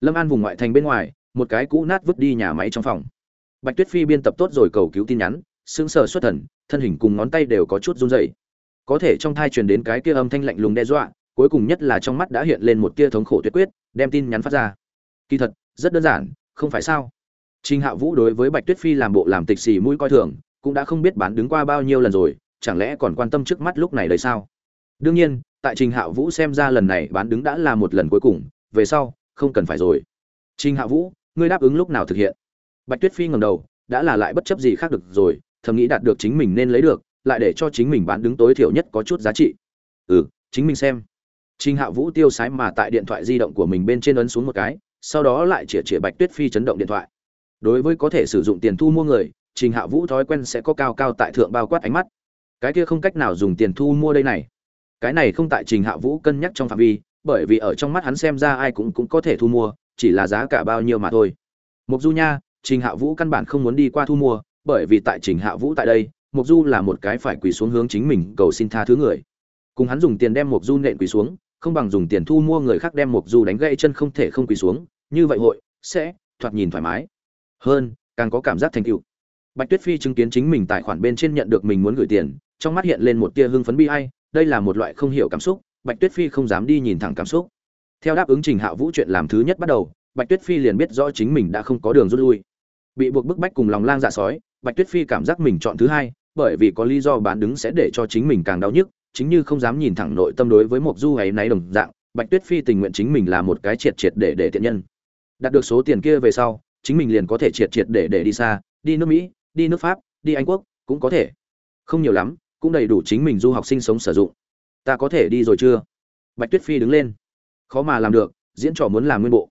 lâm an vùng ngoại thành bên ngoài, một cái cũ nát vứt đi nhà máy trong phòng. Bạch tuyết phi biên tập tốt rồi cầu cứu tin nhắn, sững sờ xuất thần, thân hình cùng ngón tay đều có chút run rẩy. Có thể trong thai truyền đến cái kia âm thanh lạnh lùng đe dọa, cuối cùng nhất là trong mắt đã hiện lên một tia thống khổ tuyệt quyết, đem tin nhắn phát ra. Kỳ thật, rất đơn giản, không phải sao? Trình hạ vũ đối với bạch tuyết phi làm bộ làm tịch xì mũi coi thường, cũng đã không biết bán đứng qua bao nhiêu lần rồi, chẳng lẽ còn quan tâm trước mắt lúc này đấy sao? Đương nhiên, tại trình hạ vũ xem ra lần này bán đứng đã là một lần cuối cùng, về sau không cần phải rồi. Trình hạ vũ, ngươi đáp ứng lúc nào thực hiện? Bạch tuyết phi ngầm đầu, đã là lại bất chấp gì khác được rồi, thầm nghĩ đạt được chính mình nên lấy được, lại để cho chính mình bán đứng tối thiểu nhất có chút giá trị. Ừ chính mình xem. Trình hạ vũ tiêu sái mà tại điện thoại di động của mình bên trên ấn xuống một cái, sau đó lại chĩa chĩa bạch tuyết phi chấn động điện thoại. Đối với có thể sử dụng tiền thu mua người, trình hạ vũ thói quen sẽ có cao cao tại thượng bao quát ánh mắt. Cái kia không cách nào dùng tiền thu mua đây này. Cái này không tại trình hạ vũ cân nhắc trong phạm vi bởi vì ở trong mắt hắn xem ra ai cũng cũng có thể thu mua, chỉ là giá cả bao nhiêu mà thôi. Mục du nha, trình hạ vũ căn bản không muốn đi qua thu mua, bởi vì tại trình hạ vũ tại đây mục du là một cái phải quỳ xuống hướng chính mình cầu xin tha thứ người. Cùng hắn dùng tiền đem mục du nện quỳ xuống, không bằng dùng tiền thu mua người khác đem mục du đánh gãy chân không thể không quỳ xuống, như vậy hội sẽ thoạt nhìn thoải mái. Hơn, càng có cảm giác thành tựu. Bạch tuyết phi chứng kiến chính mình tài khoản bên trên nhận được mình muốn gửi tiền, trong mắt hiện lên một tia hưng phấn bi ai, đây là một loại không hiểu cảm xúc bạch tuyết phi không dám đi nhìn thẳng cảm xúc. Theo đáp ứng trình hạ vũ chuyện làm thứ nhất bắt đầu, bạch tuyết phi liền biết rõ chính mình đã không có đường rút lui. Bị buộc bức bách cùng lòng lang dạ sói, bạch tuyết phi cảm giác mình chọn thứ hai, bởi vì có lý do bán đứng sẽ để cho chính mình càng đau nhức, chính như không dám nhìn thẳng nội tâm đối với một du ấy náy đồng dạng, bạch tuyết phi tình nguyện chính mình là một cái triệt triệt để để tiện nhân. Đạt được số tiền kia về sau, chính mình liền có thể triệt triệt để để đi xa, đi nước mỹ, đi nước pháp, đi anh quốc, cũng có thể. Không nhiều lắm, cũng đầy đủ chính mình du học sinh sống sử dụng ta có thể đi rồi chưa? Bạch tuyết phi đứng lên. Khó mà làm được, diễn trò muốn làm nguyên bộ.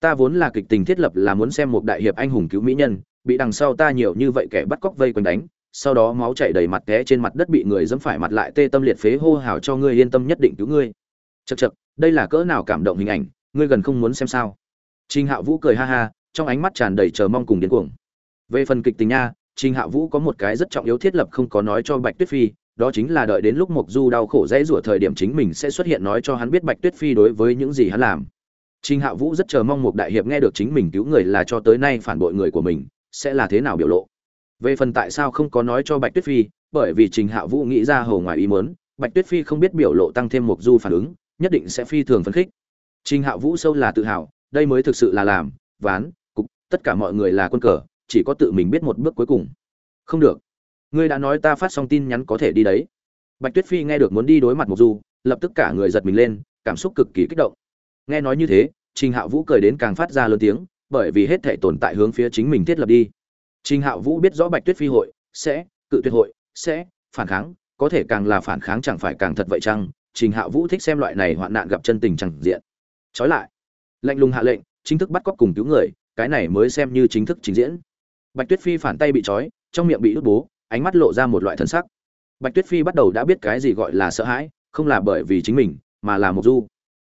Ta vốn là kịch tình thiết lập là muốn xem một đại hiệp anh hùng cứu mỹ nhân, bị đằng sau ta nhiều như vậy kẻ bắt cóc vây quanh đánh, sau đó máu chảy đầy mặt té trên mặt đất bị người dẫm phải mặt lại tê tâm liệt phế hô hào cho ngươi yên tâm nhất định cứu ngươi. Chật chật đây là cỡ nào cảm động hình ảnh, ngươi gần không muốn xem sao? Trinh hạ vũ cười ha ha, trong ánh mắt tràn đầy chờ mong cùng điên cuồng. Về phần kịch tình nha trinh hạ vũ có một cái rất trọng yếu thiết lập không có nói cho bạch tuyết phi đó chính là đợi đến lúc mộc du đau khổ dễ rủa thời điểm chính mình sẽ xuất hiện nói cho hắn biết bạch tuyết phi đối với những gì hắn làm. Trình hạ vũ rất chờ mong Mục đại hiệp nghe được chính mình cứu người là cho tới nay phản bội người của mình, sẽ là thế nào biểu lộ. Về phần tại sao không có nói cho bạch tuyết phi, bởi vì trình hạ vũ nghĩ ra hầu ngoài ý muốn, bạch tuyết phi không biết biểu lộ tăng thêm mộc du phản ứng, nhất định sẽ phi thường phấn khích. Trình hạ vũ sâu là tự hào, đây mới thực sự là làm, ván, cục, tất cả mọi người là quân cờ, chỉ có tự mình biết một bước cuối cùng. Không được ngươi đã nói ta phát xong tin nhắn có thể đi đấy. Bạch tuyết phi nghe được muốn đi đối mặt mộc du, lập tức cả người giật mình lên, cảm xúc cực kỳ kích động. Nghe nói như thế, trình hạ vũ cười đến càng phát ra lớn tiếng, bởi vì hết thể tồn tại hướng phía chính mình thiết lập đi. Trình hạ vũ biết rõ bạch tuyết phi hội sẽ, cự tuyệt hội sẽ phản kháng, có thể càng là phản kháng chẳng phải càng thật vậy chăng? Trình hạ vũ thích xem loại này hoạn nạn gặp chân tình chẳng diện. Trói lại. Lạnh lùng hạ lệnh, chính thức bắt cóc cùng cứu người, cái này mới xem như chính thức trình diễn. Bạch tuyết phi phản tay bị trói, trong miệng bị đốt bố ánh mắt lộ ra một loại thân sắc. Bạch tuyết phi bắt đầu đã biết cái gì gọi là sợ hãi, không là bởi vì chính mình, mà là một du.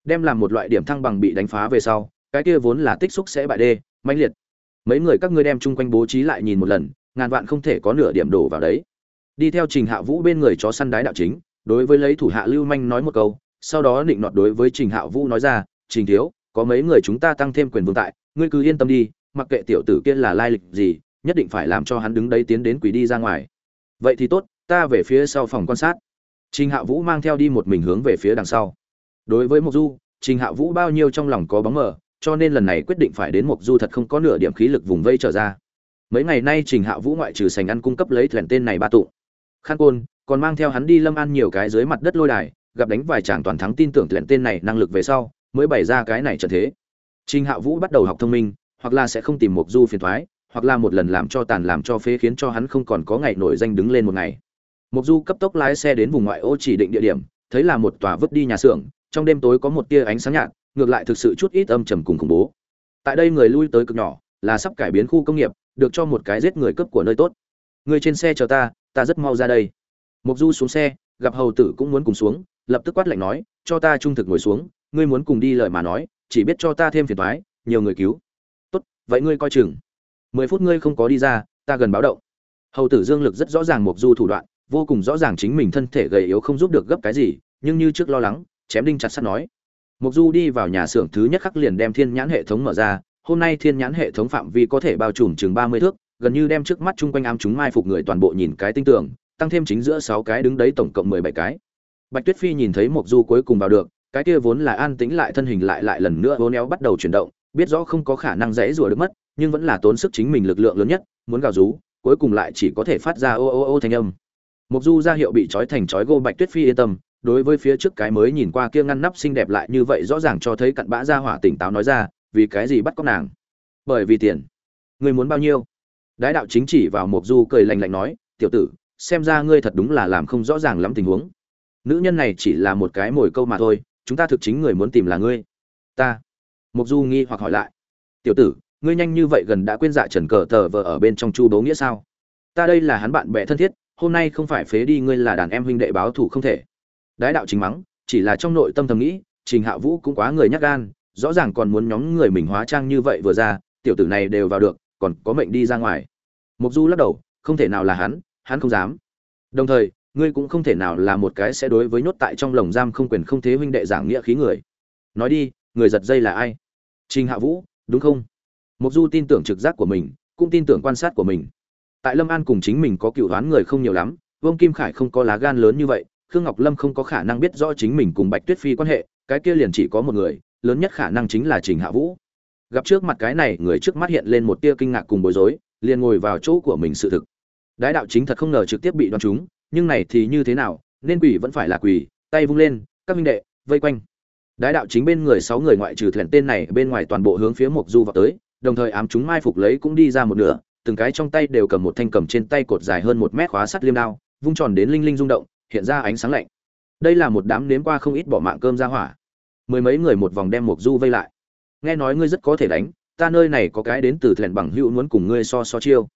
Đem làm một loại điểm thăng bằng bị đánh phá về sau, cái kia vốn là tích xúc sẽ bại đê, mãnh liệt. Mấy người các ngươi đem chung quanh bố trí lại nhìn một lần, ngàn vạn không thể có nửa điểm đổ vào đấy. Đi theo trình hạ vũ bên người chó săn đái đạo chính, đối với lấy thủ hạ lưu manh nói một câu, sau đó định nọt đối với trình hạ vũ nói ra, trình thiếu, có mấy người chúng ta tăng thêm quyền vương tại, ngươi cứ yên tâm đi, mặc kệ tiểu tử kia là lai lịch gì nhất định phải làm cho hắn đứng đấy tiến đến quỷ đi ra ngoài. Vậy thì tốt, ta về phía sau phòng quan sát. Trình hạ vũ mang theo đi một mình hướng về phía đằng sau. Đối với mộc du, trình hạ vũ bao nhiêu trong lòng có bóng mờ, cho nên lần này quyết định phải đến mộc du thật không có nửa điểm khí lực vùng vây trở ra. Mấy ngày nay trình hạ vũ ngoại trừ sành ăn cung cấp lấy thuyền tên này ba tụ. Khan côn còn mang theo hắn đi lâm ăn nhiều cái dưới mặt đất lôi đài, gặp đánh vài chàng toàn thắng tin tưởng thuyền tên này năng lực về sau, mới bày ra cái này trận thế. Trình hạ vũ bắt đầu học thông minh, hoặc là sẽ không tìm mộc du phiền thoái hoặc là một lần làm cho tàn làm cho phế khiến cho hắn không còn có ngày nổi danh đứng lên một ngày. Mộc du cấp tốc lái xe đến vùng ngoại ô chỉ định địa điểm, thấy là một tòa vứt đi nhà xưởng, trong đêm tối có một tia ánh sáng nhạt, ngược lại thực sự chút ít âm trầm cùng khủng bố. Tại đây người lui tới cực nhỏ, là sắp cải biến khu công nghiệp, được cho một cái giết người cấp của nơi tốt. Người trên xe chờ ta ta rất mau ra đây. Mục du xuống xe, gặp hầu tử cũng muốn cùng xuống, lập tức quát lạnh nói, cho ta trung thực ngồi xuống, ngươi muốn cùng đi lời mà nói, chỉ biết cho ta thêm phiền toái, nhiều người cứu. Tốt, vậy ngươi coi chừng mười phút ngươi không có đi ra, ta gần báo động. Hầu tử dương lực rất rõ ràng mục du thủ đoạn, vô cùng rõ ràng chính mình thân thể gầy yếu không giúp được gấp cái gì, nhưng như trước lo lắng, chém đinh chặt sắt nói. Mục du đi vào nhà xưởng thứ nhất khắc liền đem thiên nhãn hệ thống mở ra, hôm nay thiên nhãn hệ thống phạm vi có thể bao trùm chừng ba mươi thước, gần như đem trước mắt chung quanh ám chúng mai phục người toàn bộ nhìn cái tinh tưởng tăng thêm chính giữa sáu cái đứng đấy tổng cộng mười bảy cái. Bạch tuyết phi nhìn thấy mục du cuối cùng vào được, cái kia vốn là an tĩnh lại thân hình lại lại lần nữa vốn éo bắt đầu chuyển động, biết rõ không có khả năng dễ rủa được mất nhưng vẫn là tốn sức chính mình lực lượng lớn nhất, muốn gào rú, cuối cùng lại chỉ có thể phát ra ô ô ô thanh âm. Mục du ra hiệu bị trói thành trói gô bạch tuyết phi yên tâm, đối với phía trước cái mới nhìn qua kia ngăn nắp xinh đẹp lại như vậy rõ ràng cho thấy cặn bã ra hỏa tỉnh táo nói ra, vì cái gì bắt cóc nàng? Bởi vì tiền. Người muốn bao nhiêu? Đái đạo chính chỉ vào mục du cười lạnh lạnh nói, tiểu tử, xem ra ngươi thật đúng là làm không rõ ràng lắm tình huống. Nữ nhân này chỉ là một cái mồi câu mà thôi, chúng ta thực chính người muốn tìm là ngươi. Ta. Mục du nghi hoặc hỏi lại. Tiểu tử ngươi nhanh như vậy gần đã quên dạ trần cờ tờ vờ ở bên trong chu đố nghĩa sao? Ta đây là hắn bạn bè thân thiết, hôm nay không phải phế đi ngươi là đàn em huynh đệ báo thủ không thể. Đái đạo chính mắng, chỉ là trong nội tâm thầm nghĩ, trình hạ vũ cũng quá người nhắc gan, rõ ràng còn muốn nhóm người mình hóa trang như vậy vừa ra, tiểu tử này đều vào được, còn có mệnh đi ra ngoài. Mục du lắc đầu, không thể nào là hắn hắn không dám. Đồng thời, ngươi cũng không thể nào là một cái sẽ đối với nhốt tại trong lồng giam không quyền không thế huynh đệ giảng nghĩa khí người. Nói đi, người giật dây là ai? Trình hạ vũ, đúng không? Mục du tin tưởng trực giác của mình, cũng tin tưởng quan sát của mình. Tại lâm an cùng chính mình có cựu đoán người không nhiều lắm, vương kim khải không có lá gan lớn như vậy, khương ngọc lâm không có khả năng biết rõ chính mình cùng bạch tuyết phi quan hệ, cái kia liền chỉ có một người, lớn nhất khả năng chính là trình hạ vũ. Gặp trước mặt cái này, người trước mắt hiện lên một tia kinh ngạc cùng bối rối, liền ngồi vào chỗ của mình sự thực. Đái đạo chính thật không ngờ trực tiếp bị đoán trúng, nhưng này thì như thế nào, nên quỷ vẫn phải là quỷ, tay vung lên, các minh đệ, vây quanh. Đái đạo chính bên người sáu người ngoại trừ thuyền tên này, bên ngoài toàn bộ hướng phía mộc du vào tới đồng thời ám chúng mai phục lấy cũng đi ra một nửa, từng cái trong tay đều cầm một thanh cầm trên tay cột dài hơn một mét khóa sắt liêm đao, vung tròn đến linh linh rung động, hiện ra ánh sáng lạnh. Đây là một đám nếm qua không ít bỏ mạng cơm ra hỏa. Mười mấy người một vòng đem mục du vây lại. Nghe nói ngươi rất có thể đánh, ta nơi này có cái đến từ thuyền bằng hữu muốn cùng ngươi so so chiêu.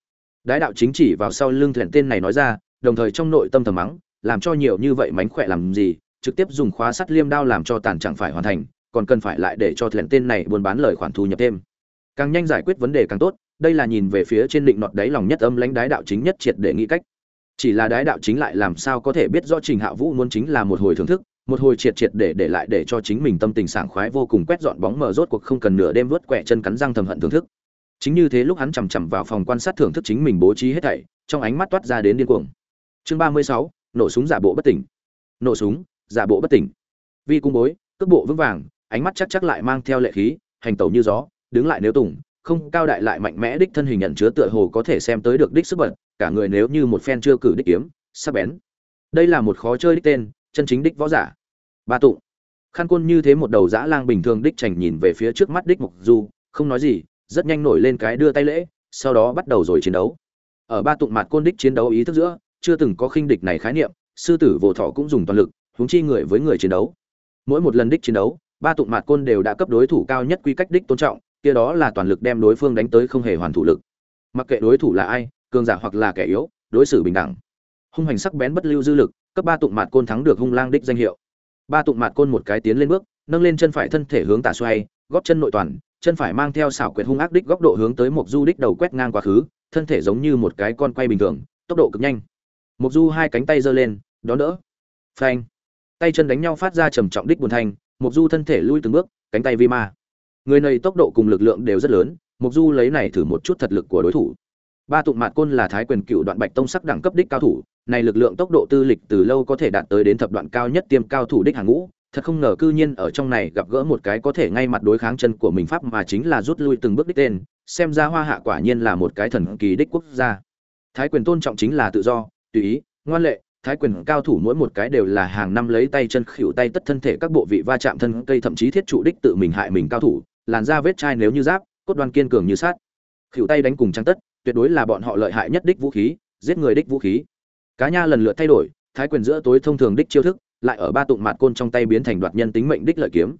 Đái đạo chính chỉ vào sau lưng thuyền tên này nói ra, đồng thời trong nội tâm thầm mắng, làm cho nhiều như vậy mánh khỏe làm gì, trực tiếp dùng khóa sắt liêm đao làm cho tàn chẳng phải hoàn thành, còn cần phải lại để cho thuyền tên này buôn bán lời khoản thu nhập thêm càng nhanh giải quyết vấn đề càng tốt, đây là nhìn về phía trên định nọt đáy lòng nhất âm lãnh đái đạo chính nhất triệt để nghĩ cách. Chỉ là đái đạo chính lại làm sao có thể biết rõ trình hạ vũ muốn chính là một hồi thưởng thức, một hồi triệt triệt để để lại để cho chính mình tâm tình sảng khoái vô cùng quét dọn bóng mờ rốt cuộc không cần nửa đêm vớt quẹ chân cắn răng thầm hận thưởng thức. Chính như thế lúc hắn chằm chằm vào phòng quan sát thưởng thức chính mình bố trí hết thảy, trong ánh mắt toát ra đến điên cuồng. Chương ba mươi sáu, nổ súng giả bộ bất tỉnh. Nổ súng giả bộ bất tỉnh. Vi cung bối, cước bộ vững vàng, ánh mắt chắc chắc lại mang theo lệ khí, hành tẩu như gió đứng lại nếu tùng, không, cao đại lại mạnh mẽ đích thân hình nhận chứa tựa hồ có thể xem tới được đích sức bật, cả người nếu như một phen chưa cử đích kiếm, sắc bén. Đây là một khó chơi đích tên, chân chính đích võ giả. Ba tụng khăn côn như thế một đầu dã lang bình thường đích chành nhìn về phía trước mắt đích mục du, không nói gì, rất nhanh nổi lên cái đưa tay lễ, sau đó bắt đầu rồi chiến đấu. Ở ba tụng mặt côn đích chiến đấu ý thức giữa, chưa từng có khinh địch này khái niệm, sư tử vô thọ cũng dùng toàn lực, huống chi người với người chiến đấu. Mỗi một lần đích chiến đấu, ba tụng mặt côn đều đã cấp đối thủ cao nhất quy cách đích tôn trọng kia đó là toàn lực đem đối phương đánh tới không hề hoàn thủ lực. Mặc kệ đối thủ là ai, cường giả hoặc là kẻ yếu, đối xử bình đẳng. Hung hành sắc bén bất lưu dư lực, cấp ba tụng mạt côn thắng được hung lang đích danh hiệu. Ba tụng mạt côn một cái tiến lên bước, nâng lên chân phải thân thể hướng tả xoay, góp chân nội toàn, chân phải mang theo xảo quyệt hung ác đích góc độ hướng tới một du đích đầu quét ngang quá khứ, thân thể giống như một cái con quay bình thường, tốc độ cực nhanh. Một du hai cánh tay giơ lên, đón đỡ. Phanh. Tay chân đánh nhau phát ra trầm trọng đích buồn thanh một du thân thể lui từng bước, cánh tay vi ma người này tốc độ cùng lực lượng đều rất lớn mục du lấy này thử một chút thật lực của đối thủ. Ba tụng mạt côn là thái quyền cựu đoạn bạch tông sắc đẳng cấp đích cao thủ, này lực lượng tốc độ tư lịch từ lâu có thể đạt tới đến thập đoạn cao nhất tiêm cao thủ đích hàng ngũ. Thật không ngờ cư nhiên ở trong này gặp gỡ một cái có thể ngay mặt đối kháng chân của mình pháp mà chính là rút lui từng bước đích tên, xem ra hoa hạ quả nhiên là một cái thần kỳ đích quốc gia. Thái quyền tôn trọng chính là tự do, tùy ý, ngoan lệ, thái quyền cao thủ mỗi một cái đều là hàng năm lấy tay chân khỉu tay tất thân thể các bộ vị va chạm thân cây thậm chí thiết trụ đích tự mình hại mình cao thủ làn da vết chai nếu như giáp cốt đoan kiên cường như sát khỉu tay đánh cùng trang tất tuyệt đối là bọn họ lợi hại nhất đích vũ khí giết người đích vũ khí. Cá nha lần lượt thay đổi thái quyền giữa tối thông thường đích chiêu thức lại ở ba tụng mạt côn trong tay biến thành đoạt nhân tính mệnh đích lợi kiếm.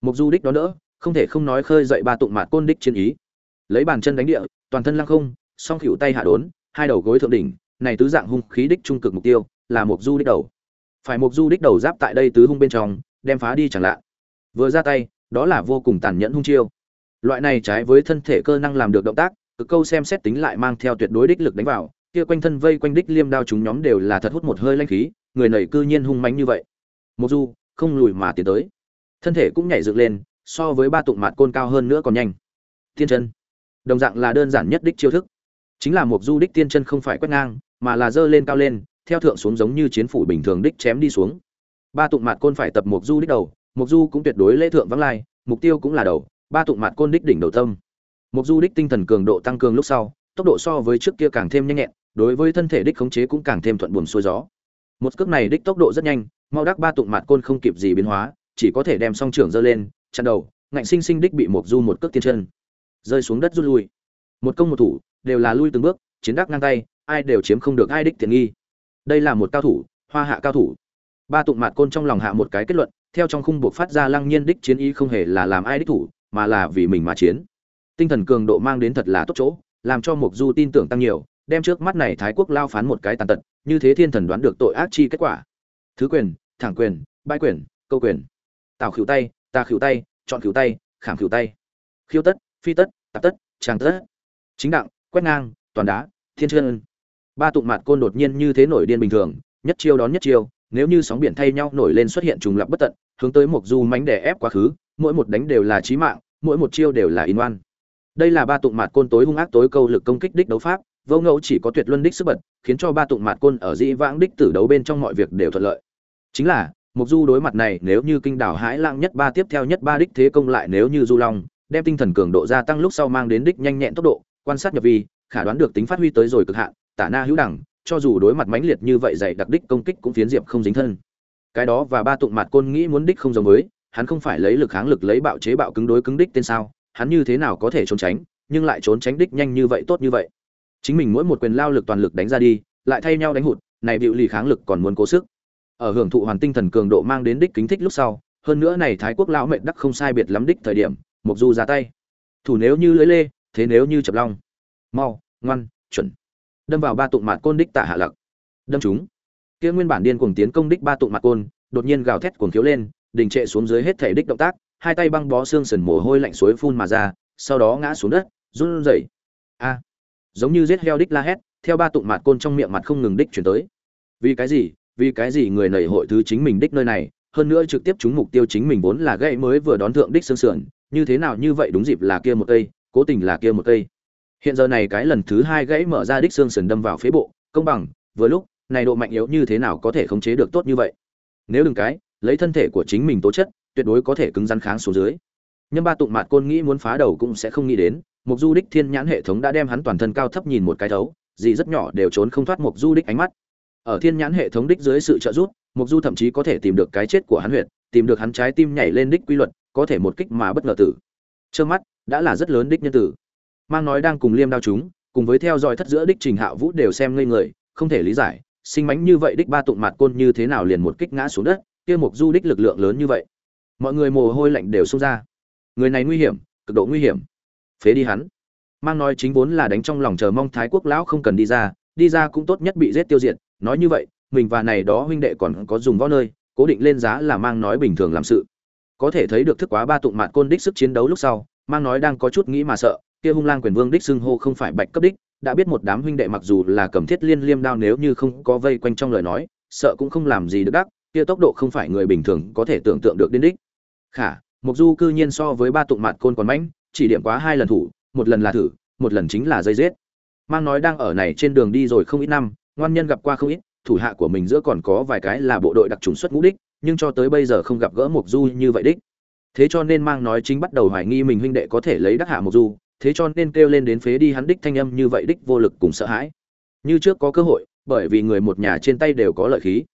Mục du đích đó đỡ, không thể không nói khơi dậy ba tụng mạt côn đích chiến ý. Lấy bàn chân đánh địa toàn thân lăng không song khỉu tay hạ đốn hai đầu gối thượng đỉnh này tứ dạng hung khí đích trung cực mục tiêu là mục du đích đầu. Phải mục du đích đầu giáp tại đây tứ hung bên trong đem phá đi chẳng lạ. Vừa ra tay đó là vô cùng tàn nhẫn hung chiêu. Loại này trái với thân thể cơ năng làm được động tác, cực câu xem xét tính lại mang theo tuyệt đối đích lực đánh vào, kia quanh thân vây quanh đích liêm đao chúng nhóm đều là thật hút một hơi lanh khí, người nảy cư nhiên hung mãnh như vậy. Mục du, không lùi mà tiến tới. Thân thể cũng nhảy dựng lên, so với ba tụng mạt côn cao hơn nữa còn nhanh. Tiên chân. Đồng dạng là đơn giản nhất đích chiêu thức. Chính là mộc du đích tiên chân không phải quét ngang, mà là dơ lên cao lên, theo thượng xuống giống như chiến phủ bình thường đích chém đi xuống. Ba tụng mạt côn phải tập mộc du đích đầu mục du cũng tuyệt đối lễ thượng vắng lai, mục tiêu cũng là đầu, ba tụng mặt côn đích đỉnh đầu tâm. Mục du đích tinh thần cường độ tăng cường lúc sau, tốc độ so với trước kia càng thêm nhanh nhẹn, đối với thân thể đích khống chế cũng càng thêm thuận buồm xuôi gió. Một cước này đích tốc độ rất nhanh, mau đắc ba tụng mặt côn không kịp gì biến hóa, chỉ có thể đem song trưởng giơ lên, chặn đầu, ngạnh sinh sinh đích bị mục du một cước tiên chân, rơi xuống đất rút lui. Một công một thủ, đều là lui từng bước, chiến đắc ngang tay, ai đều chiếm không được ai đích tiện nghi. Đây là một cao thủ, hoa hạ cao thủ. Ba tụng mạt côn trong lòng hạ một cái kết luận theo trong khung buộc phát ra lăng nhiên đích chiến ý không hề là làm ai đích thủ, mà là vì mình mà chiến. Tinh thần cường độ mang đến thật là tốt chỗ, làm cho mục du tin tưởng tăng nhiều, đem trước mắt này thái quốc lao phán một cái tàn tật, như thế thiên thần đoán được tội ác chi kết quả. Thứ quyền, thẳng quyền, bãi quyền, câu quyền. Tạo khỉu tay, ta khỉu tay, chọn khỉu tay, khảm khỉu tay. Khiêu tất, phi tất, tạp tất trang tất. Chính đặng, quét ngang, toàn đá, thiên chân ba tụng mặt côn đột nhiên như thế nổi điên bình thường, nhất chiêu đón nhất chiêu, nếu như sóng biển thay nhau nổi lên xuất hiện trùng lập bất tận hướng tới Mộc du mánh đè ép quá khứ, mỗi một đánh đều là chí mạng, mỗi một chiêu đều là in oan. Đây là ba tụng mạt côn tối hung ác tối câu lực công kích đích đấu pháp, vô ngẫu chỉ có tuyệt luân đích sức bật, khiến cho ba tụng mạt côn ở dĩ vãng đích tử đấu bên trong mọi việc đều thuận lợi. Chính là, Mộc du đối mặt này, nếu như kinh đảo hãi lang nhất ba tiếp theo nhất ba đích thế công lại nếu như du long, đem tinh thần cường độ gia tăng lúc sau mang đến đích nhanh nhẹn tốc độ, quan sát nhập vi, khả đoán được tính phát huy tới rồi cực hạn, tả na hữu đẳng, cho dù đối mặt mãnh liệt như vậy dày đặc đích công kích cũng phiến diệp không dính thân cái đó và ba tụng mặt côn nghĩ muốn đích không giống với, hắn không phải lấy lực kháng lực lấy bạo chế bạo cứng đối cứng đích tên sao, hắn như thế nào có thể trốn tránh, nhưng lại trốn tránh đích nhanh như vậy tốt như vậy. Chính mình mỗi một quyền lao lực toàn lực đánh ra đi, lại thay nhau đánh hụt, này bịu lì kháng lực còn muốn cố sức. Ở hưởng thụ hoàn tinh thần cường độ mang đến đích kính thích lúc sau, hơn nữa này thái quốc lão mệnh đắc không sai biệt lắm đích thời điểm mục du ra tay. Thủ nếu như lưới lê, thế nếu như chập long. Mau, ngoan, chuẩn. Đâm vào ba tụng mạt côn đích tạ hạ lặc đâm chúng kia nguyên bản điên cuồng tiến công đích ba tụng mặt côn, đột nhiên gào thét cuồng thiếu lên, đình trệ xuống dưới hết thể đích động tác, hai tay băng bó xương sần mồ hôi lạnh suối phun mà ra, sau đó ngã xuống đất, run rẩy. A, giống như giết heo đích la hét, theo ba tụng mặt côn trong miệng mặt không ngừng đích chuyển tới. Vì cái gì? Vì cái gì người nảy hội thứ chính mình đích nơi này? Hơn nữa trực tiếp chúng mục tiêu chính mình vốn là gãy mới vừa đón thượng đích xương sườn, như thế nào như vậy đúng dịp là kia một cây, cố tình là kia một cây. Hiện giờ này cái lần thứ hai gãy mở ra đích xương sườn đâm vào phế bộ, công bằng, vừa lúc này độ mạnh yếu như thế nào có thể khống chế được tốt như vậy? Nếu đừng cái, lấy thân thể của chính mình tố chất, tuyệt đối có thể cứng rắn kháng số dưới. Nhưng ba tụng mạt côn nghĩ muốn phá đầu cũng sẽ không nghĩ đến Mục du đích thiên nhãn hệ thống đã đem hắn toàn thân cao thấp nhìn một cái thấu, gì rất nhỏ đều trốn không thoát mục du đích ánh mắt. Ở thiên nhãn hệ thống đích dưới sự trợ giúp mục du thậm chí có thể tìm được cái chết của hắn huyệt, tìm được hắn trái tim nhảy lên đích quy luật, có thể một kích mà bất ngờ tử. Trơ mắt, đã là rất lớn đích nhân tử. Mang nói đang cùng liêm đao chúng, cùng với theo dõi thất giữa đích trình hạ vũ đều xem ngây người, không thể lý giải sinh mánh như vậy đích ba tụng mặt côn như thế nào liền một kích ngã xuống đất, kia mục du đích lực lượng lớn như vậy. Mọi người mồ hôi lạnh đều xông ra. Người này nguy hiểm, cực độ nguy hiểm. Phế đi hắn. Mang nói chính vốn là đánh trong lòng chờ mong thái quốc lão không cần đi ra đi ra cũng tốt nhất bị giết tiêu diệt. Nói như vậy, mình và này đó huynh đệ còn có dùng võ nơi, cố định lên giá là mang nói bình thường làm sự. Có thể thấy được thức quá ba tụng mạn côn đích sức chiến đấu lúc sau, mang nói đang có chút nghĩ mà sợ, kia hung lang quyền vương đích xưng hô không phải bạch cấp đích đã biết một đám huynh đệ mặc dù là cầm thiết liên liêm đao nếu như không có vây quanh trong lời nói, sợ cũng không làm gì được đắc, kia tốc độ không phải người bình thường có thể tưởng tượng được đến đích. Khả mục du cư nhiên so với ba tụng mạt côn còn mãnh, chỉ điểm quá hai lần thủ, một lần là thử, một lần chính là dây giết. Mang nói đang ở này trên đường đi rồi không ít năm, ngoan nhân gặp qua không ít, thủ hạ của mình giữa còn có vài cái là bộ đội đặc trùng xuất ngũ đích, nhưng cho tới bây giờ không gặp gỡ mục du như vậy đích. Thế cho nên mang nói chính bắt đầu hoài nghi mình huynh đệ có thể lấy đắc hạ mục du thế cho nên kêu lên đến phế đi hắn đích thanh âm như vậy đích vô lực cùng sợ hãi. Như trước có cơ hội, bởi vì người một nhà trên tay đều có lợi khí.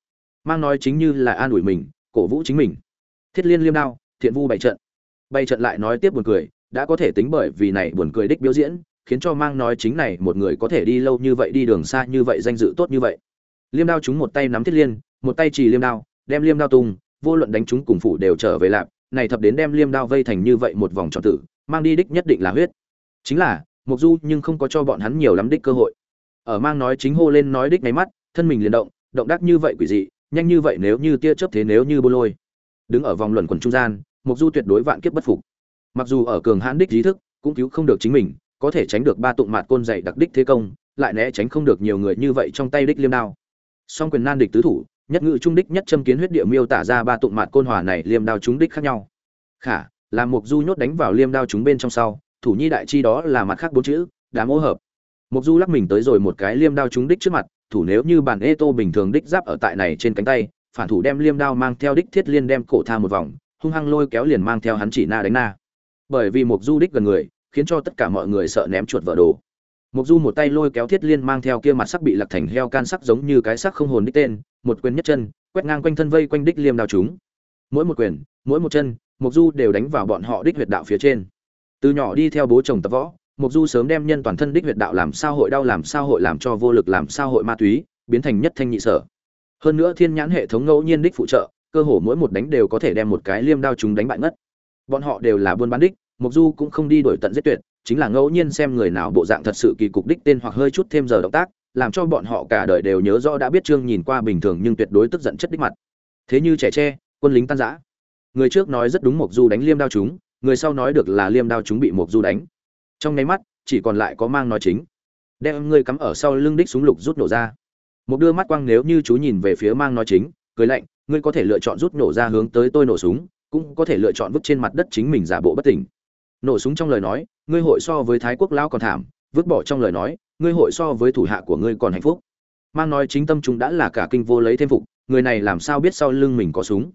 Mang nói chính như là an ủi mình, cổ vũ chính mình. Thiết liên liêm đao, thiện vu bày trận. Bày trận lại nói tiếp buồn cười, đã có thể tính bởi vì này buồn cười đích biểu diễn, khiến cho mang nói chính này một người có thể đi lâu như vậy, đi đường xa như vậy, danh dự tốt như vậy. Liêm đao chúng một tay nắm thiết liên, một tay chỉ liêm đao, đem liêm đao tung, vô luận đánh chúng cùng phủ đều trở về lạp, này thập đến đem liêm đao vây thành như vậy một vòng tròn tử, mang đi đích nhất định là huyết chính là mục du nhưng không có cho bọn hắn nhiều lắm đích cơ hội. Ở mang nói chính hô lên nói đích nháy mắt, thân mình liền động động đắc như vậy quỷ dị, nhanh như vậy nếu như tia chớp thế nếu như bô lôi. Đứng ở vòng luẩn quần trung gian mục du tuyệt đối vạn kiếp bất phục. Mặc dù ở cường hãn đích trí thức, cũng cứu không được chính mình, có thể tránh được ba tụng mạt côn dày đặc đích thế công, lại né tránh không được nhiều người như vậy trong tay đích liêm đao. Song quyền nan địch tứ thủ, nhất ngự trung đích nhất châm kiến huyết địa miêu tả ra ba tụng mạt côn hòa này liêm đao chúng đích khác nhau. Khả làm mục du nhốt đánh vào liêm đao chúng bên trong sau thủ nhi đại chi đó là mặt khác bốn chữ đám ô hợp. Mục du lắc mình tới rồi một cái liêm đao trúng đích trước mặt, thủ nếu như bản ê tô bình thường đích giáp ở tại này trên cánh tay, phản thủ đem liêm đao mang theo đích thiết liên đem cổ tha một vòng, hung hăng lôi kéo liền mang theo hắn chỉ na đánh na. Bởi vì mục du đích gần người, khiến cho tất cả mọi người sợ ném chuột vỡ đồ. Mục du một tay lôi kéo thiết liên mang theo kia mặt sắc bị lạc thành heo can sắc giống như cái sắc không hồn đích tên, một quyền nhất chân, quét ngang quanh thân vây quanh đích liêm đao chúng mỗi một quyền, mỗi một chân mục du đều đánh vào bọn họ đích huyệt đạo phía trên từ nhỏ đi theo bố chồng tập võ mục du sớm đem nhân toàn thân đích huyệt đạo làm sao hội đau làm sao hội làm cho vô lực làm sao hội ma túy, biến thành nhất thanh nhị sở. Hơn nữa thiên nhãn hệ thống ngẫu nhiên đích phụ trợ, cơ hồ mỗi một đánh đều có thể đem một cái liêm đao chúng đánh bại ngất. Bọn họ đều là buôn bán đích mục du cũng không đi đổi tận giết tuyệt, chính là ngẫu nhiên xem người nào bộ dạng thật sự kỳ cục đích tên hoặc hơi chút thêm giờ động tác, làm cho bọn họ cả đời đều nhớ rõ đã biết trương nhìn qua bình thường nhưng tuyệt đối tức giận chất đích mặt. Thế như trẻ tre, quân lính tan rã. Người trước nói rất đúng mục du đánh liêm đao chúng người sau nói được là liêm đao chúng bị mục du đánh. Trong nháy mắt, chỉ còn lại có mang nói chính. Đem ngươi cắm ở sau lưng đích súng lục rút nổ ra. Một đưa mắt quang nếu như chú nhìn về phía mang nói chính, cười lạnh, ngươi có thể lựa chọn rút nổ ra hướng tới tôi nổ súng, cũng có thể lựa chọn vứt trên mặt đất chính mình giả bộ bất tỉnh. Nổ súng trong lời nói, ngươi hội so với thái quốc lao còn thảm, vứt bỏ trong lời nói, ngươi hội so với thủ hạ của ngươi còn hạnh phúc. Mang nói chính tâm chúng đã là cả kinh vô lấy thêm phục, người này làm sao biết sau lưng mình có súng?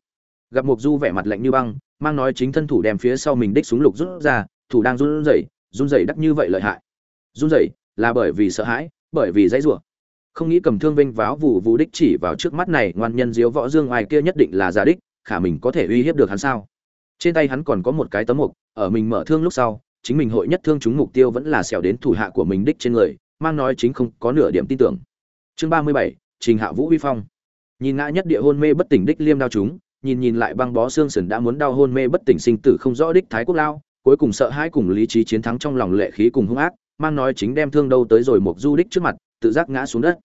Gặp mục du vẻ mặt lạnh như băng, mang nói chính thân thủ đem phía sau mình đích súng lục rút ra, thủ đang run rẩy run rẩy đắc như vậy lợi hại. Run rẩy là bởi vì sợ hãi, bởi vì dãy rủa. Không nghĩ cầm thương vinh váo vụ vụ đích chỉ vào trước mắt này, ngoan nhân diếu võ dương ngoài kia nhất định là giả đích, khả mình có thể uy hiếp được hắn sao? Trên tay hắn còn có một cái tấm mục, ở mình mở thương lúc sau, chính mình hội nhất thương chúng mục tiêu vẫn là xẻo đến thủ hạ của mình đích trên người, mang nói chính không có nửa điểm tin tưởng. Chương ba mươi bảy, trình hạ vũ vi phong. Nhìn ngã nhất địa hôn mê bất tỉnh đích liêm đao chúng nhìn nhìn lại băng bó xương sườn đã muốn đau hôn mê bất tỉnh sinh tử không rõ đích thái quốc lao, cuối cùng sợ hãi cùng lý trí chiến thắng trong lòng lệ khí cùng hung ác, mang nói chính đem thương đâu tới rồi một du đích trước mặt, tự giác ngã xuống đất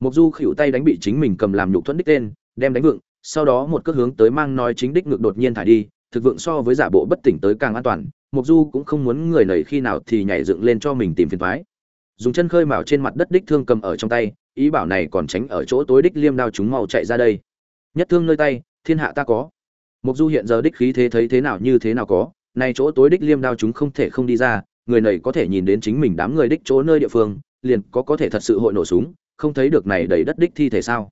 một du khỉu tay đánh bị chính mình cầm làm nhục thuẫn đích tên, đem đánh vượng. sau đó một cước hướng tới mang nói chính đích ngược đột nhiên thải đi, thực vượng so với giả bộ bất tỉnh tới càng an toàn mục du cũng không muốn người nảy khi nào thì nhảy dựng lên cho mình tìm phiền toái dùng chân khơi mào trên mặt đất đích thương cầm ở trong tay, ý bảo này còn tránh ở chỗ tối đích liêm đao chúng mau chạy ra đây nhất thương nơi tay thiên hạ ta có. Mục du hiện giờ đích khí thế thấy thế nào như thế nào có, nay chỗ tối đích liêm đao chúng không thể không đi ra, người này có thể nhìn đến chính mình đám người đích chỗ nơi địa phương, liền có có thể thật sự hội nổ súng, không thấy được này đầy đất đích thi thể sao.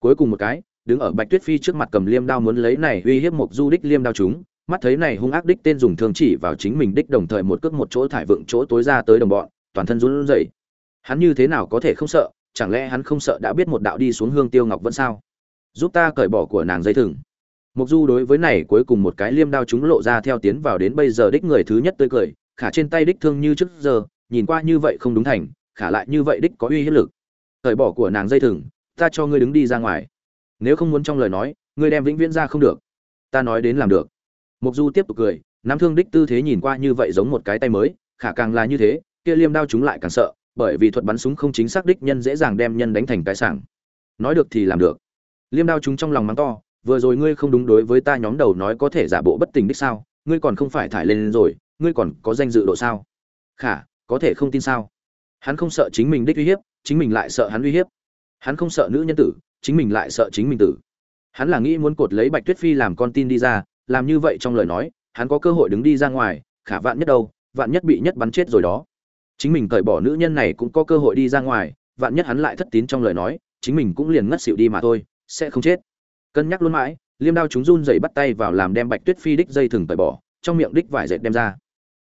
Cuối cùng một cái, đứng ở bạch tuyết phi trước mặt cầm liêm đao muốn lấy này uy hiếp một du đích liêm đao chúng, mắt thấy này hung ác đích tên dùng thương chỉ vào chính mình đích đồng thời một cước một chỗ thải vượng chỗ tối ra tới đồng bọn, toàn thân run rẩy. Hắn như thế nào có thể không sợ, chẳng lẽ hắn không sợ đã biết một đạo đi xuống hương tiêu ngọc vẫn sao? Giúp ta cởi bỏ của nàng dây thừng. Mục du đối với này cuối cùng một cái liêm đao chúng lộ ra theo tiến vào đến bây giờ đích người thứ nhất tươi cười, khả trên tay đích thương như trước giờ, nhìn qua như vậy không đúng thành, khả lại như vậy đích có uy hiếp lực. Cởi bỏ của nàng dây thừng, ta cho ngươi đứng đi ra ngoài. Nếu không muốn trong lời nói, ngươi đem vĩnh viễn ra không được. Ta nói đến làm được. Mục du tiếp tục cười, nắm thương đích tư thế nhìn qua như vậy giống một cái tay mới, khả càng là như thế, kia liêm đao chúng lại càng sợ, bởi vì thuật bắn súng không chính xác đích nhân dễ dàng đem nhân đánh thành cái sảng. Nói được thì làm được liêm đao chúng trong lòng mắng to, vừa rồi ngươi không đúng đối với ta nhóm đầu nói có thể giả bộ bất tình đích sao? Ngươi còn không phải thải lên rồi, ngươi còn có danh dự độ sao? Khả, có thể không tin sao? Hắn không sợ chính mình đích uy hiếp, chính mình lại sợ hắn uy hiếp. Hắn không sợ nữ nhân tử, chính mình lại sợ chính mình tử. Hắn là nghĩ muốn cột lấy bạch tuyết phi làm con tin đi ra, làm như vậy trong lời nói, hắn có cơ hội đứng đi ra ngoài, khả vạn nhất đâu, vạn nhất bị nhất bắn chết rồi đó. Chính mình cởi bỏ nữ nhân này cũng có cơ hội đi ra ngoài, vạn nhất hắn lại thất tín trong lời nói, chính mình cũng liền ngất xỉu đi mà thôi sẽ không chết. Cân nhắc luôn mãi liêm đao chúng run dày bắt tay vào làm đem bạch tuyết phi đích dây thừng tẩy bỏ trong miệng đích vải dệt đem ra.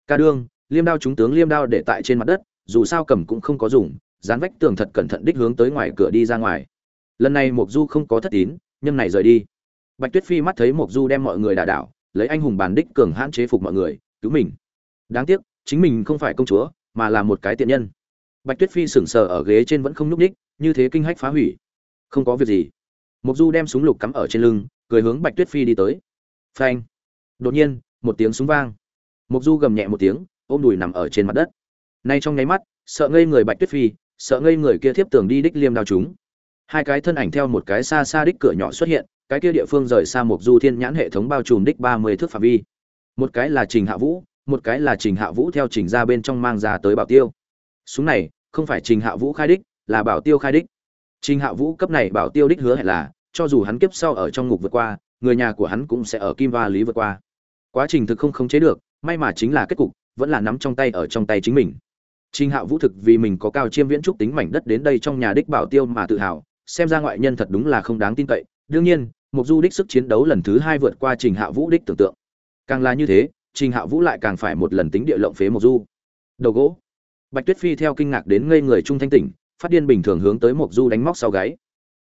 Ca đương liêm đao chúng tướng liêm đao để tại trên mặt đất dù sao cầm cũng không có dùng dán vách tường thật cẩn thận đích hướng tới ngoài cửa đi ra ngoài. Lần này mộc du không có thất tín nhâm này rời đi. Bạch tuyết phi mắt thấy mộc du đem mọi người đả đảo lấy anh hùng bàn đích cường hãn chế phục mọi người cứu mình. Đáng tiếc chính mình không phải công chúa mà là một cái tiện nhân. Bạch tuyết phi sững sờ ở ghế trên vẫn không nhúc đích, như thế kinh hách phá hủy. Không có việc gì mục du đem súng lục cắm ở trên lưng, cười hướng bạch tuyết phi đi tới. Phanh. Đột nhiên, một tiếng súng vang. Mục du gầm nhẹ một tiếng, ôm đùi nằm ở trên mặt đất. Nay trong nháy mắt, sợ ngây người bạch tuyết phi, sợ ngây người kia thiếp tường đi đích liêm đao chúng. Hai cái thân ảnh theo một cái xa xa đích cửa nhỏ xuất hiện, cái kia địa phương rời xa Mộc du thiên nhãn hệ thống bao trùm đích ba mươi thước phạm vi. Một cái là trình hạ vũ, một cái là trình hạ vũ theo trình ra bên trong mang ra tới bảo tiêu. Súng này, không phải trình hạ vũ khai đích, là bảo tiêu khai đích trình hạ vũ cấp này bảo tiêu đích hứa hẹn là cho dù hắn kiếp sau ở trong ngục vượt qua người nhà của hắn cũng sẽ ở kim va lý vượt qua quá trình thực không khống chế được may mà chính là kết cục vẫn là nắm trong tay ở trong tay chính mình Trình Hạo Vũ thực vì mình có cao chiêm viễn trúc tính mảnh đất đến đây trong nhà đích bảo tiêu mà tự hào, xem ra ngoại nhân thật đúng là không đáng tin cậy. Đương nhiên, Mục Du đích sức chiến đấu lần thứ hai vượt qua Trình Hạo Vũ đích tưởng tượng. Càng là như thế, Trình Hạo Vũ lại càng phải một lần tính địa lộng phế Mục Du. Đầu gỗ. Bạch Tuyết Phi theo kinh ngạc đến ngây người trung thanh tỉnh, phát điên bình thường hướng tới Mục Du đánh móc sau gáy.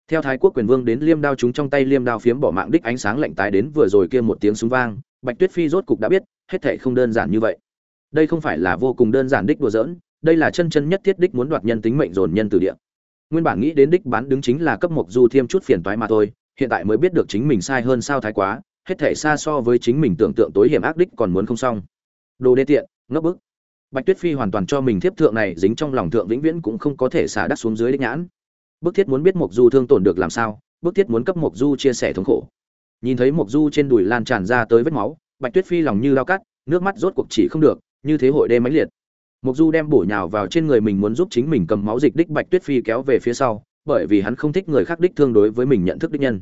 Theo Thái Quốc quyền vương đến liêm đao chúng trong tay liêm đao phiếm bỏ mạng đích ánh sáng lạnh tái đến vừa rồi kia một tiếng súng vang, Bạch Tuyết Phi rốt cục đã biết, hết thảy không đơn giản như vậy. Đây không phải là vô cùng đơn giản đích đùa giỡn, đây là chân chân nhất thiết đích muốn đoạt nhân tính mệnh dồn nhân từ địa nguyên bản nghĩ đến đích bán đứng chính là cấp mục du thêm chút phiền toái mà thôi hiện tại mới biết được chính mình sai hơn sao thái quá hết thảy xa so với chính mình tưởng tượng tối hiểm ác đích còn muốn không xong đồ đê tiện ngấp bức bạch tuyết phi hoàn toàn cho mình thiếp thượng này dính trong lòng thượng vĩnh viễn cũng không có thể xả đắc xuống dưới đích nhãn bức thiết muốn biết Mộc du thương tổn được làm sao bức thiết muốn cấp Mộc du chia sẻ thống khổ nhìn thấy Mộc du trên đùi lan tràn ra tới vết máu bạch tuyết phi lòng như lao cắt nước mắt rốt cuộc chỉ không được như thế hội đê mãnh liệt Mộc Du đem bổ nhào vào trên người mình muốn giúp chính mình cầm máu dịch đích Bạch Tuyết Phi kéo về phía sau, bởi vì hắn không thích người khác đích thương đối với mình nhận thức đích nhân.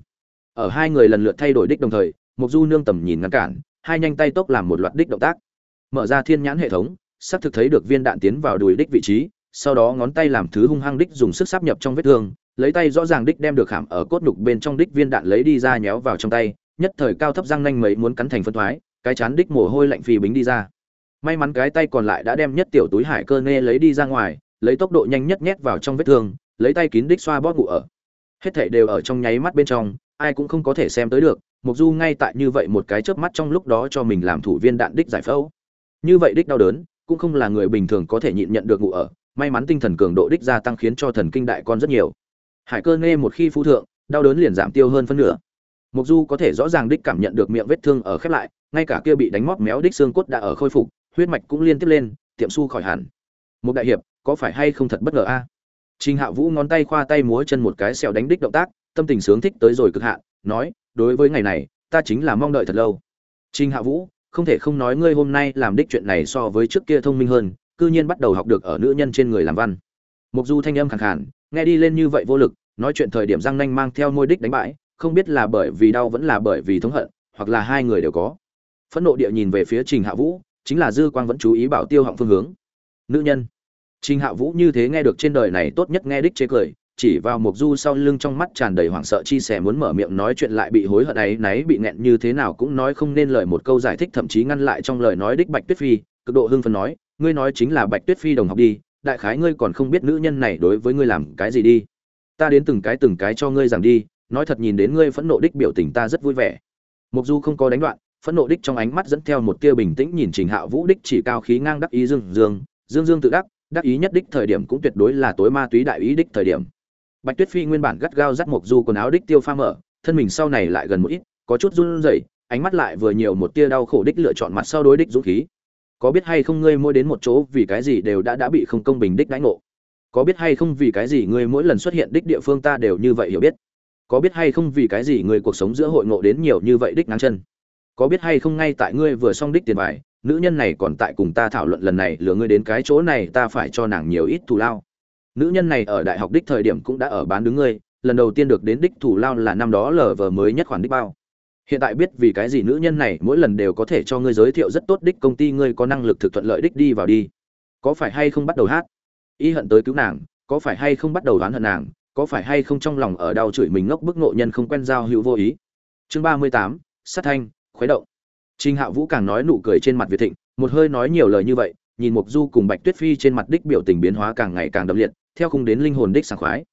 Ở hai người lần lượt thay đổi đích đồng thời, Mộc Du nương tầm nhìn ngăn cản, hai nhanh tay tốc làm một loạt đích động tác. Mở ra thiên nhãn hệ thống, sắp thực thấy được viên đạn tiến vào đùi đích vị trí, sau đó ngón tay làm thứ hung hăng đích dùng sức sáp nhập trong vết thương, lấy tay rõ ràng đích đem được khảm ở cốt nhục bên trong đích viên đạn lấy đi ra nhéo vào trong tay, nhất thời cao thấp răng nanh mấy muốn cắn thành phân thoái, cái chán đích mồ hôi lạnh phì bính đi ra. May mắn cái tay còn lại đã đem nhất tiểu túi hải cơ nê lấy đi ra ngoài lấy tốc độ nhanh nhất nhét vào trong vết thương lấy tay kín đích xoa bóp ngủ ở. Hết thảy đều ở trong nháy mắt bên trong ai cũng không có thể xem tới được mục du ngay tại như vậy một cái chớp mắt trong lúc đó cho mình làm thủ viên đạn đích giải phẫu. Như vậy đích đau đớn cũng không là người bình thường có thể nhịn nhận được ngủ ở. May mắn tinh thần cường độ đích gia tăng khiến cho thần kinh đại con rất nhiều. Hải cơ nê một khi phú thượng, đau đớn liền giảm tiêu hơn phân nửa. Mục du có thể rõ ràng đích cảm nhận được miệng vết thương ở khép lại, ngay cả kia bị đánh móp méo đích xương cốt đã ở khôi phục, huyết mạch cũng liên tiếp lên, tiệm su khỏi hẳn. Một đại hiệp, có phải hay không thật bất ngờ a? Trình hạ vũ ngón tay khoa tay múa chân một cái sẹo đánh đích động tác, tâm tình sướng thích tới rồi cực hạn, nói, đối với ngày này, ta chính là mong đợi thật lâu. Trình hạ vũ không thể không nói ngươi hôm nay làm đích chuyện này so với trước kia thông minh hơn, cư nhiên bắt đầu học được ở nữ nhân trên người làm văn. Mục du thanh âm khàn khàn, nghe đi lên như vậy vô lực, nói chuyện thời điểm răng nanh mang theo môi đích đánh bại không biết là bởi vì đau vẫn là bởi vì thống hận, hoặc là hai người đều có. Phẫn nộ địa nhìn về phía trình hạ vũ, chính là dư quang vẫn chú ý bảo tiêu họng phương hướng. Nữ nhân. Trình hạ vũ như thế nghe được trên đời này tốt nhất nghe đích chế cười chỉ vào mục du sau lưng trong mắt tràn đầy hoảng sợ chi sẻ muốn mở miệng nói chuyện lại bị hối hận ấy náy bị nghẹn như thế nào cũng nói không nên lời một câu giải thích thậm chí ngăn lại trong lời nói đích bạch tuyết phi cực độ hưng phấn nói ngươi nói chính là bạch tuyết phi đồng học đi đại khái ngươi còn không biết nữ nhân này đối với ngươi làm cái gì đi. Ta đến từng cái từng cái cho ngươi rằng đi nói thật nhìn đến ngươi phẫn nộ đích biểu tình ta rất vui vẻ. Mục du không có đánh đoạn phẫn nộ đích trong ánh mắt dẫn theo một tia bình tĩnh nhìn Trình Hạo Vũ đích chỉ cao khí ngang đắc ý dương dương, dương dương tự đắc, đắc ý nhất đích thời điểm cũng tuyệt đối là tối ma túy đại ý đích thời điểm. Bạch Tuyết Phi nguyên bản gắt gao dắt mục du quần áo đích tiêu pha mở, thân mình sau này lại gần một ít, có chút run rẩy, ánh mắt lại vừa nhiều một tia đau khổ đích lựa chọn mặt sau đối đích dũng khí. Có biết hay không ngươi mỗi đến một chỗ vì cái gì đều đã đã bị không công bình đích đãi ngộ? Có biết hay không vì cái gì ngươi mỗi lần xuất hiện đích địa phương ta đều như vậy hiểu biết? Có biết hay không vì cái gì ngươi cuộc sống giữa hội ngộ đến nhiều như vậy đích ngang chân? có biết hay không ngay tại ngươi vừa xong đích tiền bài nữ nhân này còn tại cùng ta thảo luận lần này lừa ngươi đến cái chỗ này ta phải cho nàng nhiều ít thù lao nữ nhân này ở đại học đích thời điểm cũng đã ở bán đứng ngươi lần đầu tiên được đến đích thủ lao là năm đó lờ vờ mới nhất khoản đích bao. Hiện tại biết vì cái gì nữ nhân này mỗi lần đều có thể cho ngươi giới thiệu rất tốt đích công ty ngươi có năng lực thực thuận lợi đích đi vào đi. Có phải hay không bắt đầu hát? Y hận tới cứu nàng có phải hay không bắt đầu đoán hận nàng có phải hay không trong lòng ở đau chửi mình ngốc bức nộ nhân không quen giao hữu vô ý? Chương ba mươi tám sát thanh khuấy động. Trinh Hạ Vũ càng nói nụ cười trên mặt Việt Thịnh, một hơi nói nhiều lời như vậy, nhìn Mục Du cùng Bạch Tuyết Phi trên mặt đích biểu tình biến hóa càng ngày càng đậm liệt, theo không đến linh hồn đích sảng khoái.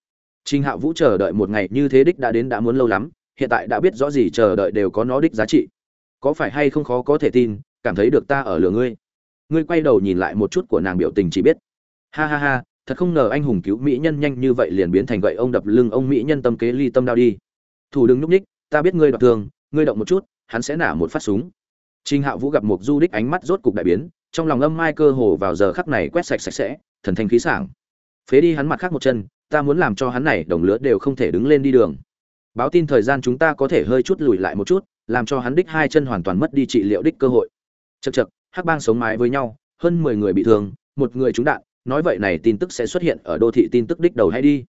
Trình Hạ Vũ chờ đợi một ngày như thế đích đã đến đã muốn lâu lắm, hiện tại đã biết rõ gì chờ đợi đều có nó đích giá trị. Có phải hay không khó có thể tin, cảm thấy được ta ở lửa ngươi. Ngươi quay đầu nhìn lại một chút của nàng biểu tình chỉ biết. Ha ha ha, thật không ngờ anh hùng cứu mỹ nhân nhanh như vậy liền biến thành gậy ông đập lưng ông mỹ nhân tâm kế ly tâm đau đi. Thủ đừng nhúc nhích, ta biết ngươi đoạt thường, ngươi động một chút, hắn sẽ nả một phát súng Trình Hạo Vũ gặp một Du đích ánh mắt rốt cục đại biến, trong lòng âm mai cơ hồ vào giờ khắc này quét sạch sạch sẽ, thần thanh khí sảng. Phế đi hắn mặt khác một chân, ta muốn làm cho hắn này đồng lứa đều không thể đứng lên đi đường. Báo tin thời gian chúng ta có thể hơi chút lùi lại một chút, làm cho hắn đích hai chân hoàn toàn mất đi trị liệu đích cơ hội. chật chật hắc bang sống mái với nhau, hơn 10 người bị thương, một người trúng đạn, nói vậy này tin tức sẽ xuất hiện ở đô thị tin tức đích đầu hay đi.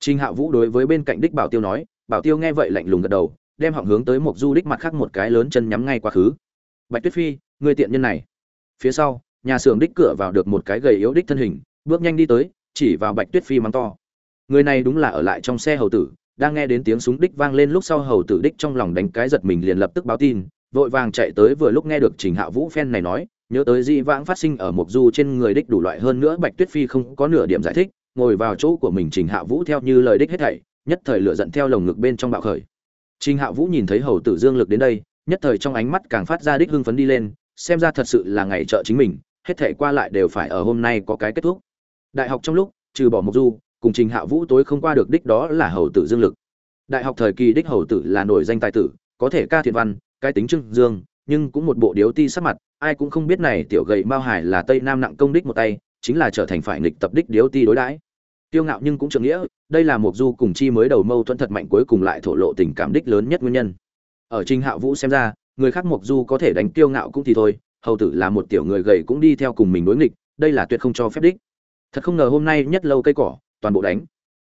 Trình Hạo Vũ đối với bên cạnh đích Bảo Tiêu nói, Bảo Tiêu nghe vậy lạnh lùng gật đầu, đem họng hướng tới một du đích mặt khác một cái lớn chân nhắm ngay quá khứ bạch tuyết phi người tiện nhân này phía sau nhà xưởng đích cửa vào được một cái gầy yếu đích thân hình bước nhanh đi tới chỉ vào bạch tuyết phi mắng to. Người này đúng là ở lại trong xe hầu tử, đang nghe đến tiếng súng đích vang lên lúc sau hầu tử đích trong lòng đánh cái giật mình liền lập tức báo tin, vội vàng chạy tới vừa lúc nghe được trình hạ vũ phen này nói, nhớ tới di vãng phát sinh ở mục du trên người đích đủ loại hơn nữa, bạch tuyết phi không có nửa điểm giải thích, ngồi vào chỗ của mình trình hạ vũ theo như lời đích hết thảy, nhất thời lửa giận theo lồng ngực bên trong bạo khởi. Trình hạ vũ nhìn thấy hầu tử dương lực đến đây, nhất thời trong ánh mắt càng phát ra đích hưng phấn đi lên, xem ra thật sự là ngày trợ chính mình, hết thảy qua lại đều phải ở hôm nay có cái kết thúc đại học trong lúc, trừ bỏ mục du, cùng trình hạ vũ tối không qua được đích đó là hầu tử dương lực. Đại học thời kỳ đích hầu tử là nổi danh tài tử, có thể ca thiện văn, cái tính trưng dương, nhưng cũng một bộ điếu ti sắc mặt, ai cũng không biết này tiểu gậy mao hải là tây nam nặng công đích một tay, chính là trở thành phải nghịch tập đích điếu ti đối đãi. Tiêu ngạo nhưng cũng trưởng nghĩa, đây là một du cùng chi mới đầu mâu thuẫn thật mạnh cuối cùng lại thổ lộ tình cảm đích lớn nhất nguyên nhân. Ở trình hạ vũ xem ra, người khác mộc du có thể đánh tiêu ngạo cũng thì thôi, hầu tử là một tiểu người gầy cũng đi theo cùng mình đối nghịch, đây là tuyệt không cho phép đích thật không ngờ hôm nay nhất lâu cây cỏ, toàn bộ đánh.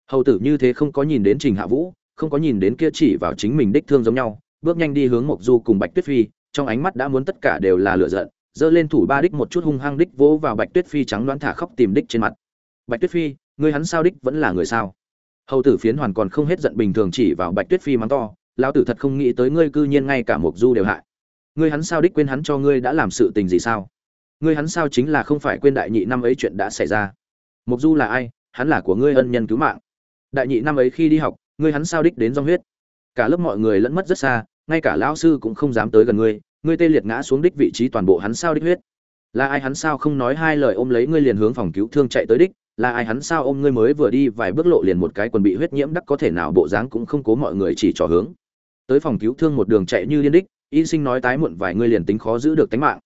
Hầu tử như thế không có nhìn đến trình hạ vũ, không có nhìn đến kia chỉ vào chính mình đích thương giống nhau, bước nhanh đi hướng mộc du cùng bạch tuyết phi, trong ánh mắt đã muốn tất cả đều là lửa giận, giơ lên thủ ba đích một chút hung hăng đích vỗ vào bạch tuyết phi trắng đoán thả khóc tìm đích trên mặt. Bạch tuyết phi, ngươi hắn sao đích vẫn là người sao? Hầu tử phiến hoàn còn không hết giận bình thường chỉ vào bạch tuyết phi mắng to, lão tử thật không nghĩ tới ngươi cư nhiên ngay cả mộc du đều hại. Ngươi hắn sao đích quên hắn cho ngươi đã làm sự tình gì sao? Ngươi hắn sao chính là không phải quên đại nhị năm ấy chuyện đã xảy ra? Mục du là ai? Hắn là của ngươi ân nhân cứu mạng. Đại nhị năm ấy khi đi học, ngươi hắn sao đích đến dòng huyết? Cả lớp mọi người lẫn mất rất xa, ngay cả lão sư cũng không dám tới gần ngươi ngươi tê liệt ngã xuống đích vị trí toàn bộ hắn sao đích huyết. Là ai hắn sao không nói hai lời ôm lấy ngươi liền hướng phòng cứu thương chạy tới đích? Là ai hắn sao ôm ngươi mới vừa đi vài bước lộ liền một cái quần bị huyết nhiễm đắc có thể nào bộ dáng cũng không cố mọi người chỉ trò hướng. Tới phòng cứu thương một đường chạy như liên đích, y sinh nói tái muộn vài ngươi liền tính khó giữ được tính mạng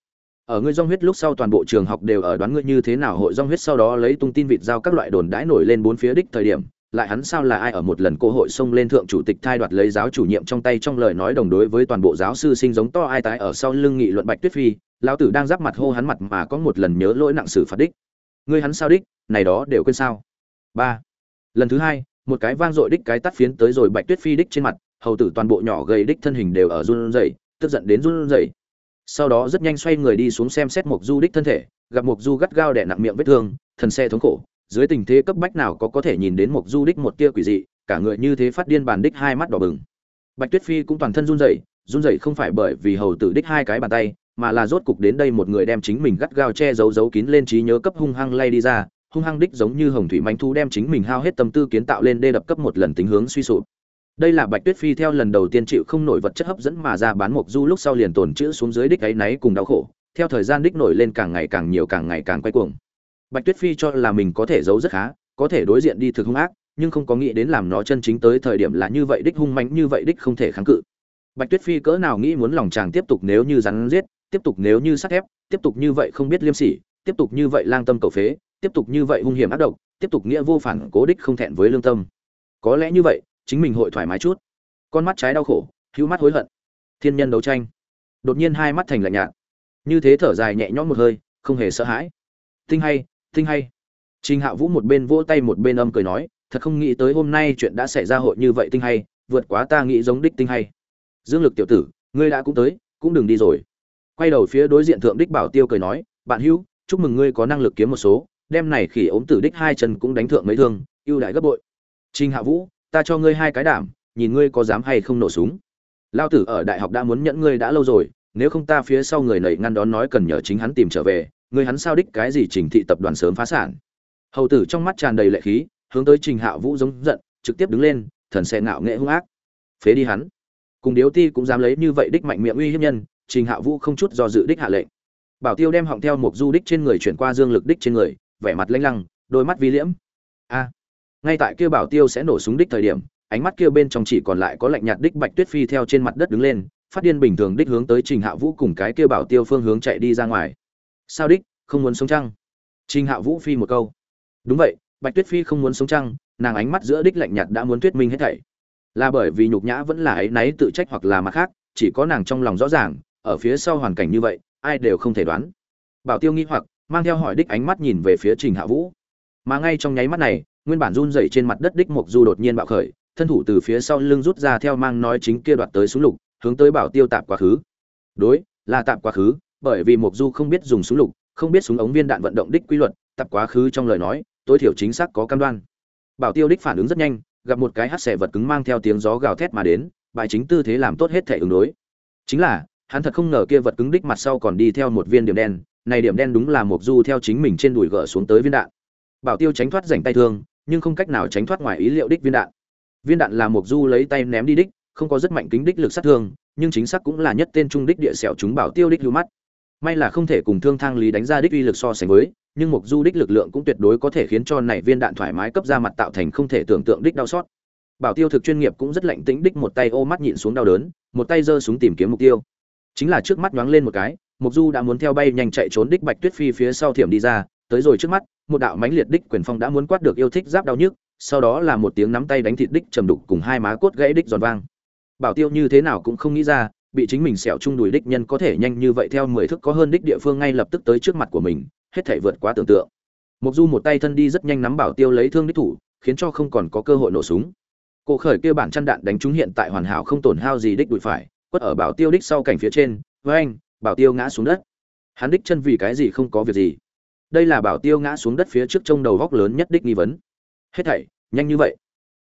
ở ngươi rong huyết lúc sau toàn bộ trường học đều ở đoán ngươi như thế nào hội rong huyết sau đó lấy tung tin vịt giao các loại đồn đãi nổi lên bốn phía đích thời điểm, lại hắn sao là ai ở một lần cơ hội xông lên thượng chủ tịch thay đoạt lấy giáo chủ nhiệm trong tay trong lời nói đồng đối với toàn bộ giáo sư sinh giống to ai tái ở sau lưng nghị luận bạch tuyết phi, lão tử đang giáp mặt hô hắn mặt mà có một lần nhớ lỗi nặng xử phạt đích. Ngươi hắn sao đích, này đó đều quên sao? Ba. Lần thứ hai, một cái vang dội đích cái tắt phiến tới rồi bạch tuyết phi đích trên mặt, hầu tử toàn bộ nhỏ gầy đích thân hình đều ở run rẩy, tức giận đến run rẩy sau đó rất nhanh xoay người đi xuống xem xét mục du đích thân thể, gặp mục du gắt gao đè nặng miệng vết thương, thần xe thống khổ, dưới tình thế cấp bách nào có có thể nhìn đến mục du đích một tia quỷ dị, cả người như thế phát điên bàn đích hai mắt đỏ bừng. Bạch tuyết phi cũng toàn thân run rẩy run rẩy không phải bởi vì hầu tử đích hai cái bàn tay, mà là rốt cục đến đây một người đem chính mình gắt gao che giấu giấu kín lên trí nhớ cấp hung hăng lay đi ra, hung hăng đích giống như hồng thủy manh thu đem chính mình hao hết tâm tư kiến tạo lên đê đập cấp một lần tính hướng suy sụp đây là bạch tuyết phi theo lần đầu tiên chịu không nổi vật chất hấp dẫn mà ra bán mộc du lúc sau liền tồn chữ xuống dưới đích ấy náy cùng đau khổ, theo thời gian đích nổi lên càng ngày càng nhiều càng ngày càng quay cuồng. Bạch tuyết phi cho là mình có thể giấu rất khá, có thể đối diện đi thực hung ác, nhưng không có nghĩ đến làm nó chân chính tới thời điểm là như vậy đích hung mạnh như vậy đích không thể kháng cự. Bạch tuyết phi cỡ nào nghĩ muốn lòng chàng tiếp tục nếu như rắn giết, tiếp tục nếu như sắt thép, tiếp tục như vậy không biết liêm sỉ, tiếp tục như vậy lang tâm cầu phế, tiếp tục như vậy hung hiểm ác độc, tiếp tục nghĩa vô phản cố đích không thẹn với lương tâm. Có lẽ như vậy chính mình hội thoải mái chút. Con mắt trái đau khổ, hữu mắt hối hận. Thiên nhân đấu tranh. Đột nhiên hai mắt thành lạnh nhạt. Như thế thở dài nhẹ nhõm một hơi, không hề sợ hãi. Tinh hay tinh hay. Trình hạ vũ một bên vỗ tay một bên âm cười nói, thật không nghĩ tới hôm nay chuyện đã xảy ra hội như vậy tinh hay, vượt quá ta nghĩ giống đích tinh hay. Dương lực tiểu tử, ngươi đã cũng tới, cũng đừng đi rồi. Quay đầu phía đối diện thượng đích bảo tiêu cười nói, bạn hữu, chúc mừng ngươi có năng lực kiếm một số đem này khỉ ốm tử đích hai chân cũng đánh thượng mấy thương, ưu đại gấp bội. Trình hạ vũ ta cho ngươi hai cái đảm, nhìn ngươi có dám hay không nổ súng. Lao tử ở đại học đã muốn nhẫn ngươi đã lâu rồi, nếu không ta phía sau người nầy ngăn đón nói cần nhờ chính hắn tìm trở về, ngươi hắn sao đích cái gì trình thị tập đoàn sớm phá sản. Hầu tử trong mắt tràn đầy lệ khí, hướng tới trình hạ vũ giống giận, trực tiếp đứng lên, thần xe ngạo nghệ hung ác. Phế đi hắn. Cùng điếu ti cũng dám lấy như vậy đích mạnh miệng uy hiếp nhân, trình hạ vũ không chút do dự đích hạ lệnh. Bảo tiêu đem họng theo một du đích trên người chuyển qua dương lực đích trên người, vẻ mặt lanh lăng, đôi mắt vi liễm. A ngay tại kia bảo tiêu sẽ nổ súng đích thời điểm, ánh mắt kia bên trong chỉ còn lại có lạnh nhạt đích bạch tuyết phi theo trên mặt đất đứng lên, phát điên bình thường đích hướng tới trình hạ vũ cùng cái kia bảo tiêu phương hướng chạy đi ra ngoài. Sao đích, không muốn sống trăng trình hạ vũ phi một câu. Đúng vậy, bạch tuyết phi không muốn sống trăng nàng ánh mắt giữa đích lạnh nhạt đã muốn tuyết minh hết thảy. Là bởi vì nhục nhã vẫn là ấy náy tự trách hoặc là mặt khác, chỉ có nàng trong lòng rõ ràng, ở phía sau hoàn cảnh như vậy, ai đều không thể đoán. Bảo tiêu nghi hoặc, mang theo hỏi đích ánh mắt nhìn về phía trình hạ vũ. Mà ngay trong nháy mắt này nguyên bản run rẩy trên mặt đất đích mục du đột nhiên bạo khởi, thân thủ từ phía sau lưng rút ra theo mang nói chính kia đoạt tới súng lục, hướng tới bảo tiêu tạp quá khứ. Đối, là tạp quá khứ, bởi vì mục du không biết dùng súng lục, không biết súng ống viên đạn vận động đích quy luật, tạp quá khứ trong lời nói, tối thiểu chính xác có cam đoan. Bảo tiêu đích phản ứng rất nhanh, gặp một cái hắt xẻ vật cứng mang theo tiếng gió gào thét mà đến, bài chính tư thế làm tốt hết thể ứng đối. Chính là, hắn thật không ngờ kia vật cứng đích mặt sau còn đi theo một viên điểm đen, này điểm đen đúng là mục du theo chính mình trên đùi gỡ xuống tới viên đạn. Bảo tiêu tránh thoát rảnh tay thương nhưng không cách nào tránh thoát ngoài ý liệu đích viên đạn. Viên đạn là một du lấy tay ném đi đích, không có rất mạnh kính đích lực sát thương, nhưng chính xác cũng là nhất tên trung đích địa sẹo chúng bảo tiêu đích lưu mắt. May là không thể cùng thương thang lý đánh ra đích uy lực so sánh với, nhưng mục du đích lực lượng cũng tuyệt đối có thể khiến cho này viên đạn thoải mái cấp ra mặt tạo thành không thể tưởng tượng đích đau xót. Bảo tiêu thực chuyên nghiệp cũng rất lạnh tĩnh đích một tay ô mắt nhịn xuống đau đớn, một tay giơ súng tìm kiếm mục tiêu. Chính là trước mắt nhoáng lên một cái mục du đã muốn theo bay nhanh chạy trốn đích bạch tuyết phi phía sau thiểm đi ra tới rồi trước mắt, một đạo mãnh liệt đích quyền phong đã muốn quát được yêu thích giáp đau nhức, sau đó là một tiếng nắm tay đánh thịt đích trầm đục cùng hai má cốt gãy đích giòn vang. Bảo tiêu như thế nào cũng không nghĩ ra, bị chính mình xẻo chung đùi đích nhân có thể nhanh như vậy theo mười thước có hơn đích địa phương ngay lập tức tới trước mặt của mình, hết thể vượt quá tưởng tượng. Mục du một tay thân đi rất nhanh nắm bảo tiêu lấy thương đích thủ, khiến cho không còn có cơ hội nổ súng. Cổ khởi kia bản chăn đạn đánh trúng hiện tại hoàn hảo không tổn hao gì đích đùi phải, quất ở bảo tiêu đích sau cảnh phía trên với anh bảo tiêu ngã xuống đất. Hắn đích chân vì cái gì không có việc gì đây là bảo tiêu ngã xuống đất phía trước trông đầu góc lớn nhất đích nghi vấn. Hết thảy, nhanh như vậy.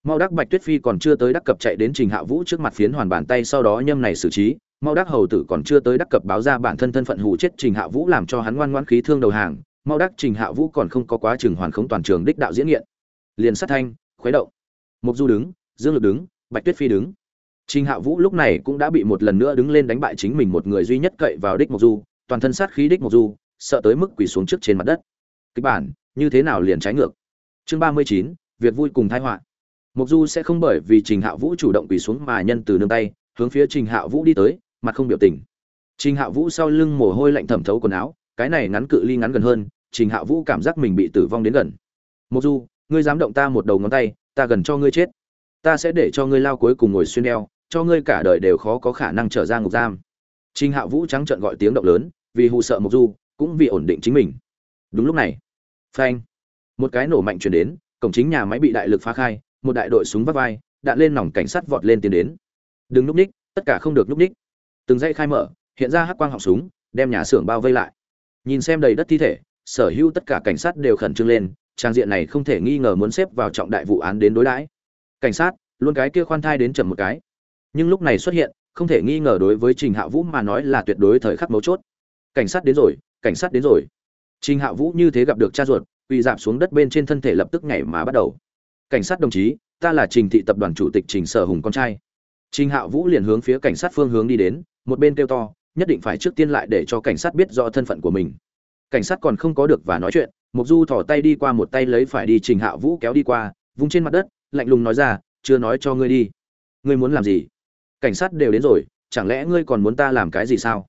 Mau đắc bạch tuyết phi còn chưa tới đắc cập chạy đến trình hạ vũ trước mặt phiến hoàn bàn tay sau đó nhâm này xử trí mau đắc hầu tử còn chưa tới đắc cập báo ra bản thân thân phận hù chết trình hạ vũ làm cho hắn ngoan ngoãn khí thương đầu hàng mau đắc trình hạ vũ còn không có quá trình hoàn khống toàn trường đích đạo diễn nghiện. Liền sát thanh, khuấy động. Mục du đứng, dương lực đứng, bạch tuyết phi đứng. Trình hạ vũ lúc này cũng đã bị một lần nữa đứng lên đánh bại chính mình một người duy nhất cậy vào đích mục du, toàn thân sát khí đích mục du sợ tới mức quỳ xuống trước trên mặt đất. Kịch bản, như thế nào liền trái ngược? Chương ba mươi chín, việc vui cùng thái họa. Mục du sẽ không bởi vì trình hạ vũ chủ động quỳ xuống mà nhân từ nương tay, hướng phía trình hạ vũ đi tới, mặt không biểu tình. Trình hạ vũ sau lưng mồ hôi lạnh thẩm thấu quần áo, cái này ngắn cự ly ngắn gần hơn, trình hạ vũ cảm giác mình bị tử vong đến gần. Mục du, ngươi dám động ta một đầu ngón tay, ta gần cho ngươi chết. Ta sẽ để cho ngươi lao cuối cùng ngồi xuyên đeo, cho ngươi cả đời đều khó có khả năng trở ra ngục giam. Trình hạ vũ trắng trợn gọi tiếng động lớn, vì hù sợ mục du cũng vì ổn định chính mình. Đúng lúc này, phanh, một cái nổ mạnh truyền đến, cổng chính nhà máy bị đại lực phá khai, một đại đội súng vắt vai, đạn lên nòng cảnh sát vọt lên tiến đến. Đừng núp ních, tất cả không được núp ních. Từng dây khai mở, hiện ra hắc quang họng súng, đem nhà xưởng bao vây lại. Nhìn xem đầy đất thi thể, sở hữu tất cả cảnh sát đều khẩn trương lên, trang diện này không thể nghi ngờ muốn xếp vào trọng đại vụ án đến đối đãi. Cảnh sát, luôn cái kia khoan thai đến chậm một cái. Nhưng lúc này xuất hiện, không thể nghi ngờ đối với trình hạ vũ mà nói là tuyệt đối thời khắc mấu chốt. Cảnh sát đến rồi cảnh sát đến rồi. Trình hạ vũ như thế gặp được cha ruột, quỳ dạp xuống đất bên trên thân thể lập tức nhảy mà bắt đầu. Cảnh sát đồng chí, ta là trình thị tập đoàn chủ tịch trình sở hùng con trai. Trình hạ vũ liền hướng phía cảnh sát phương hướng đi đến, một bên kêu to, nhất định phải trước tiên lại để cho cảnh sát biết rõ thân phận của mình. Cảnh sát còn không có được và nói chuyện, mục du thỏ tay đi qua một tay lấy phải đi trình hạ vũ kéo đi qua, vung trên mặt đất, lạnh lùng nói ra, chưa nói cho ngươi đi. Ngươi muốn làm gì? Cảnh sát đều đến rồi, chẳng lẽ ngươi còn muốn ta làm cái gì sao?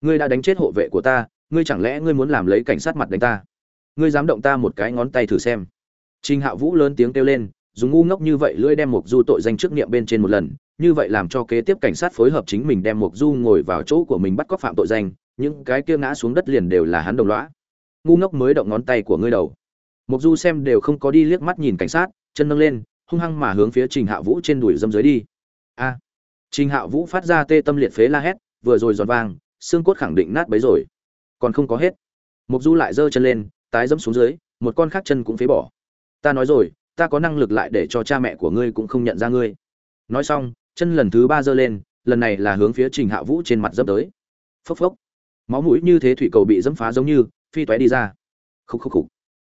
Ngươi đã đánh chết hộ vệ của ta ngươi chẳng lẽ ngươi muốn làm lấy cảnh sát mặt đánh ta? Ngươi dám động ta một cái ngón tay thử xem. Trình hạ vũ lớn tiếng kêu lên, dùng ngu ngốc như vậy lưỡi đem mục du tội danh trước niệm bên trên một lần, như vậy làm cho kế tiếp cảnh sát phối hợp chính mình đem mục du ngồi vào chỗ của mình bắt cóc phạm tội danh, những cái kia ngã xuống đất liền đều là hắn đồng lõa. Ngu ngốc mới động ngón tay của ngươi đầu. Mục du xem đều không có đi liếc mắt nhìn cảnh sát, chân nâng lên, hung hăng mà hướng phía trình hạ vũ trên đùi dâm dưới đi. A! Trình hạ vũ phát ra tê tâm liệt phế la hét, vừa rồi giòn vang xương cốt khẳng định nát bấy rồi còn không có hết. Mục du lại giơ chân lên, tái dẫm xuống dưới, một con khác chân cũng phế bỏ. Ta nói rồi, ta có năng lực lại để cho cha mẹ của ngươi cũng không nhận ra ngươi. Nói xong, chân lần thứ ba giơ lên, lần này là hướng phía trình hạ vũ trên mặt dẫm tới. Phốc phốc. Máu mũi như thế thủy cầu bị dẫm phá giống như, phi toé đi ra. Khúc khúc khúc.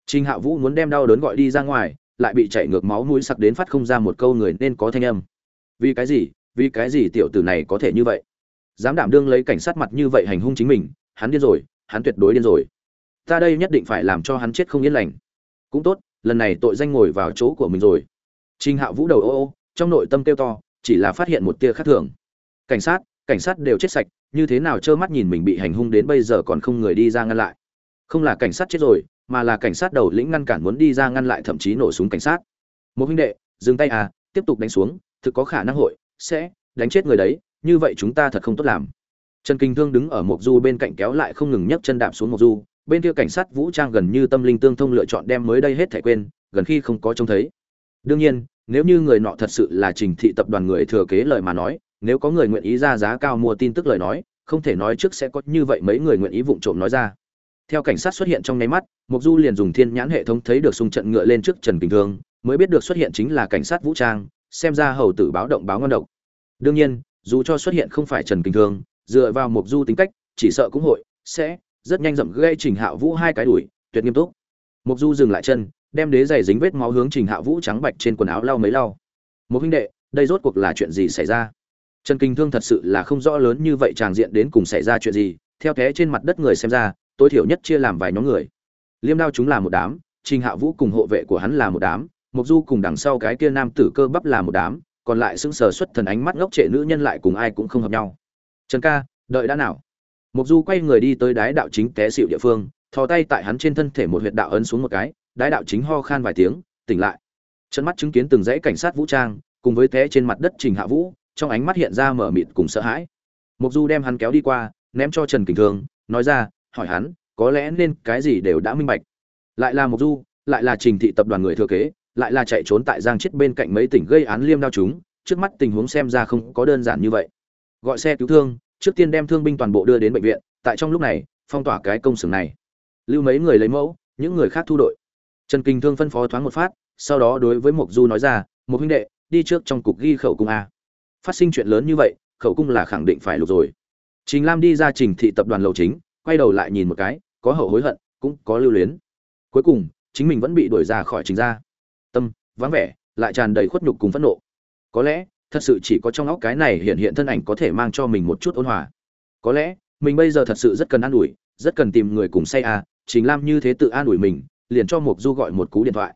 Trình hạ vũ muốn đem đau đớn gọi đi ra ngoài, lại bị chảy ngược máu mũi sặc đến phát không ra một câu người nên có thanh âm. Vì cái gì? Vì cái gì tiểu tử này có thể như vậy? Dám đảm đương lấy cảnh sát mặt như vậy hành hung chính mình hắn điên rồi, hắn tuyệt đối điên rồi. Ta đây nhất định phải làm cho hắn chết không yên lành. Cũng tốt, lần này tội danh ngồi vào chỗ của mình rồi. Trình hạ vũ đầu ô ô, trong nội tâm kêu to, chỉ là phát hiện một tia khác thường. Cảnh sát cảnh sát đều chết sạch, như thế nào trơ mắt nhìn mình bị hành hung đến bây giờ còn không người đi ra ngăn lại. Không là cảnh sát chết rồi, mà là cảnh sát đầu lĩnh ngăn cản muốn đi ra ngăn lại thậm chí nổ súng cảnh sát. Một huynh đệ, dừng tay à tiếp tục đánh xuống, thực có khả năng hội, sẽ đánh chết người đấy, như vậy chúng ta thật không tốt làm trần kinh thương đứng ở một du bên cạnh kéo lại không ngừng nhấc chân đạp xuống một du, bên kia cảnh sát vũ trang gần như tâm linh tương thông lựa chọn đem mới đây hết thảy quên, gần khi không có trông thấy. Đương nhiên, nếu như người nọ thật sự là trình thị tập đoàn người thừa kế lời mà nói, nếu có người nguyện ý ra giá cao mua tin tức lời nói, không thể nói trước sẽ có như vậy mấy người nguyện ý vụng trộm nói ra. Theo cảnh sát xuất hiện trong nháy mắt, Mộc du liền dùng thiên nhãn hệ thống thấy được xung trận ngựa lên trước trần kinh thương, mới biết được xuất hiện chính là cảnh sát vũ trang, xem ra hầu tử báo động báo ngon độc. Đương nhiên, dù cho xuất hiện không phải trần kinh thương dựa vào mục du tính cách, chỉ sợ cũng hội, sẽ, rất nhanh dậm gây trình hạ vũ hai cái đuổi, tuyệt nghiêm túc. Mục du dừng lại chân, đem đế giày dính vết máu hướng trình hạ vũ trắng bạch trên quần áo lau mấy lau. Một huynh đệ, đây rốt cuộc là chuyện gì xảy ra? Trần kinh thương thật sự là không rõ lớn như vậy tràng diện đến cùng xảy ra chuyện gì, theo thế trên mặt đất người xem ra, tối thiểu nhất chia làm vài nhóm người. Liêm đao chúng là một đám, trình hạ vũ cùng hộ vệ của hắn là một đám mục du cùng đằng sau cái kia nam tử cơ bắp là một đám, còn lại sững sờ xuất thần ánh mắt ngốc trệ nữ nhân lại cùng ai cũng không hợp nhau trần ca, đợi đã nào. Mục du quay người đi tới đái đạo chính té xịu địa phương, thò tay tại hắn trên thân thể một huyệt đạo ấn xuống một cái, đái đạo chính ho khan vài tiếng, tỉnh lại. Trận mắt chứng kiến từng dãy cảnh sát vũ trang, cùng với té trên mặt đất trình hạ vũ, trong ánh mắt hiện ra mở mịt cùng sợ hãi. Mục du đem hắn kéo đi qua, ném cho trần kình thương nói ra, hỏi hắn, có lẽ nên cái gì đều đã minh bạch. Lại là mục du, lại là trình thị tập đoàn người thừa kế, lại là chạy trốn tại giang chết bên cạnh mấy tỉnh gây án liêm đao chúng, trước mắt tình huống xem ra không có đơn giản như vậy gọi xe cứu thương, trước tiên đem thương binh toàn bộ đưa đến bệnh viện, tại trong lúc này, phong tỏa cái công xưởng này. Lưu mấy người lấy mẫu, những người khác thu đội. Trần kinh thương phân phó thoáng một phát, sau đó đối với Mộc du nói ra một huynh đệ, đi trước trong cục ghi khẩu cung a. Phát sinh chuyện lớn như vậy, khẩu cung là khẳng định phải lục rồi. Trình lam đi ra trình thị tập đoàn lầu chính, quay đầu lại nhìn một cái, có hậu hối hận, cũng có lưu luyến. Cuối cùng, chính mình vẫn bị đuổi ra khỏi trình ra tâm, vắng vẻ, lại tràn đầy khuất nhục cùng phẫn nộ. Có lẽ thật sự chỉ có trong óc cái này hiện hiện thân ảnh có thể mang cho mình một chút ôn hòa. Có lẽ, mình bây giờ thật sự rất cần an ủi, rất cần tìm người cùng say à chính lam như thế tự an ủi mình, liền cho mục du gọi một cú điện thoại.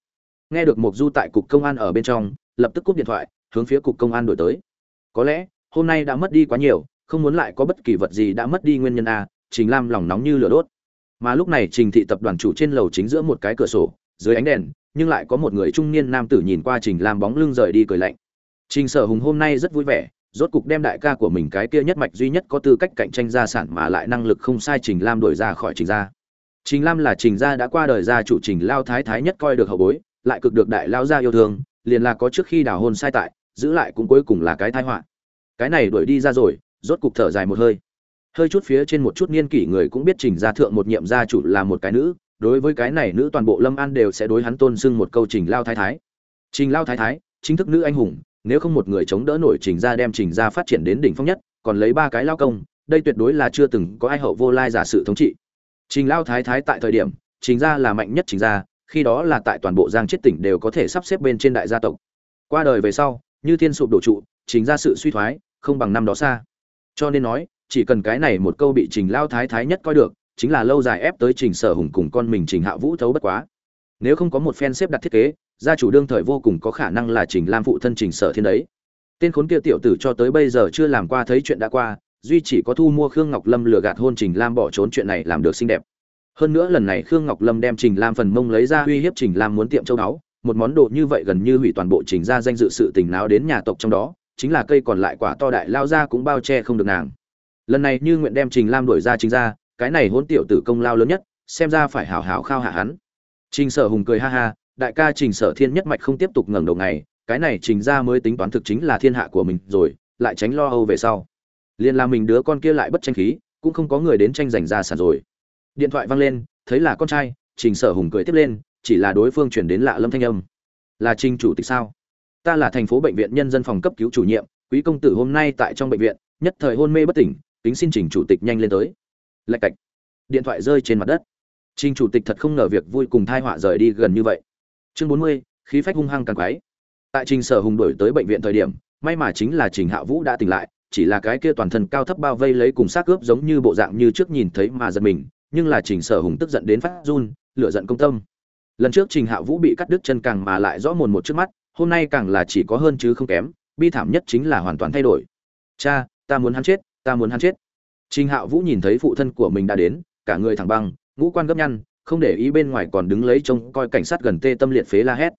Nghe được mục du tại cục công an ở bên trong, lập tức cúp điện thoại, hướng phía cục công an đổi tới. Có lẽ, hôm nay đã mất đi quá nhiều, không muốn lại có bất kỳ vật gì đã mất đi nguyên nhân a trình lam lòng nóng như lửa đốt. Mà lúc này trình thị tập đoàn chủ trên lầu chính giữa một cái cửa sổ, dưới ánh đèn, nhưng lại có một người trung niên nam tử nhìn qua trình lam bóng lưng rời đi cười lạnh trình sở hùng hôm nay rất vui vẻ, rốt cục đem đại ca của mình cái kia nhất mạch duy nhất có tư cách cạnh tranh gia sản mà lại năng lực không sai trình lam đổi ra khỏi trình gia. Trình lam là trình gia đã qua đời gia chủ trình lao thái thái nhất coi được hậu bối, lại cực được đại lao gia yêu thương, liền là có trước khi đào hôn sai tại, giữ lại cũng cuối cùng là cái tai họa. Cái này đuổi đi ra rồi, rốt cục thở dài một hơi. Hơi chút phía trên một chút niên kỷ người cũng biết trình gia thượng một nhiệm gia chủ là một cái nữ, đối với cái này nữ toàn bộ lâm an đều sẽ đối hắn tôn sưng một câu trình lao thái thái. Trình lao thái thái, chính thức nữ anh hùng nếu không một người chống đỡ nổi trình gia đem trình gia phát triển đến đỉnh phong nhất, còn lấy ba cái lao công, đây tuyệt đối là chưa từng có ai hậu vô lai giả sự thống trị. Trình lao thái thái tại thời điểm, trình gia là mạnh nhất trình gia, khi đó là tại toàn bộ giang chết tỉnh đều có thể sắp xếp bên trên đại gia tộc. Qua đời về sau, như thiên sụp đổ trụ chính ra sự suy thoái, không bằng năm đó xa. Cho nên nói, chỉ cần cái này một câu bị trình lao thái thái nhất coi được, chính là lâu dài ép tới trình sở hùng cùng con mình trình hạ vũ thấu bất quá. Nếu không có một phen xếp đặt thiết kế gia chủ đương thời vô cùng có khả năng là trình lam phụ thân trình sở thiên đấy. Tên khốn kia tiểu tử cho tới bây giờ chưa làm qua thấy chuyện đã qua duy chỉ có thu mua khương ngọc lâm lừa gạt hôn trình lam bỏ trốn chuyện này làm được xinh đẹp. Hơn nữa lần này khương ngọc lâm đem trình lam phần mông lấy ra uy hiếp trình lam muốn tiệm châu đáo một món đồ như vậy gần như hủy toàn bộ trình gia danh dự sự tình náo đến nhà tộc trong đó chính là cây còn lại quả to đại lao ra cũng bao che không được nàng. Lần này như nguyện đem trình lam đuổi ra trình gia, cái này hôn tiểu tử công lao lớn nhất xem ra phải hảo hảo khao hạ hắn. Trình sở hùng cười ha ha đại ca trình sở thiên nhất mạch không tiếp tục ngẩng đầu ngày, cái này trình ra mới tính toán thực chính là thiên hạ của mình rồi, lại tránh lo âu về sau. Liền làm mình đứa con kia lại bất tranh khí, cũng không có người đến tranh giành ra sản rồi. Điện thoại vang lên, thấy là con trai, trình sở hùng cười tiếp lên, chỉ là đối phương chuyển đến lạ lâm thanh âm. Là trình chủ tịch sao? Ta là thành phố bệnh viện nhân dân phòng cấp cứu chủ nhiệm, quý công tử hôm nay tại trong bệnh viện, nhất thời hôn mê bất tỉnh, kính xin trình chủ tịch nhanh lên tới. Lạch cạch. Điện thoại rơi trên mặt đất. Trình chủ tịch thật không ngờ việc vui cùng thai họa rời đi gần như vậy chương bốn mươi, khí phách hung hăng càng quái. Tại trình sở hùng đổi tới bệnh viện thời điểm, may mà chính là trình hạ vũ đã tỉnh lại, chỉ là cái kia toàn thân cao thấp bao vây lấy cùng xác cướp giống như bộ dạng như trước nhìn thấy mà giật mình, nhưng là trình sở hùng tức giận đến phát run, lửa giận công tâm. Lần trước trình hạ vũ bị cắt đứt chân càng mà lại rõ mồn một trước mắt, hôm nay càng là chỉ có hơn chứ không kém, bi thảm nhất chính là hoàn toàn thay đổi. Cha, ta muốn hắn chết, ta muốn hắn chết. Trình hạ vũ nhìn thấy phụ thân của mình đã đến, cả người thẳng băng, ngũ quan gấp nhăn không để ý bên ngoài còn đứng lấy trông coi cảnh sát gần tê tâm liệt phế la hét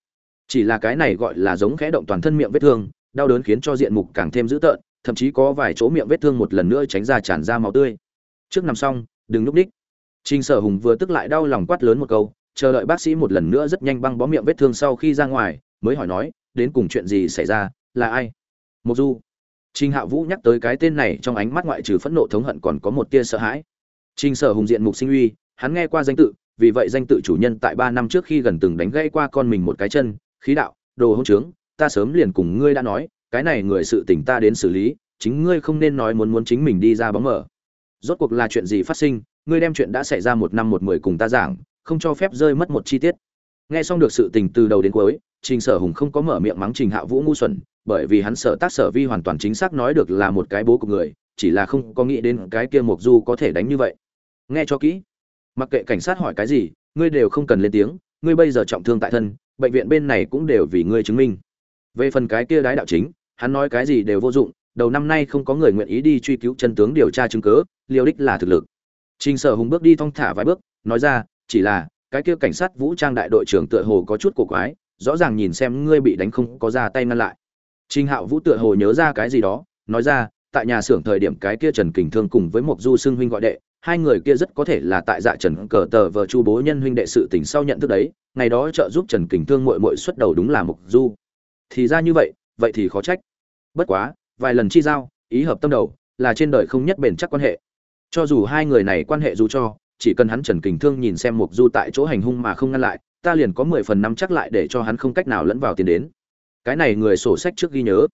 chỉ là cái này gọi là giống khẽ động toàn thân miệng vết thương đau đớn khiến cho diện mục càng thêm dữ tợn thậm chí có vài chỗ miệng vết thương một lần nữa tránh ra tràn ra máu tươi trước nằm xong đừng núp ních Trình Sở Hùng vừa tức lại đau lòng quát lớn một câu, chờ đợi bác sĩ một lần nữa rất nhanh băng bó miệng vết thương sau khi ra ngoài, mới hỏi nói, đến cùng chuyện gì xảy ra, là ai? một Du. Trình Hạ Vũ nhắc tới cái tên này trong ánh mắt ngoại trừ phẫn nộ thống hận còn có một tia sợ hãi. Trình Sở Hùng diện mục sinh uy, hắn nghe qua danh tự, vì vậy danh tự chủ nhân tại 3 năm trước khi gần từng đánh gãy qua con mình một cái chân, khí đạo, đồ hỗn trướng, ta sớm liền cùng ngươi đã nói, cái này người sự tình ta đến xử lý, chính ngươi không nên nói muốn muốn chính mình đi ra bóng mở. Rốt cuộc là chuyện gì phát sinh, ngươi đem chuyện đã xảy ra một năm một mười cùng ta giảng, không cho phép rơi mất một chi tiết. Nghe xong được sự tình từ đầu đến cuối, Trình Sở Hùng không có mở miệng mắng Trình Hạ Vũ ngu xuẩn, bởi vì hắn sợ tác sở vi hoàn toàn chính xác nói được là một cái bố của người, chỉ là không có nghĩ đến cái kia Mộc Du có thể đánh như vậy. Nghe cho kỹ. Mặc kệ cảnh sát hỏi cái gì, ngươi đều không cần lên tiếng, ngươi bây giờ trọng thương tại thân, bệnh viện bên này cũng đều vì ngươi chứng minh. Về phần cái kia đái đạo chính, hắn nói cái gì đều vô dụng, đầu năm nay không có người nguyện ý đi truy cứu chân tướng điều tra chứng cứ, liều đích là thực lực. Trình Sở Hùng bước đi thong thả vài bước, nói ra, chỉ là cái kia cảnh sát vũ trang đại đội trưởng tựa hồ có chút cổ quái, rõ ràng nhìn xem ngươi bị đánh không có ra tay ngăn lại. Trình Hạo Vũ tựa hồ nhớ ra cái gì đó, nói ra, tại nhà xưởng thời điểm cái kia Trần Kình Thương cùng với Mộc Du Sương huynh gọi đệ, hai người kia rất có thể là tại dạ Trần cờ tờ vợ Chu Bố Nhân huynh đệ sự tình sau nhận thức đấy, ngày đó trợ giúp Trần Kình Thương muội muội xuất đầu đúng là mục Du. Thì ra như vậy, vậy thì khó trách. Bất quá, vài lần chi giao, ý hợp tâm đầu, là trên đời không nhất bền chắc quan hệ. Cho dù hai người này quan hệ dù cho, chỉ cần hắn Trần Kình Thương nhìn xem mục Du tại chỗ hành hung mà không ngăn lại, ta liền có mười phần năm chắc lại để cho hắn không cách nào lẫn vào tiền đến cái này người sổ sách trước ghi nhớ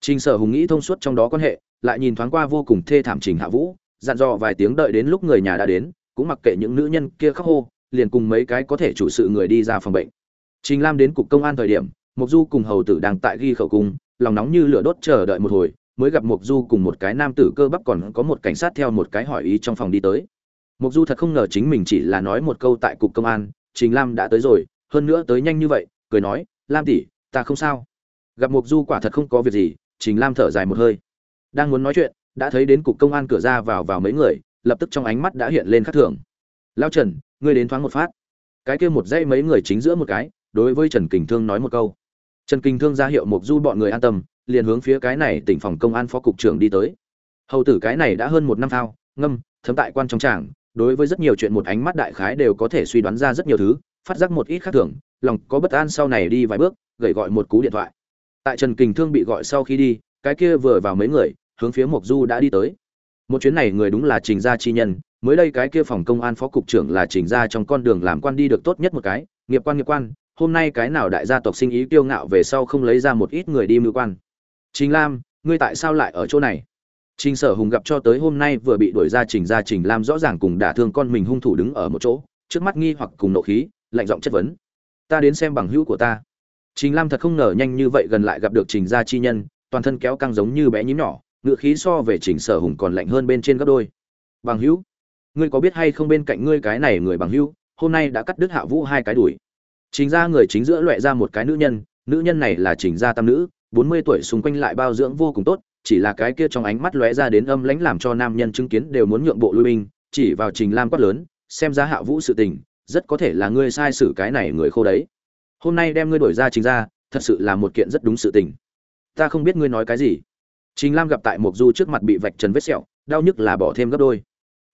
trình sở hùng nghĩ thông suốt trong đó quan hệ lại nhìn thoáng qua vô cùng thê thảm trình hạ vũ dặn dò vài tiếng đợi đến lúc người nhà đã đến, cũng mặc kệ những nữ nhân kia khóc hô, liền cùng mấy cái có thể chủ sự người đi ra phòng bệnh. Trình lam đến cục công an thời điểm mục du cùng hầu tử đang tại ghi khẩu cung, lòng nóng như lửa đốt chờ đợi một hồi, mới gặp mục du cùng một cái nam tử cơ bắp còn có một cảnh sát theo một cái hỏi ý trong phòng đi tới. Mục du thật không ngờ chính mình chỉ là nói một câu tại cục công an, trình lam đã tới rồi, hơn nữa tới nhanh như vậy, cười nói, lam tỷ, ta không sao. Gặp mục du quả thật không có việc gì, trình lam thở dài một hơi. Đang muốn nói chuyện đã thấy đến cục công an cửa ra vào vào mấy người, lập tức trong ánh mắt đã hiện lên khắc thường. Lao trần, ngươi đến thoáng một phát. Cái kia một dãy mấy người chính giữa một cái, đối với trần kình thương nói một câu. Trần kình thương ra hiệu mục du bọn người an tâm, liền hướng phía cái này tỉnh phòng công an phó cục trưởng đi tới. Hầu tử cái này đã hơn một năm thao, ngâm, thấm tại quan trong trảng đối với rất nhiều chuyện một ánh mắt đại khái đều có thể suy đoán ra rất nhiều thứ, phát giác một ít khác thường, lòng có bất an sau này đi vài bước gậy gọi một cú điện thoại. Tại trần kình thương bị gọi sau khi đi, cái kia vừa vào mấy người hướng phía mộc du đã đi tới. Một chuyến này người đúng là trình gia chi nhân mới đây cái kia phòng công an phó cục trưởng là trình gia trong con đường làm quan đi được tốt nhất một cái nghiệp quan nghiệp quan hôm nay cái nào đại gia tộc sinh ý kiêu ngạo về sau không lấy ra một ít người đi mưu quan. Trình lam ngươi tại sao lại ở chỗ này? Trình sở hùng gặp cho tới hôm nay vừa bị đuổi ra trình gia trình lam rõ ràng cùng đả thương con mình hung thủ đứng ở một chỗ trước mắt nghi hoặc cùng nộ khí lạnh giọng chất vấn. Ta đến xem bằng hữu của ta. Trình Lam thật không ngờ nhanh như vậy gần lại gặp được Trình gia chi nhân, toàn thân kéo căng giống như bé nhím nhỏ, ngựa khí so về Trình Sở Hùng còn lạnh hơn bên trên gấp đôi. Bằng hữu, ngươi có biết hay không bên cạnh ngươi cái này người bằng hữu, hôm nay đã cắt đứt Hạ Vũ hai cái đuổi. Trình gia người chính giữa loại ra một cái nữ nhân, nữ nhân này là Trình gia tam nữ, 40 tuổi xung quanh lại bao dưỡng vô cùng tốt, chỉ là cái kia trong ánh mắt lóe ra đến âm lãnh làm cho nam nhân chứng kiến đều muốn nhượng bộ lui binh, chỉ vào Trình Lam quát lớn, xem ra Hạ Vũ sự tình, rất có thể là ngươi sai xử cái này người khô đấy hôm nay đem ngươi đổi ra trình ra thật sự là một kiện rất đúng sự tình ta không biết ngươi nói cái gì trình lam gặp tại mộc du trước mặt bị vạch trần vết sẹo đau nhức là bỏ thêm gấp đôi.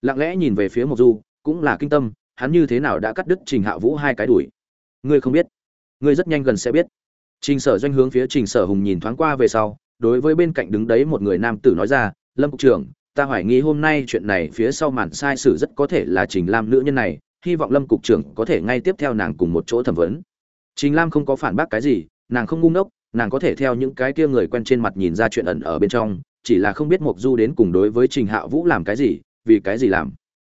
Lặng lẽ nhìn về phía mộc du cũng là kinh tâm hắn như thế nào đã cắt đứt trình hạ vũ hai cái đuổi? Ngươi không biết. Ngươi rất nhanh gần sẽ biết. Trình sở doanh hướng phía trình sở hùng nhìn thoáng qua về sau đối với bên cạnh đứng đấy một người nam tử nói ra lâm cục trưởng ta hoài nghi hôm nay chuyện này phía sau màn sai sử rất có thể là trình lam nữ nhân này hy vọng lâm cục trưởng có thể ngay tiếp theo nàng cùng một chỗ thẩm vấn. Trình Lam không có phản bác cái gì, nàng không ngu ngốc, nàng có thể theo những cái kia người quen trên mặt nhìn ra chuyện ẩn ở bên trong, chỉ là không biết Mộc Du đến cùng đối với Trình Hạ Vũ làm cái gì, vì cái gì làm.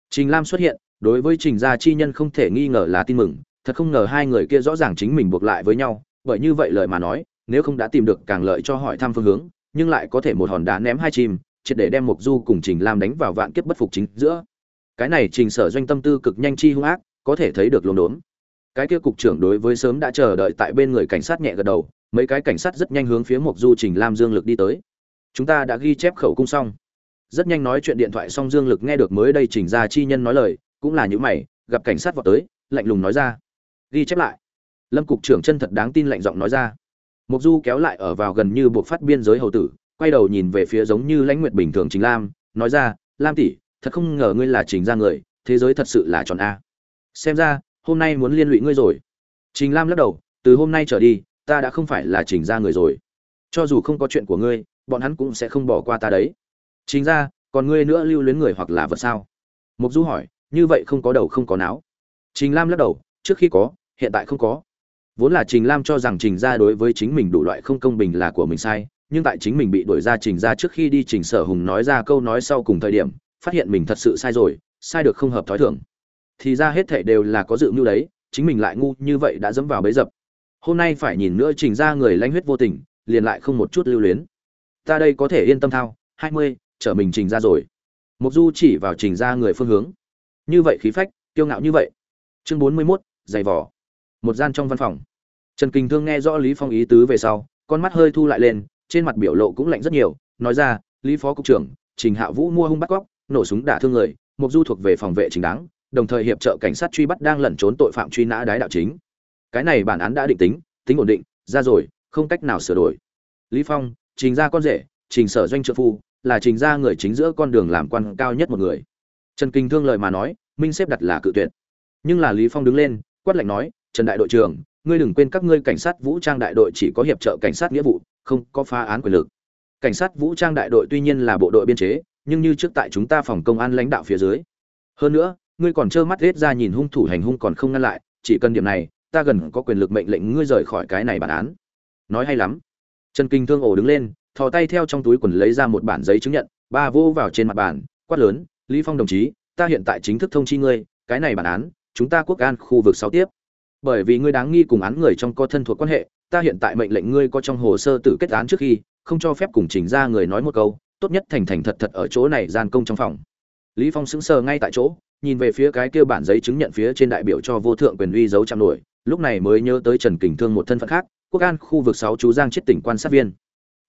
Trình Lam xuất hiện, đối với Trình gia chi nhân không thể nghi ngờ là tin mừng, thật không ngờ hai người kia rõ ràng chính mình buộc lại với nhau, bởi như vậy lời mà nói, nếu không đã tìm được càng lợi cho hỏi thăm phương hướng, nhưng lại có thể một hòn đá ném hai chim, triệt để đem Mộc Du cùng Trình Lam đánh vào vạn kiếp bất phục chính giữa. Cái này Trình Sở doanh tâm tư cực nhanh chi hung ác, có thể thấy được luồng đốn cái kia cục trưởng đối với sớm đã chờ đợi tại bên người cảnh sát nhẹ gật đầu mấy cái cảnh sát rất nhanh hướng phía mộc du trình lam dương lực đi tới. Chúng ta đã ghi chép khẩu cung xong. Rất nhanh nói chuyện điện thoại xong dương lực nghe được mới đây trình ra chi nhân nói lời, cũng là những mày, gặp cảnh sát vào tới, lạnh lùng nói ra. Ghi chép lại. Lâm cục trưởng chân thật đáng tin lạnh giọng nói ra. Mộc du kéo lại ở vào gần như buộc phát biên giới hầu tử, quay đầu nhìn về phía giống như lãnh nguyệt bình thường trình lam, nói ra, lam tỷ, thật không ngờ ngươi là trình ra người, thế giới thật sự là tròn a. Xem ra, hôm nay muốn liên lụy ngươi rồi. Trình lam lắc đầu, từ hôm nay trở đi ta đã không phải là trình ra người rồi. Cho dù không có chuyện của ngươi, bọn hắn cũng sẽ không bỏ qua ta đấy. Chính ra còn ngươi nữa lưu luyến người hoặc là vật sao? Mục du hỏi, như vậy không có đầu không có não. Trình lam lắc đầu, trước khi có, hiện tại không có. Vốn là trình lam cho rằng trình ra đối với chính mình đủ loại không công bình là của mình sai, nhưng tại chính mình bị đuổi ra trình ra trước khi đi trình sở hùng nói ra câu nói sau cùng thời điểm, phát hiện mình thật sự sai rồi, sai được không hợp thói thường. Thì ra hết thảy đều là có dự mưu đấy, chính mình lại ngu như vậy đã dẫm vào bẫy dập hôm nay phải nhìn nữa trình ra người lanh huyết vô tình, liền lại không một chút lưu luyến. Ta đây có thể yên tâm thao, hai mươi, trở mình trình ra rồi. Mục du chỉ vào trình ra người phương hướng. Như vậy khí phách, kiêu ngạo như vậy. Chương bốn mươi mốt, giày vỏ một gian trong văn phòng. Trần kinh thương nghe rõ lý phong ý tứ về sau, con mắt hơi thu lại lên, trên mặt biểu lộ cũng lạnh rất nhiều, nói ra, lý phó cục trưởng, trình hạ vũ mua hung bắt cóc, nổ súng đả thương người, mục du thuộc về phòng vệ chính đáng, đồng thời hiệp trợ cảnh sát truy bắt đang lẩn trốn tội phạm truy nã đái đạo chính cái này bản án đã định tính tính ổn định, ra rồi, không cách nào sửa đổi. Lý phong, trình ra con rể, trình sở doanh trợ phu, là trình ra người chính giữa con đường làm quan cao nhất một người. Trần kinh thương lời mà nói, minh xếp đặt là cự tuyệt. Nhưng là lý phong đứng lên, quát lạnh nói, trần đại đội trưởng, ngươi đừng quên các ngươi cảnh sát vũ trang đại đội chỉ có hiệp trợ cảnh sát nghĩa vụ, không có phá án quyền lực. Cảnh sát vũ trang đại đội tuy nhiên là bộ đội biên chế, nhưng như trước tại chúng ta phòng công an lãnh đạo phía dưới. Hơn nữa, ngươi còn trơ mắt hết ra nhìn hung thủ hành hung còn không ngăn lại, chỉ cần điểm này ta gần có quyền lực mệnh lệnh ngươi rời khỏi cái này bản án. Nói hay lắm. Trần kinh thương ổ đứng lên, thò tay theo trong túi quần lấy ra một bản giấy chứng nhận, ba vô vào trên mặt bàn, quát lớn, lý phong đồng chí, ta hiện tại chính thức thông chi ngươi, cái này bản án, chúng ta quốc an khu vực sáu tiếp. Bởi vì ngươi đáng nghi cùng án người trong có thân thuộc quan hệ, ta hiện tại mệnh lệnh ngươi có trong hồ sơ tử kết án trước khi, không cho phép cùng trình ra người nói một câu, tốt nhất thành thành thật thật ở chỗ này gian công trong phòng. Lý phong sững sờ ngay tại chỗ, nhìn về phía cái kia bản giấy chứng nhận phía trên đại biểu cho vô thượng quyền uy dấu chạm nổi lúc này mới nhớ tới trần kình thương một thân phận khác, quốc an khu vực sáu chú giang chết tỉnh quan sát viên.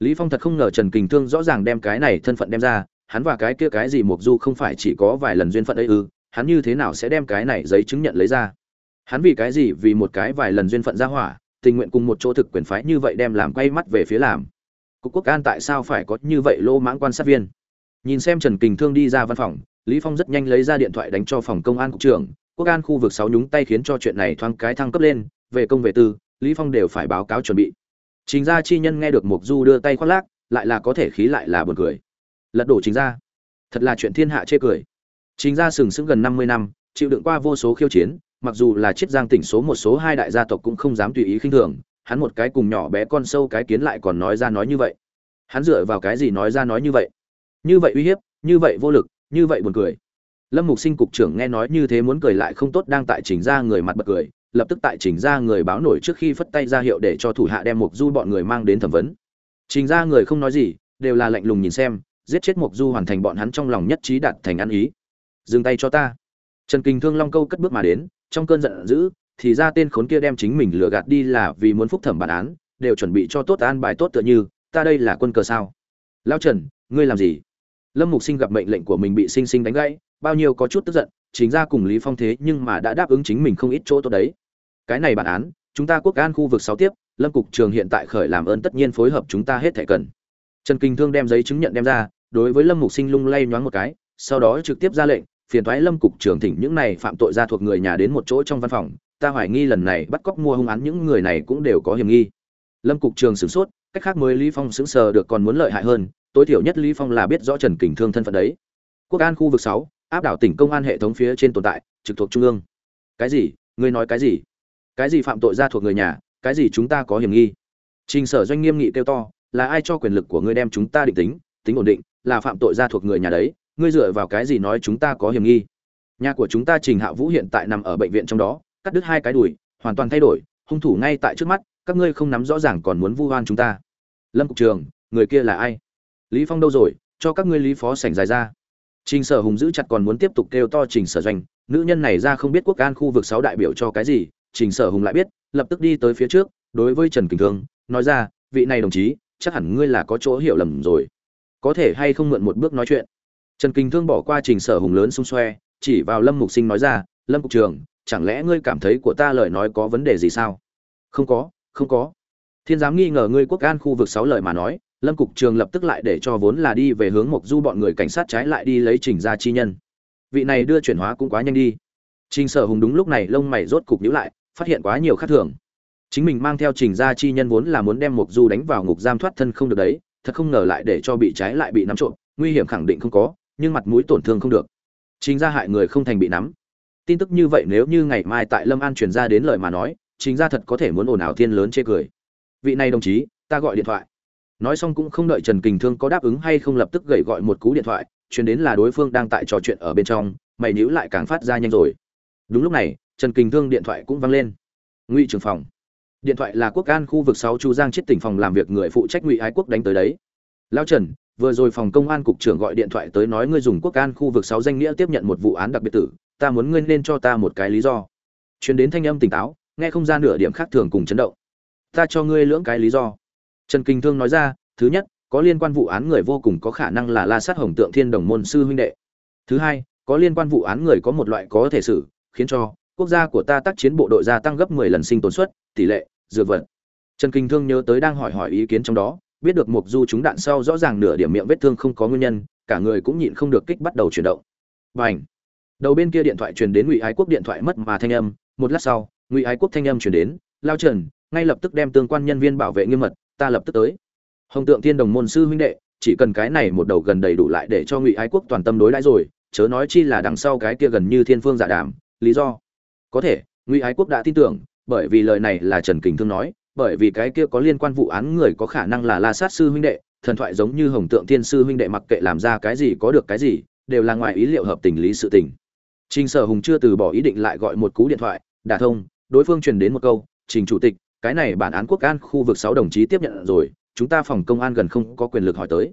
Lý phong thật không ngờ trần kình thương rõ ràng đem cái này thân phận đem ra, hắn và cái kia cái gì Mộc du không phải chỉ có vài lần duyên phận ấy ư, hắn như thế nào sẽ đem cái này giấy chứng nhận lấy ra? Hắn vì cái gì, vì một cái vài lần duyên phận ra hỏa, tình nguyện cùng một chỗ thực quyền phái như vậy đem làm quay mắt về phía làm? Cục quốc an tại sao phải có như vậy lô mãng quan sát viên? Nhìn xem trần kình thương đi ra văn phòng, lý phong rất nhanh lấy ra điện thoại đánh cho phòng công an cục trưởng quốc an khu vực sáu nhúng tay khiến cho chuyện này thoáng cái thăng cấp lên, về công về tư, lý phong đều phải báo cáo chuẩn bị. Trình gia chi nhân nghe được mục du đưa tay khoác lác, lại là có thể khí lại là buồn cười. Lật đổ trình gia. Thật là chuyện thiên hạ chê cười. Trình gia sừng sững gần 50 năm, chịu đựng qua vô số khiêu chiến, mặc dù là chiết giang tỉnh số một số hai đại gia tộc cũng không dám tùy ý khinh thường, hắn một cái cùng nhỏ bé con sâu cái kiến lại còn nói ra nói như vậy. Hắn dựa vào cái gì nói ra nói như vậy? Như vậy uy hiếp, như vậy vô lực, như vậy buồn cười lâm mục sinh cục trưởng nghe nói như thế muốn cười lại không tốt, đang tại chỉnh ra người mặt bật cười, lập tức tại chỉnh ra người báo nổi trước khi phất tay ra hiệu để cho thủ hạ đem mục du bọn người mang đến thẩm vấn. Trình ra người không nói gì, đều là lạnh lùng nhìn xem, giết chết mục du hoàn thành bọn hắn trong lòng nhất trí đạt thành ăn ý. Dừng tay cho ta. Trần kinh thương long câu cất bước mà đến, trong cơn giận dữ, thì ra tên khốn kia đem chính mình lừa gạt đi là vì muốn phúc thẩm bản án, đều chuẩn bị cho tốt an bài tốt tựa như, ta đây là quân cờ sao? Lao trần, ngươi làm gì? Lâm mục sinh gặp mệnh lệnh của mình bị sinh sinh đánh gãy bao nhiêu có chút tức giận chính ra cùng lý phong thế nhưng mà đã đáp ứng chính mình không ít chỗ tốt đấy. Cái này bản án chúng ta quốc an khu vực sáu tiếp lâm cục trường hiện tại khởi làm ơn tất nhiên phối hợp chúng ta hết thể cần. Trần kinh thương đem giấy chứng nhận đem ra đối với lâm mục sinh lung lay nhoáng một cái sau đó trực tiếp ra lệnh phiền thoái lâm cục trưởng thỉnh những này phạm tội ra thuộc người nhà đến một chỗ trong văn phòng ta hoài nghi lần này bắt cóc mua hung án những người này cũng đều có hiểm nghi. Lâm cục trường sửng sốt cách khác mới lý phong sững sờ được còn muốn lợi hại hơn tối thiểu nhất lý phong là biết rõ trần kình thương thân phận đấy. Quốc an khu vực 6, áp đảo tỉnh công an hệ thống phía trên tồn tại, trực thuộc trung ương. Cái gì? Ngươi nói cái gì? Cái gì phạm tội ra thuộc người nhà? Cái gì chúng ta có hiểm nghi? Trình sở doanh nghiêm nghị kêu to, là ai cho quyền lực của ngươi đem chúng ta định tính? Tính ổn định, là phạm tội ra thuộc người nhà đấy. Ngươi dựa vào cái gì nói chúng ta có hiểm nghi? Nhà của chúng ta trình hạ vũ hiện tại nằm ở bệnh viện trong đó, cắt đứt hai cái đùi, hoàn toàn thay đổi, hung thủ ngay tại trước mắt, các ngươi không nắm rõ ràng còn muốn vu oan chúng ta. Lâm cục trường, người kia là ai? Lý phong đâu rồi? Cho các ngươi lý phó sảnh dài ra trình sở hùng giữ chặt còn muốn tiếp tục kêu to trình sở doanh, nữ nhân này ra không biết quốc an khu vực sáu đại biểu cho cái gì, trình sở hùng lại biết, lập tức đi tới phía trước, đối với trần kình thương, nói ra, vị này đồng chí, chắc hẳn ngươi là có chỗ hiểu lầm rồi. Có thể hay không mượn một bước nói chuyện? Trần kinh thương bỏ qua trình sở hùng lớn xung xoe, chỉ vào lâm mục sinh nói ra, lâm cục trường, chẳng lẽ ngươi cảm thấy của ta lời nói có vấn đề gì sao? Không có không có. Thiên giám nghi ngờ ngươi quốc an khu vực sáu lời mà nói lâm cục trường lập tức lại để cho vốn là đi về hướng mộc du bọn người cảnh sát trái lại đi lấy trình ra chi nhân. Vị này đưa chuyển hóa cũng quá nhanh đi. Trình sở hùng đúng lúc này lông mày rốt cục nhíu lại, phát hiện quá nhiều khác thường. Chính mình mang theo trình ra chi nhân vốn là muốn đem mộc du đánh vào ngục giam thoát thân không được đấy, thật không ngờ lại để cho bị trái lại bị nắm trộm, nguy hiểm khẳng định không có, nhưng mặt mũi tổn thương không được. Chính ra hại người không thành bị nắm. Tin tức như vậy nếu như ngày mai tại lâm an truyền ra đến lời mà nói chính ra thật có thể muốn ồn ào thiên lớn chê cười. Vị này đồng chí, ta gọi điện thoại nói xong cũng không đợi trần kình thương có đáp ứng hay không lập tức gậy gọi một cú điện thoại, chuyển đến là đối phương đang tại trò chuyện ở bên trong, mày nhữ lại càng phát ra nhanh rồi. Đúng lúc này, trần kình thương điện thoại cũng vang lên. Ngụy trưởng phòng. Điện thoại là quốc an khu vực sáu chu giang chết tỉnh phòng làm việc người phụ trách ngụy ái quốc đánh tới đấy. Lao trần, vừa rồi phòng công an cục trưởng gọi điện thoại tới nói ngươi dùng quốc an khu vực sáu danh nghĩa tiếp nhận một vụ án đặc biệt tử, ta muốn ngươi nên cho ta một cái lý do. Chuyển đến thanh âm tỉnh táo, nghe không ra nửa điểm khác thường cùng chấn động. Ta cho ngươi lưỡng cái lý do trần kinh thương nói ra, thứ nhất, có liên quan vụ án người vô cùng có khả năng là la sát hồng tượng thiên đồng môn sư huynh đệ. Thứ hai, có liên quan vụ án người có một loại có thể xử, khiến cho quốc gia của ta tác chiến bộ đội gia tăng gấp 10 lần sinh tồn suất, tỷ lệ, dược vật. Trần kinh thương nhớ tới đang hỏi hỏi ý kiến trong đó, biết được mục du chúng đạn sau rõ ràng nửa điểm miệng vết thương không có nguyên nhân, cả người cũng nhịn không được kích bắt đầu chuyển động. Bành. đầu bên kia điện thoại truyền đến ngụy ái quốc điện thoại mất mà thanh âm, một lát sau, ngụy ái quốc thanh âm truyền đến, lao trần ngay lập tức đem tương quan nhân viên bảo vệ nghiêm mật, ta lập tức tới. Hồng tượng thiên đồng môn sư huynh đệ, chỉ cần cái này một đầu gần đầy đủ lại để cho ngụy ái quốc toàn tâm đối đãi rồi, chớ nói chi là đằng sau cái kia gần như thiên phương giả đàm, lý do. Có thể, ngụy ái quốc đã tin tưởng, bởi vì lời này là trần kình thương nói, bởi vì cái kia có liên quan vụ án người có khả năng là la sát sư huynh đệ, thần thoại giống như hồng tượng thiên sư huynh đệ mặc kệ làm ra cái gì có được cái gì, đều là ngoài ý liệu hợp tình lý sự tình. Trình sở hùng chưa từ bỏ ý định lại gọi một cú điện thoại, đả thông, đối phương truyền đến một câu, trình chủ tịch cái này bản án quốc an khu vực sáu đồng chí tiếp nhận rồi, chúng ta phòng công an gần không có quyền lực hỏi tới.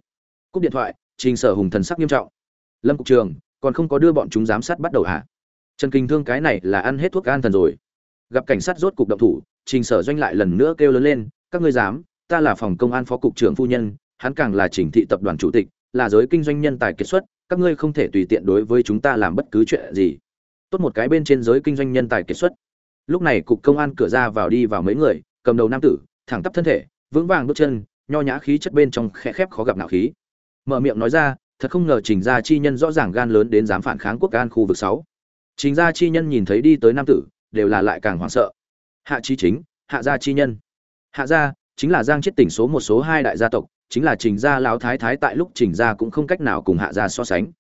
Cúp điện thoại, trình sở hùng thần sắc nghiêm trọng. Lâm cục trường, còn không có đưa bọn chúng giám sát bắt đầu hả? Trần kinh thương cái này là ăn hết thuốc an thần rồi. Gặp cảnh sát rốt cục động thủ, trình sở doanh lại lần nữa kêu lớn lên, các ngươi dám, ta là phòng công an phó cục trưởng phu nhân, hắn càng là trình thị tập đoàn chủ tịch, là giới kinh doanh nhân tài kiệt xuất, các ngươi không thể tùy tiện đối với chúng ta làm bất cứ chuyện gì. Tốt một cái bên trên giới kinh doanh nhân tài kiệt xuất lúc này cục công an cửa ra vào đi vào mấy người, cầm đầu nam tử, thẳng tắp thân thể, vững vàng bước chân, nho nhã khí chất bên trong khẽ khép khó gặp nào khí. Mở miệng nói ra, thật không ngờ trình gia chi nhân rõ ràng gan lớn đến dám phản kháng quốc an khu vực sáu. Trình gia chi nhân nhìn thấy đi tới nam tử, đều là lại càng hoảng sợ. Hạ chi chính, hạ gia chi nhân. Hạ gia chính là giang chết tỉnh số một số hai đại gia tộc, chính là trình gia lão thái thái tại lúc trình gia cũng không cách nào cùng hạ gia so sánh.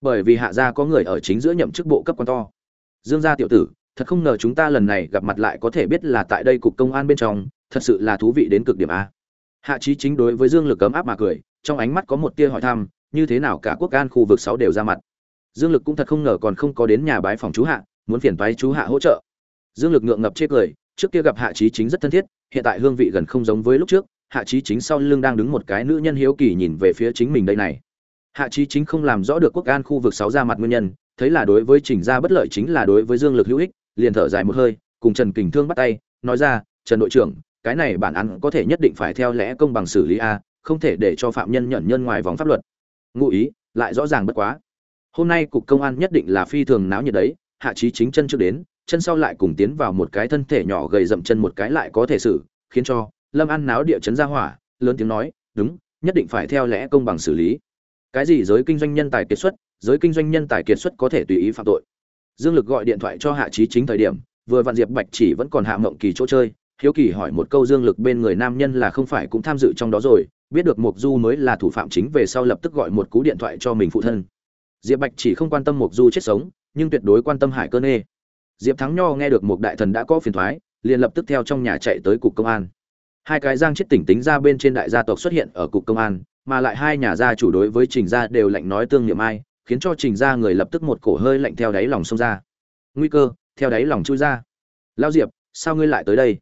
Bởi vì hạ gia có người ở chính giữa nhậm chức bộ cấp quan to. Dương gia tiểu tử thật không ngờ chúng ta lần này gặp mặt lại có thể biết là tại đây cục công an bên trong, thật sự là thú vị đến cực điểm a. Hạ trí chính đối với dương lực cấm áp mà cười, trong ánh mắt có một tia hỏi thăm, như thế nào cả quốc an khu vực sáu đều ra mặt. Dương lực cũng thật không ngờ còn không có đến nhà bái phòng chú hạ, muốn phiền toái chú hạ hỗ trợ. Dương lực ngượng ngập chê cười, trước kia gặp hạ trí chính rất thân thiết, hiện tại hương vị gần không giống với lúc trước, hạ trí chính sau lưng đang đứng một cái nữ nhân hiếu kỳ nhìn về phía chính mình đây này. Hạ trí chính không làm rõ được quốc an khu vực sáu ra mặt nguyên nhân, thấy là đối với trình ra bất lợi chính là đối với dương lực hữu ích liền thở dài một hơi, cùng trần kình thương bắt tay, nói ra, trần đội trưởng, cái này bản án có thể nhất định phải theo lẽ công bằng xử lý a, không thể để cho phạm nhân nhận nhân ngoài vòng pháp luật. Ngụ ý, lại rõ ràng bất quá. Hôm nay cục công an nhất định là phi thường náo nhiệt đấy, hạ trí chính chân trước đến, chân sau lại cùng tiến vào một cái thân thể nhỏ gầy dậm chân một cái lại có thể xử, khiến cho lâm an náo địa chấn ra hỏa, lớn tiếng nói, đúng, nhất định phải theo lẽ công bằng xử lý. Cái gì giới kinh doanh nhân tài kiệt xuất, giới kinh doanh nhân tài kiệt xuất có thể tùy ý phạm tội dương lực gọi điện thoại cho hạ trí chính thời điểm, vừa vạn diệp bạch chỉ vẫn còn hạ mộng kỳ chỗ chơi, hiếu kỳ hỏi một câu dương lực bên người nam nhân là không phải cũng tham dự trong đó rồi, biết được mục du mới là thủ phạm chính về sau lập tức gọi một cú điện thoại cho mình phụ thân. Diệp bạch chỉ không quan tâm mục du chết sống, nhưng tuyệt đối quan tâm hải cơ nê. Diệp thắng nho nghe được một đại thần đã có phiền thoái, liền lập tức theo trong nhà chạy tới cục công an. Hai cái giang chết tỉnh tính ra bên trên đại gia tộc xuất hiện ở cục công an, mà lại hai nhà gia chủ đối với trình gia đều lạnh nói tương niệm ai khiến cho trình gia người lập tức một cổ hơi lạnh theo đáy lòng xông ra. Nguy cơ, theo đáy lòng chui ra. Lao diệp, sao ngươi lại tới đây?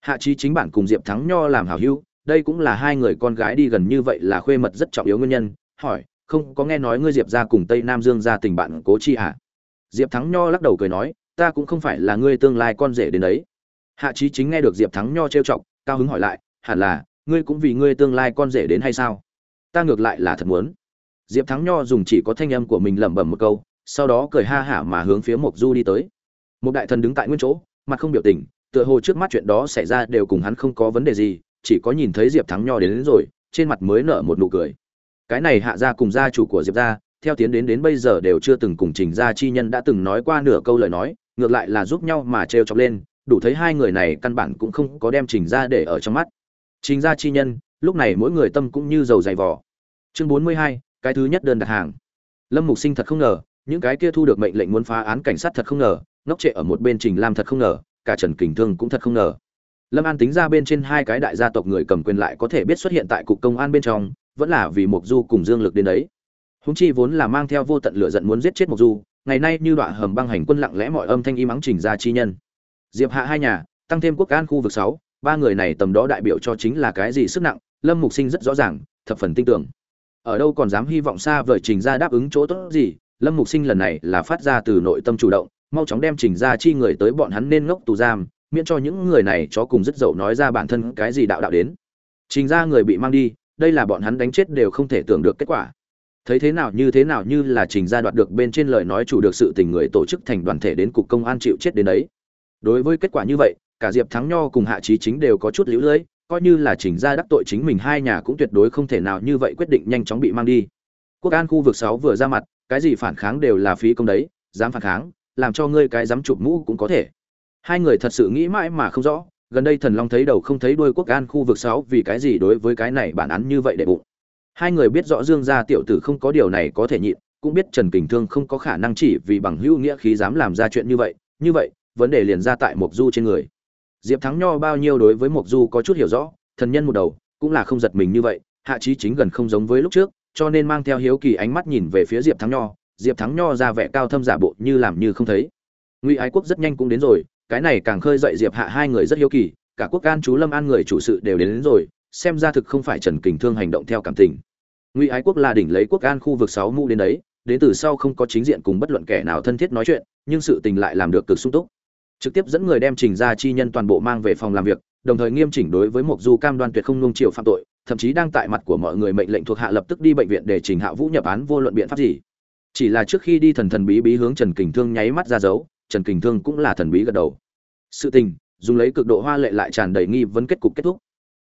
Hạ trí chính bản cùng diệp thắng nho làm hảo hữu, đây cũng là hai người con gái đi gần như vậy là khuê mật rất trọng yếu nguyên nhân. Hỏi, không có nghe nói ngươi diệp ra cùng tây nam dương ra tình bạn cố chi hả? Diệp thắng nho lắc đầu cười nói, ta cũng không phải là ngươi tương lai con rể đến đấy. Hạ trí chính nghe được diệp thắng nho trêu chọc, cao hứng hỏi lại, hẳn là, ngươi cũng vì ngươi tương lai con rể đến hay sao? Ta ngược lại là thật muốn diệp thắng nho dùng chỉ có thanh âm của mình lẩm bẩm một câu sau đó cười ha hả mà hướng phía mộc du đi tới. Một đại thần đứng tại nguyên chỗ mặt không biểu tình tựa hồ trước mắt chuyện đó xảy ra đều cùng hắn không có vấn đề gì chỉ có nhìn thấy diệp thắng nho đến, đến rồi trên mặt mới nở một nụ cười. Cái này hạ Gia cùng gia chủ của diệp gia, theo tiến đến đến bây giờ đều chưa từng cùng trình gia chi nhân đã từng nói qua nửa câu lời nói ngược lại là giúp nhau mà trêu chọc lên đủ thấy hai người này căn bản cũng không có đem trình Gia để ở trong mắt. Trình gia chi nhân lúc này mỗi người tâm cũng như dầu dày vỏ chương bốn mươi hai cái thứ nhất đơn đặt hàng. Lâm mục sinh thật không ngờ, những cái kia thu được mệnh lệnh muốn phá án cảnh sát thật không ngờ, ngốc trệ ở một bên trình lam thật không ngờ, cả trần kình thương cũng thật không ngờ. Lâm an tính ra bên trên hai cái đại gia tộc người cầm quyền lại có thể biết xuất hiện tại cục công an bên trong, vẫn là vì mục du cùng dương lực đến đấy. Húng chi vốn là mang theo vô tận lửa giận muốn giết chết mục du, ngày nay như đoạn hầm băng hành quân lặng lẽ mọi âm thanh im ắng trình ra chi nhân. Diệp hạ hai nhà, tăng thêm quốc an khu vực sáu, ba người này tầm đó đại biểu cho chính là cái gì sức nặng, lâm mục sinh rất rõ ràng, thập phần tin tưởng ở đâu còn dám hy vọng xa vời trình ra đáp ứng chỗ tốt gì? Lâm mục sinh lần này là phát ra từ nội tâm chủ động, mau chóng đem trình ra chi người tới bọn hắn nên ngốc tù giam, miễn cho những người này chó cùng rất dậu nói ra bản thân cái gì đạo đạo đến. Trình ra người bị mang đi, đây là bọn hắn đánh chết đều không thể tưởng được kết quả. Thấy thế nào như thế nào như là trình ra đoạt được bên trên lời nói chủ được sự tình người tổ chức thành đoàn thể đến cục công an chịu chết đến đấy. Đối với kết quả như vậy, cả diệp thắng nho cùng hạ trí chính đều có chút lũ lưỡi coi như là chỉnh ra đắc tội chính mình, hai nhà cũng tuyệt đối không thể nào như vậy quyết định nhanh chóng bị mang đi. Quốc an khu vực sáu vừa ra mặt, cái gì phản kháng đều là phí công đấy, dám phản kháng, làm cho ngươi cái dám chụp mũ cũng có thể. Hai người thật sự nghĩ mãi mà không rõ, gần đây thần long thấy đầu không thấy đuôi quốc an khu vực sáu vì cái gì đối với cái này bản án như vậy để bụng. Hai người biết rõ dương gia tiểu tử không có điều này có thể nhịn, cũng biết trần kình thương không có khả năng chỉ vì bằng hữu nghĩa khí dám làm ra chuyện như vậy như vậy, vấn đề liền ra tại mộc du trên người diệp thắng nho bao nhiêu đối với mộc du có chút hiểu rõ thần nhân một đầu cũng là không giật mình như vậy hạ trí chính gần không giống với lúc trước cho nên mang theo hiếu kỳ ánh mắt nhìn về phía diệp thắng nho diệp thắng nho ra vẻ cao thâm giả bộ như làm như không thấy. Ngụy ái quốc rất nhanh cũng đến rồi cái này càng khơi dậy diệp hạ hai người rất hiếu kỳ cả quốc an chú lâm an người chủ sự đều đến, đến rồi xem ra thực không phải trần kình thương hành động theo cảm tình. Ngụy ái quốc là đỉnh lấy quốc an khu vực sáu mũ đến đấy đến từ sau không có chính diện cùng bất luận kẻ nào thân thiết nói chuyện nhưng sự tình lại làm được cực sung túc trực tiếp dẫn người đem trình ra chi nhân toàn bộ mang về phòng làm việc, đồng thời nghiêm chỉnh đối với mục du cam đoan tuyệt không nung chiều phạm tội, thậm chí đang tại mặt của mọi người mệnh lệnh thuộc hạ lập tức đi bệnh viện để trình hạ vũ nhập án vô luận biện pháp gì. Chỉ là trước khi đi thần thần bí bí hướng trần kình thương nháy mắt ra dấu, trần kình thương cũng là thần bí gật đầu. Sự tình, dùng lấy cực độ hoa lệ lại tràn đầy nghi vấn kết cục kết thúc.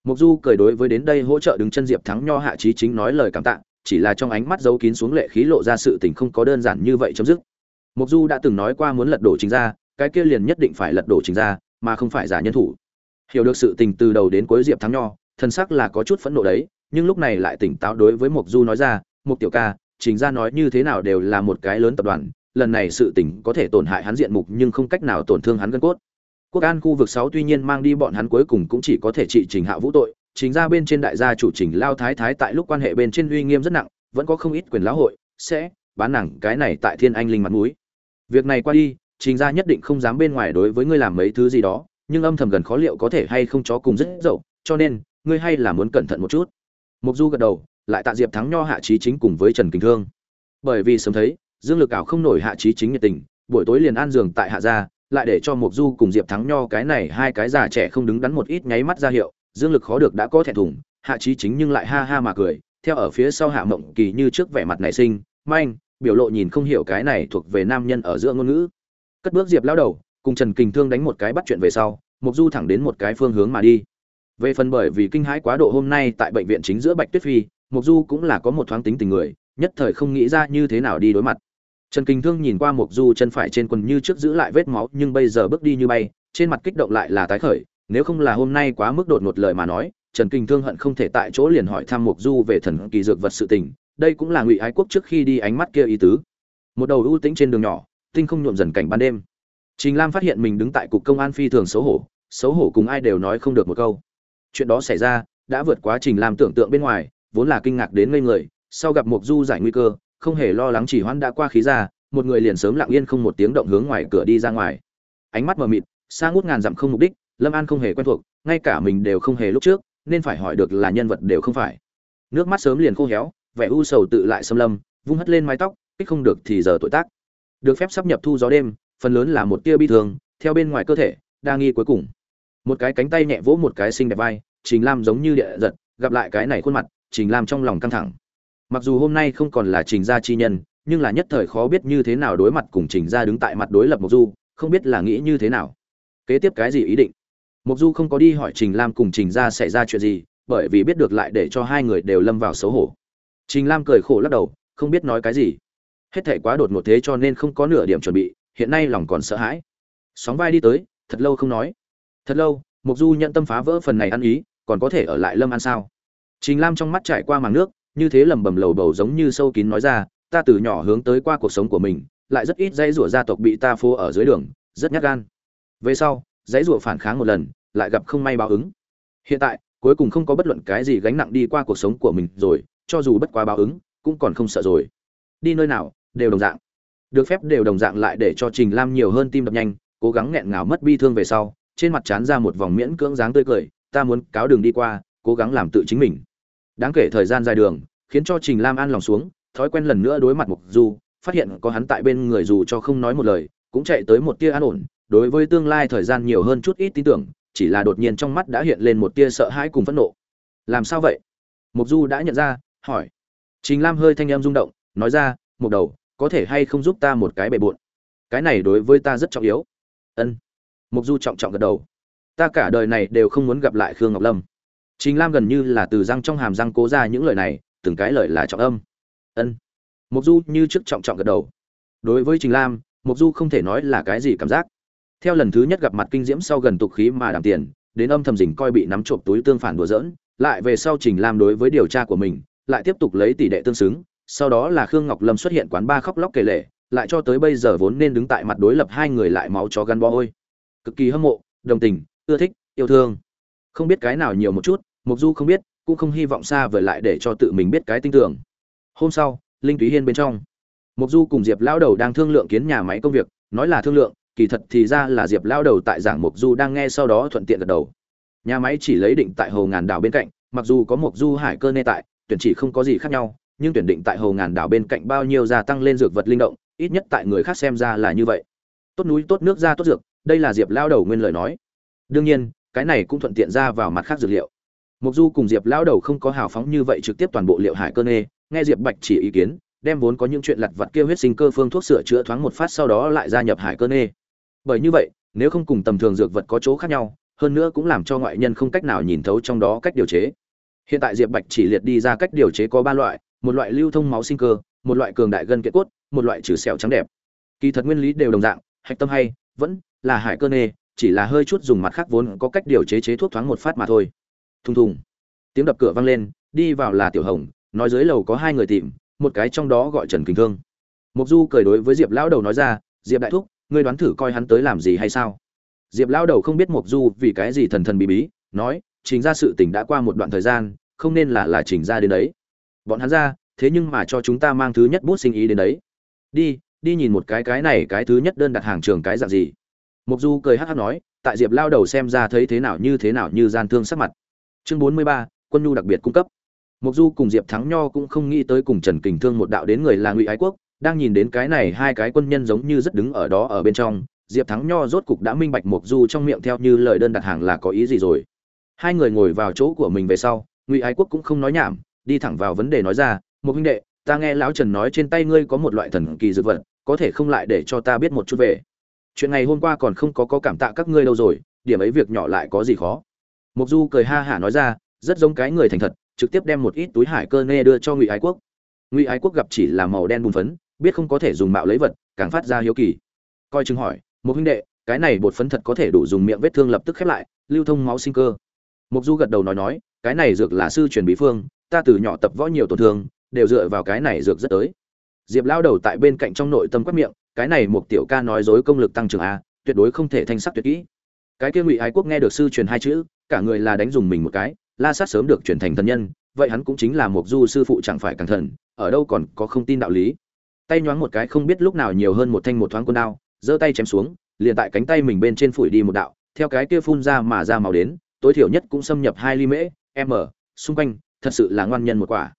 Mục du cười đối với đến đây hỗ trợ đứng chân diệp thắng nho hạ trí chính nói lời cảm tạ, chỉ là trong ánh mắt giấu kín xuống lệ khí lộ ra sự tình không có đơn giản như vậy chấm dứt. Mục du đã từng nói qua muốn lật đổ chính ra cái kia liền nhất định phải lật đổ chính ra, mà không phải giả nhân thủ. Hiểu được sự tình từ đầu đến cuối diệp thắng nho, thân sắc là có chút phẫn nộ đấy, nhưng lúc này lại tỉnh táo đối với mục du nói ra mục tiểu ca, chính ra nói như thế nào đều là một cái lớn tập đoàn, lần này sự tình có thể tổn hại hắn diện mục nhưng không cách nào tổn thương hắn gân cốt. Quốc an khu vực sáu tuy nhiên mang đi bọn hắn cuối cùng cũng chỉ có thể trị trình hạ vũ tội, chính ra bên trên đại gia chủ trình lao thái thái tại lúc quan hệ bên trên uy nghiêm rất nặng, vẫn có không ít quyền lão hội, sẽ bán nàng cái này tại thiên anh linh mặt mũi. Việc này qua đi trình ra nhất định không dám bên ngoài đối với ngươi làm mấy thứ gì đó, nhưng âm thầm gần khó liệu có thể hay không chó cùng rất dậu, cho nên, ngươi hay là muốn cẩn thận một chút. Mục du gật đầu, lại tạ diệp thắng nho hạ trí chính cùng với trần Kính thương. Bởi vì sớm thấy, dương lực ảo không nổi hạ trí chính nhiệt tình, buổi tối liền an giường tại hạ gia, lại để cho mục du cùng diệp thắng nho cái này hai cái già trẻ không đứng đắn một ít nháy mắt ra hiệu, dương lực khó được đã có thẹn thùng, hạ trí chính nhưng lại ha ha mà cười, theo ở phía sau hạ mộng kỳ như trước vẻ mặt nảy sinh, manh, biểu lộ nhìn không hiểu cái này thuộc về nam nhân ở giữa ngôn ngữ cất bước diệp lao đầu, cùng trần kình thương đánh một cái bắt chuyện về sau mục du thẳng đến một cái phương hướng mà đi. Về phần bởi vì kinh hãi quá độ hôm nay tại bệnh viện chính giữa bạch tuyết phi mục du cũng là có một thoáng tính tình người, nhất thời không nghĩ ra như thế nào đi đối mặt. Trần kình thương nhìn qua mục du chân phải trên quần như trước giữ lại vết máu, nhưng bây giờ bước đi như bay, trên mặt kích động lại là tái khởi, nếu không là hôm nay quá mức đột ngột lời mà nói, trần kình thương hận không thể tại chỗ liền hỏi thăm mục du về thần kỳ dược vật sự tình, đây cũng là ngụy ái quốc trước khi đi ánh mắt kia ý tứ. Một đầu ưu tĩnh trên đường nhỏ tinh không nhuộm dần cảnh ban đêm. Trình lam phát hiện mình đứng tại cục công an phi thường xấu hổ xấu hổ cùng ai đều nói không được một câu. Chuyện đó xảy ra, đã vượt quá trình lam tưởng tượng bên ngoài, vốn là kinh ngạc đến ngây người, sau gặp mục du giải nguy cơ, không hề lo lắng chỉ hoãn đã qua khí ra, một người liền sớm lặng yên không một tiếng động hướng ngoài cửa đi ra ngoài. Ánh mắt mờ mịt, xa ngút ngàn dặm không mục đích, lâm an không hề quen thuộc, ngay cả mình đều không hề lúc trước, nên phải hỏi được là nhân vật đều không phải. Nước mắt sớm liền khô héo, vẻ u sầu tự lại xâm lâm, vung hất lên mái tóc, kích không được thì giờ tội tác được phép sắp nhập thu gió đêm, phần lớn là một tia bi thương, theo bên ngoài cơ thể, đa nghi cuối cùng. Một cái cánh tay nhẹ vỗ một cái xinh đẹp vai, trình lam giống như địa giật, gặp lại cái này khuôn mặt, trình lam trong lòng căng thẳng. Mặc dù hôm nay không còn là trình gia chi nhân, nhưng là nhất thời khó biết như thế nào đối mặt cùng trình gia đứng tại mặt đối lập mộc du, không biết là nghĩ như thế nào. Kế tiếp cái gì ý định? Mộc du không có đi hỏi trình lam cùng trình gia xảy ra chuyện gì, bởi vì biết được lại để cho hai người đều lâm vào xấu hổ. Trình lam cười khổ lắc đầu, không biết nói cái gì hết thể quá đột ngột thế cho nên không có nửa điểm chuẩn bị, hiện nay lòng còn sợ hãi. Sóng vai đi tới, thật lâu không nói. Thật lâu, mục du nhận tâm phá vỡ phần này ăn ý, còn có thể ở lại lâm ăn sao? Trình lam trong mắt trải qua màng nước, như thế lầm bầm lầu bầu giống như sâu kín nói ra, ta từ nhỏ hướng tới qua cuộc sống của mình, lại rất ít dãy rủa gia tộc bị ta phô ở dưới đường, rất nhát gan. Về sau, dãy rủa phản kháng một lần, lại gặp không may báo ứng. Hiện tại, cuối cùng không có bất luận cái gì gánh nặng đi qua cuộc sống của mình rồi, cho dù bất quá báo ứng, cũng còn không sợ rồi đi nơi nào, đều đồng dạng. Được phép đều đồng dạng lại để cho trình lam nhiều hơn tim đập nhanh, cố gắng nghẹn ngào mất bi thương về sau, trên mặt chán ra một vòng miễn cưỡng dáng tươi cười, ta muốn cáo đường đi qua, cố gắng làm tự chính mình. Đáng kể thời gian dài đường, khiến cho trình lam an lòng xuống, thói quen lần nữa đối mặt mục du, phát hiện có hắn tại bên người dù cho không nói một lời, cũng chạy tới một tia an ổn, đối với tương lai thời gian nhiều hơn chút ít tin tưởng, chỉ là đột nhiên trong mắt đã hiện lên một tia sợ hãi cùng phẫn nộ. Làm sao vậy? Mục du đã nhận ra, hỏi. Trình lam hơi thanh em rung động nói ra một đầu, có thể hay không giúp ta một cái bề bộn? Cái này đối với ta rất trọng yếu. Ân. Mục du trọng trọng gật đầu. Ta cả đời này đều không muốn gặp lại khương ngọc lâm. Trình lam gần như là từ răng trong hàm răng cố ra những lời này, từng cái lời là trọng âm. Ân. Mục du như trước trọng trọng gật đầu. Đối với trình lam mục du không thể nói là cái gì cảm giác. Theo lần thứ nhất gặp mặt kinh diễm sau gần tục khí mà đảm tiền, đến âm thầm dình coi bị nắm trộm túi tương phản đùa giỡn, lại về sau trình lam đối với điều tra của mình, lại tiếp tục lấy tỷ đệ tương xứng sau đó là khương ngọc lâm xuất hiện quán ba khóc lóc kể lể, lại cho tới bây giờ vốn nên đứng tại mặt đối lập hai người lại máu chó gắn bó ôi. Cực kỳ hâm mộ đồng tình ưa thích yêu thương. Không biết cái nào nhiều một chút mục du không biết cũng không hy vọng xa vời lại để cho tự mình biết cái tinh tưởng. Hôm sau linh túy hiên bên trong. Mục du cùng diệp lão đầu đang thương lượng kiến nhà máy công việc nói là thương lượng kỳ thật thì ra là diệp lão đầu tại giảng mục du đang nghe sau đó thuận tiện gật đầu. Nhà máy chỉ lấy định tại hồ ngàn đảo bên cạnh mặc dù có mục du hải cơ nê tại tuyển chỉ không có gì khác nhau nhưng tuyển định tại hồ ngàn đảo bên cạnh bao nhiêu gia tăng lên dược vật linh động, ít nhất tại người khác xem ra là như vậy. Tốt núi, tốt nước ra tốt dược, đây là diệp lao đầu nguyên lời nói. Đương nhiên, cái này cũng thuận tiện ra vào mặt khác dược liệu. Mục du cùng diệp lao đầu không có hào phóng như vậy trực tiếp toàn bộ liệu hải cơ nê nghe diệp bạch chỉ ý kiến, đem vốn có những chuyện lặt vặt kia huyết sinh cơ phương thuốc sửa chữa thoáng một phát sau đó lại gia nhập hải cơ nê bởi như vậy, nếu không cùng tầm thường dược vật có chỗ khác nhau, hơn nữa cũng làm cho ngoại nhân không cách nào nhìn thấu trong đó cách điều chế. Hiện tại diệp bạch chỉ liệt đi ra cách điều chế có ba loại một loại lưu thông máu sinh cơ, một loại cường đại gân kiện cốt, một loại trừ sẹo trắng đẹp. Kỳ thật nguyên lý đều đồng dạng, hạch tâm hay, vẫn là hải cơ nê, chỉ là hơi chút dùng mặt khác vốn có cách điều chế chế thuốc thoáng một phát mà thôi. Thùng thùng. Tiếng đập cửa vang lên, đi vào là tiểu hồng, nói dưới lầu có hai người tìm, một cái trong đó gọi trần kinh thương. Mục du cười đối với diệp lão đầu nói ra, diệp đại thúc, ngươi đoán thử coi hắn tới làm gì hay sao? Diệp lão đầu không biết mục du vì cái gì thần thần bí bí, nói, trình ra sự tình đã qua một đoạn thời gian, không nên là là trình ra đến đấy bọn hắn ra, thế nhưng mà cho chúng ta mang thứ nhất bút sinh ý đến đấy. Đi đi nhìn một cái cái này, cái thứ nhất đơn đặt hàng trường cái dạng gì. Mục du cười hắc hắc nói, tại diệp lao đầu xem ra thấy thế nào như thế nào như gian thương sắc mặt. Chương bốn mươi ba, quân nhu đặc biệt cung cấp. Mục du cùng diệp thắng nho cũng không nghĩ tới cùng trần kình thương một đạo đến người là ngụy ái quốc, đang nhìn đến cái này hai cái quân nhân giống như rất đứng ở đó ở bên trong. Diệp thắng nho rốt cục đã minh bạch mục du trong miệng theo như lời đơn đặt hàng là có ý gì rồi. Hai người ngồi vào chỗ của mình về sau, ngụy ái quốc cũng không nói nhảm đi thẳng vào vấn đề nói ra, một huynh đệ, ta nghe lão trần nói trên tay ngươi có một loại thần kỳ dược vật, có thể không lại để cho ta biết một chút về. Chuyện ngày hôm qua còn không có có cảm tạ các ngươi đâu rồi, điểm ấy việc nhỏ lại có gì khó. Mục du cười ha hả nói ra, rất giống cái người thành thật, trực tiếp đem một ít túi hải cơ nê đưa cho ngụy ái quốc. Ngụy ái quốc gặp chỉ là màu đen bùn phấn, biết không có thể dùng mạo lấy vật, càng phát ra hiếu kỳ. Coi chừng hỏi, một huynh đệ, cái này bột phấn thật có thể đủ dùng miệng vết thương lập tức khép lại, lưu thông máu sinh cơ. Mục du gật đầu nói nói, cái này dược là sư truyền bí phương ta từ nhỏ tập võ nhiều tổn thương, đều dựa vào cái này dược rất tới. Diệp lao đầu tại bên cạnh trong nội tâm quát miệng, cái này một tiểu ca nói dối công lực tăng trưởng a, tuyệt đối không thể thanh sắc tuyệt kỹ. Cái kia ngụy ái quốc nghe được sư truyền hai chữ, cả người là đánh dùng mình một cái, la sát sớm được chuyển thành thần nhân, vậy hắn cũng chính là một du sư phụ chẳng phải càng thần, ở đâu còn có không tin đạo lý. Tay nhoáng một cái không biết lúc nào nhiều hơn một thanh một thoáng quân đao, giơ tay chém xuống, liền tại cánh tay mình bên trên phủi đi một đạo, theo cái kia phun ra mà ra màu đến, tối thiểu nhất cũng xâm nhập hai ly mễ, m, xung quanh thật sự là ngoan nhân một quả.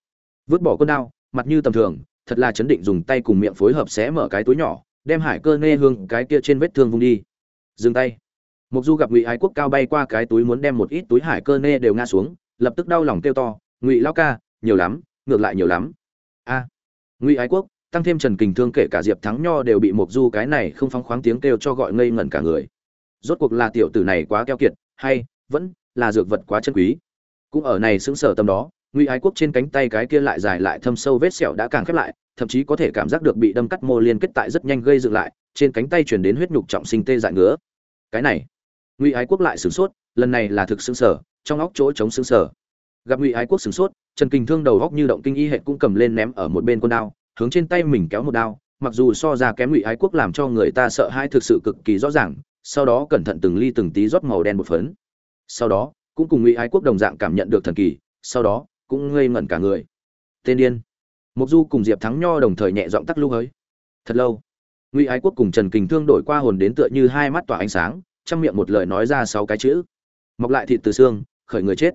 Vứt bỏ con đao, mặt như tầm thường, thật là chấn định dùng tay cùng miệng phối hợp xé mở cái túi nhỏ, đem hải cơ nê hương cái kia trên vết thương vung đi. Dừng tay. Mục du gặp ngụy ái quốc cao bay qua cái túi muốn đem một ít túi hải cơ nê đều ngã xuống, lập tức đau lòng kêu to, ngụy lao ca, nhiều lắm, ngược lại nhiều lắm. A. Ngụy ái quốc, tăng thêm trần kình thương kể cả diệp thắng nho đều bị mục du cái này không phóng khoáng tiếng kêu cho gọi ngây ngẩn cả người. Rốt cuộc là tiểu tử này quá keo kiệt, hay vẫn là dược vật quá chân quý. Cũng ở này xứng sở tâm đó ngụy ái quốc trên cánh tay cái kia lại dài lại thâm sâu vết sẹo đã càng khép lại, thậm chí có thể cảm giác được bị đâm cắt mô liên kết tại rất nhanh gây dựng lại, trên cánh tay chuyển đến huyết nhục trọng sinh tê dại ngứa. Cái này, ngụy ái quốc lại sửng sốt, lần này là thực xứng sở trong óc chỗ chống xứng sở gặp ngụy ái quốc sửng sốt, trần kình thương đầu góc như động kinh y hệ cũng cầm lên ném ở một bên con đao, hướng trên tay mình kéo một đao, mặc dù so ra kém ngụy ái quốc làm cho người ta sợ hãi thực sự cực kỳ rõ ràng, sau đó cẩn thận từng ly từng tí rót màu đen một phấn. Sau đó, cũng cùng ngụy ái quốc đồng dạng cảm nhận được thần kỳ, sau đó cũng ngây ngẩn cả người. Tên điên. Mục du cùng diệp thắng nho đồng thời nhẹ giọng tắt lưu ấy thật lâu, ngụy ái quốc cùng trần kình thương đổi qua hồn đến tựa như hai mắt tỏa ánh sáng, trong miệng một lời nói ra sáu cái chữ. Mọc lại thịt từ xương, khởi người chết.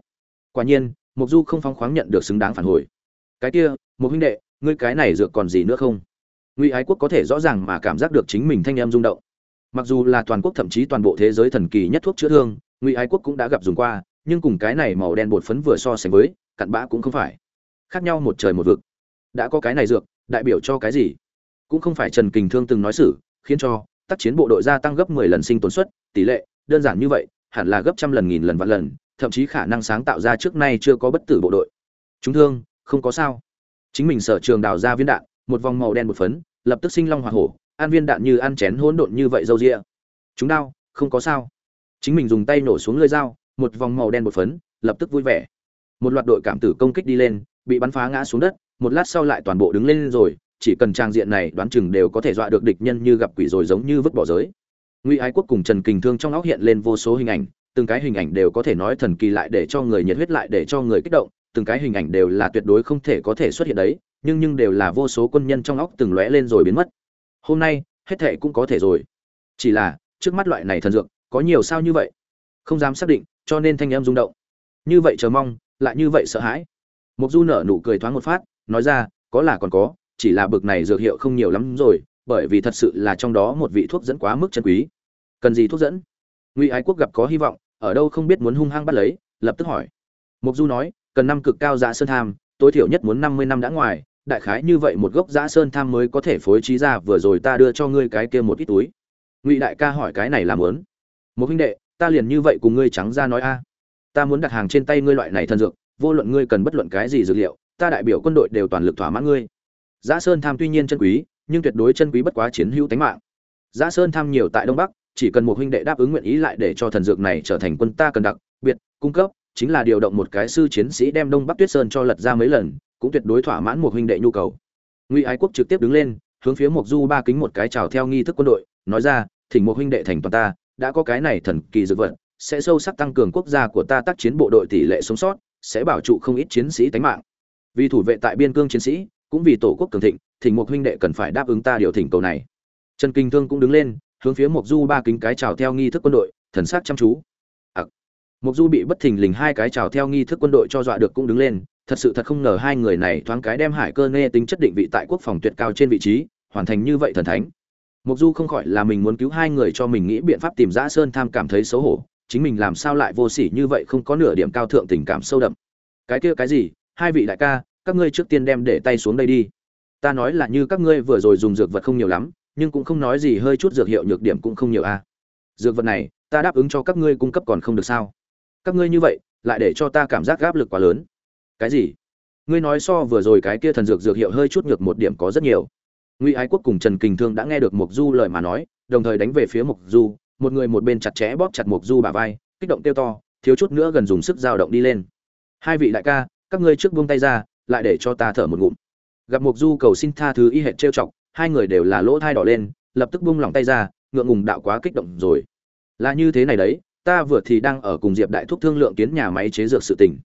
Quả nhiên, mục du không phóng khoáng nhận được xứng đáng phản hồi. Cái kia một huynh đệ, ngươi cái này dược còn gì nữa không? Ngụy ái quốc có thể rõ ràng mà cảm giác được chính mình thanh em rung động. Mặc dù là toàn quốc thậm chí toàn bộ thế giới thần kỳ nhất thuốc chữa thương, ngụy ái quốc cũng đã gặp dùng qua nhưng cùng cái này màu đen bột phấn vừa so sánh với, cặn bã cũng không phải. Khác nhau một trời một vực. Đã có cái này dược, đại biểu cho cái gì? Cũng không phải trần kình thương từng nói xử, khiến cho tác chiến bộ đội gia tăng gấp 10 lần sinh tồn suất, tỷ lệ, đơn giản như vậy, hẳn là gấp trăm lần, nghìn lần, vạn lần, thậm chí khả năng sáng tạo ra trước nay chưa có bất tử bộ đội. Chúng thương, không có sao. Chính mình sở trường đào ra viên đạn, một vòng màu đen một phấn, lập tức sinh long hỏa hổ, ăn viên đạn như ăn chén hỗn độn như vậy dâu dịa. Chúng đau không có sao. Chính mình dùng tay nổ xuống lưỡi dao một vòng màu đen một phấn, lập tức vui vẻ. Một loạt đội cảm tử công kích đi lên, bị bắn phá ngã xuống đất, một lát sau lại toàn bộ đứng lên rồi, chỉ cần trang diện này đoán chừng đều có thể dọa được địch nhân như gặp quỷ rồi giống như vứt bỏ giới. Ngụy ái quốc cùng trần kình thương trong óc hiện lên vô số hình ảnh, từng cái hình ảnh đều có thể nói thần kỳ lại để cho người nhiệt huyết lại để cho người kích động, từng cái hình ảnh đều là tuyệt đối không thể có thể xuất hiện đấy, nhưng nhưng đều là vô số quân nhân trong óc từng lóe lên rồi biến mất. Hôm nay, hết thệ cũng có thể rồi. Chỉ là, trước mắt loại này thần dược, có nhiều sao như vậy? Không dám xác định cho nên thanh em rung động. Như vậy chờ mong, lại như vậy sợ hãi. Mục du nở nụ cười thoáng một phát, nói ra, có là còn có, chỉ là bực này dược hiệu không nhiều lắm rồi, bởi vì thật sự là trong đó một vị thuốc dẫn quá mức chân quý. Cần gì thuốc dẫn? Ngụy ái quốc gặp có hy vọng, ở đâu không biết muốn hung hăng bắt lấy, lập tức hỏi. Mục du nói, cần năm cực cao dạ sơn tham, tối thiểu nhất muốn năm mươi năm đã ngoài, đại khái như vậy một gốc dạ sơn tham mới có thể phối trí ra, vừa rồi ta đưa cho ngươi cái kia một ít túi. Ngụy đại ca hỏi cái này làm lớn một huynh đệ ta liền như vậy cùng ngươi trắng ra nói a ta muốn đặt hàng trên tay ngươi loại này thần dược vô luận ngươi cần bất luận cái gì dược liệu ta đại biểu quân đội đều toàn lực thỏa mãn ngươi Giá Sơn tham tuy nhiên chân quý, nhưng tuyệt đối chân quý bất quá chiến hữu tánh mạng. Giá Sơn tham nhiều tại Đông Bắc, chỉ cần một huynh đệ đáp ứng nguyện ý lại để cho thần dược này trở thành quân ta cần đặc biệt cung cấp, chính là điều động một cái sư chiến sĩ đem Đông Bắc Tuyết Sơn cho lật ra mấy lần, cũng tuyệt đối thỏa mãn một huynh đệ nhu cầu. Ngụy Ái Quốc trực tiếp đứng lên, hướng phía Mộc Du ba kính một cái chào theo nghi thức quân đội, nói ra, thỉnh một huynh đệ thành toàn ta, đã có cái này thần kỳ dược vật, sẽ sâu sắc tăng cường quốc gia của ta tác chiến bộ đội tỷ lệ sống sót, sẽ bảo trụ không ít chiến sĩ tánh mạng. Vì thủ vệ tại biên cương chiến sĩ, cũng vì tổ quốc cường thịnh thỉnh một huynh đệ cần phải đáp ứng ta điều thỉnh cầu này. Trần kinh thương cũng đứng lên hướng phía mộc du ba kính cái chào theo nghi thức quân đội thần sắc chăm chú. Ặc. Mộc du bị bất thình lình hai cái chào theo nghi thức quân đội cho dọa được cũng đứng lên thật sự thật không ngờ hai người này thoáng cái đem hải cơ nghe tính chất định vị tại quốc phòng tuyệt cao trên vị trí hoàn thành như vậy thần thánh mộc du không khỏi là mình muốn cứu hai người cho mình nghĩ biện pháp tìm giã sơn tham cảm thấy xấu hổ, chính mình làm sao lại vô sỉ như vậy không có nửa điểm cao thượng tình cảm sâu đậm. Cái kia cái gì? Hai vị đại ca, các ngươi trước tiên đem để tay xuống đây đi. Ta nói là như các ngươi vừa rồi dùng dược vật không nhiều lắm, nhưng cũng không nói gì hơi chút dược hiệu nhược điểm cũng không nhiều a à. dược vật này, ta đáp ứng cho các ngươi cung cấp còn không được sao? Các ngươi như vậy, lại để cho ta cảm giác áp lực quá lớn. Cái gì? Ngươi nói so vừa rồi cái kia thần dược dược hiệu hơi chút nhược một điểm có rất nhiều ngụy ái quốc cùng trần kình thương đã nghe được mục du lời mà nói, đồng thời đánh về phía mục du, một người một bên chặt chẽ bóp chặt mục du bả vai, kích động tiêu to, thiếu chút nữa gần dùng sức dao động đi lên. Hai vị đại ca, các ngươi trước buông tay ra, lại để cho ta thở một ngụm. Gặp mục du cầu xin tha thứ y hệt trêu chọc, hai người đều là lỗ thai đỏ lên, lập tức buông lòng tay ra, ngượng ngùng đạo quá kích động rồi. Là như thế này đấy, ta vừa thì đang ở cùng diệp đại thúc thương lượng kiến nhà máy chế dược sự tình.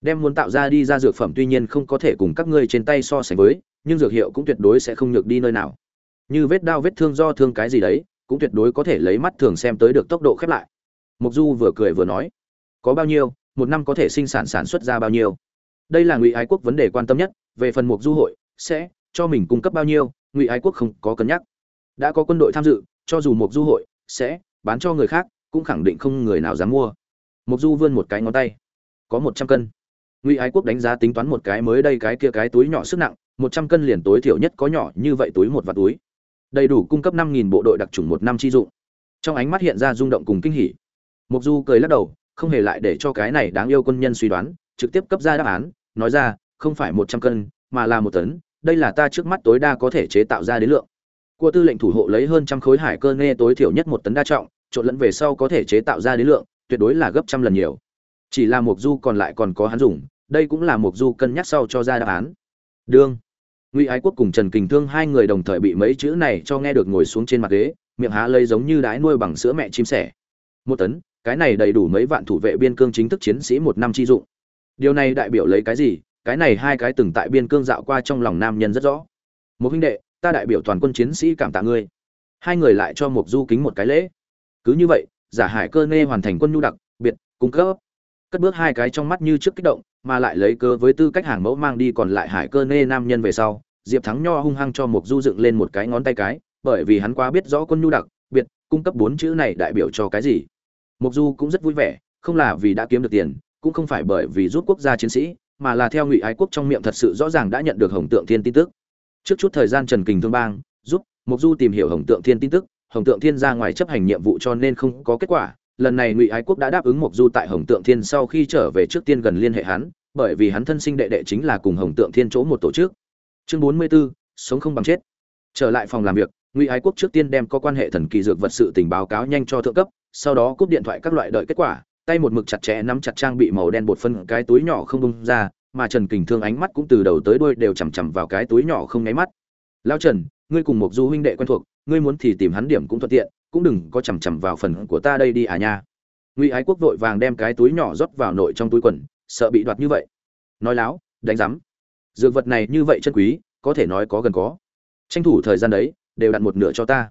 Đem muốn tạo ra đi ra dược phẩm tuy nhiên không có thể cùng các ngươi trên tay so sánh với nhưng dược hiệu cũng tuyệt đối sẽ không nhược đi nơi nào. Như vết đao vết thương do thương cái gì đấy, cũng tuyệt đối có thể lấy mắt thường xem tới được tốc độ khép lại. Mục du vừa cười vừa nói, có bao nhiêu, một năm có thể sinh sản sản xuất ra bao nhiêu? Đây là ngụy ái quốc vấn đề quan tâm nhất, về phần mục du hội, sẽ cho mình cung cấp bao nhiêu, ngụy ái quốc không có cân nhắc. Đã có quân đội tham dự, cho dù mục du hội sẽ bán cho người khác, cũng khẳng định không người nào dám mua. Mục du vươn một cái ngón tay, có một trăm cân. Ngụy ái quốc đánh giá tính toán một cái mới đây cái kia cái túi nhỏ sức nặng một trăm cân liền tối thiểu nhất có nhỏ như vậy túi một vạt túi. Đầy đủ cung cấp năm nghìn bộ đội đặc trùng một năm chi dụng. Trong ánh mắt hiện ra rung động cùng kinh hỉ. Mục du cười lắc đầu, không hề lại để cho cái này đáng yêu quân nhân suy đoán, trực tiếp cấp ra đáp án, nói ra, không phải một trăm cân, mà là một tấn, đây là ta trước mắt tối đa có thể chế tạo ra đến lượng. Của tư lệnh thủ hộ lấy hơn trăm khối hải cơ nghe tối thiểu nhất một tấn đa trọng, trộn lẫn về sau có thể chế tạo ra đến lượng, tuyệt đối là gấp trăm lần nhiều. Chỉ là một du còn lại còn có hắn dùng, đây cũng là mục du cân nhắc sau cho ra đáp án. Đương ngụy ái quốc cùng trần kình thương hai người đồng thời bị mấy chữ này cho nghe được ngồi xuống trên mặt ghế, miệng há lây giống như đái nuôi bằng sữa mẹ chim sẻ. Một tấn, cái này đầy đủ mấy vạn thủ vệ biên cương chính thức chiến sĩ một năm chi dụng. Điều này đại biểu lấy cái gì? Cái này hai cái từng tại biên cương dạo qua trong lòng nam nhân rất rõ. Một huynh đệ, ta đại biểu toàn quân chiến sĩ cảm tạ ngươi. Hai người lại cho một du kính một cái lễ. Cứ như vậy, giả hải cơ nghe hoàn thành quân nhu đặc, biệt, cung cấp. Cất bước hai cái trong mắt như trước kích động mà lại lấy cơ với tư cách hàng mẫu mang đi còn lại hải cơ nê nam nhân về sau, diệp thắng nho hung hăng cho mục du dựng lên một cái ngón tay cái, bởi vì hắn quá biết rõ quân nhu đặc, biệt, cung cấp bốn chữ này đại biểu cho cái gì. Mục du cũng rất vui vẻ, không là vì đã kiếm được tiền, cũng không phải bởi vì giúp quốc gia chiến sĩ, mà là theo ngụy ái quốc trong miệng thật sự rõ ràng đã nhận được hồng tượng thiên tin tức. Trước chút thời gian trần kình thương bang, giúp mục du tìm hiểu hồng tượng thiên tin tức, hồng tượng thiên ra ngoài chấp hành nhiệm vụ cho nên không có kết quả lần này ngụy ái quốc đã đáp ứng mộc du tại hồng tượng thiên sau khi trở về trước tiên gần liên hệ hắn bởi vì hắn thân sinh đệ đệ chính là cùng hồng tượng thiên chỗ một tổ chức. Chương bốn mươi 44, sống không bằng chết. Trở lại phòng làm việc ngụy ái quốc trước tiên đem có quan hệ thần kỳ dược vật sự tình báo cáo nhanh cho thượng cấp sau đó cúp điện thoại các loại đợi kết quả tay một mực chặt chẽ nắm chặt trang bị màu đen bột phân cái túi nhỏ không bung ra mà trần kình thương ánh mắt cũng từ đầu tới đuôi đều chằm chằm vào cái túi nhỏ không nháy mắt. Lao trần ngươi cùng một du huynh đệ quen thuộc ngươi muốn thì tìm hắn điểm cũng thuận tiện cũng đừng có chằm chằm vào phần của ta đây đi à nha. Ngụy ái quốc vội vàng đem cái túi nhỏ rót vào nội trong túi quần, sợ bị đoạt như vậy. Nói láo, đánh rắm dược vật này như vậy chân quý, có thể nói có gần có. Tranh thủ thời gian đấy, đều đặt một nửa cho ta.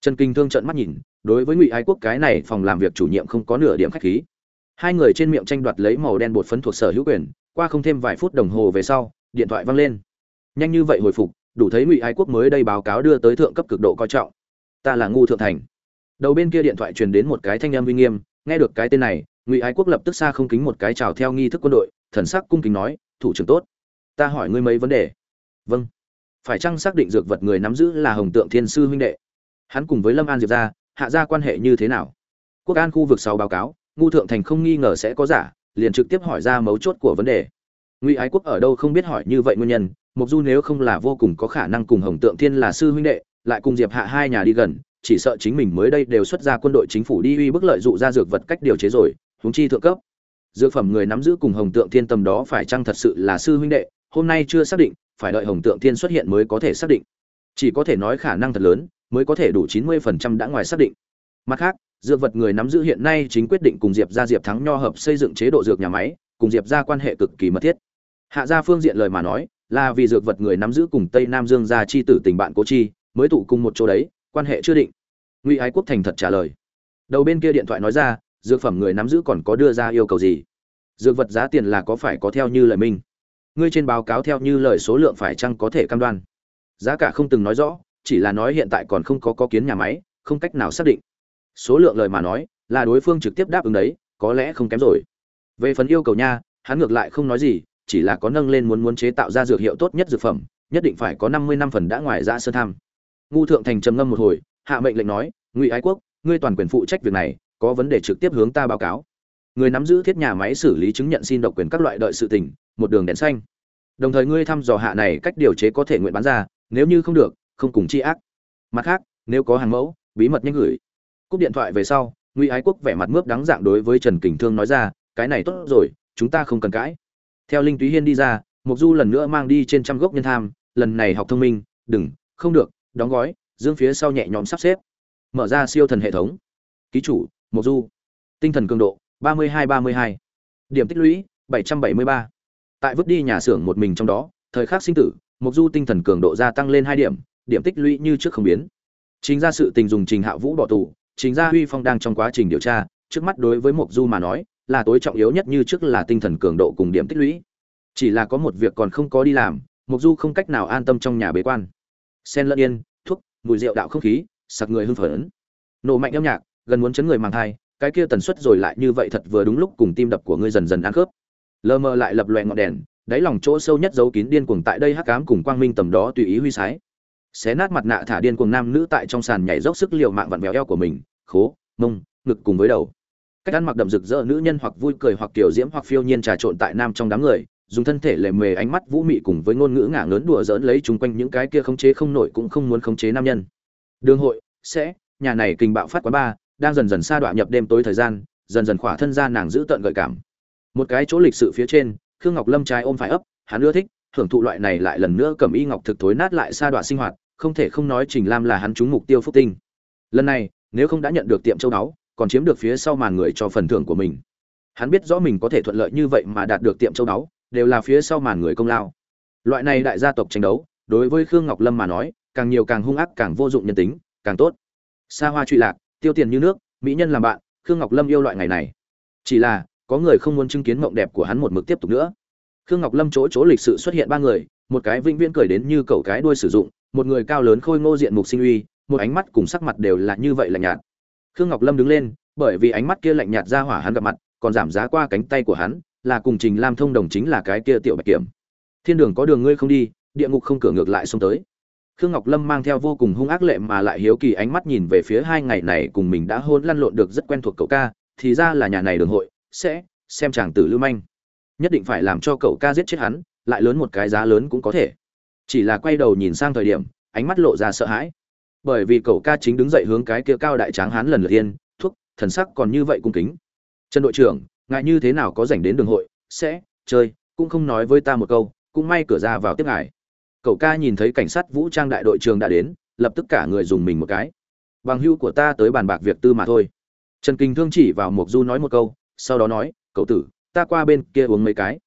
Trần kinh thương trợn mắt nhìn, đối với ngụy ái quốc cái này phòng làm việc chủ nhiệm không có nửa điểm khách khí. Hai người trên miệng tranh đoạt lấy màu đen bột phấn thuộc sở hữu quyền, qua không thêm vài phút đồng hồ về sau, điện thoại văng lên. Nhanh như vậy hồi phục, đủ thấy ngụy ái quốc mới đây báo cáo đưa tới thượng cấp cực độ coi trọng. Ta là ngu thượng thành đầu bên kia điện thoại truyền đến một cái thanh âm uy nghiêm, nghe được cái tên này, ngụy ái quốc lập tức xa không kính một cái chào theo nghi thức quân đội, thần sắc cung kính nói, thủ trưởng tốt, ta hỏi ngươi mấy vấn đề. Vâng. Phải chăng xác định dược vật người nắm giữ là hồng tượng thiên sư huynh đệ? Hắn cùng với lâm an diệp ra, hạ ra quan hệ như thế nào? Quốc an khu vực sau báo cáo, ngu thượng thành không nghi ngờ sẽ có giả, liền trực tiếp hỏi ra mấu chốt của vấn đề. Ngụy ái quốc ở đâu không biết hỏi như vậy nguyên nhân mục du nếu không là vô cùng có khả năng cùng hồng tượng thiên là sư huynh đệ, lại cùng diệp hạ hai nhà đi gần chỉ sợ chính mình mới đây đều xuất ra quân đội chính phủ đi uy bức lợi dụ ra dược vật cách điều chế rồi, huống chi thượng cấp. Dược phẩm người nắm giữ cùng hồng tượng thiên tầm đó phải chăng thật sự là sư huynh đệ, hôm nay chưa xác định, phải đợi hồng tượng thiên xuất hiện mới có thể xác định. Chỉ có thể nói khả năng thật lớn, mới có thể đủ chín mươi phần trăm đã ngoài xác định. Mặt khác, dược vật người nắm giữ hiện nay chính quyết định cùng diệp ra diệp thắng nho hợp xây dựng chế độ dược nhà máy, cùng diệp ra quan hệ cực kỳ mật thiết. Hạ gia phương diện lời mà nói, là vì dược vật người nắm giữ cùng tây nam dương gia chi tử tình bạn cố chi, mới tụ cùng một chỗ đấy quan hệ chưa định. Ngụy ái quốc thành thật trả lời. Đầu bên kia điện thoại nói ra, dược phẩm người nắm giữ còn có đưa ra yêu cầu gì? Dược vật giá tiền là có phải có theo như lời minh ngươi trên báo cáo theo như lời số lượng phải chăng có thể cam đoan? Giá cả không từng nói rõ, chỉ là nói hiện tại còn không có có kiến nhà máy, không cách nào xác định. Số lượng lời mà nói, là đối phương trực tiếp đáp ứng đấy, có lẽ không kém rồi. Về phần yêu cầu nha, hắn ngược lại không nói gì, chỉ là có nâng lên muốn muốn chế tạo ra dược hiệu tốt nhất dược phẩm, nhất định phải có năm mươi năm phần đã ngoài ra sơ tham ngu thượng thành trầm ngâm một hồi, hạ mệnh lệnh nói, ngụy ái quốc, ngươi toàn quyền phụ trách việc này, có vấn đề trực tiếp hướng ta báo cáo. Người nắm giữ thiết nhà máy xử lý chứng nhận xin độc quyền các loại đợi sự tình, một đường đèn xanh. Đồng thời ngươi thăm dò hạ này cách điều chế có thể nguyện bán ra, nếu như không được, không cùng chi ác. Mặt khác, nếu có hàng mẫu, bí mật nhanh gửi. Cúp điện thoại về sau, ngụy ái quốc vẻ mặt mướp đắng dạng đối với trần kình thương nói ra, cái này tốt rồi, chúng ta không cần cãi. Theo linh túy hiên đi ra mục du lần nữa mang đi trên trăm gốc nhân tham, lần này học thông minh, đừng, không được đóng gói, dương phía sau nhẹ nhõm sắp xếp. Mở ra siêu thần hệ thống. Ký chủ, mộc du. Tinh thần cường độ, ba mươi hai ba mươi hai. Điểm tích lũy, bảy trăm bảy mươi ba. Tại vứt đi nhà xưởng một mình trong đó, thời khắc sinh tử, mộc du tinh thần cường độ gia tăng lên hai điểm điểm tích lũy như trước không biến. Chính ra sự tình dùng trình hạ vũ bỏ tù chính ra huy phong đang trong quá trình điều tra, trước mắt đối với mộc du mà nói, là tối trọng yếu nhất như trước là tinh thần cường độ cùng điểm tích lũy. Chỉ là có một việc còn không có đi làm, mộc du không cách nào an tâm trong nhà bế quan sen lẫn yên, thuốc, mùi rượu đạo không khí, sặc người hưng phấn. Nổ mạnh âm nhạc, gần muốn chấn người mang thai, cái kia tần suất rồi lại như vậy thật vừa đúng lúc cùng tim đập của ngươi dần dần ăn khớp. Lờ mờ lại lập loè ngọn đèn, đáy lòng chỗ sâu nhất giấu kín điên cuồng tại đây hắc ám cùng quang minh tầm đó tùy ý huy sái. Xé nát mặt nạ thả điên cuồng nam nữ tại trong sàn nhảy dốc sức liều mạng vặn vẹo eo của mình, khố, mông, ngực cùng với đầu. Cách ăn mặc đậm rực rỡ nữ nhân hoặc vui cười hoặc tiểu diễm hoặc phiêu nhiên trà trộn tại nam trong đám người dùng thân thể lề mề ánh mắt vũ mị cùng với ngôn ngữ ngả ngớn đùa giỡn lấy chung quanh những cái kia khống chế không nổi cũng không muốn khống chế nam nhân. Đường hội, sẽ, nhà này kinh bạo phát quá ba đang dần dần xa đoạn nhập đêm tối thời gian, dần dần khỏa thân ra nàng giữ tận gợi cảm. Một cái chỗ lịch sự phía trên, khương ngọc lâm trái ôm phải ấp, hắn ưa thích hưởng thụ loại này lại lần nữa cầm y ngọc thực thối nát lại xa đoạn sinh hoạt, không thể không nói trình lam là hắn trúng mục tiêu phúc tinh. Lần này, nếu không đã nhận được tiệm châu đáo còn chiếm được phía sau màn người cho phần thưởng của mình. Hắn biết rõ mình có thể thuận lợi như vậy mà đạt được tiệm châu đáo đều là phía sau màn người công lao. Loại này đại gia tộc tranh đấu, đối với khương ngọc lâm mà nói, càng nhiều càng hung ác, càng vô dụng nhân tính, càng tốt. Xa hoa trụy lạc, tiêu tiền như nước, mỹ nhân làm bạn, khương ngọc lâm yêu loại ngày này. Chỉ là, có người không muốn chứng kiến mộng đẹp của hắn một mực tiếp tục nữa. Khương ngọc lâm chỗ chỗ lịch sự xuất hiện ba người, một cái vĩnh viễn cười đến như cậu cái đuôi sử dụng, một người cao lớn khôi ngô diện mục sinh uy, một ánh mắt cùng sắc mặt đều là như vậy lạnh nhạt. Khương ngọc lâm đứng lên, bởi vì ánh mắt kia lạnh nhạt ra hỏa hắn gặp mặt, còn giảm giá qua cánh tay của hắn là cùng trình lam thông đồng chính là cái kia tiểu bạch kiểm. Thiên đường có đường ngươi không đi, địa ngục không cửa ngược lại xông tới. Khương ngọc lâm mang theo vô cùng hung ác lệ mà lại hiếu kỳ ánh mắt nhìn về phía hai ngày này cùng mình đã hôn lăn lộn được rất quen thuộc cậu ca, thì ra là nhà này đường hội, sẽ xem chàng tử lưu manh. Nhất định phải làm cho cậu ca giết chết hắn, lại lớn một cái giá lớn cũng có thể. Chỉ là quay đầu nhìn sang thời điểm, ánh mắt lộ ra sợ hãi. Bởi vì cậu ca chính đứng dậy hướng cái kia cao đại tráng hán lần lượt yên, thuốc, thần sắc còn như vậy cung kính. Trần đội trưởng Ngài như thế nào có dành đến đường hội, sẽ, chơi, cũng không nói với ta một câu, cũng may cửa ra vào tiếp ngài. Cậu ca nhìn thấy cảnh sát vũ trang đại đội trường đã đến, lập tức cả người dùng mình một cái. Bằng hưu của ta tới bàn bạc việc tư mà thôi. Trần kinh thương chỉ vào Mộc du nói một câu, sau đó nói, cậu tử, ta qua bên kia uống mấy cái.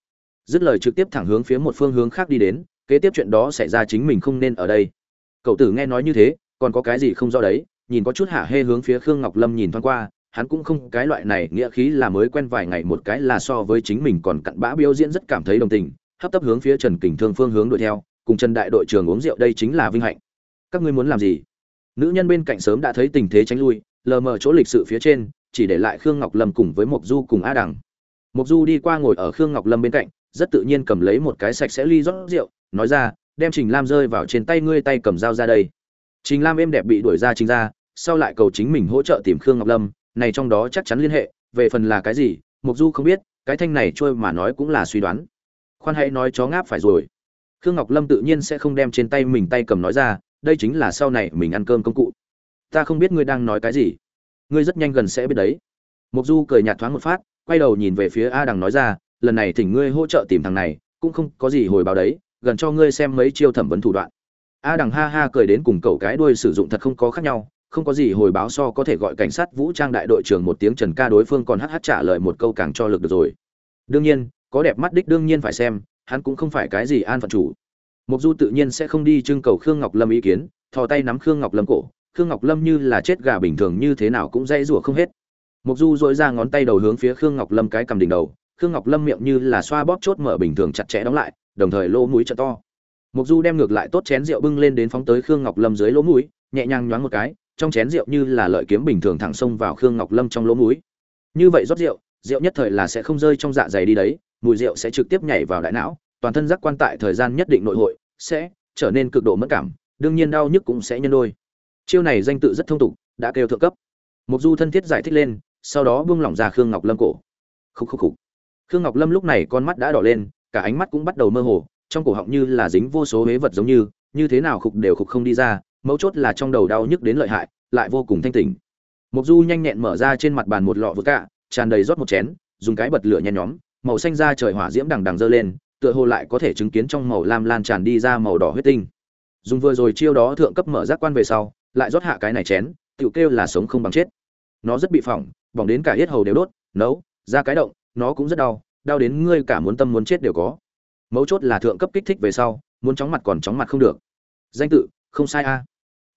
Dứt lời trực tiếp thẳng hướng phía một phương hướng khác đi đến, kế tiếp chuyện đó xảy ra chính mình không nên ở đây. Cậu tử nghe nói như thế, còn có cái gì không do đấy, nhìn có chút hả hê hướng phía khương ngọc lâm nhìn thoáng qua hắn cũng không, cái loại này nghĩa khí là mới quen vài ngày, một cái là so với chính mình còn cặn bã biểu diễn rất cảm thấy đồng tình, hấp tấp hướng phía trần kình thương phương hướng đuổi theo, cùng trần đại đội trưởng uống rượu đây chính là vinh hạnh. Các ngươi muốn làm gì? Nữ nhân bên cạnh sớm đã thấy tình thế tránh lui, lờ mờ chỗ lịch sự phía trên, chỉ để lại khương ngọc lâm cùng với mộc du cùng a đằng. Mộc du đi qua ngồi ở khương ngọc lâm bên cạnh, rất tự nhiên cầm lấy một cái sạch sẽ ly rót rượu, nói ra, đem trình lam rơi vào trên tay ngươi, tay cầm dao ra đây. Trình lam êm đẹp bị đuổi ra trình ra, sau lại cầu chính mình hỗ trợ tìm khương ngọc lâm này trong đó chắc chắn liên hệ, về phần là cái gì mục du không biết, cái thanh này trôi mà nói cũng là suy đoán. Khoan hãy nói chó ngáp phải rồi. Khương ngọc lâm tự nhiên sẽ không đem trên tay mình tay cầm nói ra, đây chính là sau này mình ăn cơm công cụ. Ta không biết ngươi đang nói cái gì. Ngươi rất nhanh gần sẽ biết đấy. Mục du cười nhạt thoáng một phát, quay đầu nhìn về phía a đằng nói ra, lần này thỉnh ngươi hỗ trợ tìm thằng này, cũng không có gì hồi báo đấy, gần cho ngươi xem mấy chiêu thẩm vấn thủ đoạn. A đằng ha ha cười đến cùng cậu cái đuôi sử dụng thật không có khác nhau không có gì hồi báo so có thể gọi cảnh sát vũ trang đại đội trưởng một tiếng trần ca đối phương còn hh trả lời một câu càng cho lực được rồi. Đương nhiên, có đẹp mắt đích đương nhiên phải xem, hắn cũng không phải cái gì an phận chủ. Mục du tự nhiên sẽ không đi trưng cầu khương ngọc lâm ý kiến, thò tay nắm khương ngọc lâm cổ, khương ngọc lâm như là chết gà bình thường như thế nào cũng dây rủa không hết. Mục du dội ra ngón tay đầu hướng phía khương ngọc lâm cái cầm đỉnh đầu, khương ngọc lâm miệng như là xoa bóp chốt mở bình thường chặt chẽ đóng lại, đồng thời lỗ mũi trợ to. Mục du đem ngược lại tốt chén rượu bưng lên đến phóng tới khương ngọc lâm dưới lỗ mũi, nhẹ nhàng nhoáng một cái trong chén rượu như là lợi kiếm bình thường thẳng xông vào khương ngọc lâm trong lỗ mũi. Như vậy rót rượu rượu nhất thời là sẽ không rơi trong dạ dày đi đấy, mùi rượu sẽ trực tiếp nhảy vào đại não, toàn thân giác quan tại thời gian nhất định nội hội sẽ trở nên cực độ mất cảm, đương nhiên đau nhức cũng sẽ nhân đôi. Chiêu này danh tự rất thông tục, đã kêu thượng cấp. Mục du thân thiết giải thích lên, sau đó buông lỏng ra khương ngọc lâm cổ. Khúc khúc khúc. Khương ngọc lâm lúc này con mắt đã đỏ lên, cả ánh mắt cũng bắt đầu mơ hồ, trong cổ họng như là dính vô số huế vật giống như như thế nào khục đều khục không đi ra mấu chốt là trong đầu đau nhức đến lợi hại, lại vô cùng thanh tỉnh. Mục du nhanh nhẹn mở ra trên mặt bàn một lọ vừa cạ tràn đầy rót một chén, dùng cái bật lửa nhen nhóm, màu xanh da trời hỏa diễm đằng đằng dơ lên, tựa hồ lại có thể chứng kiến trong màu lam lan tràn đi ra màu đỏ huyết tinh. Dùng vừa rồi chiêu đó thượng cấp mở giác quan về sau, lại rót hạ cái này chén, tiểu kêu là sống không bằng chết. Nó rất bị phỏng, bỏng đến cả yết hầu đều đốt, nấu ra cái động, nó cũng rất đau đau đến ngươi cả muốn tâm muốn chết đều có. Mấu chốt là thượng cấp kích thích về sau, muốn chóng mặt còn chóng mặt không được. Danh tự, không sai a. à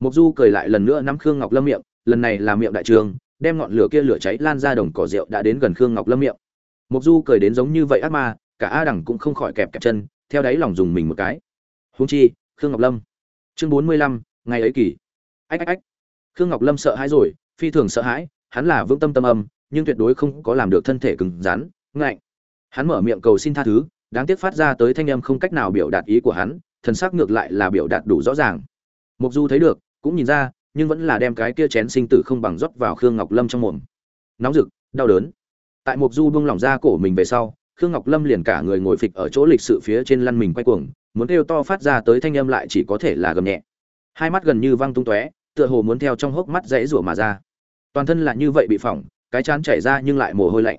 mục du cười lại lần nữa nắm khương ngọc lâm miệng, lần này là miệng đại trường, đem ngọn lửa kia lửa cháy lan ra đồng cỏ rượu đã đến gần khương ngọc lâm miệng. Mục du cười đến giống như vậy ác ma, cả a đẳng cũng không khỏi kẹp kẹp chân, theo đáy lòng dùng mình một cái. Húng chi, khương ngọc lâm. Chương bốn mươi lăm, ngày ấy kỳ. Ách ách ách. Khương ngọc lâm sợ hãi rồi, phi thường sợ hãi, hắn là vững tâm tâm âm, nhưng tuyệt đối không có làm được thân thể cứng rắn, ngạnh. Hắn mở miệng cầu xin tha thứ, đáng tiếc phát ra tới thanh âm không cách nào biểu đạt ý của hắn, thần sắc ngược lại là biểu đạt đủ rõ ràng. Mục du thấy được cũng nhìn ra, nhưng vẫn là đem cái kia chén sinh tử không bằng rót vào khương ngọc lâm trong mồm. Nóng rực, đau đớn. Tại mục du buông lỏng ra cổ mình về sau, khương ngọc lâm liền cả người ngồi phịch ở chỗ lịch sự phía trên lăn mình quay cuồng, muốn kêu to phát ra tới thanh âm lại chỉ có thể là gầm nhẹ. Hai mắt gần như văng tung tóe, tựa hồ muốn theo trong hốc mắt dãy rủa mà ra. Toàn thân là như vậy bị phỏng, cái chán chảy ra nhưng lại mồ hôi lạnh.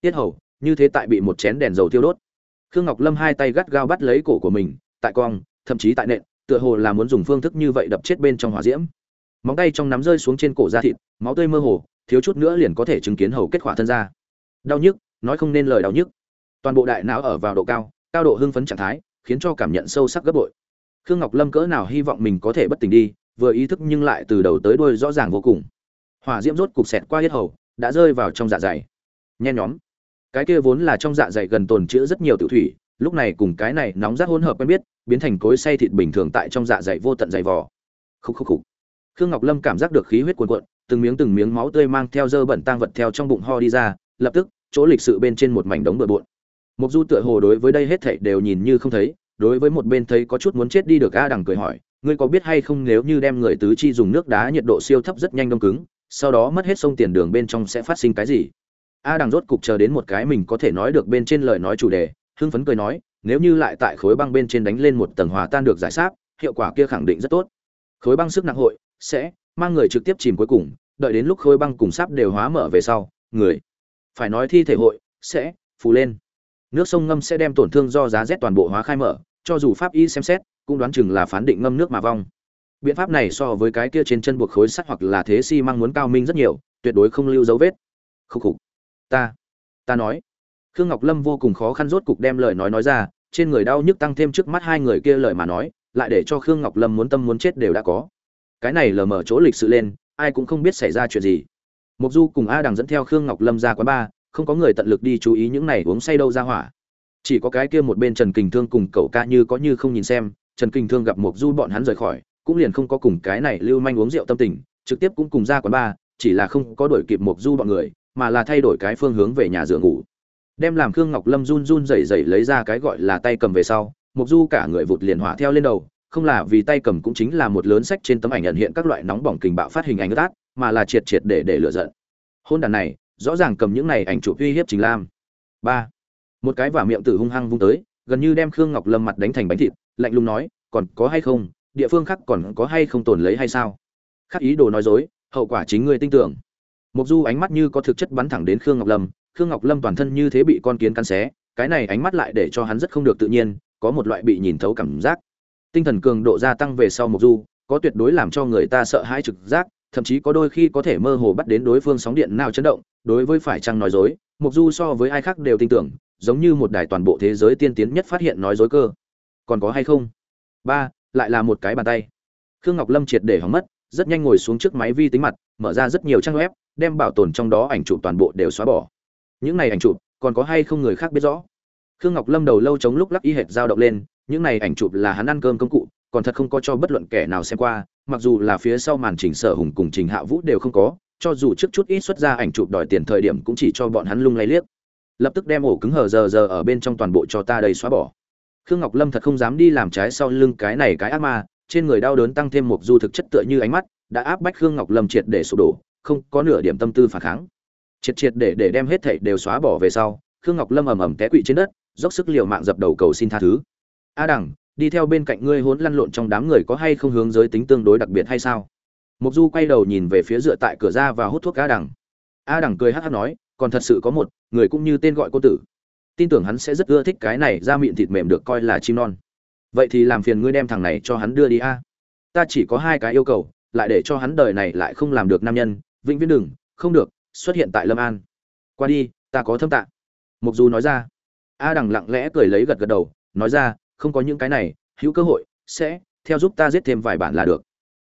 Tiết hầu, như thế tại bị một chén đèn dầu tiêu đốt. Khương ngọc lâm hai tay gắt gao bắt lấy cổ của mình, tại cong, thậm chí tại nện tựa hồ là muốn dùng phương thức như vậy đập chết bên trong hỏa diễm. Móng tay trong nắm rơi xuống trên cổ da thịt, máu tươi mơ hồ, thiếu chút nữa liền có thể chứng kiến hầu kết quả thân ra đau nhức, nói không nên lời đau nhức. Toàn bộ đại não ở vào độ cao cao độ hưng phấn trạng thái, khiến cho cảm nhận sâu sắc gấp bội. Khương ngọc lâm cỡ nào hy vọng mình có thể bất tỉnh đi, vừa ý thức nhưng lại từ đầu tới đuôi rõ ràng vô cùng. Hỏa diễm rốt cục xẹt qua hết hầu, đã rơi vào trong dạ dày. Nhen nhóm. Cái kia vốn là trong dạ dày gần tồn chữ rất nhiều tự thủy lúc này cùng cái này nóng rát hỗn hợp quen biết, biến thành cối xay thịt bình thường tại trong dạ dày vô tận dày vò. Khúc khúc khúc. Khương ngọc lâm cảm giác được khí huyết cuồn cuộn, từng miếng từng miếng máu tươi mang theo dơ bẩn tang vật theo trong bụng ho đi ra, lập tức, chỗ lịch sự bên trên một mảnh đống bừa bộn. Mục du tựa hồ đối với đây hết thảy đều nhìn như không thấy, đối với một bên thấy có chút muốn chết đi được a đằng cười hỏi, ngươi có biết hay không nếu như đem người tứ chi dùng nước đá nhiệt độ siêu thấp rất nhanh đông cứng, sau đó mất hết sông tiền đường bên trong sẽ phát sinh cái gì? A đằng rốt cục chờ đến một cái mình có thể nói được bên trên lời nói chủ đề hưng phấn cười nói, nếu như lại tại khối băng bên trên đánh lên một tầng hòa tan được giải sáp, hiệu quả kia khẳng định rất tốt. Khối băng sức nặng hội sẽ mang người trực tiếp chìm cuối cùng, đợi đến lúc khối băng cùng sáp đều hóa mở về sau, người phải nói thi thể hội sẽ phù lên. Nước sông ngâm sẽ đem tổn thương do giá rét toàn bộ hóa khai mở, cho dù pháp y xem xét, cũng đoán chừng là phán định ngâm nước mà vong. Biện pháp này so với cái kia trên chân buộc khối sắt hoặc là thế xi、si、măng muốn cao minh rất nhiều, tuyệt đối không lưu dấu vết. Khúc khục. Ta ta nói khương ngọc lâm vô cùng khó khăn rốt cục đem lời nói nói ra, trên người đau nhức tăng thêm trước mắt hai người kia lời mà nói, lại để cho khương ngọc lâm muốn tâm muốn chết đều đã có. Cái này lờ mở chỗ lịch sự lên, ai cũng không biết xảy ra chuyện gì. Mục du cùng a đằng dẫn theo khương ngọc lâm ra quán bar, không có người tận lực đi chú ý những này uống say đâu ra hỏa. Chỉ có cái kia một bên trần kình thương cùng cậu ca như có như không nhìn xem, trần kình thương gặp mục du bọn hắn rời khỏi, cũng liền không có cùng cái này lưu manh uống rượu tâm tình, trực tiếp cũng cùng ra quán bar, chỉ là không có đuổi kịp mục du bọn người, mà là thay đổi cái phương hướng về nhà dựa ngủ đem làm khương ngọc lâm run run rẩy rẩy lấy ra cái gọi là tay cầm về sau mục du cả người vụt liền hỏa theo lên đầu, không là vì tay cầm cũng chính là một lớn sách trên tấm ảnh nhận hiện các loại nóng bỏng kình bạo phát hình ảnh ướt át, mà là triệt triệt để để lựa giận. Hôn đàn này, rõ ràng cầm những này ảnh chụp uy hiếp chính lam. Ba. Một cái vả miệng tử hung hăng vung tới, gần như đem khương ngọc lâm mặt đánh thành bánh thịt, lạnh lùng nói, còn có hay không? Địa phương khác còn có hay không tồn lấy hay sao? Khắc ý đồ nói dối, hậu quả chính ngươi tin tưởng. Mục du ánh mắt như có thực chất bắn thẳng đến khương ngọc lâm khương ngọc lâm toàn thân như thế bị con kiến cắn xé, cái này ánh mắt lại để cho hắn rất không được tự nhiên, có một loại bị nhìn thấu cảm giác. Tinh thần cường độ gia tăng về sau mục du, có tuyệt đối làm cho người ta sợ hãi trực giác, thậm chí có đôi khi có thể mơ hồ bắt đến đối phương sóng điện nào chấn động, đối với phải chăng nói dối, mục du so với ai khác đều tin tưởng, giống như một đài toàn bộ thế giới tiên tiến nhất phát hiện nói dối cơ. Còn có hay không? Ba, lại là một cái bàn tay. Khương ngọc lâm triệt để hỏng mất, rất nhanh ngồi xuống trước máy vi tính mặt, mở ra rất nhiều trang web, đem bảo tồn trong đó ảnh chụp toàn bộ đều xóa bỏ những này ảnh chụp, còn có hay không người khác biết rõ? Khương ngọc lâm đầu lâu chống lúc lắc y hệt dao động lên, những này ảnh chụp là hắn ăn cơm công cụ, còn thật không có cho bất luận kẻ nào xem qua, mặc dù là phía sau màn chỉnh sở hùng cùng trình hạ vũ đều không có, cho dù trước chút ít xuất ra ảnh chụp đòi tiền thời điểm cũng chỉ cho bọn hắn lung lay liếc. Lập tức đem ổ cứng hờ giờ giờ ở bên trong toàn bộ cho ta đầy xóa bỏ. Khương ngọc lâm thật không dám đi làm trái sau lưng cái này cái ác ma, trên người đau đớn tăng thêm một du thực chất tựa như ánh mắt, đã áp bách khương ngọc lâm triệt để sụp đổ, không có nửa điểm tâm tư phản kháng triệt triệt để để đem hết thảy đều xóa bỏ về sau, khương ngọc lâm ầm ầm té quỵ trên đất, dốc sức liều mạng dập đầu cầu xin tha thứ. A đẳng đi theo bên cạnh ngươi hỗn lăn lộn trong đám người có hay không hướng giới tính tương đối đặc biệt hay sao? Mục du quay đầu nhìn về phía dựa tại cửa ra và hút thuốc a đẳng a đẳng cười hắc hắc nói, còn thật sự có một, người cũng như tên gọi cô tử. Tin tưởng hắn sẽ rất ưa thích cái này ra miệng thịt mềm được coi là chim non. Vậy thì làm phiền ngươi đem thằng này cho hắn đưa đi a. Ta chỉ có hai cái yêu cầu, lại để cho hắn đời này lại không làm được nam nhân. Vĩnh viễn đừng, không được xuất hiện tại lâm an. Qua đi, ta có thâm tạng. Mục du nói ra. A đằng lặng lẽ cười lấy gật gật đầu, nói ra, không có những cái này, hữu cơ hội, sẽ theo giúp ta giết thêm vài bản là được.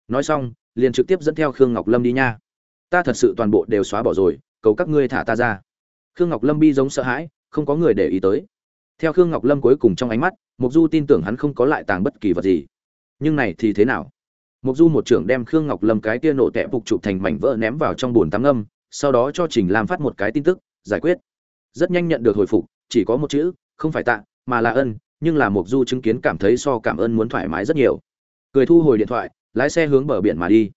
Nói xong, liền trực tiếp dẫn theo khương ngọc lâm đi nha. Ta thật sự toàn bộ đều xóa bỏ rồi, cầu các ngươi thả ta ra. Khương ngọc lâm bi giống sợ hãi, không có người để ý tới. Theo khương ngọc lâm cuối cùng trong ánh mắt, mục du tin tưởng hắn không có lại tàng bất kỳ vật gì. Nhưng này thì thế nào? Mục du một trưởng đem khương ngọc lâm cái kia nổ tẹp phục chụp thành mảnh vỡ ném vào trong bồn tắm âm sau đó cho trình lam phát một cái tin tức, giải quyết. Rất nhanh nhận được hồi phục, chỉ có một chữ, không phải tạ, mà là ân, nhưng là Mộc du chứng kiến cảm thấy so cảm ơn muốn thoải mái rất nhiều. Cười thu hồi điện thoại, lái xe hướng bờ biển mà đi.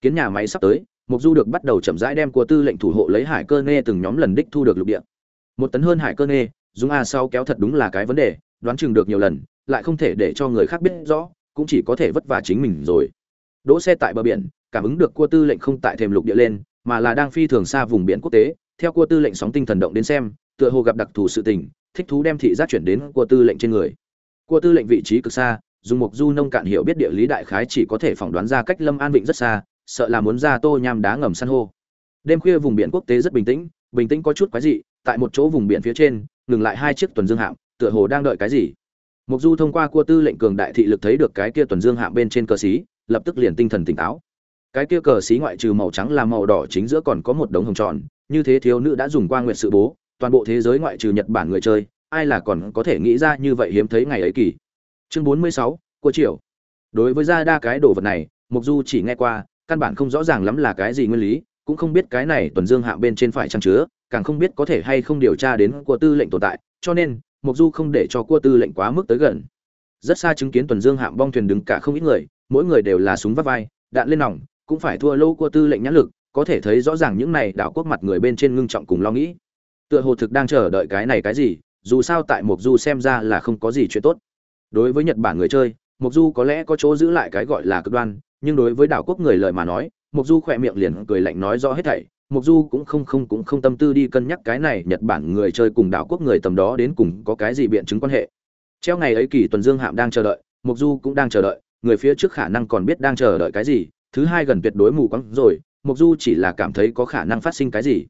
Kiến nhà máy sắp tới, Mộc du được bắt đầu chậm rãi đem của tư lệnh thủ hộ lấy hải cơ nê từng nhóm lần đích thu được lục địa. Một tấn hơn hải cơ nê dùng a sau kéo thật đúng là cái vấn đề, đoán chừng được nhiều lần, lại không thể để cho người khác biết rõ, cũng chỉ có thể vất vả chính mình rồi. Đỗ xe tại bờ biển, cảm ứng được cua tư lệnh không tại thềm lục địa lên mà là đang phi thường xa vùng biển quốc tế, theo cua tư lệnh sóng tinh thần động đến xem, tựa hồ gặp đặc thù sự tình, thích thú đem thị giác chuyển đến cua tư lệnh trên người. Cua tư lệnh vị trí cực xa, dùng mục du nông cạn hiểu biết địa lý đại khái chỉ có thể phỏng đoán ra cách lâm an vịnh rất xa, sợ là muốn ra tô nham đá ngầm san hô. Đêm khuya vùng biển quốc tế rất bình tĩnh bình tĩnh có chút quái dị, tại một chỗ vùng biển phía trên, ngừng lại hai chiếc tuần dương hạm, tựa hồ đang đợi cái gì. Mục du thông qua cua tư lệnh cường đại thị lực thấy được cái kia tuần dương hạm bên trên cờ xí, lập tức liền tinh thần tỉnh táo cái kia cờ xí ngoại trừ màu trắng là màu đỏ chính giữa còn có một đống hồng tròn, như thế thiếu nữ đã dùng qua nguyện sự bố, toàn bộ thế giới ngoại trừ nhật bản người chơi, ai là còn có thể nghĩ ra như vậy hiếm thấy ngày ấy kỳ. Chương bốn mươi sáu của triệu đối với gia đa cái đồ vật này mục du chỉ nghe qua, căn bản không rõ ràng lắm là cái gì nguyên lý, cũng không biết cái này tuần dương hạ bên trên phải trang chứa, càng không biết có thể hay không điều tra đến của tư lệnh tồn tại, cho nên mục du không để cho cua tư lệnh quá mức tới gần. Rất xa chứng kiến tuần dương hạm bong thuyền đứng cả không ít người, mỗi người đều là súng vắt vai, đạn lên nòng cũng phải thua lâu cua tư lệnh nhãn lực, có thể thấy rõ ràng những này đảo quốc mặt người bên trên ngưng trọng cùng lo nghĩ. Tựa hồ thực đang chờ đợi cái này cái gì, dù sao tại mục du xem ra là không có gì chuyện tốt. Đối với nhật bản người chơi mục du có lẽ có chỗ giữ lại cái gọi là cực đoan, nhưng đối với đảo quốc người lời mà nói mục du khỏe miệng liền cười lạnh nói rõ hết thảy. Mục du cũng không không cũng không tâm tư đi cân nhắc cái này nhật bản người chơi cùng đảo quốc người tầm đó đến cùng có cái gì biện chứng quan hệ. Treo ngày ấy kỳ tuần dương hạm đang chờ đợi mục du cũng đang chờ đợi, người phía trước khả năng còn biết đang chờ đợi cái gì thứ hai gần tuyệt đối mù quáng rồi mục du chỉ là cảm thấy có khả năng phát sinh cái gì.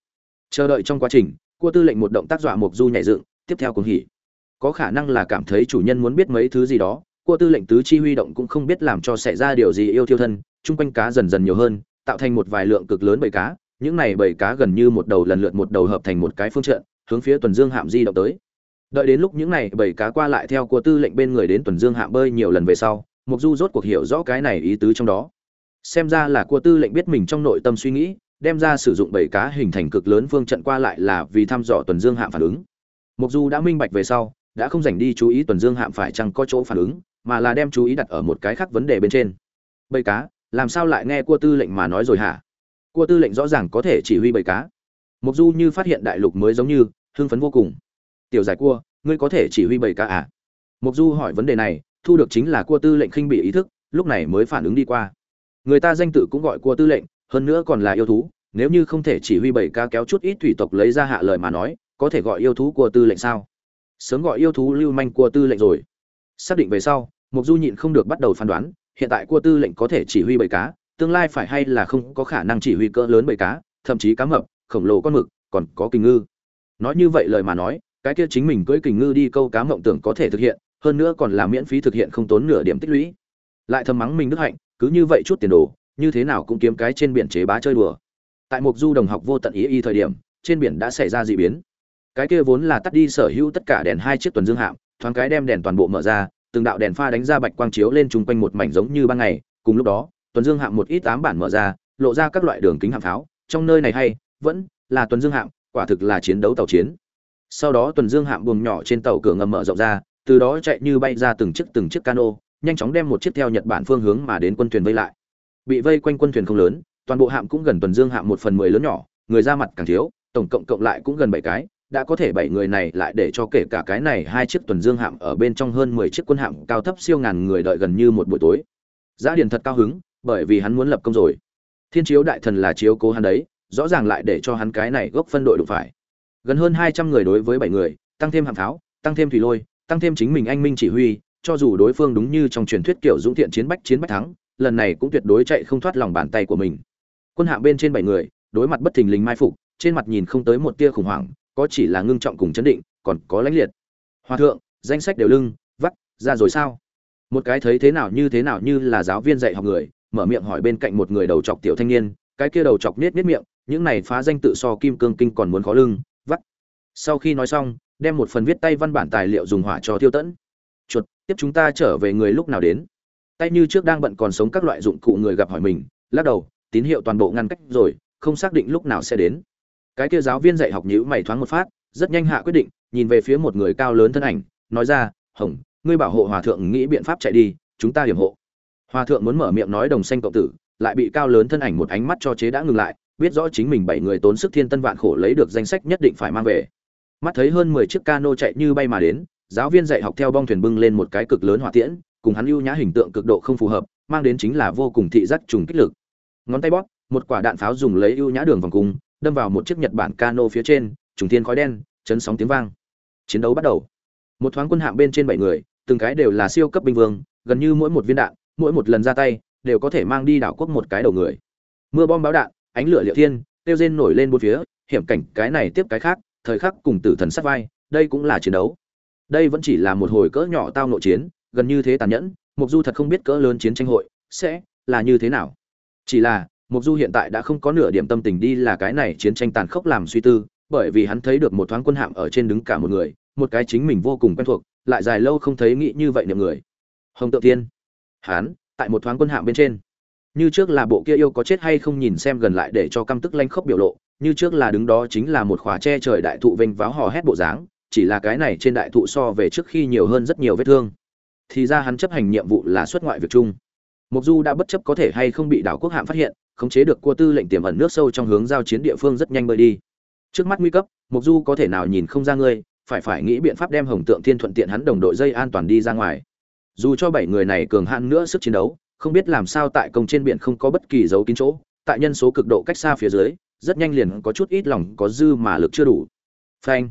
Chờ đợi trong quá trình, cua tư lệnh một động tác dọa mục du nhảy dựng, tiếp theo cùng hỉ. Có khả năng là cảm thấy chủ nhân muốn biết mấy thứ gì đó, cua tư lệnh tứ chi huy động cũng không biết làm cho xảy ra điều gì yêu thiêu thân, chung quanh cá dần dần nhiều hơn, tạo thành một vài lượng cực lớn bầy cá, những này bầy cá gần như một đầu lần lượt một đầu hợp thành một cái phương trận, hướng phía tuần dương hạm di động tới. Đợi đến lúc những này bầy cá qua lại theo cua tư lệnh bên người đến tuần dương hạm bơi nhiều lần về sau mục du rốt cuộc hiểu rõ cái này ý tứ trong đó xem ra là cua tư lệnh biết mình trong nội tâm suy nghĩ, đem ra sử dụng bầy cá hình thành cực lớn phương trận qua lại là vì thăm dò tuần dương hạm phản ứng. Mục du đã minh bạch về sau, đã không dành đi chú ý tuần dương hạm phải chăng có chỗ phản ứng, mà là đem chú ý đặt ở một cái khác vấn đề bên trên. Bầy cá, làm sao lại nghe cua tư lệnh mà nói rồi hả? Cua tư lệnh rõ ràng có thể chỉ huy bầy cá. Mục du như phát hiện đại lục mới giống như, hưng phấn vô cùng. Tiểu giải cua, ngươi có thể chỉ huy bầy cá à? Mục du hỏi vấn đề này, thu được chính là cua tư lệnh khinh bị ý thức, lúc này mới phản ứng đi qua người ta danh tự cũng gọi cua tư lệnh, hơn nữa còn là yêu thú, nếu như không thể chỉ huy bảy cá kéo chút ít thủy tộc lấy ra hạ lời mà nói, có thể gọi yêu thú cua tư lệnh sao? Sớm gọi yêu thú lưu manh cua tư lệnh rồi. Xác định về sau, mục du nhịn không được bắt đầu phán đoán, hiện tại cua tư lệnh có thể chỉ huy bảy cá, tương lai phải hay là không có khả năng chỉ huy cỡ lớn bảy cá, thậm chí cá mập, khổng lồ con mực, còn có kình ngư. Nói như vậy lời mà nói, cái kia chính mình cưỡi kình ngư đi câu cá mộng tưởng có thể thực hiện, hơn nữa còn là miễn phí thực hiện không tốn nửa điểm tích lũy. Lại thầm mắng mình đức hạnh cứ như vậy chút tiền đồ, như thế nào cũng kiếm cái trên biển chế bá chơi đùa. Tại mục du đồng học vô tận ý y thời điểm, trên biển đã xảy ra dị biến. Cái kia vốn là tắt đi sở hữu tất cả đèn hai chiếc tuần dương hạm, thoáng cái đem đèn toàn bộ mở ra, từng đạo đèn pha đánh ra bạch quang chiếu lên chung quanh một mảnh giống như ban ngày. Cùng lúc đó, tuần dương hạm một ít tám bản mở ra, lộ ra các loại đường kính hạm pháo. Trong nơi này hay, vẫn là tuần dương hạm, quả thực là chiến đấu tàu chiến. Sau đó tuần dương hạm buồng nhỏ trên tàu cửa ngầm mở rộng ra, từ đó chạy như bay ra từng chiếc từng chiếc cano nhanh chóng đem một chiếc theo nhật bản phương hướng mà đến quân thuyền vây lại. Bị vây quanh quân thuyền không lớn, toàn bộ hạm cũng gần tuần dương hạm một phần mười lớn nhỏ, người ra mặt càng thiếu, tổng cộng cộng lại cũng gần bảy cái, đã có thể bảy người này lại để cho kể cả cái này hai chiếc tuần dương hạm ở bên trong hơn mười chiếc quân hạm cao thấp siêu ngàn người đợi gần như một buổi tối. Giá điền thật cao hứng, bởi vì hắn muốn lập công rồi. Thiên chiếu đại thần là chiếu cố hắn đấy, rõ ràng lại để cho hắn cái này gốc phân đội đủ phải. Gần hơn hai trăm người đối với bảy người, tăng thêm hạm pháo, tăng thêm thủy lôi, tăng thêm chính mình anh minh chỉ huy cho dù đối phương đúng như trong truyền thuyết kiểu dũng thiện chiến bách chiến bách thắng, lần này cũng tuyệt đối chạy không thoát lòng bàn tay của mình. Quân hạ bên trên bảy người, đối mặt bất thình lình mai phục, trên mặt nhìn không tới một tia khủng hoảng, có chỉ là ngưng trọng cùng chấn định, còn có lãnh liệt. Hòa thượng, danh sách đều lưng, vắt, ra rồi sao? Một cái thấy thế nào như thế nào như là giáo viên dạy học người, mở miệng hỏi bên cạnh một người đầu chọc tiểu thanh niên, cái kia đầu chọc nết nết miệng, những này phá danh tự so kim cương kinh còn muốn khó lưng, vắt. Sau khi nói xong, đem một phần viết tay văn bản tài liệu dùng hỏa cho tiêu tẫn tiếp chúng ta trở về người lúc nào đến? Tay như trước đang bận còn sống các loại dụng cụ người gặp hỏi mình, lắc đầu, tín hiệu toàn bộ ngăn cách rồi, không xác định lúc nào sẽ đến. Cái kia giáo viên dạy học nhữ mày thoáng một phát, rất nhanh hạ quyết định, nhìn về phía một người cao lớn thân ảnh, nói ra, hồng, ngươi bảo hộ hòa thượng nghĩ biện pháp chạy đi, chúng ta hiểm hộ. Hòa thượng muốn mở miệng nói đồng xanh cộng tử, lại bị cao lớn thân ảnh một ánh mắt cho chế đã ngừng lại, biết rõ chính mình bảy người tốn sức thiên tân vạn khổ lấy được danh sách nhất định phải mang về. Mắt thấy hơn mười chiếc cano chạy như bay mà đến giáo viên dạy học theo bong thuyền bưng lên một cái cực lớn hỏa tiễn, cùng hắn ưu nhã hình tượng cực độ không phù hợp, mang đến chính là vô cùng thị giác trùng kích lực. Ngón tay bóp, một quả đạn pháo dùng lấy ưu nhã đường vòng cung, đâm vào một chiếc nhật bản cano phía trên, trùng thiên khói đen, chấn sóng tiếng vang. Chiến đấu bắt đầu. Một thoáng quân hạng bên trên bảy người, từng cái đều là siêu cấp binh vương, gần như mỗi một viên đạn, mỗi một lần ra tay, đều có thể mang đi đảo quốc một cái đầu người. Mưa bom báo đạn, ánh lửa liệu thiên, tiêu rên nổi lên bốn phía, hiểm cảnh cái này tiếp cái khác, thời khắc cùng tử thần sát vai, đây cũng là chiến đấu đây vẫn chỉ là một hồi cỡ nhỏ tao nội chiến, gần như thế tàn nhẫn mục du thật không biết cỡ lớn chiến tranh hội sẽ là như thế nào. Chỉ là mục du hiện tại đã không có nửa điểm tâm tình đi là cái này chiến tranh tàn khốc làm suy tư, bởi vì hắn thấy được một thoáng quân hạm ở trên đứng cả một người, một cái chính mình vô cùng quen thuộc, lại dài lâu không thấy nghĩ như vậy niệm người. Hồng tự tiên hắn, tại một thoáng quân hạm bên trên. Như trước là bộ kia yêu có chết hay không nhìn xem gần lại để cho căm tức lanh khốc biểu lộ, như trước là đứng đó chính là một khóa che trời đại thụ vênh váo hò hét bộ dáng chỉ là cái này trên đại thụ so về trước khi nhiều hơn rất nhiều vết thương. Thì ra hắn chấp hành nhiệm vụ là xuất ngoại việc chung. Mục du đã bất chấp có thể hay không bị đảo quốc hạm phát hiện, khống chế được cua tư lệnh tiềm ẩn nước sâu trong hướng giao chiến địa phương rất nhanh bơi đi. Trước mắt nguy cấp mục du có thể nào nhìn không ra ngươi, phải phải nghĩ biện pháp đem hồng tượng thiên thuận tiện hắn đồng đội dây an toàn đi ra ngoài. Dù cho bảy người này cường hạn nữa sức chiến đấu, không biết làm sao tại công trên biển không có bất kỳ dấu kín chỗ, tại nhân số cực độ cách xa phía dưới, rất nhanh liền có chút ít lòng có dư mà lực chưa đủ. Phanh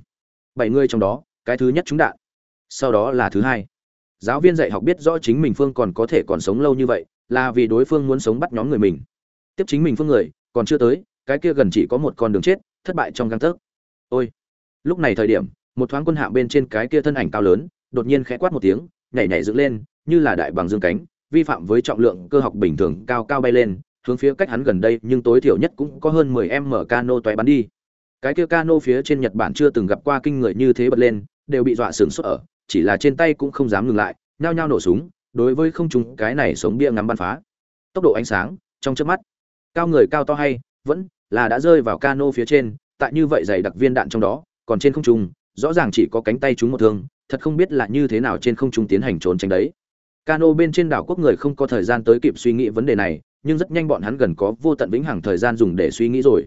bảy người trong đó, cái thứ nhất trúng đạn, sau đó là thứ hai. Giáo viên dạy học biết rõ chính mình phương còn có thể còn sống lâu như vậy, là vì đối phương muốn sống bắt nhóm người mình. Tiếp chính mình phương người, còn chưa tới, cái kia gần chỉ có một con đường chết, thất bại trong găng tấc. Ôi! Lúc này thời điểm, một thoáng quân hạ bên trên cái kia thân ảnh cao lớn, đột nhiên khẽ quát một tiếng, nhảy nhảy dựng lên, như là đại bằng dương cánh, vi phạm với trọng lượng cơ học bình thường, cao cao bay lên, hướng phía cách hắn gần đây, nhưng tối thiểu nhất cũng có hơn 10 em mở cano toé bắn đi cái kia cano phía trên nhật bản chưa từng gặp qua kinh người như thế bật lên, đều bị dọa sửng sốt ở, chỉ là trên tay cũng không dám ngừng lại, nhao nhao nổ súng, đối với không chúng cái này sống bia ngắm bắn phá. Tốc độ ánh sáng, trong chớp mắt, cao người cao to hay, vẫn là đã rơi vào cano phía trên, tại như vậy dày đặc viên đạn trong đó, còn trên không trung, rõ ràng chỉ có cánh tay chúng một thương, thật không biết là như thế nào trên không trung tiến hành trốn tránh đấy. Cano bên trên đảo quốc người không có thời gian tới kịp suy nghĩ vấn đề này, nhưng rất nhanh bọn hắn gần có vô tận vĩnh hằng thời gian dùng để suy nghĩ rồi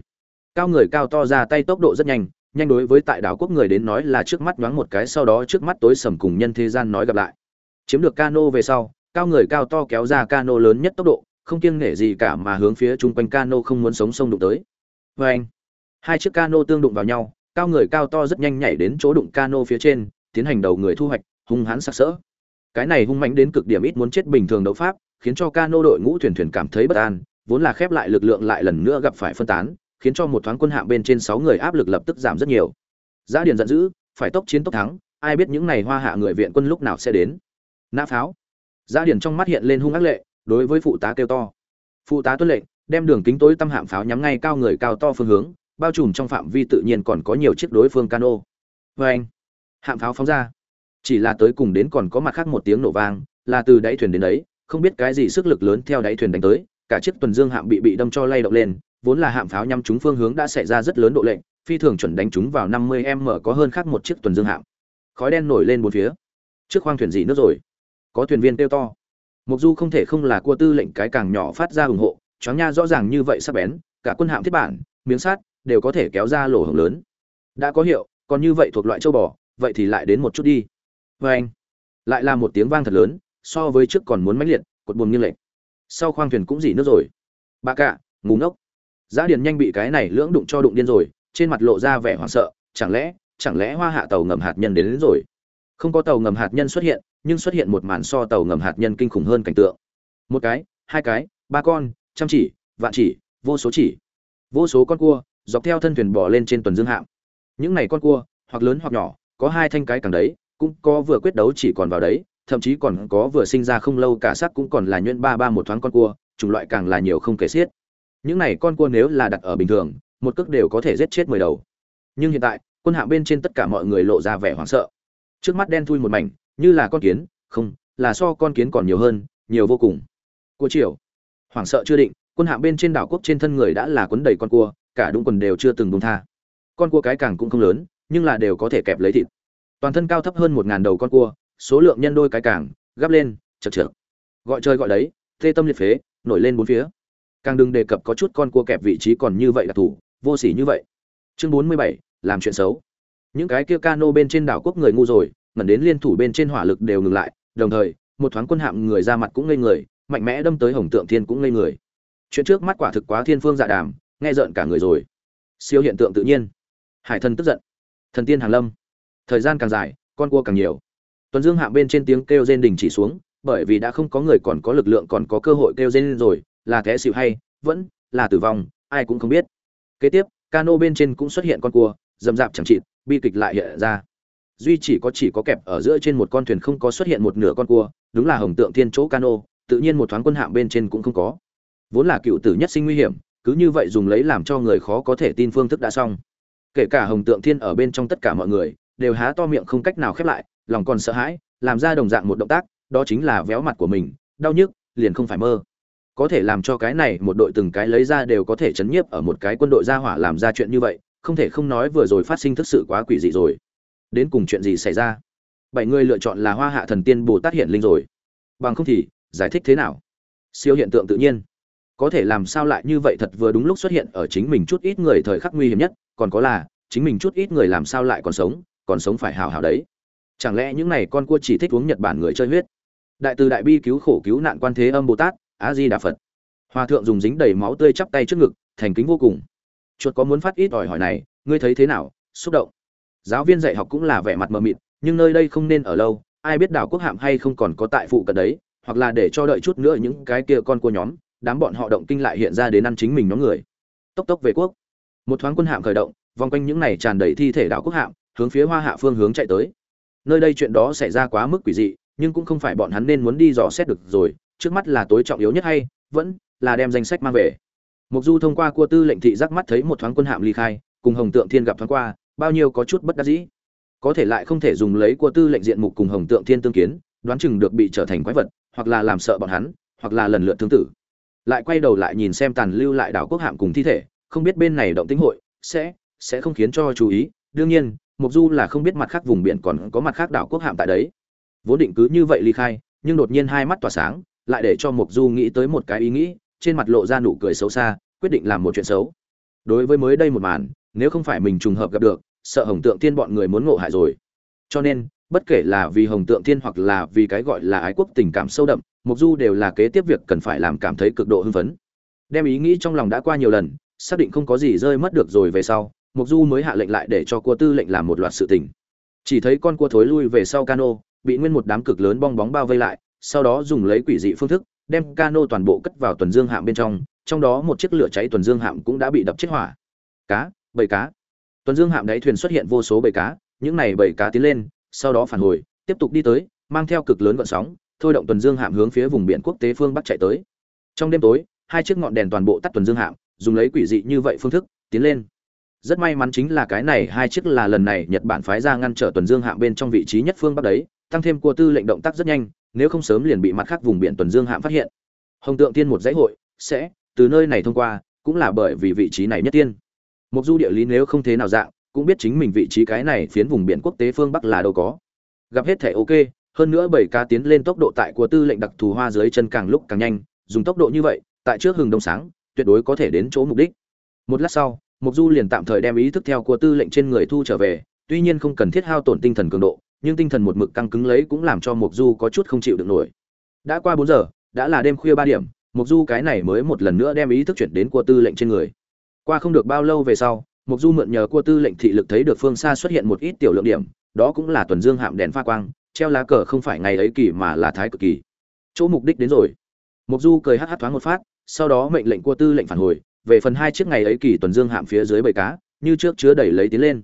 cao người cao to ra tay tốc độ rất nhanh nhanh đối với tại đảo quốc người đến nói là trước mắt nhoáng một cái, sau đó trước mắt tối sầm cùng nhân thế gian nói gặp lại. Chiếm được cano về sau, cao người cao to kéo ra cano lớn nhất tốc độ, không kiêng nể gì cả mà hướng phía chung quanh cano không muốn sống sông đụng tới. Vê anh, hai chiếc cano tương đụng vào nhau, cao người cao to rất nhanh nhảy đến chỗ đụng cano phía trên, tiến hành đầu người thu hoạch, hung hãn sặc sỡ. Cái này hung mạnh đến cực điểm ít muốn chết bình thường đấu pháp, khiến cho cano đội ngũ thuyền thuyền cảm thấy bất an, vốn là khép lại lực lượng lại lần nữa gặp phải phân tán khiến cho một thoáng quân hạm bên trên sáu người áp lực lập tức giảm rất nhiều. Giá điền giận dữ, phải tốc chiến tốc thắng, ai biết những này hoa hạ người viện quân lúc nào sẽ đến. Nã pháo. Giá điền trong mắt hiện lên hung ác lệ, đối với phụ tá kêu to. Phụ tá tuân lệnh, đem đường kính tối tâm hạm pháo nhắm ngay cao người cao to phương hướng, bao trùm trong phạm vi tự nhiên còn có nhiều chiếc đối phương cano. Vê anh, hạm pháo phóng ra. Chỉ là tới cùng đến còn có mặt khác một tiếng nổ vang, là từ đáy thuyền đến đấy, không biết cái gì sức lực lớn theo đáy thuyền đánh tới, cả chiếc tuần dương hạm bị bị đâm cho lay động lên vốn là hạm pháo nhắm trúng phương hướng đã xảy ra rất lớn độ lệnh phi thường chuẩn đánh trúng vào 50 m có hơn khác một chiếc tuần dương hạm. Khói đen nổi lên bốn phía. Trước khoang thuyền gì nước rồi. Có thuyền viên kêu to. Mục du không thể không là cua tư lệnh cái càng nhỏ phát ra ủng hộ choáng nha rõ ràng như vậy sắp bén cả quân hạm thiết bản miếng sắt đều có thể kéo ra lỗ hổng lớn. Đã có hiệu còn như vậy thuộc loại châu bò vậy thì lại đến một chút đi. Vê anh lại là một tiếng vang thật lớn so với trước còn muốn mãnh liệt cột buồm như lệnh. Sau khoang thuyền cũng gì nước rồi. Bà cả, ngu ngốc giá điền nhanh bị cái này lưỡng đụng cho đụng điên rồi trên mặt lộ ra vẻ hoảng sợ chẳng lẽ chẳng lẽ hoa hạ tàu ngầm hạt nhân đến, đến rồi? Không có tàu ngầm hạt nhân xuất hiện nhưng xuất hiện một màn so tàu ngầm hạt nhân kinh khủng hơn cảnh tượng. Một cái hai cái ba con trăm chỉ vạn chỉ vô số chỉ. Vô số con cua dọc theo thân thuyền bò lên trên tuần dương hạm. Những này con cua hoặc lớn hoặc nhỏ có hai thanh cái càng đấy cũng có vừa quyết đấu chỉ còn vào đấy thậm chí còn có vừa sinh ra không lâu cả sắc cũng còn là nhuyễn ba ba một thoáng con cua chủng loại càng là nhiều không kể xiết những này con cua nếu là đặt ở bình thường, một cước đều có thể giết chết mười đầu. Nhưng hiện tại, quân hạm bên trên tất cả mọi người lộ ra vẻ hoảng sợ. Trước mắt đen thui một mảnh, như là con kiến, không, là so con kiến còn nhiều hơn, nhiều vô cùng. Cua triều. Hoảng sợ chưa định, quân hạm bên trên đảo quốc trên thân người đã là quấn đầy con cua, cả đúng quần đều chưa từng đúng tha. Con cua cái càng cũng không lớn, nhưng là đều có thể kẹp lấy thịt. Toàn thân cao thấp hơn một ngàn đầu con cua, số lượng nhân đôi cái càng gắp lên, chật chược. Gọi chơi gọi đấy tê tâm liệt phế, nổi lên bốn phía càng đừng đề cập có chút con cua kẹp vị trí còn như vậy là thủ, vô sỉ như vậy. Chương bốn mươi bảy, làm chuyện xấu. Những cái kia cano bên trên đảo quốc người ngu rồi, ngẩn đến liên thủ bên trên hỏa lực đều ngừng lại, đồng thời, một thoáng quân hạm người ra mặt cũng ngây người, mạnh mẽ đâm tới hồng tượng thiên cũng ngây người. Chuyện trước mắt quả thực quá thiên phương dạ đàm, nghe rợn cả người rồi. Siêu hiện tượng tự nhiên. Hải thần tức giận. Thần tiên hàng lâm. Thời gian càng dài, con cua càng nhiều. Tuần dương hạng bên trên tiếng kêu rên đình chỉ xuống, bởi vì đã không có người còn có lực lượng còn có cơ hội kêu rên rồi là té xịu hay, vẫn là tử vong, ai cũng không biết. Kế tiếp, cano bên trên cũng xuất hiện con cua dầm dạp chẳng chịt, bi kịch lại hiện ra. Duy chỉ có chỉ có kẹp ở giữa trên một con thuyền không có xuất hiện một nửa con cua, đúng là hồng tượng thiên chỗ cano, tự nhiên một thoáng quân hạm bên trên cũng không có. Vốn là cựu tử nhất sinh nguy hiểm, cứ như vậy dùng lấy làm cho người khó có thể tin phương thức đã xong. Kể cả hồng tượng thiên ở bên trong tất cả mọi người, đều há to miệng không cách nào khép lại, lòng còn sợ hãi, làm ra đồng dạng một động tác, đó chính là véo mặt của mình, đau nhức, liền không phải mơ có thể làm cho cái này một đội từng cái lấy ra đều có thể chấn nhiếp ở một cái quân đội gia hỏa làm ra chuyện như vậy, không thể không nói vừa rồi phát sinh thực sự quá quỷ dị rồi. Đến cùng chuyện gì xảy ra? Bảy người lựa chọn là hoa hạ thần tiên bồ tát hiện linh rồi. Bằng không thì, giải thích thế nào? Siêu hiện tượng tự nhiên. Có thể làm sao lại như vậy thật vừa đúng lúc xuất hiện ở chính mình chút ít người thời khắc nguy hiểm nhất, còn có là, chính mình chút ít người làm sao lại còn sống còn sống phải hào hào đấy. Chẳng lẽ những này con cua chỉ thích uống nhật bản người chơi huyết? Đại từ đại bi cứu khổ cứu nạn quan thế âm bồ tát a di đà phật. Hòa thượng dùng dính đầy máu tươi chắp tay trước ngực, thành kính vô cùng. Chuột có muốn phát ít ỏi hỏi này, ngươi thấy thế nào? Xúc động. Giáo viên dạy học cũng là vẻ mặt mờ mịt, nhưng nơi đây không nên ở lâu, ai biết đảo quốc hạm hay không còn có tại phụ cận đấy, hoặc là để cho đợi chút nữa những cái kia con cua nhóm, đám bọn họ động kinh lại hiện ra đến ăn chính mình nhóm người. Tốc tốc về quốc. Một thoáng quân hạm khởi động, vòng quanh những này tràn đầy thi thể đảo quốc hạm, hướng phía hoa hạ phương hướng chạy tới. Nơi đây chuyện đó xảy ra quá mức quỷ dị, nhưng cũng không phải bọn hắn nên muốn đi dò xét được rồi trước mắt là tối trọng yếu nhất hay, vẫn là đem danh sách mang về. Mục du thông qua cua tư lệnh thị giác mắt thấy một thoáng quân hạm ly khai, cùng hồng tượng thiên gặp thoáng qua, bao nhiêu có chút bất đắc dĩ. Có thể lại không thể dùng lấy cua tư lệnh diện mục cùng hồng tượng thiên tương kiến, đoán chừng được bị trở thành quái vật, hoặc là làm sợ bọn hắn, hoặc là lần lượt thương tử. Lại quay đầu lại nhìn xem tàn lưu lại đảo quốc hạm cùng thi thể, không biết bên này động tĩnh hội sẽ sẽ không khiến cho chú ý. Đương nhiên, mục du là không biết mặt khác vùng biển còn có mặt khác đảo quốc hạm tại đấy. Vốn định cứ như vậy ly khai, nhưng đột nhiên hai mắt tỏa sáng lại để cho mục du nghĩ tới một cái ý nghĩ, trên mặt lộ ra nụ cười xấu xa, quyết định làm một chuyện xấu. Đối với mới đây một màn, nếu không phải mình trùng hợp gặp được, sợ hồng tượng thiên bọn người muốn ngộ hại rồi. Cho nên, bất kể là vì hồng tượng thiên hoặc là vì cái gọi là ái quốc tình cảm sâu đậm mục du đều là kế tiếp việc cần phải làm cảm thấy cực độ hưng phấn. Đem ý nghĩ trong lòng đã qua nhiều lần, xác định không có gì rơi mất được rồi về sau mục du mới hạ lệnh lại để cho cua tư lệnh làm một loạt sự tình. Chỉ thấy con cua thối lui về sau cano, bị nguyên một đám cực lớn bong bóng bao vây lại sau đó dùng lấy quỷ dị phương thức, đem cano toàn bộ cất vào tuần dương hạm bên trong trong đó một chiếc lửa cháy tuần dương hạm cũng đã bị đập chết hỏa. Cá, bầy cá. Tuần dương hạm đáy thuyền xuất hiện vô số bầy cá, những này bầy cá tiến lên, sau đó phản hồi, tiếp tục đi tới, mang theo cực lớn vận sóng, thôi động tuần dương hạm hướng phía vùng biển quốc tế phương bắc chạy tới. Trong đêm tối, hai chiếc ngọn đèn toàn bộ tắt tuần dương hạm, dùng lấy quỷ dị như vậy phương thức, tiến lên. Rất may mắn chính là cái này hai chiếc là lần này nhật bản phái ra ngăn trở tuần dương hạm bên trong vị trí nhất phương bắc đấy, tăng thêm cua tư lệnh động tác rất nhanh nếu không sớm liền bị mặt khác vùng biển tuần dương hạm phát hiện. Hồng tượng tiên một dãy hội sẽ từ nơi này thông qua, cũng là bởi vì vị trí này nhất tiên. Mục du địa lý nếu không thế nào dạng, cũng biết chính mình vị trí cái này phiến vùng biển quốc tế phương bắc là đâu có. Gặp hết thẻ ok, hơn nữa bảy ca tiến lên tốc độ tại của tư lệnh đặc thù hoa dưới chân càng lúc càng nhanh, dùng tốc độ như vậy, tại trước hừng đông sáng, tuyệt đối có thể đến chỗ mục đích. Một lát sau mục du liền tạm thời đem ý thức theo của tư lệnh trên người thu trở về, tuy nhiên không cần thiết hao tổn tinh thần cường độ nhưng tinh thần một mực căng cứng lấy cũng làm cho mục du có chút không chịu được nổi. Đã qua bốn giờ, đã là đêm khuya ba điểm mục du cái này mới một lần nữa đem ý thức chuyển đến của tư lệnh trên người. Qua không được bao lâu về sau mục du mượn nhờ của tư lệnh thị lực thấy được phương xa xuất hiện một ít tiểu lượng điểm, đó cũng là tuần dương hạm đèn pha quang, treo lá cờ không phải ngày ấy kỳ mà là thái cực kỳ. Chỗ mục đích đến rồi. Mục du cười hắt hắt thoáng một phát, sau đó mệnh lệnh của tư lệnh phản hồi, về phần hai chiếc ngày ấy kỳ tuần dương hạm phía dưới bầy cá, như trước chứa đẩy lấy tiến lên.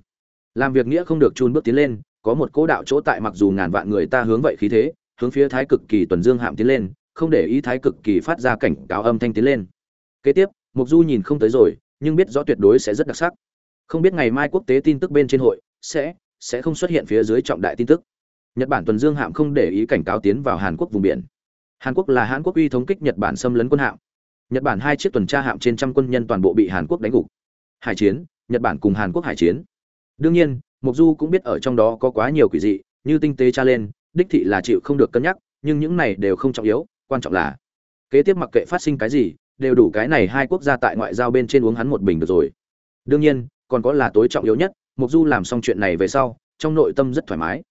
Làm việc nghĩa không được chun bước tiến lên có một cố đạo chỗ tại mặc dù ngàn vạn người ta hướng vậy khí thế, hướng phía thái cực kỳ tuần dương hạm tiến lên, không để ý thái cực kỳ phát ra cảnh cáo âm thanh tiến lên. Kế tiếp, mục du nhìn không tới rồi, nhưng biết rõ tuyệt đối sẽ rất đặc sắc. Không biết ngày mai quốc tế tin tức bên trên hội sẽ sẽ không xuất hiện phía dưới trọng đại tin tức. Nhật bản tuần dương hạm không để ý cảnh cáo tiến vào hàn quốc vùng biển. Hàn quốc là hàn quốc uy thống kích nhật bản xâm lấn quân hạm. Nhật bản hai chiếc tuần tra hạm trên trăm quân nhân toàn bộ bị hàn quốc đánh gục. Hải chiến, nhật bản cùng hàn quốc hải chiến. Đương nhiên mục du cũng biết ở trong đó có quá nhiều quỷ dị, như tinh tế tra lên, đích thị là chịu không được cân nhắc, nhưng những này đều không trọng yếu, quan trọng là kế tiếp mặc kệ phát sinh cái gì, đều đủ cái này hai quốc gia tại ngoại giao bên trên uống hắn một bình được rồi. Đương nhiên, còn có là tối trọng yếu nhất mục du làm xong chuyện này về sau, trong nội tâm rất thoải mái.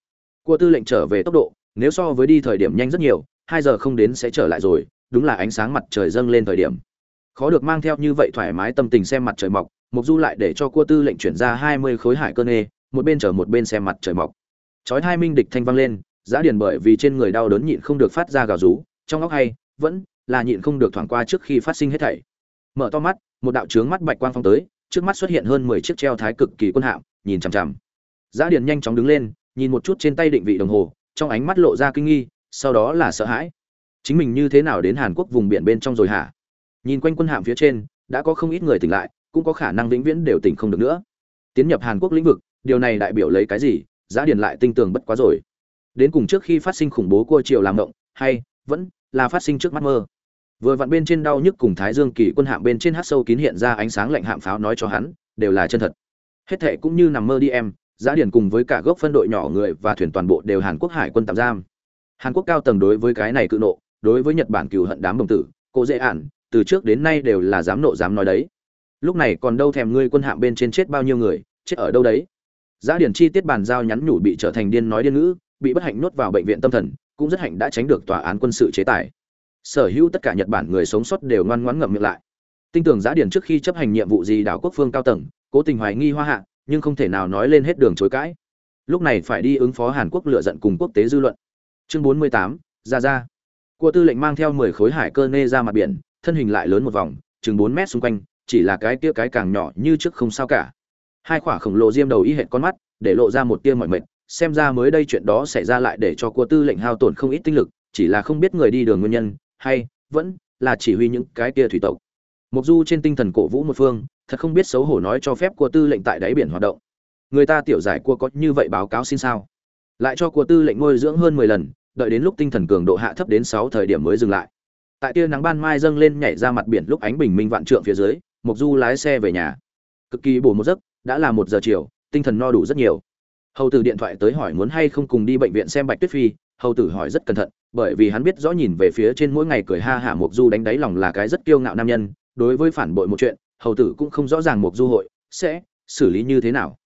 Cua tư lệnh trở về tốc độ, nếu so với đi thời điểm nhanh rất nhiều, hai giờ không đến sẽ trở lại rồi, đúng là ánh sáng mặt trời dâng lên thời điểm. Khó được mang theo như vậy thoải mái tâm tình xem mặt trời mọc mục du lại để cho cua tư lệnh chuyển ra hai mươi khối hải cơn nê một bên chở một bên xem mặt trời mọc. Chói hai minh địch thanh vang lên giá điền bởi vì trên người đau đớn nhịn không được phát ra gào rú, trong óc hay, vẫn là nhịn không được thoảng qua trước khi phát sinh hết thảy. Mở to mắt, một đạo trướng mắt bạch quang phong tới, trước mắt xuất hiện hơn mười chiếc treo thái cực kỳ quân hạm, nhìn chằm chằm. Giá điền nhanh chóng đứng lên, nhìn một chút trên tay định vị đồng hồ, trong ánh mắt lộ ra kinh nghi, sau đó là sợ hãi. Chính mình như thế nào đến hàn quốc vùng biển bên trong rồi hả? Nhìn quanh quân hạm phía trên, đã có không ít người tỉnh lại, cũng có khả năng vĩnh viễn đều tỉnh không được nữa. Tiến nhập hàn quốc lĩnh vực điều này đại biểu lấy cái gì? Giá điền lại tinh tường bất quá rồi. Đến cùng trước khi phát sinh khủng bố cua triều làm động hay vẫn là phát sinh trước mắt mơ? Vừa vặn bên trên đau nhức cùng thái dương kỳ quân hạm bên trên hát sâu kín hiện ra ánh sáng lạnh hạm pháo nói cho hắn, đều là chân thật. Hết thệ cũng như nằm mơ đi em, giá điền cùng với cả gốc phân đội nhỏ người và thuyền toàn bộ đều hàn quốc hải quân tạm giam. Hàn quốc cao tầng đối với cái này cự nộ, đối với nhật bản cựu hận đám đồng tử, cô dễ ản, từ trước đến nay đều là dám nộ dám nói đấy. Lúc này còn đâu thèm ngươi quân hạm bên trên chết bao nhiêu người, chết ở đâu đấy? Giá điển chi tiết bàn giao nhắn nhủ bị trở thành điên nói điên ngữ, bị bất hạnh nuốt vào bệnh viện tâm thần, cũng rất hạnh đã tránh được tòa án quân sự chế tài. Sở hữu tất cả nhật bản người sống sót đều ngoan ngoãn ngậm miệng lại. Tin tưởng giá điển trước khi chấp hành nhiệm vụ gì đảo quốc phương cao tầng, cố tình hoài nghi hoa hạ, nhưng không thể nào nói lên hết đường chối cãi. Lúc này phải đi ứng phó hàn quốc lựa giận cùng quốc tế dư luận. Chương bốn mươi tám ra ra cua tư lệnh mang theo mười khối hải cơ nê ra mặt biển, thân hình lại lớn một vòng, chừng bốn mét xung quanh, chỉ là cái kia cái càng nhỏ như trước không sao cả hai khỏa khổng lồ diêm đầu y hệt con mắt, để lộ ra một tia mọi mệt, xem ra mới đây chuyện đó xảy ra lại để cho cua tư lệnh hao tổn không ít tinh lực, chỉ là không biết người đi đường nguyên nhân, hay vẫn là chỉ huy những cái kia thủy tộc. Mục du trên tinh thần cổ vũ một phương, thật không biết xấu hổ nói cho phép cua tư lệnh tại đáy biển hoạt động. Người ta tiểu giải cua có như vậy báo cáo xin sao? Lại cho cua tư lệnh nuôi dưỡng hơn mười lần, đợi đến lúc tinh thần cường độ hạ thấp đến sáu thời điểm mới dừng lại. Tại tia nắng ban mai dâng lên nhảy ra mặt biển lúc ánh bình minh vạn trượng phía dưới mục du lái xe về nhà. Cực kỳ bổ một giấc đã là một giờ chiều, tinh thần no đủ rất nhiều. Hầu tử điện thoại tới hỏi muốn hay không cùng đi bệnh viện xem bạch tuyết phi, hầu tử hỏi rất cẩn thận, bởi vì hắn biết rõ nhìn về phía trên mỗi ngày cười ha hả mục du đánh đáy lòng là cái rất kiêu ngạo nam nhân, đối với phản bội một chuyện, hầu tử cũng không rõ ràng mục du hội sẽ xử lý như thế nào.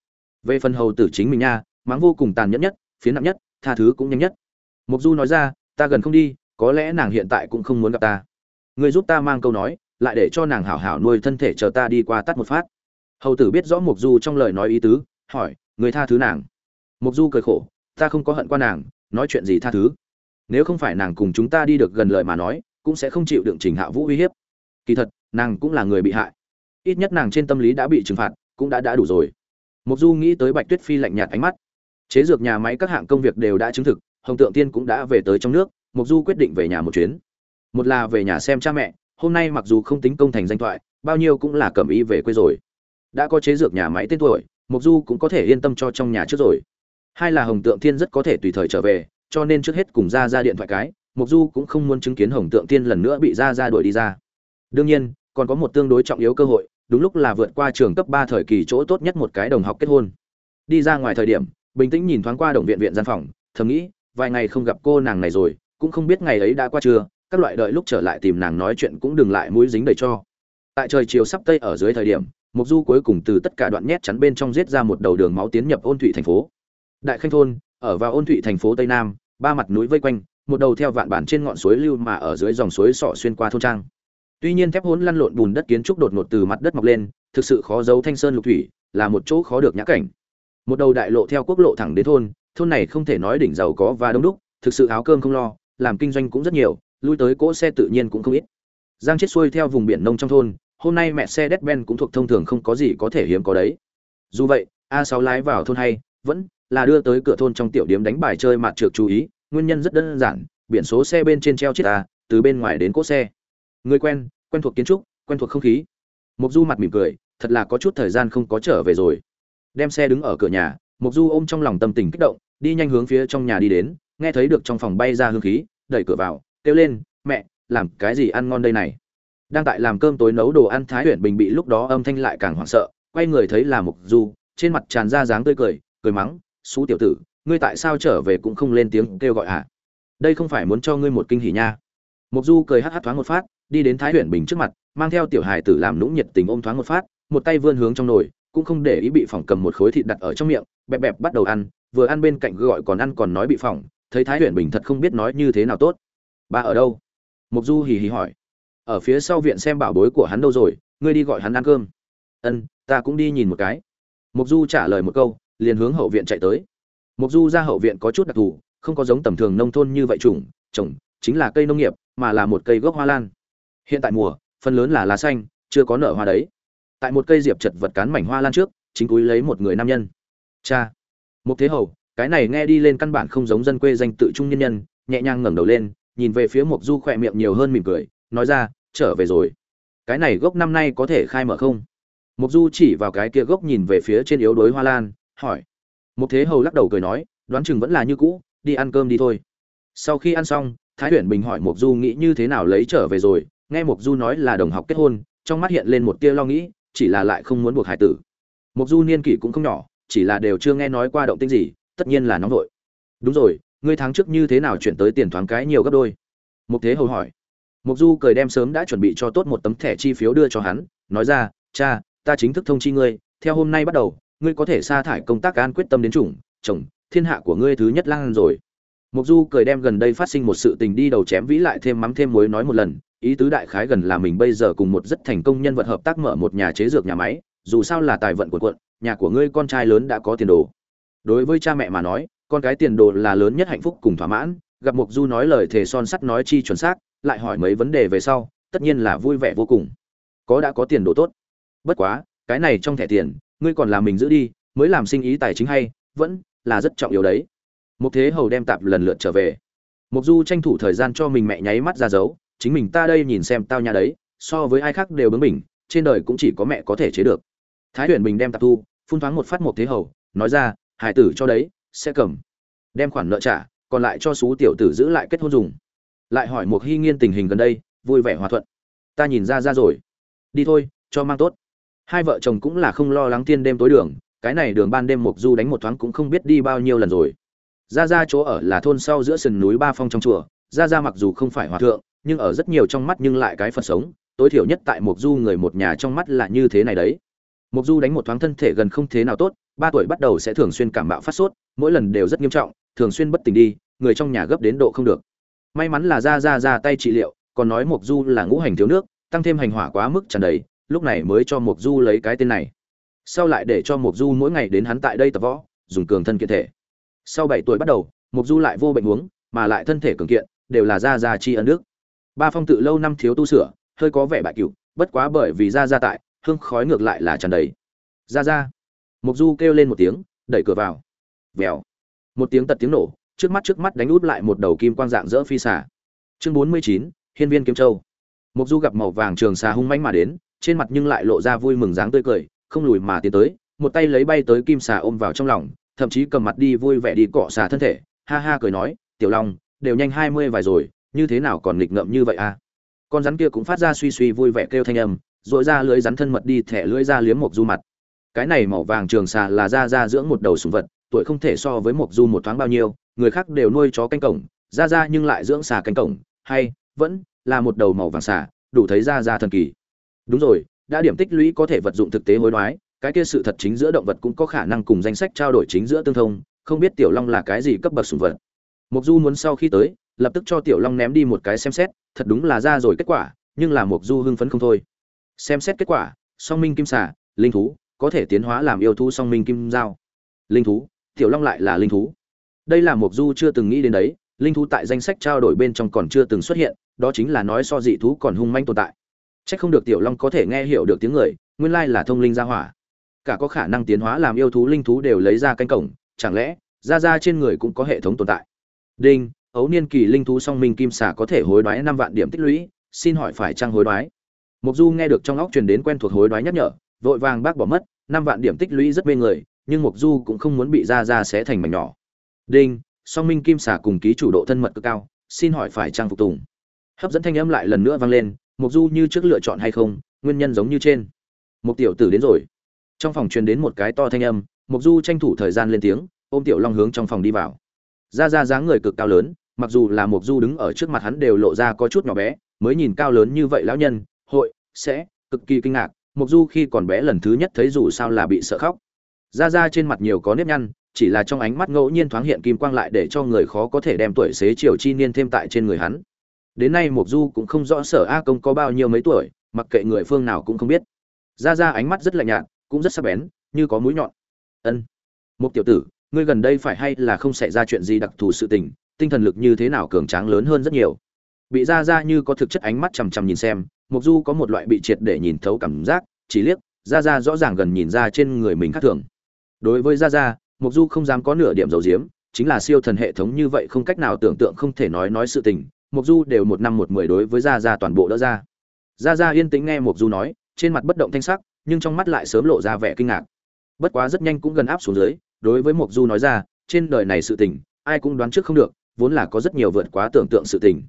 Về phần hầu tử chính mình nha, mắng vô cùng tàn nhẫn nhất, phía nặng nhất, tha thứ cũng nhanh nhất. Mục du nói ra, ta gần không đi, có lẽ nàng hiện tại cũng không muốn gặp ta. Người giúp ta mang câu nói, lại để cho nàng hảo hảo nuôi thân thể chờ ta đi qua tắt một phát hầu tử biết rõ mục du trong lời nói ý tứ, hỏi, người tha thứ nàng? Mục du cười khổ, ta không có hận qua nàng, nói chuyện gì tha thứ? Nếu không phải nàng cùng chúng ta đi được gần lời mà nói, cũng sẽ không chịu đựng trình hạ vũ uy hiếp. Kỳ thật, nàng cũng là người bị hại. Ít nhất nàng trên tâm lý đã bị trừng phạt, cũng đã đã đủ rồi. Mục du nghĩ tới bạch tuyết phi lạnh nhạt ánh mắt. Chế dược nhà máy các hạng công việc đều đã chứng thực, hồng tượng tiên cũng đã về tới trong nước mục du quyết định về nhà một chuyến. Một là về nhà xem cha mẹ, hôm nay mặc dù không tính công thành danh thoại, bao nhiêu cũng là cầm ý về quê rồi đã có chế dược nhà máy tên tuổi mục du cũng có thể yên tâm cho trong nhà trước rồi. Hai là hồng tượng thiên rất có thể tùy thời trở về, cho nên trước hết cùng ra ra điện thoại cái mục du cũng không muốn chứng kiến hồng tượng thiên lần nữa bị ra ra đuổi đi ra. Đương nhiên, còn có một tương đối trọng yếu cơ hội, đúng lúc là vượt qua trường cấp ba thời kỳ chỗ tốt nhất một cái đồng học kết hôn. Đi ra ngoài thời điểm, bình tĩnh nhìn thoáng qua đồng viện viện gian phòng, thầm nghĩ, vài ngày không gặp cô nàng này rồi, cũng không biết ngày ấy đã qua chưa các loại đợi lúc trở lại tìm nàng nói chuyện cũng đừng lại mũi dính đầy cho. Tại trời chiều sắp tây ở dưới thời điểm mục du cuối cùng từ tất cả đoạn nhét chắn bên trong giết ra một đầu đường máu tiến nhập ôn thụy thành phố. Đại khanh thôn, ở vào ôn thụy thành phố tây nam, ba mặt núi vây quanh, một đầu theo vạn bản trên ngọn suối lưu mà ở dưới dòng suối sọ xuyên qua thôn trang. Tuy nhiên thép hỗn lăn lộn bùn đất kiến trúc đột ngột từ mặt đất mọc lên, thực sự khó giấu thanh sơn lục thủy, là một chỗ khó được nhã cảnh. Một đầu đại lộ theo quốc lộ thẳng đến thôn thôn này không thể nói đỉnh giàu có và đông đúc, thực sự áo cơm không lo, làm kinh doanh cũng rất nhiều, lui tới cỗ xe tự nhiên cũng không ít. Giang chết xuôi theo vùng biển nông trong thôn hôm nay mẹ xe Mercedes-Benz cũng thuộc thông thường không có gì có thể hiếm có đấy. Dù vậy, A6 lái vào thôn hay, vẫn là đưa tới cửa thôn trong tiểu điểm đánh bài chơi mặt trược chú ý, nguyên nhân rất đơn giản, biển số xe bên trên treo chiếc A, từ bên ngoài đến cố xe. Người quen, quen thuộc kiến trúc, quen thuộc không khí. Mục Du mặt mỉm cười, thật là có chút thời gian không có trở về rồi. Đem xe đứng ở cửa nhà, Mục Du ôm trong lòng tâm tình kích động, đi nhanh hướng phía trong nhà đi đến, nghe thấy được trong phòng bay ra hương khí, đẩy cửa vào, kêu lên, "Mẹ, làm cái gì ăn ngon đây này?" Đang tại làm cơm tối nấu đồ ăn thái huyền bình bị lúc đó âm thanh lại càng hoảng sợ, quay người thấy là mục du, trên mặt tràn ra dáng tươi cười cười mắng, xú tiểu tử, ngươi tại sao trở về cũng không lên tiếng kêu gọi hả? À? đây không phải muốn cho ngươi một kinh hỉ nha. Mục du cười hắt hắt thoáng một phát, đi đến thái huyền bình trước mặt, mang theo tiểu hài tử làm nũng nhiệt tình ôm thoáng một phát, một tay vươn hướng trong nồi, cũng không để ý bị phỏng cầm một khối thịt đặt ở trong miệng, bẹp bẹp bắt đầu ăn, vừa ăn bên cạnh gọi còn ăn còn nói bị phỏng, thấy thái huyền bình thật không biết nói như thế nào tốt. Ba ở đâu? Mục du hì hì hỏi ở phía sau viện xem bảo bối của hắn đâu rồi, ngươi đi gọi hắn ăn cơm. Ân, ta cũng đi nhìn một cái. Mục du trả lời một câu, liền hướng hậu viện chạy tới. Mục du ra hậu viện có chút đặc thù, không có giống tầm thường nông thôn như vậy trùng, trồng, chính là cây nông nghiệp, mà là một cây gốc hoa lan. Hiện tại mùa, phần lớn là lá xanh, chưa có nở hoa đấy. Tại một cây diệp chật vật cán mảnh hoa lan trước, chính cúi lấy một người nam nhân. Cha. Mục thế hầu, cái này nghe đi lên căn bản không giống dân quê danh tự trung nhân nhân, nhẹ nhàng ngẩng đầu lên, nhìn về phía mục du khỏe miệng nhiều hơn mỉm cười nói ra, trở về rồi. Cái này gốc năm nay có thể khai mở không? Mục du chỉ vào cái kia gốc nhìn về phía trên yếu đuối hoa lan, hỏi. Một thế hầu lắc đầu cười nói, đoán chừng vẫn là như cũ, đi ăn cơm đi thôi. Sau khi ăn xong, thái huyền bình hỏi mục du nghĩ như thế nào lấy trở về rồi. Nghe mục du nói là đồng học kết hôn, trong mắt hiện lên một tia lo nghĩ, chỉ là lại không muốn buộc hải tử. Mục du niên kỷ cũng không nhỏ, chỉ là đều chưa nghe nói qua động tĩnh gì, tất nhiên là nóng vội. Đúng rồi, ngươi tháng trước như thế nào chuyển tới tiền thoáng cái nhiều gấp đôi? Mục thế hầu hỏi. Mộc du cười đem sớm đã chuẩn bị cho tốt một tấm thẻ chi phiếu đưa cho hắn, nói ra, cha, ta chính thức thông chi ngươi, theo hôm nay bắt đầu, ngươi có thể sa thải công tác an quyết tâm đến chủng, chồng, thiên hạ của ngươi thứ nhất lang rồi. Mộc du cười đem gần đây phát sinh một sự tình đi đầu chém vĩ lại thêm mắm thêm muối nói một lần, ý tứ đại khái gần là mình bây giờ cùng một rất thành công nhân vật hợp tác mở một nhà chế dược nhà máy, dù sao là tài vận của quận, nhà của ngươi con trai lớn đã có tiền đồ. Đối với cha mẹ mà nói, con cái tiền đồ là lớn nhất hạnh phúc cùng thỏa mãn, gặp Mộc du nói lời thề son sắt nói chi chuẩn xác lại hỏi mấy vấn đề về sau, tất nhiên là vui vẻ vô cùng. Có đã có tiền đồ tốt. Bất quá, cái này trong thẻ tiền, ngươi còn làm mình giữ đi, mới làm sinh ý tài chính hay, vẫn là rất trọng yếu đấy. Một thế hầu đem tạp lần lượt trở về. Mục du tranh thủ thời gian cho mình mẹ nháy mắt ra dấu, chính mình ta đây nhìn xem tao nhà đấy, so với ai khác đều bướng mình trên đời cũng chỉ có mẹ có thể chế được. Thái huyền bình đem tạp thu, phun thoáng một phát một thế hầu, nói ra, hải tử cho đấy, sẽ cầm. Đem khoản nợ trả, còn lại cho xú tiểu tử giữ lại kết hôn dùng lại hỏi một hy nghiên tình hình gần đây, vui vẻ hòa thuận. Ta nhìn ra ra rồi. Đi thôi, cho mang tốt. Hai vợ chồng cũng là không lo lắng tiên đêm tối đường, cái này đường ban đêm mục du đánh một thoáng cũng không biết đi bao nhiêu lần rồi. Ra ra chỗ ở là thôn sau giữa sườn núi ba phong trong chùa, ra ra mặc dù không phải hòa thượng, nhưng ở rất nhiều trong mắt nhưng lại cái phật sống, tối thiểu nhất tại mục du người một nhà trong mắt là như thế này đấy. Mục du đánh một thoáng thân thể gần không thế nào tốt, ba tuổi bắt đầu sẽ thường xuyên cảm bạo phát sốt, mỗi lần đều rất nghiêm trọng, thường xuyên bất tỉnh đi, người trong nhà gấp đến độ không được may mắn là ra ra ra tay trị liệu, còn nói Mộc du là ngũ hành thiếu nước, tăng thêm hành hỏa quá mức tràn đầy, lúc này mới cho Mộc du lấy cái tên này. Sau lại để cho Mộc du mỗi ngày đến hắn tại đây tập võ, dùng cường thân kiện thể. Sau bảy tuổi bắt đầu, Mộc du lại vô bệnh uống, mà lại thân thể cường kiện, đều là ra ra chi ân đức. Ba phong tự lâu năm thiếu tu sửa, hơi có vẻ bại cựu, bất quá bởi vì ra ra tại, hương khói ngược lại là tràn đầy. Ra ra. Mộc du kêu lên một tiếng, đẩy cửa vào. Vèo. Một tiếng tật tiếng nổ trước mắt trước mắt đánh út lại một đầu kim quang dạng dỡ phi xả chương bốn mươi chín, hiên viên kiếm châu. Mục du gặp màu vàng trường xà hung mãnh mà đến, trên mặt nhưng lại lộ ra vui mừng dáng tươi cười, không lùi mà tiến tới, một tay lấy bay tới kim xà ôm vào trong lòng, thậm chí cầm mặt đi vui vẻ đi cọ xà thân thể, ha ha cười nói, tiểu long, đều nhanh hai mươi vài rồi, như thế nào còn nghịch ngợm như vậy à? Con rắn kia cũng phát ra suy suy vui vẻ kêu thanh âm rồi ra lưới rắn thân mật đi thẻ lưỡi ra liếm một du mặt. Cái này màu vàng trường xà là ra ra dưỡng một đầu sùng vật, tuổi không thể so với một du một thoáng bao nhiêu người khác đều nuôi chó canh cổng, ra ra nhưng lại dưỡng xà canh cổng, hay, vẫn là một đầu màu vàng xà, đủ thấy ra ra thần kỳ. Đúng rồi, đã điểm tích lũy có thể vật dụng thực tế hối đoái, cái kia sự thật chính giữa động vật cũng có khả năng cùng danh sách trao đổi chính giữa tương thông, không biết tiểu long là cái gì cấp bậc sùng vật. Mục du muốn sau khi tới, lập tức cho tiểu long ném đi một cái xem xét, thật đúng là ra rồi kết quả, nhưng là mục du hưng phấn không thôi. Xem xét kết quả, song minh kim xà, linh thú, có thể tiến hóa làm yêu thú song minh kim giao. Linh thú, tiểu long lại là linh thú đây là mục du chưa từng nghĩ đến đấy linh thú tại danh sách trao đổi bên trong còn chưa từng xuất hiện đó chính là nói so dị thú còn hung manh tồn tại Chắc không được tiểu long có thể nghe hiểu được tiếng người, nguyên lai là thông linh gia hỏa. Cả có khả năng tiến hóa làm yêu thú linh thú đều lấy ra canh cổng, chẳng lẽ ra ra trên người cũng có hệ thống tồn tại. Đinh, ấu niên kỳ linh thú song minh kim xà có thể hối đoái năm vạn điểm tích lũy, xin hỏi phải trang hối đoái. Mục Du nghe được trong óc truyền đến quen thuộc hối đoái nhắc nhở, vội vàng bác bỏ mất, năm vạn điểm tích lũy rất mê người, nhưng Mục Du cũng không muốn bị ra ra xé thành mảnh nhỏ. Đinh, song minh kim xà cùng ký chủ độ thân mật cực cao, xin hỏi phải trang phục tùng. Hấp dẫn thanh âm lại lần nữa vang lên, mục du như trước lựa chọn hay không nguyên nhân giống như trên. Một tiểu tử đến rồi. Trong phòng truyền đến một cái to thanh âm mục du tranh thủ thời gian lên tiếng ôm tiểu long hướng trong phòng đi vào. Ra ra dáng người cực cao lớn mặc dù là mục du đứng ở trước mặt hắn đều lộ ra có chút nhỏ bé mới nhìn cao lớn như vậy lão nhân hội sẽ cực kỳ kinh ngạc mục du khi còn bé lần thứ nhất thấy dù sao là bị sợ khóc. Ra ra trên mặt nhiều có nếp nhăn chỉ là trong ánh mắt ngẫu nhiên thoáng hiện kim quang lại để cho người khó có thể đem tuổi xế chiều chi niên thêm tại trên người hắn. Đến nay mục du cũng không rõ sở a công có bao nhiêu mấy tuổi, mặc kệ người phương nào cũng không biết. Ra ra ánh mắt rất lạnh nhạt, cũng rất sắc bén, như có mũi nhọn. Ân một tiểu tử, ngươi gần đây phải hay là không xảy ra chuyện gì đặc thù sự tình, tinh thần lực như thế nào cường tráng lớn hơn rất nhiều. Bị ra ra như có thực chất ánh mắt chằm chằm nhìn xem mục du có một loại bị triệt để nhìn thấu cảm giác, chỉ liếc, ra ra rõ ràng gần nhìn ra trên người mình khác thường. Đối với ra ra mục du không dám có nửa điểm dầu diếm chính là siêu thần hệ thống như vậy không cách nào tưởng tượng không thể nói nói sự tình, mục du đều một năm một mười đối với gia gia toàn bộ đỡ ra. Gia gia yên tĩnh nghe mục du nói, trên mặt bất động thanh sắc, nhưng trong mắt lại sớm lộ ra vẻ kinh ngạc. Bất quá rất nhanh cũng gần áp xuống dưới, đối với mục du nói ra, trên đời này sự tình, ai cũng đoán trước không được, vốn là có rất nhiều vượt quá tưởng tượng sự tình.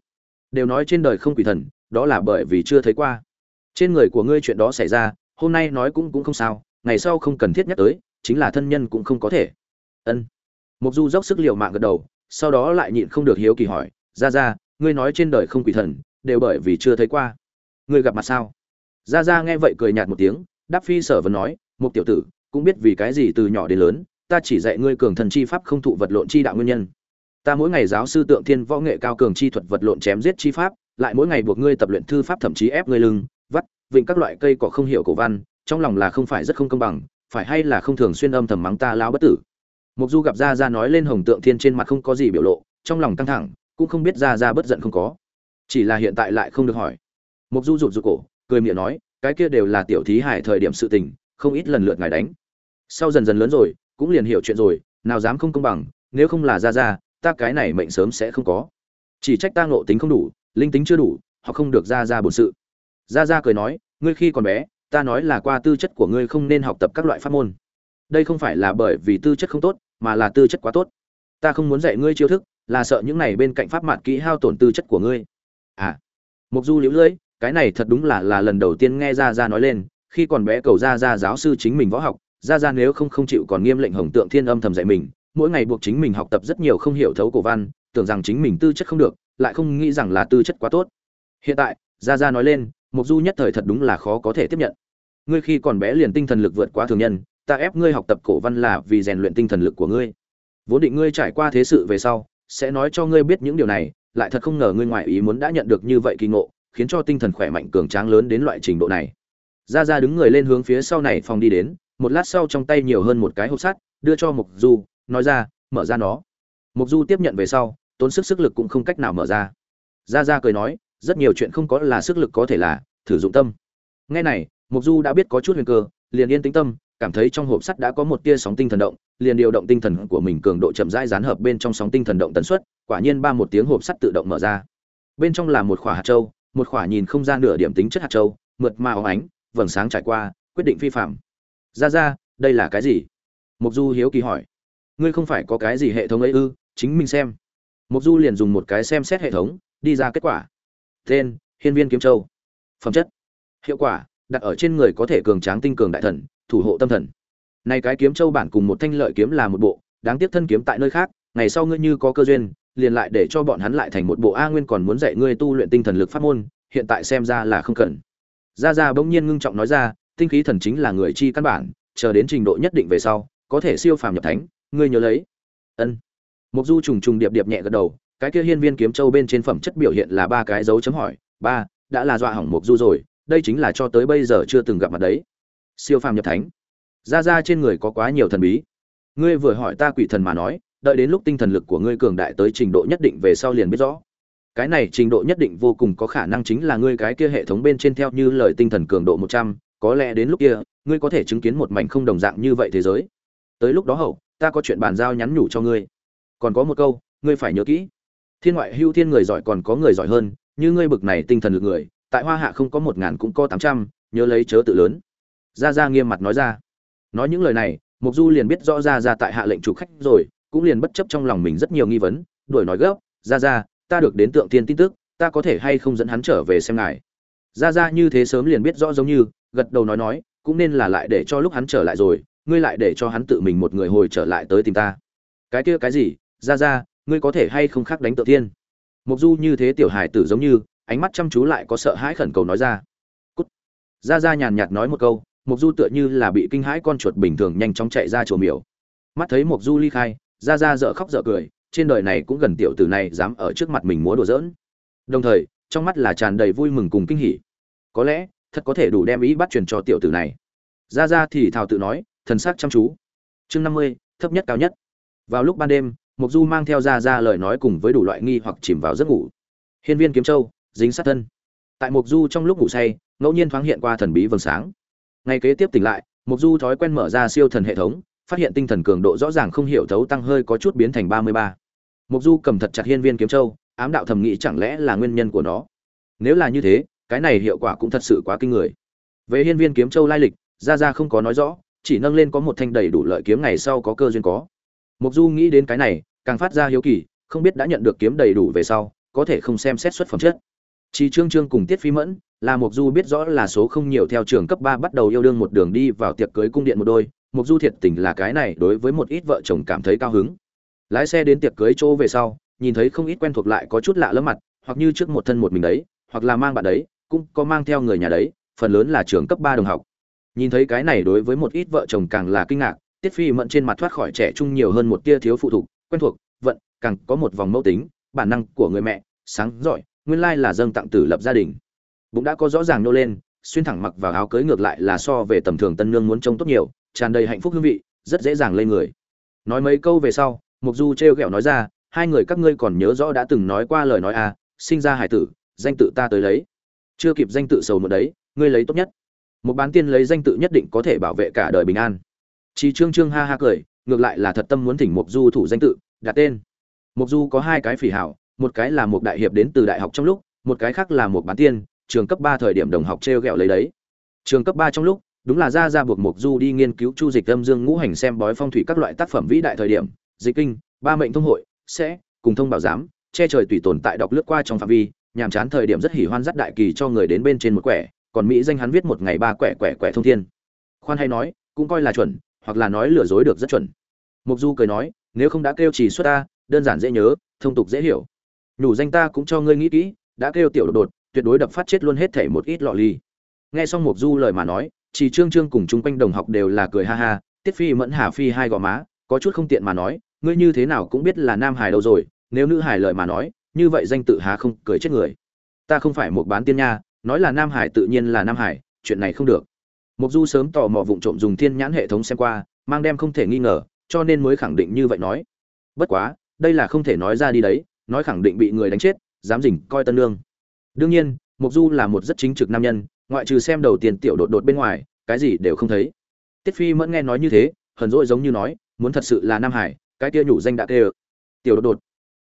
Đều nói trên đời không quỷ thần, đó là bởi vì chưa thấy qua. Trên người của ngươi chuyện đó xảy ra, hôm nay nói cũng cũng không sao, ngày sau không cần thiết nhắc tới chính là thân nhân cũng không có thể. Ân. Mục du dốc sức liều mạng gật đầu, sau đó lại nhịn không được hiếu kỳ hỏi ra ra ngươi nói trên đời không quỷ thần, đều bởi vì chưa thấy qua. Ngươi gặp mặt sao? Ra ra nghe vậy cười nhạt một tiếng, đáp phi sở vẫn nói mục tiểu tử, cũng biết vì cái gì từ nhỏ đến lớn, ta chỉ dạy ngươi cường thần chi pháp không thụ vật lộn chi đạo nguyên nhân. Ta mỗi ngày giáo sư tượng thiên võ nghệ cao cường chi thuật vật lộn chém giết chi pháp, lại mỗi ngày buộc ngươi tập luyện thư pháp thậm chí ép ngươi lưng, vắt, vịnh các loại cây cỏ không hiểu cổ văn, trong lòng là không phải rất không công bằng phải hay là không thường xuyên âm thầm mắng ta lão bất tử? Mục du gặp ra ra nói lên hồng tượng thiên trên mặt không có gì biểu lộ, trong lòng căng thẳng, cũng không biết ra ra bất giận không có. Chỉ là hiện tại lại không được hỏi. Mục du rụt rụt cổ, cười miệng nói, cái kia đều là tiểu thí hải thời điểm sự tình, không ít lần lượt ngài đánh. Sau dần dần lớn rồi, cũng liền hiểu chuyện rồi, nào dám không công bằng, nếu không là ra ra ta cái này mệnh sớm sẽ không có. Chỉ trách ta ngộ tính không đủ, linh tính chưa đủ, họ không được ra ra bổn sự. Ra ra cười nói, ngươi khi còn bé ta nói là qua tư chất của ngươi không nên học tập các loại pháp môn. Đây không phải là bởi vì tư chất không tốt, mà là tư chất quá tốt. Ta không muốn dạy ngươi chiêu thức, là sợ những này bên cạnh pháp mạn kỹ hao tổn tư chất của ngươi. À mục du liễu lưỡi, cái này thật đúng là là lần đầu tiên nghe ra ra nói lên, khi còn bé cầu ra ra giáo sư chính mình võ học ra ra nếu không không chịu còn nghiêm lệnh hồng tượng thiên âm thầm dạy mình, mỗi ngày buộc chính mình học tập rất nhiều không hiểu thấu cổ văn, tưởng rằng chính mình tư chất không được, lại không nghĩ rằng là tư chất quá tốt. Hiện tại ra ra nói lên mục du nhất thời thật đúng là khó có thể tiếp nhận. Ngươi khi còn bé liền tinh thần lực vượt quá thường nhân, ta ép ngươi học tập cổ văn là vì rèn luyện tinh thần lực của ngươi. Vốn định ngươi trải qua thế sự về sau, sẽ nói cho ngươi biết những điều này, lại thật không ngờ ngươi ngoại ý muốn đã nhận được như vậy kỳ ngộ, khiến cho tinh thần khỏe mạnh cường tráng lớn đến loại trình độ này. Ra ra đứng người lên hướng phía sau này phòng đi đến, một lát sau trong tay nhiều hơn một cái hộp sắt, đưa cho mục du, nói ra, mở ra nó. Mục du tiếp nhận về sau, tốn sức sức lực cũng không cách nào mở ra. Ra ra cười nói rất nhiều chuyện không có là sức lực có thể là, thử dụng tâm. Nghe này mục du đã biết có chút huyền cơ, liền yên tĩnh tâm, cảm thấy trong hộp sắt đã có một tia sóng tinh thần động, liền điều động tinh thần của mình cường độ chậm rãi dán hợp bên trong sóng tinh thần động tần suất, quả nhiên ba một tiếng hộp sắt tự động mở ra. Bên trong là một khỏa hạt châu, một khỏa nhìn không gian nửa điểm tính chất hạt châu, mượt mà óng ánh, vầng sáng trải qua, quyết định phi phạm. Ra ra, đây là cái gì? Mục du hiếu kỳ hỏi. Ngươi không phải có cái gì hệ thống ấy ư? Chính mình xem. Mục du liền dùng một cái xem xét hệ thống, đi ra kết quả tên, hiên viên kiếm châu. Phẩm chất, hiệu quả, đặt ở trên người có thể cường tráng tinh cường đại thần, thủ hộ tâm thần. Nay cái kiếm châu bản cùng một thanh lợi kiếm là một bộ, đáng tiếc thân kiếm tại nơi khác, ngày sau ngươi như có cơ duyên, liền lại để cho bọn hắn lại thành một bộ a nguyên còn muốn dạy ngươi tu luyện tinh thần lực pháp môn, hiện tại xem ra là không cần. Gia gia bỗng nhiên ngưng trọng nói ra, tinh khí thần chính là người chi căn bản, chờ đến trình độ nhất định về sau, có thể siêu phàm nhập thánh, ngươi nhớ lấy. Ân. Mục du trùng trùng điệp điệp nhẹ gật đầu cái kia hiên viên kiếm châu bên trên phẩm chất biểu hiện là ba cái dấu chấm hỏi, ba, đã là dọa hỏng mục du rồi, đây chính là cho tới bây giờ chưa từng gặp mặt đấy. Siêu phàm nhập thánh. Ra ra trên người có quá nhiều thần bí. Ngươi vừa hỏi ta quỷ thần mà nói, đợi đến lúc tinh thần lực của ngươi cường đại tới trình độ nhất định về sau liền biết rõ. Cái này trình độ nhất định vô cùng có khả năng chính là ngươi cái kia hệ thống bên trên theo như lời tinh thần cường độ một trăm, có lẽ đến lúc kia, ngươi có thể chứng kiến một mảnh không đồng dạng như vậy thế giới. Tới lúc đó hậu, ta có chuyện bàn giao nhắn nhủ cho ngươi. Còn có một câu, ngươi phải nhớ kỹ thiên ngoại hưu thiên người giỏi còn có người giỏi hơn, như ngươi bực này tinh thần lực người, tại hoa hạ không có một ngàn cũng có tám trăm, nhớ lấy chớ tự lớn. Ra ra nghiêm mặt nói ra. Nói những lời này mục du liền biết rõ ra ra tại hạ lệnh chủ khách rồi, cũng liền bất chấp trong lòng mình rất nhiều nghi vấn, đuổi nói gấp ra ra ta được đến tượng thiên tin tức, ta có thể hay không dẫn hắn trở về xem ngài? Ra ra như thế sớm liền biết rõ giống như, gật đầu nói nói, cũng nên là lại để cho lúc hắn trở lại rồi, ngươi lại để cho hắn tự mình một người hồi trở lại tới tìm ta. Cái kia cái gì? Ra ra ngươi có thể hay không khác đánh tự thiên? Mục du như thế tiểu hải tử giống như, ánh mắt chăm chú lại có sợ hãi khẩn cầu nói ra. Cút. Ra ra nhàn nhạt nói một câu mục du tựa như là bị kinh hãi con chuột bình thường nhanh chóng chạy ra chùa miểu. Mắt thấy mục du ly khai ra ra dở khóc dở cười, trên đời này cũng gần tiểu tử này dám ở trước mặt mình múa đùa giỡn. Đồng thời, trong mắt là tràn đầy vui mừng cùng kinh hỉ. Có lẽ, thật có thể đủ đem ý bắt truyền cho tiểu tử này. Ra ra thì thào tự nói, thần sắc chăm chú. Chương năm mươi, thấp nhất cao nhất. Vào lúc ban đêm Mộc du mang theo ra ra lời nói cùng với đủ loại nghi hoặc chìm vào giấc ngủ. Hiên viên kiếm châu, dính sát thân. Tại Mộc du trong lúc ngủ say, ngẫu nhiên thoáng hiện qua thần bí vầng sáng. Ngày kế tiếp tỉnh lại, Mộc du thói quen mở ra siêu thần hệ thống, phát hiện tinh thần cường độ rõ ràng không hiểu thấu tăng hơi có chút biến thành 33. Mộc du cầm thật chặt hiên viên kiếm châu, ám đạo thầm nghĩ chẳng lẽ là nguyên nhân của nó. Nếu là như thế, cái này hiệu quả cũng thật sự quá kinh người. Về hiên viên kiếm châu lai lịch ra ra không có nói rõ, chỉ nâng lên có một thanh đầy đủ lợi kiếm ngày sau có cơ duyên có mục du nghĩ đến cái này, càng phát ra hiếu kỳ, không biết đã nhận được kiếm đầy đủ về sau, có thể không xem xét xuất phẩm chất. Chỉ trương trương cùng tiết phi mẫn, là mục du biết rõ là số không nhiều theo trường cấp ba bắt đầu yêu đương một đường đi vào tiệc cưới cung điện một đôi, mục du thiệt tình là cái này đối với một ít vợ chồng cảm thấy cao hứng. Lái xe đến tiệc cưới chỗ về sau, nhìn thấy không ít quen thuộc lại có chút lạ lẫm mặt, hoặc như trước một thân một mình đấy, hoặc là mang bạn đấy, cũng có mang theo người nhà đấy, phần lớn là trường cấp ba đồng học. Nhìn thấy cái này đối với một ít vợ chồng càng là kinh ngạc tiết phi mẫn trên mặt thoát khỏi trẻ trung nhiều hơn một tia thiếu phụ thuộc, quen thuộc, vận, càng có một vòng mẫu tính, bản năng của người mẹ, sáng giỏi, nguyên lai là dâng tặng tử lập gia đình. Bụng đã có rõ ràng nô lên, xuyên thẳng mặc vào áo cưới ngược lại là so về tầm thường tân nương muốn trông tốt nhiều, tràn đầy hạnh phúc hương vị, rất dễ dàng lên người. Nói mấy câu về sau, mục du trêu ghẹo nói ra, hai người các ngươi còn nhớ rõ đã từng nói qua lời nói à sinh ra hải tử, danh tự ta tới lấy. Chưa kịp danh tự sầu một đấy, ngươi lấy tốt nhất. Một bán tiên lấy danh tự nhất định có thể bảo vệ cả đời bình an chỉ trương trương ha ha cười, ngược lại là thật tâm muốn thỉnh Mộc du thủ danh tự, đặt tên. Mộc du có hai cái phỉ hảo, một cái là một đại hiệp đến từ đại học trong lúc, một cái khác là một bán tiên, trường cấp ba thời điểm đồng học treo gẹo lấy đấy. Trường cấp ba trong lúc, đúng là ra ra buộc Mộc du đi nghiên cứu chu dịch âm dương ngũ hành xem bói phong thủy các loại tác phẩm vĩ đại thời điểm, dịch kinh, ba mệnh thông hội, sẽ cùng thông bảo giám, che trời tùy tồn tại đọc lướt qua trong phạm vi, nhàm chán thời điểm rất hỉ hoan dắt đại kỳ cho người đến bên trên một quẻ, còn mỹ danh hắn viết một ngày ba quẻ quẻ quẻ thông thiên. Khoan hay nói, cũng coi là chuẩn hoặc là nói lừa dối được rất chuẩn. Mục du cười nói, nếu không đã kêu chỉ xuất ta, đơn giản dễ nhớ, thông tục dễ hiểu. Nhủ danh ta cũng cho ngươi nghĩ kỹ, đã kêu tiểu đột tuyệt đối đập phát chết luôn hết thể một ít lọ ly. Nghe xong mục du lời mà nói chỉ trương trương cùng chung quanh đồng học đều là cười ha ha, tiết phi mẫn hà phi hai gò má, có chút không tiện mà nói, ngươi như thế nào cũng biết là nam hải đâu rồi, nếu nữ hải lời mà nói, như vậy danh tự há không cười chết người. Ta không phải một bán tiên nha, nói là nam hải tự nhiên là nam hải chuyện này không được. Mộc du sớm tò mò vụng trộm dùng thiên nhãn hệ thống xem qua, mang đem không thể nghi ngờ, cho nên mới khẳng định như vậy nói. Bất quá, đây là không thể nói ra đi đấy, nói khẳng định bị người đánh chết, dám dình coi tân lương đương nhiên, Mộc du là một rất chính trực nam nhân, ngoại trừ xem đầu tiên tiểu đột đột bên ngoài, cái gì đều không thấy. Tiết phi mẫn nghe nói như thế, hờn dỗi giống như nói, muốn thật sự là nam hải, cái kia nhủ danh đã kêu tiểu đột đột.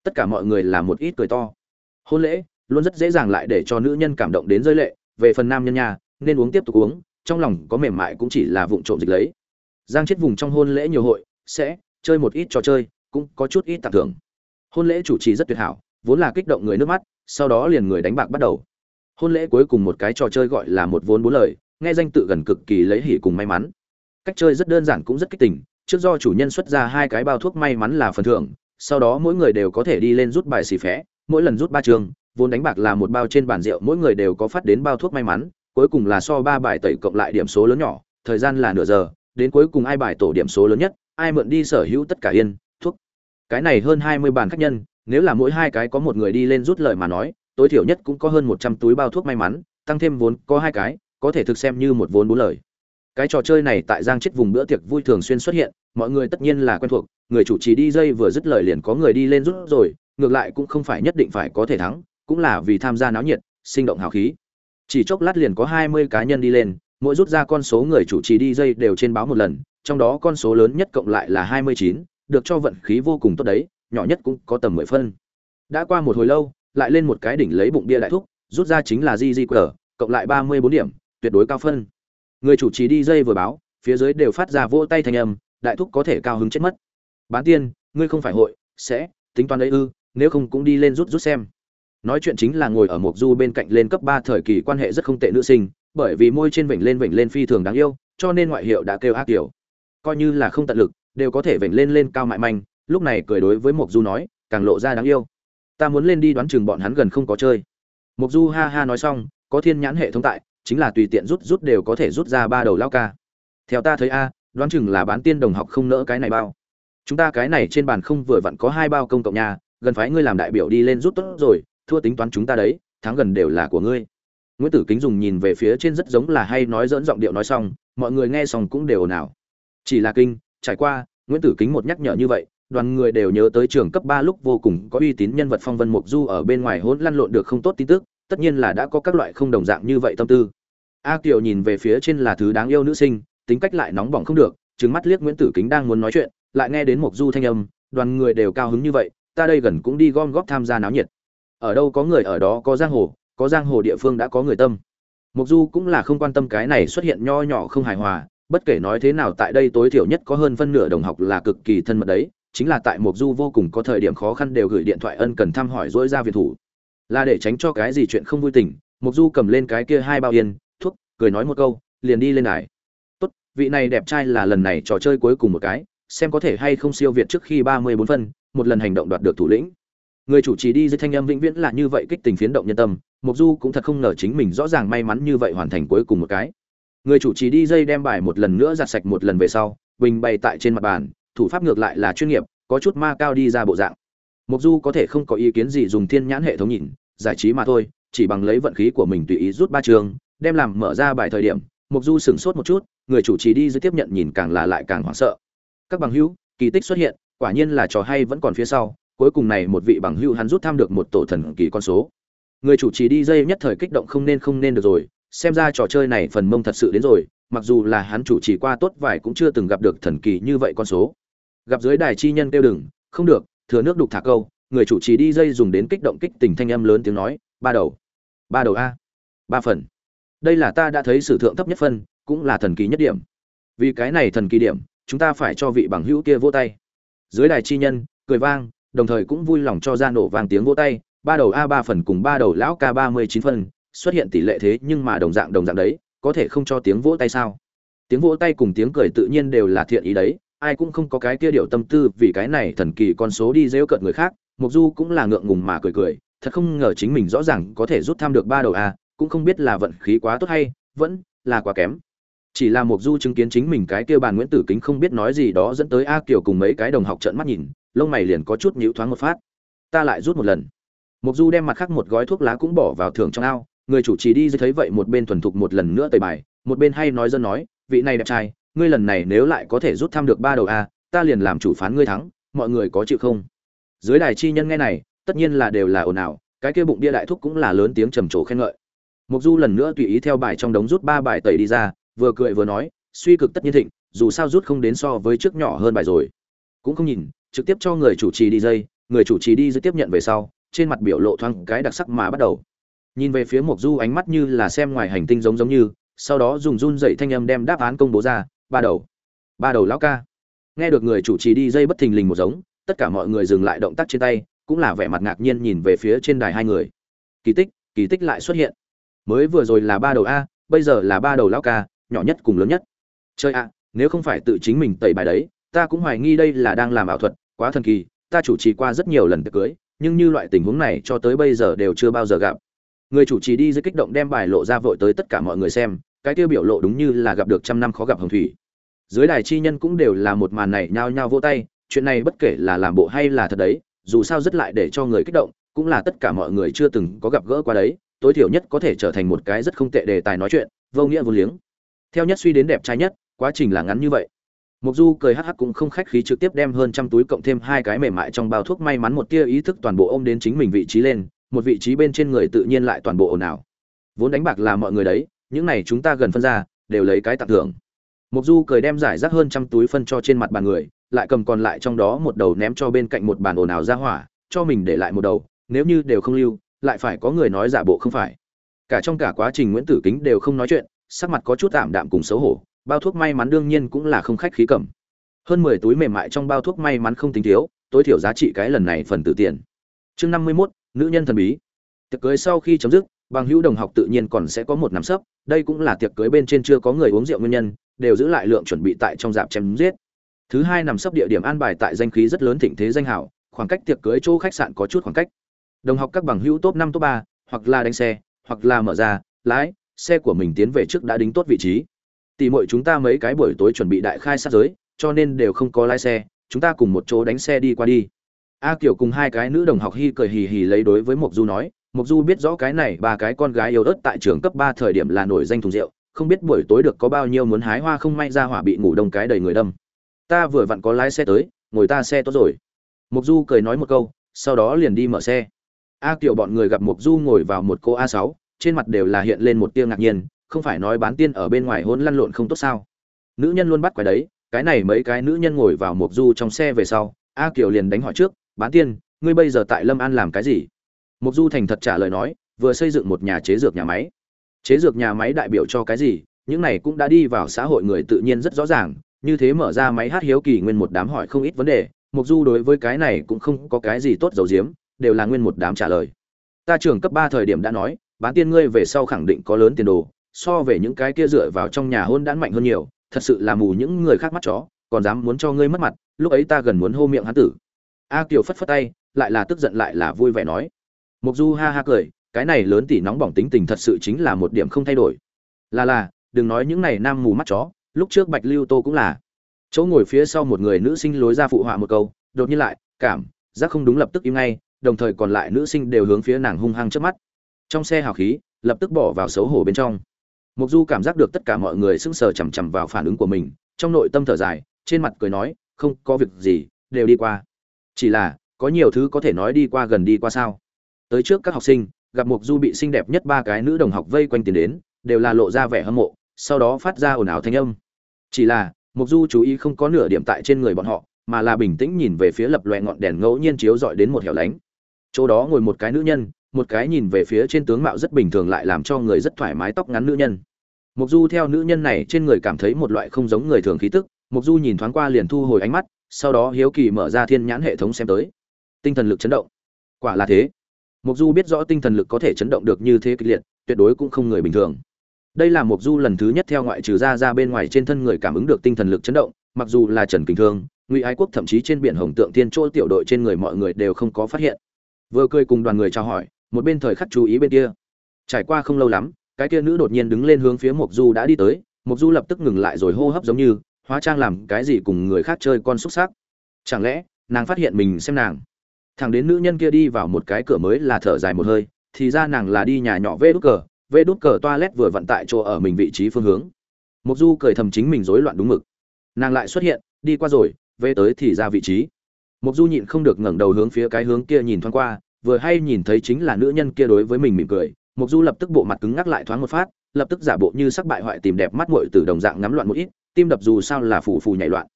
Tất cả mọi người là một ít cười to. Hôn lễ, luôn rất dễ dàng lại để cho nữ nhân cảm động đến rơi lệ, về phần nam nhân nhà, nên uống tiếp tục uống trong lòng có mềm mại cũng chỉ là vụng trộm dịch lấy. Giang chết vùng trong hôn lễ nhiều hội, sẽ chơi một ít trò chơi, cũng có chút ít tặng thưởng. Hôn lễ chủ trì rất tuyệt hảo, vốn là kích động người nước mắt, sau đó liền người đánh bạc bắt đầu. Hôn lễ cuối cùng một cái trò chơi gọi là một vốn bốn lời, nghe danh tự gần cực kỳ lấy hỉ cùng may mắn. Cách chơi rất đơn giản cũng rất kích tình, trước do chủ nhân xuất ra hai cái bao thuốc may mắn là phần thưởng, sau đó mỗi người đều có thể đi lên rút bài xì phé, mỗi lần rút ba trường, vốn đánh bạc là một bao trên bàn rượu, mỗi người đều có phát đến bao thuốc may mắn cuối cùng là so ba bài tẩy cộng lại điểm số lớn nhỏ, thời gian là nửa giờ, đến cuối cùng ai bài tổ điểm số lớn nhất, ai mượn đi sở hữu tất cả yên, thuốc. Cái này hơn hai mươi bàn khách nhân, nếu là mỗi hai cái có một người đi lên rút lời mà nói, tối thiểu nhất cũng có hơn một trăm túi bao thuốc may mắn, tăng thêm vốn có hai cái, có thể thực xem như một vốn bốn lời. Cái trò chơi này tại giang chết vùng bữa tiệc vui thường xuyên xuất hiện, mọi người tất nhiên là quen thuộc, người chủ trì đi dây vừa dứt lời liền có người đi lên rút rồi, ngược lại cũng không phải nhất định phải có thể thắng, cũng là vì tham gia náo nhiệt, sinh động hào khí chỉ chốc lát liền có hai mươi cá nhân đi lên, mỗi rút ra con số người chủ trì đi dây đều trên báo một lần, trong đó con số lớn nhất cộng lại là hai mươi chín, được cho vận khí vô cùng tốt đấy, nhỏ nhất cũng có tầm mười phân. Đã qua một hồi lâu, lại lên một cái đỉnh lấy bụng bia đại thúc, rút ra chính là di di qr cộng lại ba mươi bốn điểm, tuyệt đối cao phân. Người chủ trì đi dây vừa báo, phía dưới đều phát ra vỗ tay thành âm, đại thúc có thể cao hứng chết mất. Bán tiên, ngươi không phải hội, sẽ, tính toán đấy ư, nếu không cũng đi lên rút rút xem nói chuyện chính là ngồi ở Mộc du bên cạnh lên cấp ba thời kỳ quan hệ rất không tệ nữ sinh, bởi vì môi trên vểnh lên vểnh lên phi thường đáng yêu, cho nên ngoại hiệu đã kêu ác kiểu coi như là không tận lực, đều có thể vểnh lên lên cao mại manh, lúc này cười đối với mộc du nói, càng lộ ra đáng yêu. Ta muốn lên đi đoán chừng bọn hắn gần không có chơi. Mộc du ha ha nói xong, có thiên nhãn hệ thống tại, chính là tùy tiện rút rút đều có thể rút ra ba đầu lao ca. Theo ta thấy a, đoán chừng là bán tiên đồng học không nỡ cái này bao. Chúng ta cái này trên bàn không vừa vặn có hai bao công cộng nhà, gần phái ngươi làm đại biểu đi lên rút tốt rồi thua tính toán chúng ta đấy, thắng gần đều là của ngươi. Nguyễn tử kính dùng nhìn về phía trên rất giống là hay nói dỡn giọng điệu nói xong, mọi người nghe xong cũng đều ồn ào. Chỉ là kinh, trải qua, nguyễn tử kính một nhắc nhở như vậy, đoàn người đều nhớ tới trường cấp ba lúc vô cùng có uy tín nhân vật phong vân mục du ở bên ngoài hỗn lăn lộn được không tốt tin tức, tất nhiên là đã có các loại không đồng dạng như vậy tâm tư. A kiều nhìn về phía trên là thứ đáng yêu nữ sinh, tính cách lại nóng bỏng không được, trừng mắt liếc nguyễn tử kính đang muốn nói chuyện, lại nghe đến mục du thanh âm, đoàn người đều cao hứng như vậy, ta đây gần cũng đi gom góp tham gia náo nhiệt ở đâu có người ở đó có giang hồ, có giang hồ địa phương đã có người tâm. Mục du cũng là không quan tâm cái này xuất hiện nho nhỏ không hài hòa, bất kể nói thế nào tại đây tối thiểu nhất có hơn phân nửa đồng học là cực kỳ thân mật đấy, chính là tại mục du vô cùng có thời điểm khó khăn đều gửi điện thoại ân cần thăm hỏi dỗi ra việt thủ. Là để tránh cho cái gì chuyện không vui tình, mục du cầm lên cái kia hai bao yên, thuốc, cười nói một câu, liền đi lên đài. Tốt, vị này đẹp trai là lần này trò chơi cuối cùng một cái, xem có thể hay không siêu việt trước khi ba mươi bốn phân, một lần hành động đoạt được thủ lĩnh người chủ trì đi dưới thanh âm vĩnh viễn là như vậy kích tình phiến động nhân tâm mục du cũng thật không ngờ chính mình rõ ràng may mắn như vậy hoàn thành cuối cùng một cái. Người chủ trì đi dây đem bài một lần nữa giặt sạch một lần về sau, bình bày tại trên mặt bàn, thủ pháp ngược lại là chuyên nghiệp, có chút ma cao đi ra bộ dạng. Mục du có thể không có ý kiến gì dùng thiên nhãn hệ thống nhìn, giải trí mà thôi, chỉ bằng lấy vận khí của mình tùy ý rút ba trường, đem làm mở ra bài thời điểm mục du sửng sốt một chút, người chủ trì đi dưới tiếp nhận nhìn càng là lại càng hoảng sợ. Các bằng hữu, kỳ tích xuất hiện, quả nhiên là trò hay vẫn còn phía sau cuối cùng này một vị bằng hữu hắn rút tham được một tổ thần kỳ con số. Người chủ trì đi dây nhất thời kích động không nên không nên được rồi, xem ra trò chơi này phần mông thật sự đến rồi, mặc dù là hắn chủ trì qua tốt vài cũng chưa từng gặp được thần kỳ như vậy con số. Gặp dưới đài chi nhân kêu đừng, không được, thừa nước đục thả câu, người chủ trì đi dây dùng đến kích động kích tình thanh âm lớn tiếng nói, ba đầu ba đầu a, ba phần. Đây là ta đã thấy sử thượng thấp nhất phân, cũng là thần kỳ nhất điểm. Vì cái này thần kỳ điểm, chúng ta phải cho vị bằng hữu kia vỗ tay. Dưới đài chi nhân, cười vang đồng thời cũng vui lòng cho ra nổ vàng tiếng vỗ tay, ba đầu a ba phần cùng ba đầu lão ca ba mươi chín phân xuất hiện tỷ lệ thế nhưng mà đồng dạng đồng dạng đấy, có thể không cho tiếng vỗ tay sao? Tiếng vỗ tay cùng tiếng cười tự nhiên đều là thiện ý đấy, ai cũng không có cái kia điều tâm tư vì cái này thần kỳ con số đi dễu cợt người khác, mục du cũng là ngượng ngùng mà cười cười, thật không ngờ chính mình rõ ràng có thể rút tham được ba đầu a, cũng không biết là vận khí quá tốt hay, vẫn là quá kém chỉ là mục du chứng kiến chính mình cái kia bàn nguyễn tử kính không biết nói gì đó dẫn tới a kiều cùng mấy cái đồng học trợn mắt nhìn, lông mày liền có chút nhíu thoáng một phát. Ta lại rút một lần. Mục du đem mặt khác một gói thuốc lá cũng bỏ vào thưởng trong ao, người chủ trì đi dưới thấy vậy một bên thuần thục một lần nữa tẩy bài, một bên hay nói dân nói, vị này đẹp trai, ngươi lần này nếu lại có thể rút thăm được ba đầu a, ta liền làm chủ phán ngươi thắng, mọi người có chịu không? Dưới đài chi nhân nghe này, tất nhiên là đều là ồn ào, cái kia bụng bia đại thúc cũng là lớn tiếng trầm trồ khen ngợi. Mục du lần nữa tùy ý theo bài trong đống rút ba bài tẩy đi ra vừa cười vừa nói, suy cực tất nhiên thịnh, dù sao rút không đến so với trước nhỏ hơn bài rồi. Cũng không nhìn, trực tiếp cho người chủ trì đi dây, người chủ trì đi dây tiếp nhận về sau, trên mặt biểu lộ thoáng cái đặc sắc mà bắt đầu. Nhìn về phía mộc du ánh mắt như là xem ngoài hành tinh giống giống như, sau đó dùng run dậy thanh âm đem đáp án công bố ra, ba đầu ba đầu lão ca. Nghe được người chủ trì đi dây bất thình lình một giống, tất cả mọi người dừng lại động tác trên tay, cũng là vẻ mặt ngạc nhiên nhìn về phía trên đài hai người. Kỳ tích kỳ tích lại xuất hiện. Mới vừa rồi là ba đầu a, bây giờ là ba đầu lão ca nhỏ nhất cùng lớn nhất. Chơi ạ, nếu không phải tự chính mình tẩy bài đấy, ta cũng hoài nghi đây là đang làm ảo thuật, quá thần kỳ, ta chủ trì qua rất nhiều lần tiệc cưới, nhưng như loại tình huống này cho tới bây giờ đều chưa bao giờ gặp. Người chủ trì đi dưới kích động đem bài lộ ra vội tới tất cả mọi người xem, cái tiêu biểu lộ đúng như là gặp được trăm năm khó gặp hồng thủy. Dưới đài chi nhân cũng đều là một màn này nhao nhao vỗ tay, chuyện này bất kể là làm bộ hay là thật đấy, dù sao rất lại để cho người kích động, cũng là tất cả mọi người chưa từng có gặp gỡ qua đấy, tối thiểu nhất có thể trở thành một cái rất không tệ đề tài nói chuyện, vô nghĩa vô liếng theo nhất suy đến đẹp trai nhất quá trình là ngắn như vậy Mục Du cười hắc hắc cũng không khách khí trực tiếp đem hơn trăm túi cộng thêm hai cái mềm mại trong bao thuốc may mắn một tia ý thức toàn bộ ôm đến chính mình vị trí lên, một vị trí bên trên người tự nhiên lại toàn bộ ồn ào. Vốn đánh bạc là mọi người đấy, những này chúng ta gần phân ra, đều lấy cái tặng thưởng. Mục Du cười đem giải rác hơn trăm túi phân cho trên mặt bàn người, lại cầm còn lại trong đó một đầu ném cho bên cạnh một bàn ồn ào ra hỏa, cho mình để lại một đầu, nếu như đều không lưu, lại phải có người nói giả bộ không phải. Cả trong cả quá trình Nguyễn Tử Kính đều không nói chuyện, sắc mặt có chút tạm đạm cùng xấu hổ, bao thuốc may mắn đương nhiên cũng là không khách khí cầm. Hơn mười túi mềm mại trong bao thuốc may mắn không tính thiếu tối thiểu giá trị cái lần này phần tử tiền. Chương năm mươi 51, nữ nhân thần bí. Tiệc cưới sau khi chấm dứt bằng hữu đồng học tự nhiên còn sẽ có một nắm sấp đây cũng là tiệc cưới bên trên chưa có người uống rượu nguyên nhân đều giữ lại lượng chuẩn bị tại trong dạp chém giết. Thứ hai nằm sấp địa điểm an bài tại danh khí rất lớn thịnh thế danh hảo khoảng cách tiệc cưới chỗ khách sạn có chút khoảng cách. Đồng học các bằng hữu top năm top ba hoặc là đánh xe hoặc là mở ra lái xe của mình tiến về trước đã đính tốt vị trí tỷ muội chúng ta mấy cái buổi tối chuẩn bị đại khai sát giới, cho nên đều không có lái xe, chúng ta cùng một chỗ đánh xe đi qua đi. A Kiều cùng hai cái nữ đồng học hi cười hì hì lấy đối với Mộc Du nói, Mộc Du biết rõ cái này ba cái con gái yêu ớt tại trường cấp 3 thời điểm là nổi danh thùng rượu, không biết buổi tối được có bao nhiêu muốn hái hoa không may ra hỏa bị ngủ đông cái đầy người đâm. Ta vừa vặn có lái xe tới, ngồi ta xe tốt rồi Mộc du cười nói một câu sau đó liền đi mở xe a kiều bọn người gặp Mộc du ngồi vào một cô a 6 trên mặt đều là hiện lên một tia ngạc nhiên, không phải nói bán tiên ở bên ngoài hôn lăn lộn không tốt sao? Nữ nhân luôn bắt quái đấy, cái này mấy cái nữ nhân ngồi vào mục du trong xe về sau, a kiều liền đánh hỏi trước, bán tiên, ngươi bây giờ tại lâm an làm cái gì? Mục du thành thật trả lời nói, vừa xây dựng một nhà chế dược nhà máy. Chế dược nhà máy đại biểu cho cái gì? Những này cũng đã đi vào xã hội người tự nhiên rất rõ ràng, như thế mở ra máy hát hiếu kỳ nguyên một đám hỏi không ít vấn đề mục du đối với cái này cũng không có cái gì tốt dầu diếm đều là nguyên một đám trả lời. Ta trưởng cấp ba thời điểm đã nói bán tiên ngươi về sau khẳng định có lớn tiền đồ, so về những cái kia dựa vào trong nhà hôn đãn mạnh hơn nhiều, thật sự là mù những người khác mắt chó, còn dám muốn cho ngươi mất mặt, lúc ấy ta gần muốn hô miệng hắn tử. A kiều phất phất tay, lại là tức giận lại là vui vẻ nói. Mục du ha ha cười, cái này lớn tỷ nóng bỏng tính tình thật sự chính là một điểm không thay đổi. Là là, đừng nói những này nam mù mắt chó, lúc trước bạch lưu tô cũng là. Chỗ ngồi phía sau một người nữ sinh lối ra phụ họa một câu, đột nhiên lại, cảm, giác không đúng lập tức im ngay, đồng thời còn lại nữ sinh đều hướng phía nàng hung hăng trước mắt trong xe hào khí, lập tức bỏ vào xấu hổ bên trong. Mục du cảm giác được tất cả mọi người sững sờ chằm chằm vào phản ứng của mình, trong nội tâm thở dài, trên mặt cười nói, không có việc gì, đều đi qua. Chỉ là, có nhiều thứ có thể nói đi qua gần đi qua sao? Tới trước các học sinh, gặp mục du bị xinh đẹp nhất ba cái nữ đồng học vây quanh tiền đến, đều là lộ ra vẻ hâm mộ, sau đó phát ra ồn ào thanh âm. Chỉ là, mục du chú ý không có nửa điểm tại trên người bọn họ, mà là bình tĩnh nhìn về phía lập loè ngọn đèn ngẫu nhiên chiếu dọi đến một hẻo lánh. Chỗ đó ngồi một cái nữ nhân một cái nhìn về phía trên tướng mạo rất bình thường lại làm cho người rất thoải mái tóc ngắn nữ nhân. Mục du theo nữ nhân này trên người cảm thấy một loại không giống người thường khí tức. Mục du nhìn thoáng qua liền thu hồi ánh mắt, sau đó hiếu kỳ mở ra thiên nhãn hệ thống xem tới. Tinh thần lực chấn động. Quả là thế. Mục du biết rõ tinh thần lực có thể chấn động được như thế kịch liệt, tuyệt đối cũng không người bình thường. Đây là mục du lần thứ nhất theo ngoại trừ ra ra bên ngoài trên thân người cảm ứng được tinh thần lực chấn động, mặc dù là trần bình thương, ngụy ái quốc thậm chí trên biển hồng tượng thiên chỗ tiểu đội trên người mọi người đều không có phát hiện. Vừa cười cùng đoàn người chào hỏi một bên thời khắc chú ý bên kia. Trải qua không lâu lắm, cái kia nữ đột nhiên đứng lên hướng phía mộc du đã đi tới. Mộc du lập tức ngừng lại rồi hô hấp giống như, hóa trang làm cái gì cùng người khác chơi con xúc xác chẳng lẽ, nàng phát hiện mình xem nàng? Thằng đến nữ nhân kia đi vào một cái cửa mới là thở dài một hơi, thì ra nàng là đi nhà nhỏ vê đút cờ. Vê đút cờ toilet vừa vận tại chỗ ở mình vị trí phương hướng. Mộc du cười thầm chính mình rối loạn đúng mực. Nàng lại xuất hiện, đi qua rồi, về tới thì ra vị trí. Mộc du nhịn không được ngẩng đầu hướng phía cái hướng kia nhìn thoáng qua vừa hay nhìn thấy chính là nữ nhân kia đối với mình mỉm cười, mục du lập tức bộ mặt cứng ngắc lại thoáng một phát, lập tức giả bộ như sắc bại hoại tìm đẹp mắt muội từ đồng dạng ngắm loạn một ít, tim đập dù sao là phù phù nhảy loạn.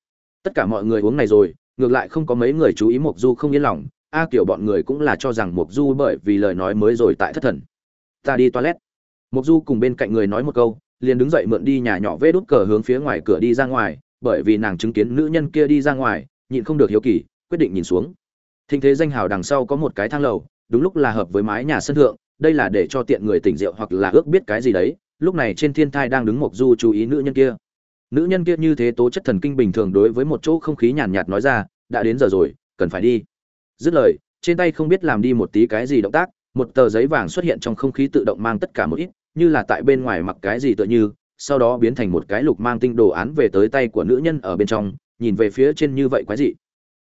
Tất cả mọi người uống này rồi, ngược lại không có mấy người chú ý mục du không yên lòng, a kiểu bọn người cũng là cho rằng mục du bởi vì lời nói mới rồi tại thất thần. Ta đi toilet. Mục du cùng bên cạnh người nói một câu, liền đứng dậy mượn đi nhà nhỏ vê đút cờ hướng phía ngoài cửa đi ra ngoài, bởi vì nàng chứng kiến nữ nhân kia đi ra ngoài, nhịn không được hiếu kỳ, quyết định nhìn xuống thinh thế danh hào đằng sau có một cái thang lầu, đúng lúc là hợp với mái nhà sân thượng, đây là để cho tiện người tỉnh rượu hoặc là ước biết cái gì đấy, lúc này trên thiên thai đang đứng mộc du chú ý nữ nhân kia. Nữ nhân kia như thế tố chất thần kinh bình thường đối với một chỗ không khí nhàn nhạt nói ra, đã đến giờ rồi, cần phải đi. Dứt lời, trên tay không biết làm đi một tí cái gì động tác, một tờ giấy vàng xuất hiện trong không khí tự động mang tất cả một ít, như là tại bên ngoài mặc cái gì tựa như, sau đó biến thành một cái lục mang tinh đồ án về tới tay của nữ nhân ở bên trong, nhìn về phía trên như vậy quái dị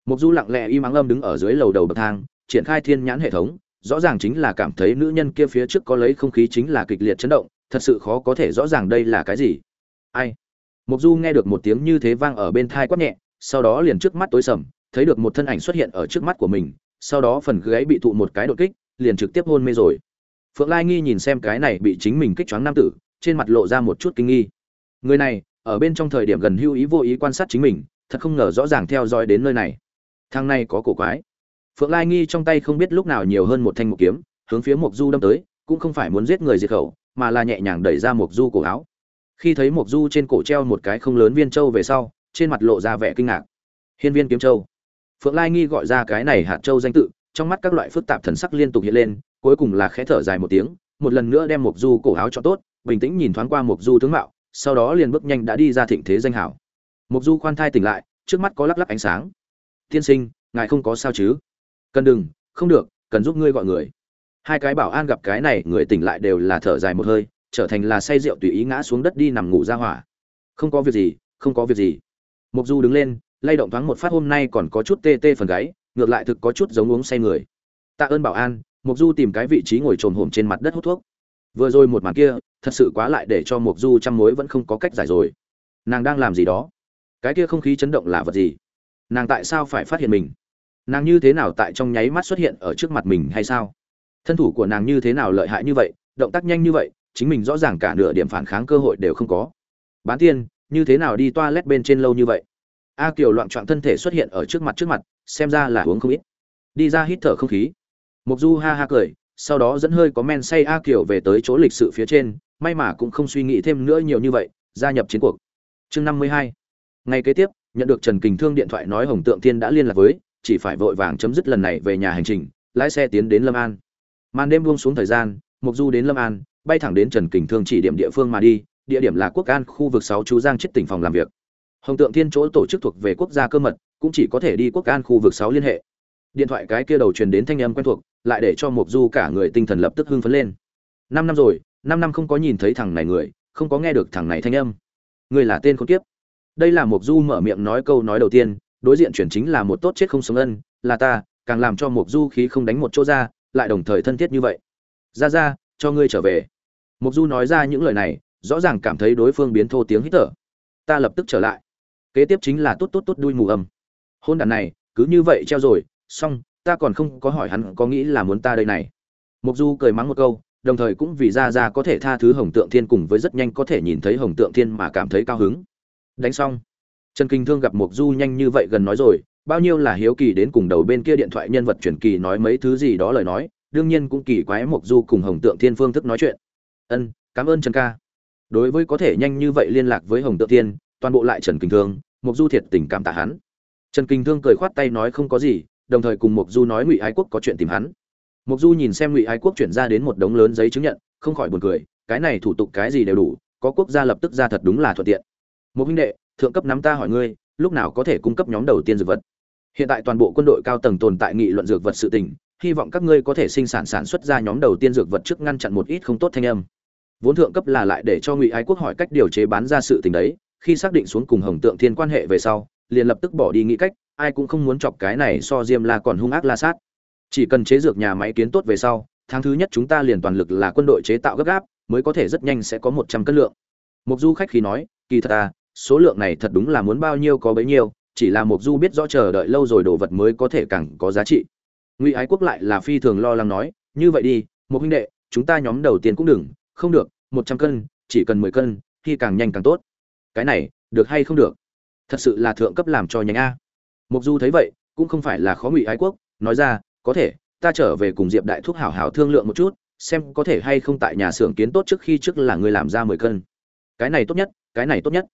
mục du lặng lẽ im ắng âm đứng ở dưới lầu đầu bậc thang, triển khai thiên nhãn hệ thống, rõ ràng chính là cảm thấy nữ nhân kia phía trước có lấy không khí chính là kịch liệt chấn động, thật sự khó có thể rõ ràng đây là cái gì. Ai? Mục du nghe được một tiếng như thế vang ở bên thai quát nhẹ, sau đó liền trước mắt tối sầm, thấy được một thân ảnh xuất hiện ở trước mắt của mình, sau đó phần gáy bị thụ một cái đột kích, liền trực tiếp hôn mê rồi. Phượng lai nghi nhìn xem cái này bị chính mình kích choáng nam tử, trên mặt lộ ra một chút kinh nghi. Người này, ở bên trong thời điểm gần hưu ý vô ý quan sát chính mình, thật không ngờ rõ ràng theo dõi đến nơi này thang này có cổ quái. Phượng lai nghi trong tay không biết lúc nào nhiều hơn một thanh mục kiếm, hướng phía mộc du đâm tới, cũng không phải muốn giết người diệt khẩu, mà là nhẹ nhàng đẩy ra mộc du cổ áo. Khi thấy mộc du trên cổ treo một cái không lớn viên châu về sau, trên mặt lộ ra vẻ kinh ngạc. Hiên viên kiếm châu. Phượng lai nghi gọi ra cái này hạt châu danh tự, trong mắt các loại phức tạp thần sắc liên tục hiện lên, cuối cùng là khẽ thở dài một tiếng, một lần nữa đem mộc du cổ áo cho tốt, bình tĩnh nhìn thoáng qua mộc du tướng mạo, sau đó liền bước nhanh đã đi ra thịnh thế danh hảo. Mộc du khoan thai tỉnh lại, trước mắt có lắc lắc ánh sáng tiên sinh, ngài không có sao chứ? Cần đừng, không được, cần giúp ngươi gọi người. Hai cái bảo an gặp cái này, người tỉnh lại đều là thở dài một hơi, trở thành là say rượu tùy ý ngã xuống đất đi nằm ngủ ra hỏa. Không có việc gì, không có việc gì. Mục du đứng lên, lay động thoáng một phát hôm nay còn có chút tê tê phần gáy, ngược lại thực có chút giống uống say người. Tạ ơn bảo an, mục du tìm cái vị trí ngồi trồm hổm trên mặt đất hút thuốc. Vừa rồi một màn kia, thật sự quá lại để cho mục du trăm mối vẫn không có cách giải rồi. Nàng đang làm gì đó? Cái kia không khí chấn động là vật gì? Nàng tại sao phải phát hiện mình? Nàng như thế nào tại trong nháy mắt xuất hiện ở trước mặt mình hay sao? Thân thủ của nàng như thế nào lợi hại như vậy, động tác nhanh như vậy, chính mình rõ ràng cả nửa điểm phản kháng cơ hội đều không có. Bán tiên, như thế nào đi toa lét bên trên lâu như vậy? A kiều loạn trọn thân thể xuất hiện ở trước mặt trước mặt, xem ra là uống không ít. Đi ra hít thở không khí. Mục du ha ha cười, sau đó dẫn hơi có men say a kiều về tới chỗ lịch sự phía trên, may mà cũng không suy nghĩ thêm nữa nhiều như vậy, gia nhập chiến cuộc. Chương năm mươi hai. Ngày kế tiếp nhận được trần kình thương điện thoại nói hồng tượng Thiên đã liên lạc với, chỉ phải vội vàng chấm dứt lần này về nhà hành trình, lái xe tiến đến lâm an. Màn đêm buông xuống thời gian mục du đến lâm an, bay thẳng đến trần kình thương chỉ điểm địa phương mà đi, địa điểm là quốc an khu vực sáu chú giang chết tỉnh phòng làm việc. Hồng tượng thiên chỗ tổ chức thuộc về quốc gia cơ mật, cũng chỉ có thể đi quốc an khu vực sáu liên hệ. Điện thoại cái kia đầu truyền đến thanh âm quen thuộc, lại để cho mục du cả người tinh thần lập tức hưng phấn lên. Năm năm rồi, năm năm không có nhìn thấy thằng này người, không có nghe được thằng này thanh âm. Người là tên con kiếp đây là mục du mở miệng nói câu nói đầu tiên, đối diện chuyển chính là một tốt chết không sống ân, là ta, càng làm cho mục du khí không đánh một chỗ ra, lại đồng thời thân thiết như vậy. Ra ra, cho ngươi trở về. Mục du nói ra những lời này, rõ ràng cảm thấy đối phương biến thô tiếng hít thở. Ta lập tức trở lại. Kế tiếp chính là tốt tốt tốt đuôi mù âm. Hôn đàn này, cứ như vậy treo rồi, xong, ta còn không có hỏi hắn có nghĩ là muốn ta đây này. Mục du cười mắng một câu, đồng thời cũng vì ra ra có thể tha thứ hồng tượng thiên cùng với rất nhanh có thể nhìn thấy hồng tượng thiên mà cảm thấy cao hứng đánh xong. Trần kinh thương gặp mục du nhanh như vậy gần nói rồi, bao nhiêu là hiếu kỳ đến cùng đầu bên kia điện thoại nhân vật truyền kỳ nói mấy thứ gì đó lời nói, đương nhiên cũng kỳ quái mục du cùng hồng tượng thiên phương thức nói chuyện. Ân, cảm ơn trần ca. Đối với có thể nhanh như vậy liên lạc với hồng tượng thiên, toàn bộ lại trần kinh thương, mục du thiệt tình cảm tạ hắn. Trần kinh thương cười khoát tay nói không có gì, đồng thời cùng mục du nói ngụy ái quốc có chuyện tìm hắn. Mục du nhìn xem ngụy ái quốc chuyển ra đến một đống lớn giấy chứng nhận, không khỏi buồn cười, cái này thủ tục cái gì đều đủ, có quốc gia lập tức ra thật đúng là thuận tiện một huynh đệ, thượng cấp nắm ta hỏi ngươi, lúc nào có thể cung cấp nhóm đầu tiên dược vật? Hiện tại toàn bộ quân đội cao tầng tồn tại nghị luận dược vật sự tình, hy vọng các ngươi có thể sinh sản sản xuất ra nhóm đầu tiên dược vật trước ngăn chặn một ít không tốt thanh âm. Vốn thượng cấp là lại để cho ngụy ái quốc hỏi cách điều chế bán ra sự tình đấy, khi xác định xuống cùng hồng tượng thiên quan hệ về sau, liền lập tức bỏ đi nghĩ cách, ai cũng không muốn chọc cái này so diêm la còn hung ác la sát. Chỉ cần chế dược nhà máy kiến tốt về sau, tháng thứ nhất chúng ta liền toàn lực là quân đội chế tạo gấp gáp, mới có thể rất nhanh sẽ có một trăm cân lượng. Mục du khách khi nói, kỳ thật à số lượng này thật đúng là muốn bao nhiêu có bấy nhiêu, chỉ là mục du biết rõ chờ đợi lâu rồi đồ vật mới có thể càng có giá trị. Ngụy ái quốc lại là phi thường lo lắng nói, như vậy đi một huynh đệ, chúng ta nhóm đầu tiên cũng đừng, không được, một trăm cân, chỉ cần mười cân, khi càng nhanh càng tốt. Cái này, được hay không được? Thật sự là thượng cấp làm cho nhánh a. Mục du thấy vậy, cũng không phải là khó ngụy ái quốc, nói ra, có thể, ta trở về cùng diệp đại thúc hảo hảo thương lượng một chút, xem có thể hay không tại nhà xưởng kiến tốt trước khi trước là người làm ra mười cân. Cái này tốt nhất, cái này tốt nhất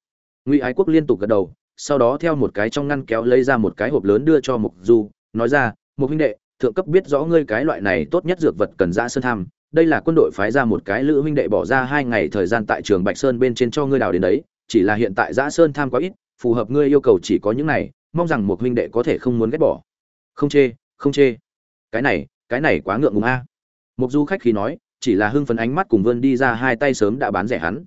ngụy ái quốc liên tục gật đầu, sau đó theo một cái trong ngăn kéo lấy ra một cái hộp lớn đưa cho mục du, nói ra, mục huynh đệ, thượng cấp biết rõ ngươi cái loại này tốt nhất dược vật cần ra sơn tham, đây là quân đội phái ra một cái lữ huynh đệ bỏ ra hai ngày thời gian tại trường bạch sơn bên trên cho ngươi đào đến đấy, chỉ là hiện tại giã sơn tham quá ít, phù hợp ngươi yêu cầu chỉ có những này, mong rằng một huynh đệ có thể không muốn ghét bỏ. Không chê không chê. Cái này cái này quá ngượng ngùng a. À. mục du khách khi nói, chỉ là hưng phấn ánh mắt cùng vươn đi ra hai tay sớm đã bán rẻ hắn.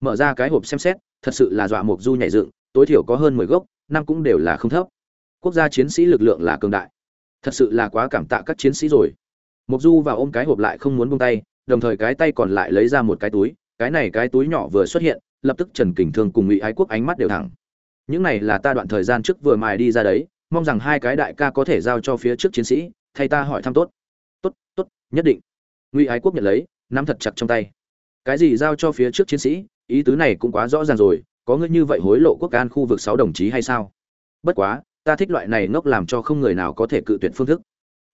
Mở ra cái hộp xem xét thật sự là dọa mục du nhảy dựng, tối thiểu có hơn mười gốc, năm cũng đều là không thấp. Quốc gia chiến sĩ lực lượng là cường đại. Thật sự là quá cảm tạ các chiến sĩ rồi. Mục du vào ôm cái hộp lại không muốn buông tay, đồng thời cái tay còn lại lấy ra một cái túi, cái này cái túi nhỏ vừa xuất hiện, lập tức trần kình thương cùng ngụy ái quốc ánh mắt đều thẳng. Những này là ta đoạn thời gian trước vừa mài đi ra đấy, mong rằng hai cái đại ca có thể giao cho phía trước chiến sĩ, thay ta hỏi thăm tốt. Tốt tốt, nhất định. Ngụy ái quốc nhận lấy, nắm thật chặt trong tay cái gì giao cho phía trước chiến sĩ, ý tứ này cũng quá rõ ràng rồi, có ngươi như vậy hối lộ quốc an khu vực sáu đồng chí hay sao? Bất quá, ta thích loại này ngốc làm cho không người nào có thể cự tuyệt phương thức.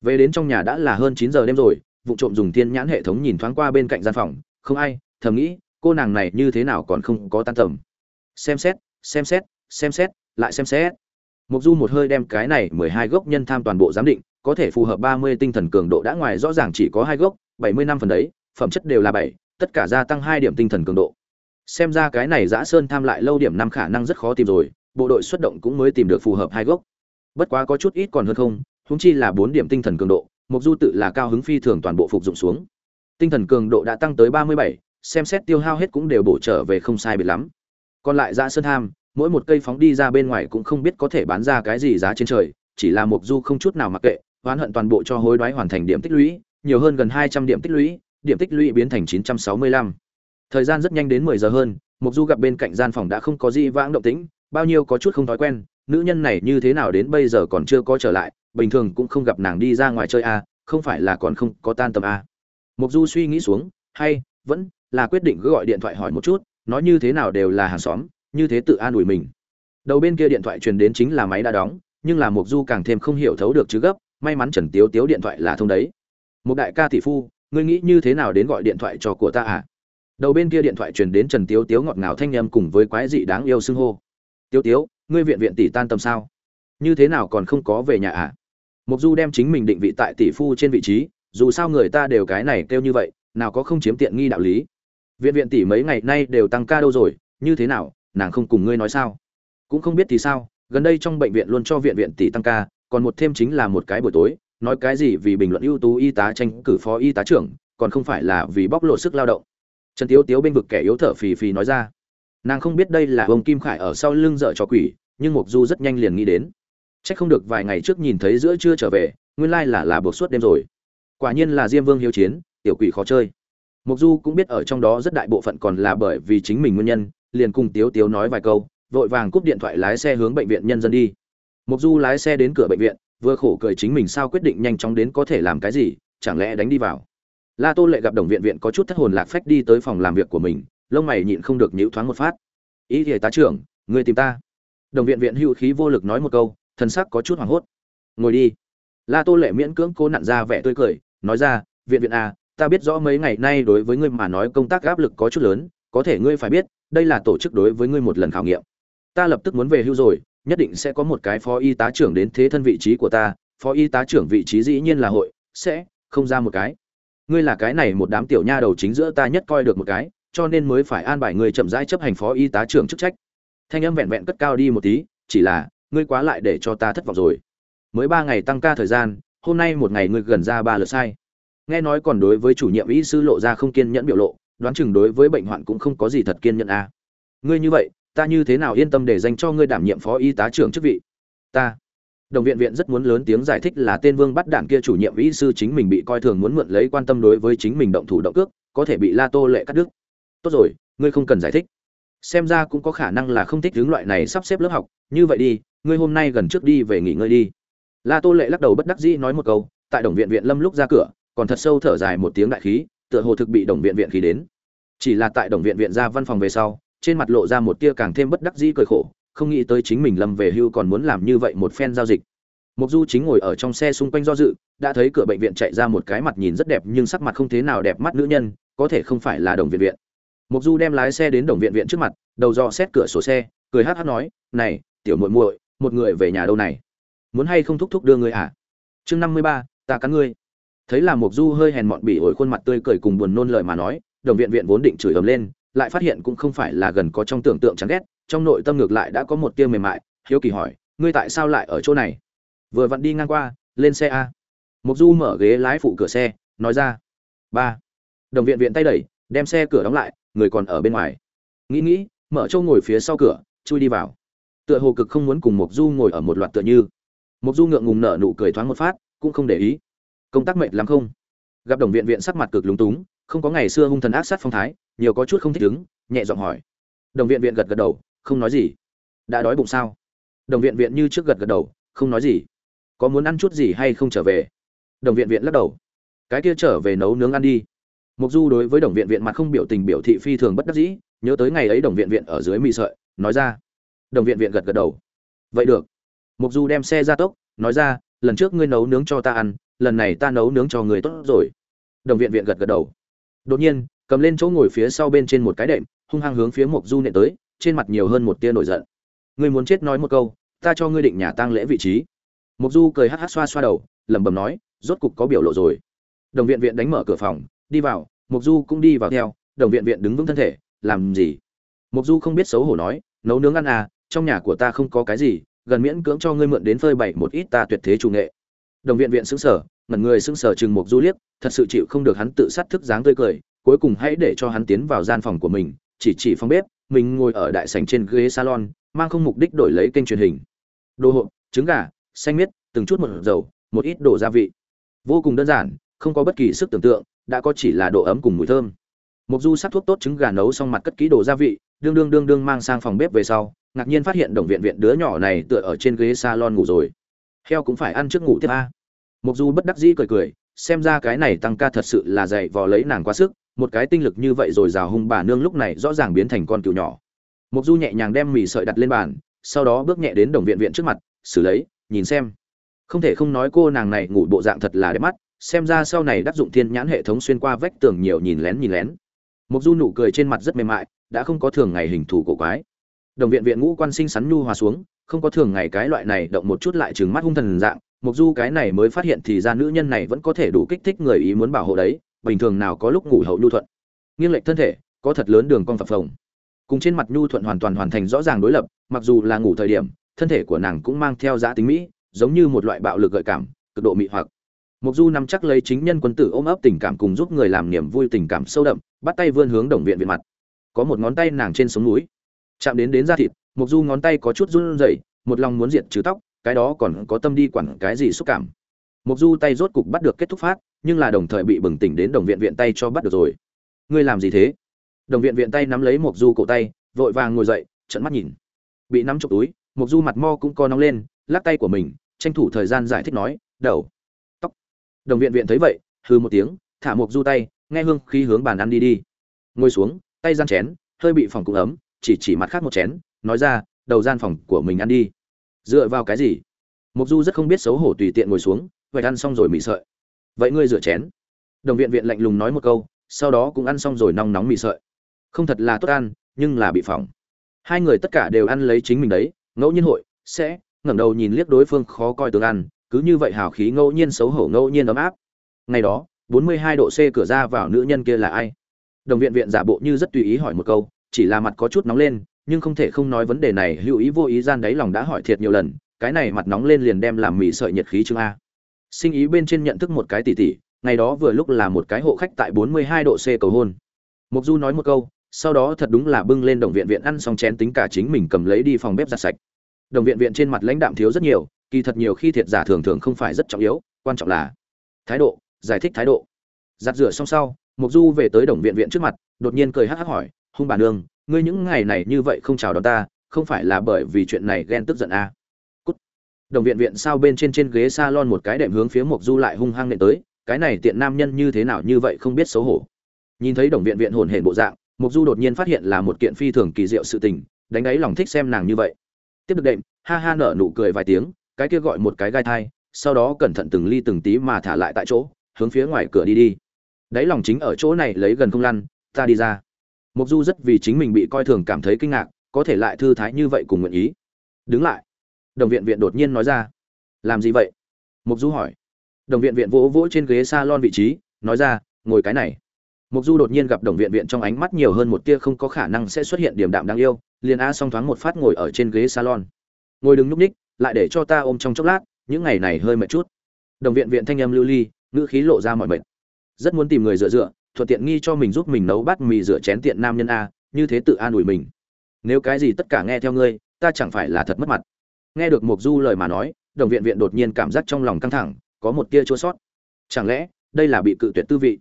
Về đến trong nhà đã là hơn chín giờ đêm rồi, vụ trộm dùng thiên nhãn hệ thống nhìn thoáng qua bên cạnh gian phòng, không ai, thầm nghĩ, cô nàng này như thế nào còn không có tan tầm. Xem xét xem xét xem xét, lại xem xét. Mục du một hơi đem cái này mười hai gốc nhân tham toàn bộ giám định, có thể phù hợp ba mươi tinh thần cường độ đã ngoài rõ ràng chỉ có hai gốc, bảy mươi năm phần đấy, phẩm chất đều là bảy tất cả gia tăng hai điểm tinh thần cường độ. Xem ra cái này giã sơn tham lại lâu điểm năm khả năng rất khó tìm rồi, bộ đội xuất động cũng mới tìm được phù hợp hai gốc. Bất quá có chút ít còn hơn không húng chi là bốn điểm tinh thần cường độ mục du tự là cao hứng phi thường toàn bộ phục dụng xuống. Tinh thần cường độ đã tăng tới ba mươi bảy, xem xét tiêu hao hết cũng đều bổ trở về không sai biệt lắm. Còn lại giã sơn tham, mỗi một cây phóng đi ra bên ngoài cũng không biết có thể bán ra cái gì giá trên trời, chỉ là mục du không chút nào mặc kệ oán hận toàn bộ cho hối đoái hoàn thành điểm tích lũy, nhiều hơn gần hai trăm điểm tích lũy điểm tích lũy biến thành chín trăm sáu mươi lăm. Thời gian rất nhanh đến mười giờ hơn mục du gặp bên cạnh gian phòng đã không có gì vãng động tĩnh bao nhiêu có chút không thói quen nữ nhân này như thế nào đến bây giờ còn chưa có trở lại bình thường cũng không gặp nàng đi ra ngoài chơi à, không phải là còn không có tan tầm à. mục du suy nghĩ xuống hay vẫn là quyết định cứ gọi điện thoại hỏi một chút nói như thế nào đều là hàng xóm như thế tự an ủi mình. Đầu bên kia điện thoại truyền đến chính là máy đã đóng nhưng là mục du càng thêm không hiểu thấu được chứ gấp may mắn trần tiếu tiếu điện thoại là thông đấy. Một đại ca tỷ phu ngươi nghĩ như thế nào đến gọi điện thoại cho của ta à? Đầu bên kia điện thoại truyền đến trần tiếu tiếu ngọt ngào thanh âm cùng với quái dị đáng yêu xưng hô. Tiếu tiếu, ngươi viện viện tỷ tan tâm sao? Như thế nào còn không có về nhà à? Mục du đem chính mình định vị tại tỷ phu trên vị trí, dù sao người ta đều cái này kêu như vậy, nào có không chiếm tiện nghi đạo lý. Viện viện tỷ mấy ngày nay đều tăng ca đâu rồi, như thế nào, nàng không cùng ngươi nói sao? Cũng không biết thì sao, gần đây trong bệnh viện luôn cho viện viện tỷ tăng ca, còn một thêm chính là một cái buổi tối nói cái gì vì bình luận ưu tú y tá tranh cử phó y tá trưởng, còn không phải là vì bóc lột sức lao động. Trần tiếu tiếu bên vực kẻ yếu thở phì phì nói ra. Nàng không biết đây là ông kim khải ở sau lưng dợ cho quỷ, nhưng mục du rất nhanh liền nghĩ đến. C h ắ c không được vài ngày trước nhìn thấy giữa trưa trở về, nguyên lai là là buộc suốt đêm rồi. Quả nhiên là diêm vương hiếu chiến, tiểu quỷ khó chơi. Mục du cũng biết ở trong đó rất đại bộ phận còn là bởi vì chính mình nguyên nhân, liền cùng tiếu tiếu nói vài câu, vội vàng cúp điện thoại lái xe hướng bệnh viện nhân dân đi. Mục du lái xe đến cửa bệnh viện vừa khổ cười chính mình sao quyết định nhanh chóng đến có thể làm cái gì, chẳng lẽ đánh đi vào. La tô lệ gặp đồng viện viện có chút thất hồn lạc phách đi tới phòng làm việc của mình, lông mày nhịn không được nhíu thoáng một phát. Ý thì tá trưởng, người tìm ta. Đồng viện viện hữu khí vô lực nói một câu thân sắc có chút hoảng hốt. Ngồi đi. La tô lệ miễn cưỡng cố nặn ra vẻ tươi cười, nói ra, viện viện à ta biết rõ mấy ngày nay đối với ngươi mà nói công tác áp lực có chút lớn, có thể ngươi phải biết, đây là tổ chức đối với ngươi một lần khảo nghiệm. Ta lập tức muốn về hưu rồi nhất định sẽ có một cái phó y tá trưởng đến thế thân vị trí của ta, phó y tá trưởng vị trí dĩ nhiên là hội, sẽ không ra một cái. Ngươi là cái này một đám tiểu nha đầu chính giữa ta nhất coi được một cái, cho nên mới phải an bài ngươi chậm rãi chấp hành phó y tá trưởng chức trách. Thanh âm vẹn vẹn cất cao đi một tí, chỉ là, ngươi quá lại để cho ta thất vọng rồi. Mới ba ngày tăng ca thời gian, hôm nay một ngày ngươi gần ra ba lượt sai. Nghe nói còn đối với chủ nhiệm y sư lộ ra không kiên nhẫn biểu lộ, đoán chừng đối với bệnh hoạn cũng không có gì thật kiên nhẫn à. ngươi như vậy ta như thế nào yên tâm để dành cho ngươi đảm nhiệm phó y tá trưởng chức vị? Ta. Đồng viện viện rất muốn lớn tiếng giải thích là tên vương bắt đảng kia chủ nhiệm y sư chính mình bị coi thường muốn mượn lấy quan tâm đối với chính mình động thủ động cước, có thể bị la tô lệ cắt đứt. Tốt rồi, ngươi không cần giải thích. Xem ra cũng có khả năng là không thích hướng loại này sắp xếp lớp học. Như vậy đi, ngươi hôm nay gần trước đi về nghỉ ngơi đi. La tô lệ lắc đầu bất đắc dĩ nói một câu, tại đồng viện viện lâm lúc ra cửa, còn thật sâu thở dài một tiếng đại khí, tựa hồ thực bị đồng viện viện khí đến. Chỉ là tại đồng viện viện ra văn phòng về sau trên mặt lộ ra một tia càng thêm bất đắc dĩ cười khổ, không nghĩ tới chính mình lâm về hưu còn muốn làm như vậy một phen giao dịch. Mục du chính ngồi ở trong xe xung quanh do dự, đã thấy cửa bệnh viện chạy ra một cái mặt nhìn rất đẹp nhưng sắc mặt không thế nào đẹp mắt nữ nhân, có thể không phải là đồng viện viện. Mục du đem lái xe đến đồng viện viện trước mặt, đầu dò xét cửa sổ xe, cười hắt hắt nói, này, tiểu muội muội, một người về nhà đâu này? Muốn hay không thúc thúc đưa người à? Chương năm mươi ba, ta cắn ngươi. Thấy là mục du hơi hèn mọn bỉ ổi khuôn mặt tươi cười cùng buồn nôn lời mà nói, đồng viện viện vốn định chửi ầm lên lại phát hiện cũng không phải là gần có trong tưởng tượng chán ghét, trong nội tâm ngược lại đã có một tia mềm mại. Hiếu kỳ hỏi, ngươi tại sao lại ở chỗ này? Vừa vặn đi ngang qua, lên xe a. Mục du mở ghế lái phụ cửa xe, nói ra, ba. Đồng viện viện tay đẩy, đem xe cửa đóng lại, người còn ở bên ngoài. Nghĩ nghĩ, mở châu ngồi phía sau cửa, chui đi vào. Tựa hồ cực không muốn cùng mục du ngồi ở một loạt tựa như. Mục du ngượng ngùng nở nụ cười thoáng một phát, cũng không để ý. Công tác mệt lắm không? Gặp đồng viện viện sắc mặt cực lúng túng không có ngày xưa hung thần ác sát phong thái, nhiều có chút không thích ứng, nhẹ giọng hỏi. Đồng viện viện gật gật đầu, không nói gì. Đã đói bụng sao? Đồng viện viện như trước gật gật đầu, không nói gì. Có muốn ăn chút gì hay không trở về? Đồng viện viện lắc đầu. Cái kia trở về nấu nướng ăn đi. Mục du đối với đồng viện viện mặt không biểu tình biểu thị phi thường bất đắc dĩ, nhớ tới ngày ấy đồng viện viện ở dưới mì sợi, nói ra. Đồng viện viện gật gật đầu. Vậy được. Mục du đem xe ra tốc, nói ra, lần trước ngươi nấu nướng cho ta ăn, lần này ta nấu nướng cho người tốt rồi. Đồng viện viện gật gật đầu đột nhiên, cầm lên chỗ ngồi phía sau bên trên một cái đệm, hung hăng hướng phía mộc du nện tới, trên mặt nhiều hơn một tia nổi giận. Ngươi muốn chết nói một câu, ta cho ngươi định nhà tang lễ vị trí. Mộc du cười hắt hắt xoa xoa đầu, lẩm bẩm nói, rốt cục có biểu lộ rồi. Đồng viện viện đánh mở cửa phòng, đi vào, mộc du cũng đi vào theo, đồng viện viện đứng vững thân thể, làm gì? Mộc du không biết xấu hổ nói, nấu nướng ăn à trong nhà của ta không có cái gì, gần miễn cưỡng cho ngươi mượn đến phơi bày một ít ta tuyệt thế chủ nghệ. Đồng viện viện sững sờ ngẩn người sững sờ chừng một du liếc, thật sự chịu không được hắn tự sát thức dáng tươi cười, cuối cùng hãy để cho hắn tiến vào gian phòng của mình, chỉ chỉ phòng bếp, mình ngồi ở đại sảnh trên ghế salon, mang không mục đích đổi lấy kênh truyền hình. Đồ hộp, trứng gà, xanh miết, từng chút một dầu, một ít đồ gia vị. Vô cùng đơn giản, không có bất kỳ sức tưởng tượng, đã có chỉ là độ ấm cùng mùi thơm. Mục du sắc thuốc tốt trứng gà nấu xong mặt cất kỹ đồ gia vị, đương đương đương đương mang sang phòng bếp về sau, ngạc nhiên phát hiện đồng viện viện đứa nhỏ này tựa ở trên ghế salon ngủ rồi. Heo cũng phải ăn trước ngủ tiếp a. Mộc du bất đắc dĩ cười cười, xem ra cái này tăng ca thật sự là dạy vò lấy nàng quá sức, một cái tinh lực như vậy rồi rào hung bà nương lúc này rõ ràng biến thành con cừu nhỏ. Mộc du nhẹ nhàng đem mì sợi đặt lên bàn, sau đó bước nhẹ đến đồng viện viện trước mặt, xử lấy, nhìn xem. Không thể không nói cô nàng này ngủ bộ dạng thật là đẹp mắt, xem ra sau này đắc dụng thiên nhãn hệ thống xuyên qua vách tường nhiều nhìn lén nhìn lén. Mộc du nụ cười trên mặt rất mềm mại, đã không có thường ngày hình thù cổ quái. Đồng viện viện ngũ quan sinh sắn nhu hòa xuống, không có thường ngày cái loại này động một chút lại trừng mắt hung thần dạng mục du cái này mới phát hiện thì ra nữ nhân này vẫn có thể đủ kích thích người ý muốn bảo hộ đấy, bình thường nào có lúc ngủ hậu nhu thuận. Nghiêng lệch thân thể, có thật lớn đường cong phập phồng. Cùng trên mặt nhu thuận hoàn toàn hoàn thành rõ ràng đối lập, mặc dù là ngủ thời điểm, thân thể của nàng cũng mang theo giá tính mỹ, giống như một loại bạo lực gợi cảm, cực độ mị hoặc. Mục du nắm chắc lấy chính nhân quân tử ôm ấp tình cảm cùng giúp người làm niềm vui tình cảm sâu đậm, bắt tay vươn hướng đồng viện viện mặt. Có một ngón tay nàng trên sống núi. Chạm đến đến da thịt mục du ngón tay có chút run rẩy, một lòng muốn diệt trừ tóc cái đó còn có tâm đi quản cái gì xúc cảm. Mục du tay rốt cục bắt được kết thúc phát, nhưng là đồng thời bị bừng tỉnh đến đồng viện viện tay cho bắt được rồi. Ngươi làm gì thế? Đồng viện viện tay nắm lấy mục du cổ tay, vội vàng ngồi dậy trận mắt nhìn. Bị nắm chụp túi mục du mặt mo cũng co nóng lên, lắc tay của mình, tranh thủ thời gian giải thích nói, đầu. Tóc. Đồng viện viện thấy vậy hư một tiếng, thả mục du tay, nghe hương khí hướng bàn ăn đi đi. Ngồi xuống, tay gian chén, hơi bị phòng cũng ấm, chỉ chỉ mặt khác một chén, nói ra, đầu gian phòng của mình ăn đi dựa vào cái gì? Mục du rất không biết xấu hổ tùy tiện ngồi xuống, vậy ăn xong rồi mì sợi. Vậy ngươi rửa chén. Đồng viện viện lạnh lùng nói một câu, sau đó cũng ăn xong rồi nóng nóng mì sợi. Không thật là tốt ăn, nhưng là bị phỏng. Hai người tất cả đều ăn lấy chính mình đấy, ngẫu nhiên hội, sẽ, ngẩng đầu nhìn liếc đối phương khó coi tướng ăn, cứ như vậy hào khí ngẫu nhiên xấu hổ ngẫu nhiên ấm áp. Ngày đó 42 độ C cửa ra vào nữ nhân kia là ai? Đồng viện viện giả bộ như rất tùy ý hỏi một câu, chỉ là mặt có chút nóng lên nhưng không thể không nói vấn đề này, hữu ý vô ý gian đấy lòng đã hỏi thiệt nhiều lần, cái này mặt nóng lên liền đem làm mì sợi nhiệt khí chương a. Sinh ý bên trên nhận thức một cái tỉ tỉ ngày đó vừa lúc là một cái hộ khách tại 42 độ C cầu hôn. Mục du nói một câu, sau đó thật đúng là bưng lên đồng viện viện ăn xong chén tính cả chính mình cầm lấy đi phòng bếp giặt sạch. Đồng viện viện trên mặt lãnh đạm thiếu rất nhiều, kỳ thật nhiều khi thiệt giả thường thường không phải rất trọng yếu, quan trọng là thái độ, giải thích thái độ. Giặt rửa xong sau mục du về tới đồng viện viện trước mặt, đột nhiên cười hắc hắc hỏi, hung bà nương ngươi những ngày này như vậy không chào đón ta, không phải là bởi vì chuyện này ghen tức giận à. Cút. đồng viện viện sao bên trên trên ghế salon một cái đệm hướng phía mục du lại hung hăng nện tới, cái này tiện nam nhân như thế nào như vậy không biết xấu hổ nhìn thấy đồng viện viện hồn hển bộ dạng mục du đột nhiên phát hiện là một kiện phi thường kỳ diệu sự tình, đánh đáy lòng thích xem nàng như vậy tiếp được đệm, ha ha nở nụ cười vài tiếng, cái kia gọi một cái gai thai, sau đó cẩn thận từng ly từng tí mà thả lại tại chỗ, hướng phía ngoài cửa đi đi đáy lòng chính ở chỗ này lấy gần không lăn, ta đi ra mục du rất vì chính mình bị coi thường cảm thấy kinh ngạc, có thể lại thư thái như vậy cùng nguyện ý. Đứng lại. Đồng viện viện đột nhiên nói ra. Làm gì vậy? Mục du hỏi. Đồng viện viện vỗ vỗ trên ghế salon vị trí, nói ra, ngồi cái này. Mục du đột nhiên gặp đồng viện viện trong ánh mắt nhiều hơn một tia không có khả năng sẽ xuất hiện điểm đạm đáng yêu, liền a song thoáng một phát ngồi ở trên ghế salon. Ngồi đứng núp ních, lại để cho ta ôm trong chốc lát, những ngày này hơi mệt chút. Đồng viện viện thanh âm lưu ly, ngữ khí lộ ra mọi mệt. Rất muốn tìm người dựa dựa thuận tiện nghi cho mình giúp mình nấu bát mì rửa chén tiện nam nhân a, như thế tự an ủi mình. Nếu cái gì tất cả nghe theo ngươi, ta chẳng phải là thật mất mặt. Nghe được mục du lời mà nói, đồng viện viện đột nhiên cảm giác trong lòng căng thẳng, có một tia chua sót. Chẳng lẽ, đây là bị cự tuyệt tư vị?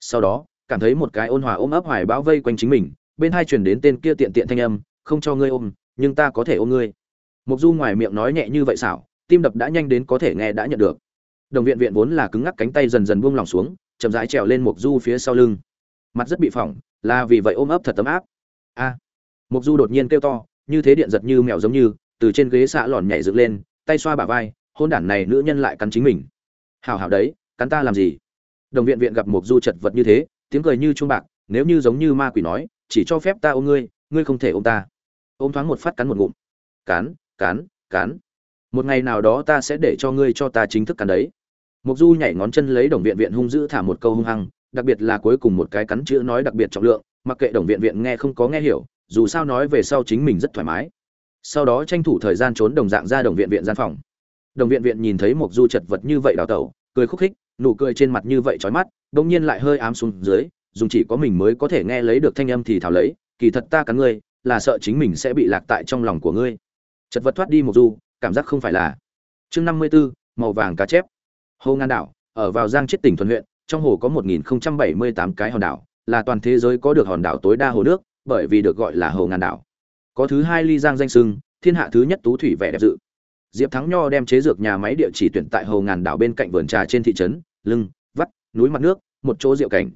Sau đó, cảm thấy một cái ôn hòa ôm ấp hoài bão vây quanh chính mình, bên hai truyền đến tên kia tiện tiện thanh âm, không cho ngươi ôm, nhưng ta có thể ôm ngươi. Mục du ngoài miệng nói nhẹ như vậy xảo, tim đập đã nhanh đến có thể nghe đã nhận được. Đồng viện viện vốn là cứng ngắc cánh tay dần dần buông lỏng xuống chậm rãi trèo lên mục du phía sau lưng. Mặt rất bị phỏng là vì vậy ôm ấp thật tấm áp. A! À, mục du đột nhiên kêu to như thế điện giật như mèo giống như từ trên ghế xạ lòn nhảy dựng lên tay xoa bả vai hôn đản này nữ nhân lại cắn chính mình. Hảo hảo đấy cắn ta làm gì? Đồng viện viện gặp mục du chật vật như thế tiếng cười như chuông bạc nếu như giống như ma quỷ nói chỉ cho phép ta ôm ngươi ngươi không thể ôm ta. Ôm thoáng một phát cắn một ngụm. Cắn cắn cắn. Một ngày nào đó ta sẽ để cho ngươi cho ta chính thức cắn đấy. Mộc du nhảy ngón chân lấy đồng viện viện hung dữ thả một câu hung hăng đặc biệt là cuối cùng một cái cắn chữ nói đặc biệt trọng lượng mặc kệ đồng viện viện nghe không có nghe hiểu dù sao nói về sau chính mình rất thoải mái. Sau đó tranh thủ thời gian trốn đồng dạng ra đồng viện viện gian phòng. Đồng viện viện nhìn thấy Mộc du chật vật như vậy đào tẩu cười khúc khích nụ cười trên mặt như vậy chói mắt đột nhiên lại hơi ám xuống dưới dùng chỉ có mình mới có thể nghe lấy được thanh âm thì thảo lấy kỳ thật ta cắn ngươi là sợ chính mình sẽ bị lạc tại trong lòng của ngươi. Chật vật thoát đi Mộc du cảm giác không phải là. Chương năm mươi 54, màu vàng cá chép hồ ngàn đảo, ở vào giang Chiết tỉnh thuần huyện, trong hồ có một nghìn bảy mươi tám cái hòn đảo, là toàn thế giới có được hòn đảo tối đa hồ nước, bởi vì được gọi là hồ ngàn đảo. Có thứ hai ly giang danh sưng, thiên hạ thứ nhất tú thủy vẻ đẹp dự. Diệp thắng nho đem chế dược nhà máy địa chỉ tuyển tại hồ ngàn đảo bên cạnh vườn trà trên thị trấn, lưng, vắt, núi mặt nước, một chỗ rượu cảnh.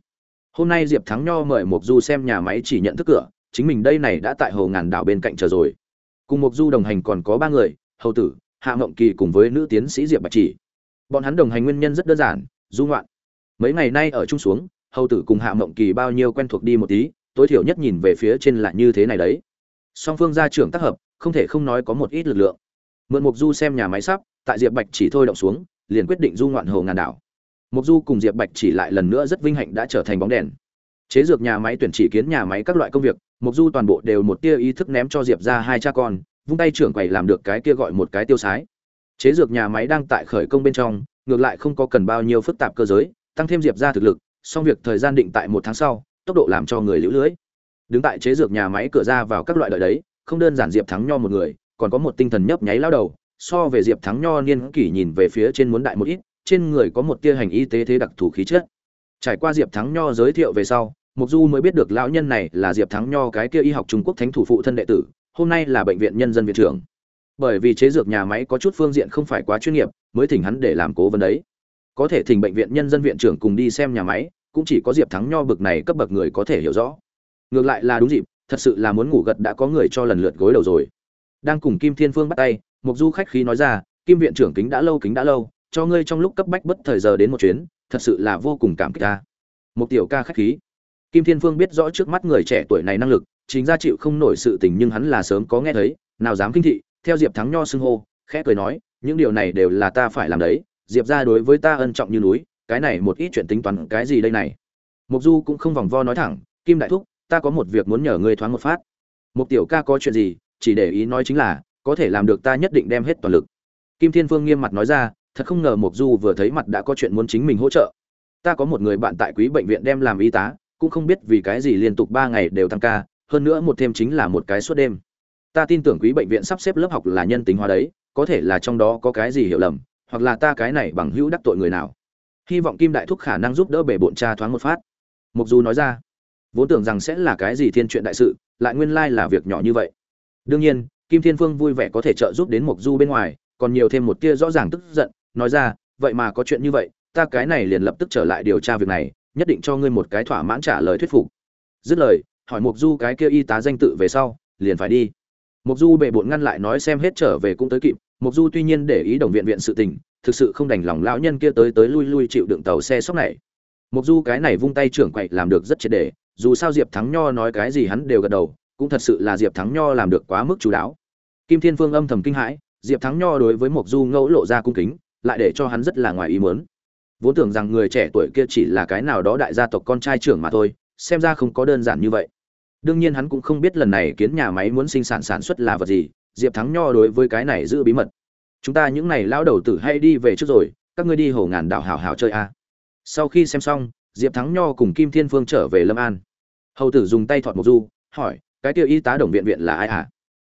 Hôm nay diệp thắng nho mời mục du xem nhà máy chỉ nhận thức cửa, chính mình đây này đã tại hồ ngàn đảo bên cạnh chờ rồi. Cùng mục du đồng hành còn có ba người, hầu tử, hạ Ngộng kỳ cùng với nữ tiến sĩ diệp bạch chỉ bọn hắn đồng hành nguyên nhân rất đơn giản, du ngoạn. Mấy ngày nay ở chung xuống, hầu tử cùng hạ mộng kỳ bao nhiêu quen thuộc đi một tí, tối thiểu nhất nhìn về phía trên là như thế này đấy. Song phương gia trưởng tác hợp, không thể không nói có một ít lực lượng. Mượn mục du xem nhà máy sắp, tại diệp bạch chỉ thôi động xuống, liền quyết định du ngoạn hồ ngàn đảo. Mục du cùng diệp bạch chỉ lại lần nữa rất vinh hạnh đã trở thành bóng đèn. Chế dược nhà máy, tuyển chỉ kiến nhà máy các loại công việc mục du toàn bộ đều một tia ý thức ném cho diệp ra hai cha con, vung tay trưởng quầy làm được cái kia gọi một cái tiêu sái chế dược nhà máy đang tại khởi công bên trong, ngược lại không có cần bao nhiêu phức tạp cơ giới, tăng thêm diệp ra thực lực song việc thời gian định tại một tháng sau, tốc độ làm cho người lũ lưỡi. Đứng tại chế dược nhà máy cửa ra vào các loại đợi đấy, không đơn giản diệp thắng nho một người, còn có một tinh thần nhấp nháy lao đầu. So về diệp thắng nho niên kỷ nhìn về phía trên muốn đại một ít, trên người có một tia hành y tế thế đặc thù khí chất. Trải qua diệp thắng nho giới thiệu về sau, mục du mới biết được lão nhân này là diệp thắng nho cái kia y học trung quốc thánh thủ phụ thân đệ tử, hôm nay là bệnh viện nhân dân viện trưởng bởi vì chế dược nhà máy có chút phương diện không phải quá chuyên nghiệp, mới thỉnh hắn để làm cố vấn đấy. Có thể thỉnh bệnh viện nhân dân viện trưởng cùng đi xem nhà máy, cũng chỉ có diệp thắng nho bực này cấp bậc người có thể hiểu rõ. Ngược lại là đúng dịp, thật sự là muốn ngủ gật đã có người cho lần lượt gối đầu rồi. Đang cùng kim thiên phương bắt tay, mục du khách khí nói ra, kim viện trưởng kính đã lâu, kính đã lâu, cho ngươi trong lúc cấp bách bất thời giờ đến một chuyến, thật sự là vô cùng cảm kích ta. Một tiểu ca khách khí. Kim thiên phương biết rõ trước mắt người trẻ tuổi này năng lực, chính ra chịu không nổi sự tình nhưng hắn là sớm có nghe thấy, nào dám kinh thị theo diệp thắng nho xưng hô, khẽ cười nói, những điều này đều là ta phải làm đấy, diệp ra đối với ta ân trọng như núi, cái này một ít chuyện tính toán cái gì đây này? Mục du cũng không vòng vo nói thẳng, kim đại thúc, ta có một việc muốn nhờ ngươi thoáng một phát. Mục tiểu ca có chuyện gì, chỉ để ý nói chính là, có thể làm được ta nhất định đem hết toàn lực. Kim thiên phương nghiêm mặt nói ra, thật không ngờ mục du vừa thấy mặt đã có chuyện muốn chính mình hỗ trợ. Ta có một người bạn tại quý bệnh viện đem làm y tá, cũng không biết vì cái gì liên tục ba ngày đều tăng ca, hơn nữa một thêm chính là một cái suốt đêm ta tin tưởng quý bệnh viện sắp xếp lớp học là nhân tính hóa đấy, có thể là trong đó có cái gì hiểu lầm, hoặc là ta cái này bằng hữu đắc tội người nào. Hy vọng kim đại thúc khả năng giúp đỡ bể bộn cha thoáng một phát. Mục du nói ra, vốn tưởng rằng sẽ là cái gì thiên chuyện đại sự, lại nguyên lai là việc nhỏ như vậy. Đương nhiên, kim thiên phương vui vẻ có thể trợ giúp đến mục du bên ngoài, còn nhiều thêm một tia rõ ràng tức giận, nói ra, vậy mà có chuyện như vậy, ta cái này liền lập tức trở lại điều tra việc này, nhất định cho ngươi một cái thỏa mãn trả lời thuyết phục. Dứt lời, hỏi mục du cái kia y tá danh tự về sau, liền phải đi mục du bệ bộn ngăn lại nói xem hết trở về cũng tới kịp mục du tuy nhiên để ý đồng viện viện sự tình, thực sự không đành lòng lão nhân kia tới tới lui lui chịu đựng tàu xe sóc này. Mục du cái này vung tay trưởng quậy làm được rất triệt để dù sao diệp thắng nho nói cái gì hắn đều gật đầu, cũng thật sự là diệp thắng nho làm được quá mức chú đáo. Kim thiên phương âm thầm kinh hãi, diệp thắng nho đối với mục du ngẫu lộ ra cung kính, lại để cho hắn rất là ngoài ý muốn. Vốn tưởng rằng người trẻ tuổi kia chỉ là cái nào đó đại gia tộc con trai trưởng mà thôi, xem ra không có đơn giản như vậy đương nhiên hắn cũng không biết lần này kiến nhà máy muốn sinh sản sản xuất là vật gì, diệp thắng nho đối với cái này giữ bí mật. Chúng ta những này lão đầu tử hay đi về trước rồi, các ngươi đi hồ ngàn đảo hào hào chơi a. Sau khi xem xong, diệp thắng nho cùng kim thiên phương trở về lâm an. Hầu tử dùng tay thọt một du, hỏi, cái tiêu y tá đồng viện viện là ai à?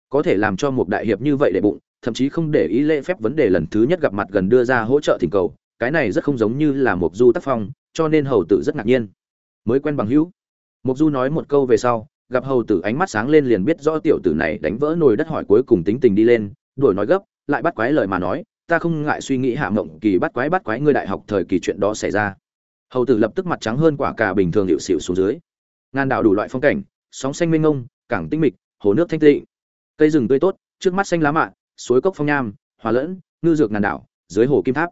Có thể làm cho một đại hiệp như vậy để bụng, thậm chí không để ý lễ phép vấn đề lần thứ nhất gặp mặt gần đưa ra hỗ trợ thỉnh cầu, cái này rất không giống như là một du tác phong, cho nên hầu tử rất ngạc nhiên. Mới quen bằng hữu. Mục du nói một câu về sau gặp hầu tử ánh mắt sáng lên liền biết rõ tiểu tử này đánh vỡ nồi đất hỏi cuối cùng tính tình đi lên, đuổi nói gấp, lại bắt quái lời mà nói, ta không ngại suy nghĩ hạ mộng kỳ bắt quái bắt quái ngươi đại học thời kỳ chuyện đó xảy ra. Hầu tử lập tức mặt trắng hơn quả cà bình thường hiệu xịu xuống dưới. Ngàn đảo đủ loại phong cảnh, sóng xanh mênh ngông cảng tinh mịch, hồ nước thanh tịnh. Cây rừng tươi tốt, trước mắt xanh lá mạ, suối cốc phong nham, hòa lẫn, ngư dược ngàn đảo, dưới hồ kim tháp.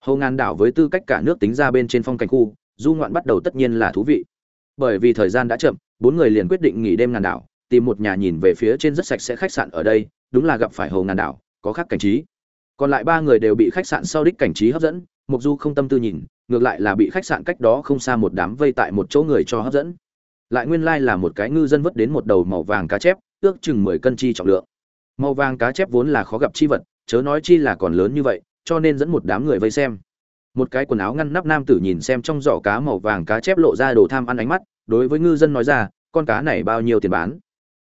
Hồ ngàn đảo với tư cách cả nước tính ra bên trên phong cảnh khu, du ngoạn bắt đầu tất nhiên là thú vị bởi vì thời gian đã chậm, bốn người liền quyết định nghỉ đêm ngàn đảo, tìm một nhà nhìn về phía trên rất sạch sẽ khách sạn ở đây, đúng là gặp phải hồ ngàn đảo, có khác cảnh trí. Còn lại ba người đều bị khách sạn sau đích cảnh trí hấp dẫn, mục du không tâm tư nhìn, ngược lại là bị khách sạn cách đó không xa một đám vây tại một chỗ người cho hấp dẫn. Lại nguyên lai là một cái ngư dân vớt đến một đầu màu vàng cá chép, ước chừng mười cân chi trọng lượng. Màu vàng cá chép vốn là khó gặp chi vật, chớ nói chi là còn lớn như vậy, cho nên dẫn một đám người vây xem một cái quần áo ngăn nắp nam tử nhìn xem trong giỏ cá màu vàng cá chép lộ ra đồ tham ăn ánh mắt, đối với ngư dân nói ra, con cá này bao nhiêu tiền bán?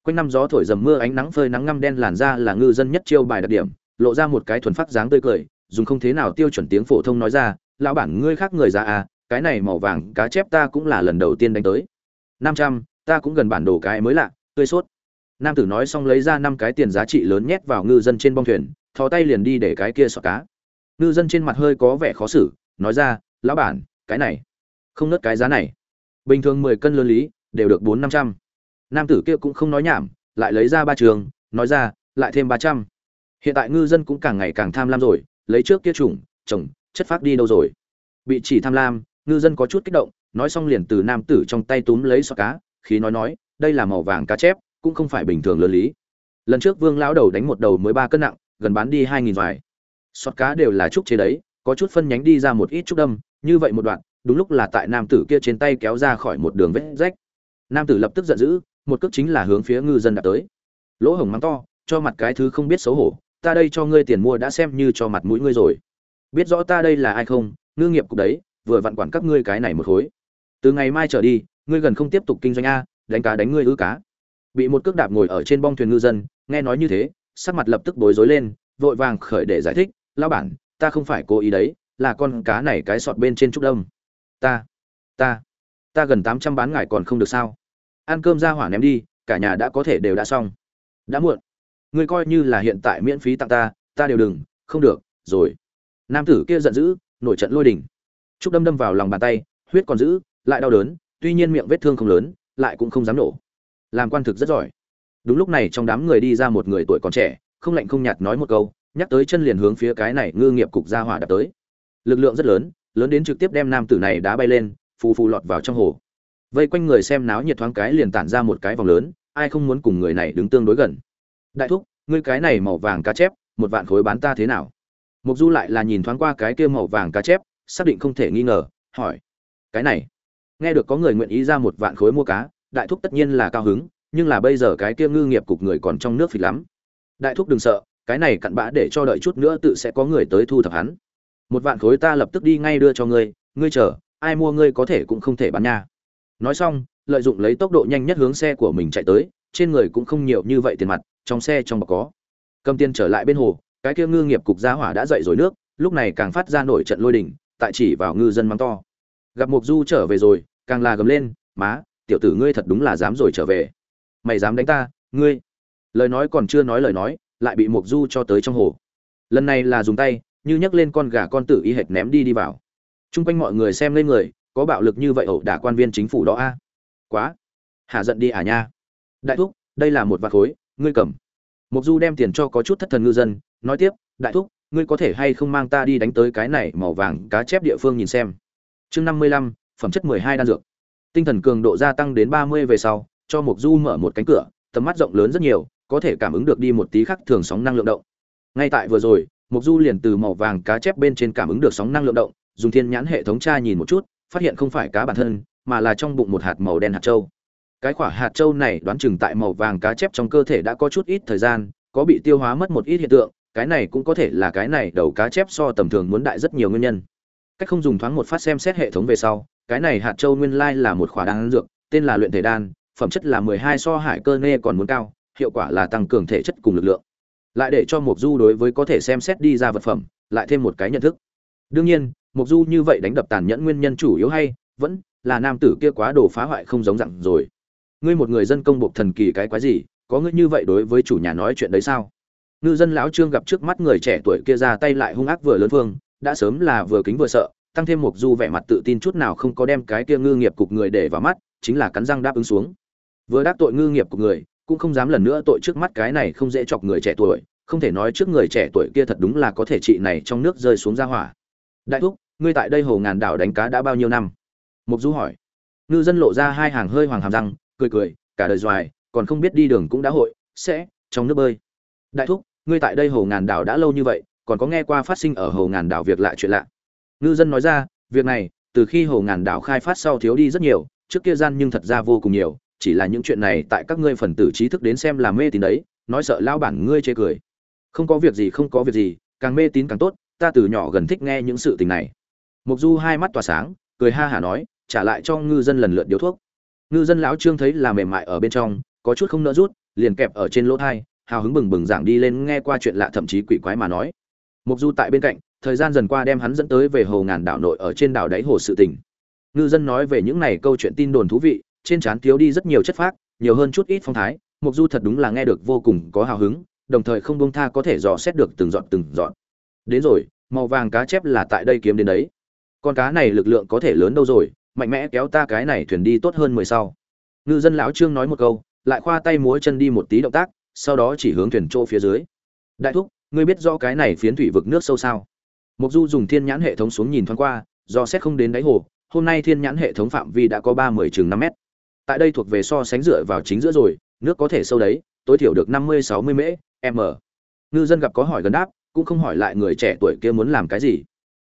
Quanh năm gió thổi dầm mưa ánh nắng phơi nắng ngăm đen làn ra là ngư dân nhất chiêu bài đặc điểm, lộ ra một cái thuần phát dáng tươi cười, dùng không thế nào tiêu chuẩn tiếng phổ thông nói ra, lão bản, ngươi khác người ra à cái này màu vàng cá chép ta cũng là lần đầu tiên đánh tới. Năm trăm, ta cũng gần bản đồ cái mới lạ, tươi sốt. Nam tử nói xong lấy ra năm cái tiền giá trị lớn nhét vào ngư dân trên bong thuyền, thò tay liền đi để cái kia sọt cá ngư dân trên mặt hơi có vẻ khó xử, nói ra, lão bản, cái này, không nớt cái giá này. Bình thường mười cân lớn lý, đều được bốn năm trăm. Nam tử kia cũng không nói nhảm, lại lấy ra ba trường, nói ra, lại thêm ba trăm. Hiện tại ngư dân cũng càng ngày càng tham lam rồi, lấy trước kia chủng, trồng, chất phát đi đâu rồi? Bị chỉ tham lam, ngư dân có chút kích động, nói xong liền từ nam tử trong tay túm lấy xoa cá, khí nói nói, đây là màu vàng cá chép, cũng không phải bình thường lớn lý. Lần trước vương lão đầu đánh một đầu mới ba cân nặng, gần bán đi hai nghìn vải sọt cá đều là trúc chế đấy, có chút phân nhánh đi ra một ít trúc đâm, như vậy một đoạn, đúng lúc là tại nam tử kia trên tay kéo ra khỏi một đường vết rách. Nam tử lập tức giận dữ, một cước chính là hướng phía ngư dân đã tới. Lỗ hổng mắng to, cho mặt cái thứ không biết xấu hổ, ta đây cho ngươi tiền mua đã xem như cho mặt mũi ngươi rồi. Biết rõ ta đây là ai không, ngư nghiệp cục đấy, vừa vặn quản các ngươi cái này một khối. Từ ngày mai trở đi, ngươi gần không tiếp tục kinh doanh a, đánh cá đánh ngươi ư cá. Bị một cước đạp ngồi ở trên bong thuyền ngư dân, nghe nói như thế, sắc mặt lập tức bối rối lên, vội vàng khởi để giải thích lao bản, ta không phải cố ý đấy, là con cá này cái sọt bên trên trúc đông. Ta ta ta gần tám trăm bán ngài còn không được sao? Ăn cơm ra hỏa ném đi, cả nhà đã có thể đều đã xong. Đã muộn. Ngươi coi như là hiện tại miễn phí tặng ta ta đều đừng, không được, rồi. Nam tử kia giận dữ, nổi trận lôi đỉnh trúc đâm đâm vào lòng bàn tay, huyết còn giữ lại đau đớn, tuy nhiên miệng vết thương không lớn, lại cũng không dám nổ. Làm quan thực rất giỏi. Đúng lúc này trong đám người đi ra một người tuổi còn trẻ, không lạnh không nhạt nói một câu nhắc tới chân liền hướng phía cái này ngư nghiệp cục ra hỏa đập tới. Lực lượng rất lớn lớn đến trực tiếp đem nam tử này đá bay lên, phù phù lọt vào trong hồ. Vây quanh người xem náo nhiệt thoáng cái liền tản ra một cái vòng lớn, ai không muốn cùng người này đứng tương đối gần. Đại thúc, ngươi cái này màu vàng cá chép, một vạn khối bán ta thế nào? Mục du lại là nhìn thoáng qua cái kia màu vàng cá chép, xác định không thể nghi ngờ, hỏi. Cái này, nghe được có người nguyện ý ra một vạn khối mua cá, đại thúc tất nhiên là cao hứng, nhưng là bây giờ cái kia ngư nghiệp cục người còn trong nước phịch lắm. Đại thúc đừng sợ cái này cặn bã để cho đợi chút nữa tự sẽ có người tới thu thập hắn. Một vạn khối ta lập tức đi ngay đưa cho ngươi ngươi chờ, ai mua ngươi có thể cũng không thể bán nha. Nói xong, lợi dụng lấy tốc độ nhanh nhất hướng xe của mình chạy tới, trên người cũng không nhiều như vậy tiền mặt, trong xe trong bọc có. Cầm tiền trở lại bên hồ, cái kia ngư nghiệp cục gia hỏa đã dậy rồi nước, lúc này càng phát ra nổi trận lôi đình, tại chỉ vào ngư dân mắng to. Gặp mục du trở về rồi, càng là gầm lên, má, tiểu tử ngươi thật đúng là dám rồi trở về. Mày dám đánh ta, ngươi. Lời nói còn chưa nói lời nói lại bị mục du cho tới trong hồ. Lần này là dùng tay, như nhấc lên con gà con tử y hệt ném đi đi vào. Chung quanh mọi người xem lên người, có bạo lực như vậy ẩu đả quan viên chính phủ đó a. Quá. Hạ giận đi à nha. Đại thúc, đây là một vạt khối, ngươi cầm. Mục du đem tiền cho có chút thất thần ngư dân, nói tiếp, đại thúc, ngươi có thể hay không mang ta đi đánh tới cái này màu vàng cá chép địa phương nhìn xem. Chương năm mươi lăm, phẩm chất mười hai đan dược. Tinh thần cường độ gia tăng đến ba mươi về sau, cho mục du mở một cánh cửa, tầm mắt rộng lớn rất nhiều có thể cảm ứng được đi một tí khác thường sóng năng lượng động. Ngay tại vừa rồi mục du liền từ màu vàng cá chép bên trên cảm ứng được sóng năng lượng động, dùng thiên nhãn hệ thống tra nhìn một chút, phát hiện không phải cá bản thân, mà là trong bụng một hạt màu đen hạt châu. Cái quả hạt châu này đoán chừng tại màu vàng cá chép trong cơ thể đã có chút ít thời gian, có bị tiêu hóa mất một ít hiện tượng, cái này cũng có thể là cái này đầu cá chép so tầm thường muốn đại rất nhiều nguyên nhân. Cách không dùng thoáng một phát xem xét hệ thống về sau, cái này hạt châu nguyên lai là một quả đan dược, tên là luyện thể đan, phẩm chất là mười hai so hải cơ nê còn muốn cao hiệu quả là tăng cường thể chất cùng lực lượng. Lại để cho mục du đối với có thể xem xét đi ra vật phẩm, lại thêm một cái nhận thức. Đương nhiên mục du như vậy đánh đập tàn nhẫn nguyên nhân chủ yếu hay vẫn là nam tử kia quá đồ phá hoại không giống dặn rồi. Ngươi một người dân công buộc thần kỳ cái quái gì, có ngươi như vậy đối với chủ nhà nói chuyện đấy sao? Ngư dân lão trương gặp trước mắt người trẻ tuổi kia ra tay lại hung ác vừa lớn phương, đã sớm là vừa kính vừa sợ, tăng thêm mục du vẻ mặt tự tin chút nào không có đem cái kia ngư nghiệp cục người để vào mắt, chính là cắn răng đáp ứng xuống. Vừa đáp tội ngư nghiệp cục người cũng không dám lần nữa tội trước mắt cái này không dễ chọc người trẻ tuổi, không thể nói trước người trẻ tuổi kia thật đúng là có thể trị này trong nước rơi xuống ra hỏa. Đại thúc, ngươi tại đây hồ ngàn đảo đánh cá đã bao nhiêu năm? Mục du hỏi. Ngư dân lộ ra hai hàng hơi hoàng hàm răng, cười cười, cả đời doài còn không biết đi đường cũng đã hội, sẽ, trong nước bơi. Đại thúc, ngươi tại đây hồ ngàn đảo đã lâu như vậy, còn có nghe qua phát sinh ở hồ ngàn đảo việc lạ chuyện lạ? Ngư dân nói ra, việc này, từ khi hồ ngàn đảo khai phát sau thiếu đi rất nhiều, trước kia gian nhưng thật ra vô cùng nhiều chỉ là những chuyện này tại các ngươi phần tử trí thức đến xem là mê tín đấy, nói sợ lao bản ngươi chê cười. Không có việc gì, không có việc gì, càng mê tín càng tốt, ta từ nhỏ gần thích nghe những sự tình này. Mục du hai mắt tỏa sáng, cười ha hả nói, trả lại cho ngư dân lần lượt điếu thuốc. Ngư dân lão trương thấy là mềm mại ở bên trong, có chút không nỡ rút, liền kẹp ở trên lỗ thai, hào hứng bừng bừng giảng đi lên nghe qua chuyện lạ thậm chí quỷ quái mà nói. Mục du tại bên cạnh, thời gian dần qua đem hắn dẫn tới về hồ ngàn đảo nội ở trên đảo đáy hồ sự tình. Ngư dân nói về những này câu chuyện tin đồn thú vị trên trán thiếu đi rất nhiều chất phác, nhiều hơn chút ít phong thái mục du thật đúng là nghe được vô cùng có hào hứng, đồng thời không bông tha có thể dò xét được từng dọn từng dọn đến rồi, màu vàng cá chép là tại đây kiếm đến đấy. Con cá này lực lượng có thể lớn đâu rồi, mạnh mẽ kéo ta cái này thuyền đi tốt hơn mười sau. Ngư dân lão trương nói một câu, lại khoa tay múa chân đi một tí động tác, sau đó chỉ hướng thuyền chỗ phía dưới. Đại thúc, ngươi biết rõ cái này phiến thủy vực nước sâu sao? Mục du dùng thiên nhãn hệ thống xuống nhìn thoáng qua do xét không đến đáy hồ, hôm nay thiên nhãn hệ thống phạm vi đã có ba mươi chừng năm mét tại đây thuộc về so sánh dựa vào chính giữa rồi, nước có thể sâu đấy, tối thiểu được năm mươi sáu mươi mễ m ngư dân gặp có hỏi gần đáp, cũng không hỏi lại người trẻ tuổi kia muốn làm cái gì.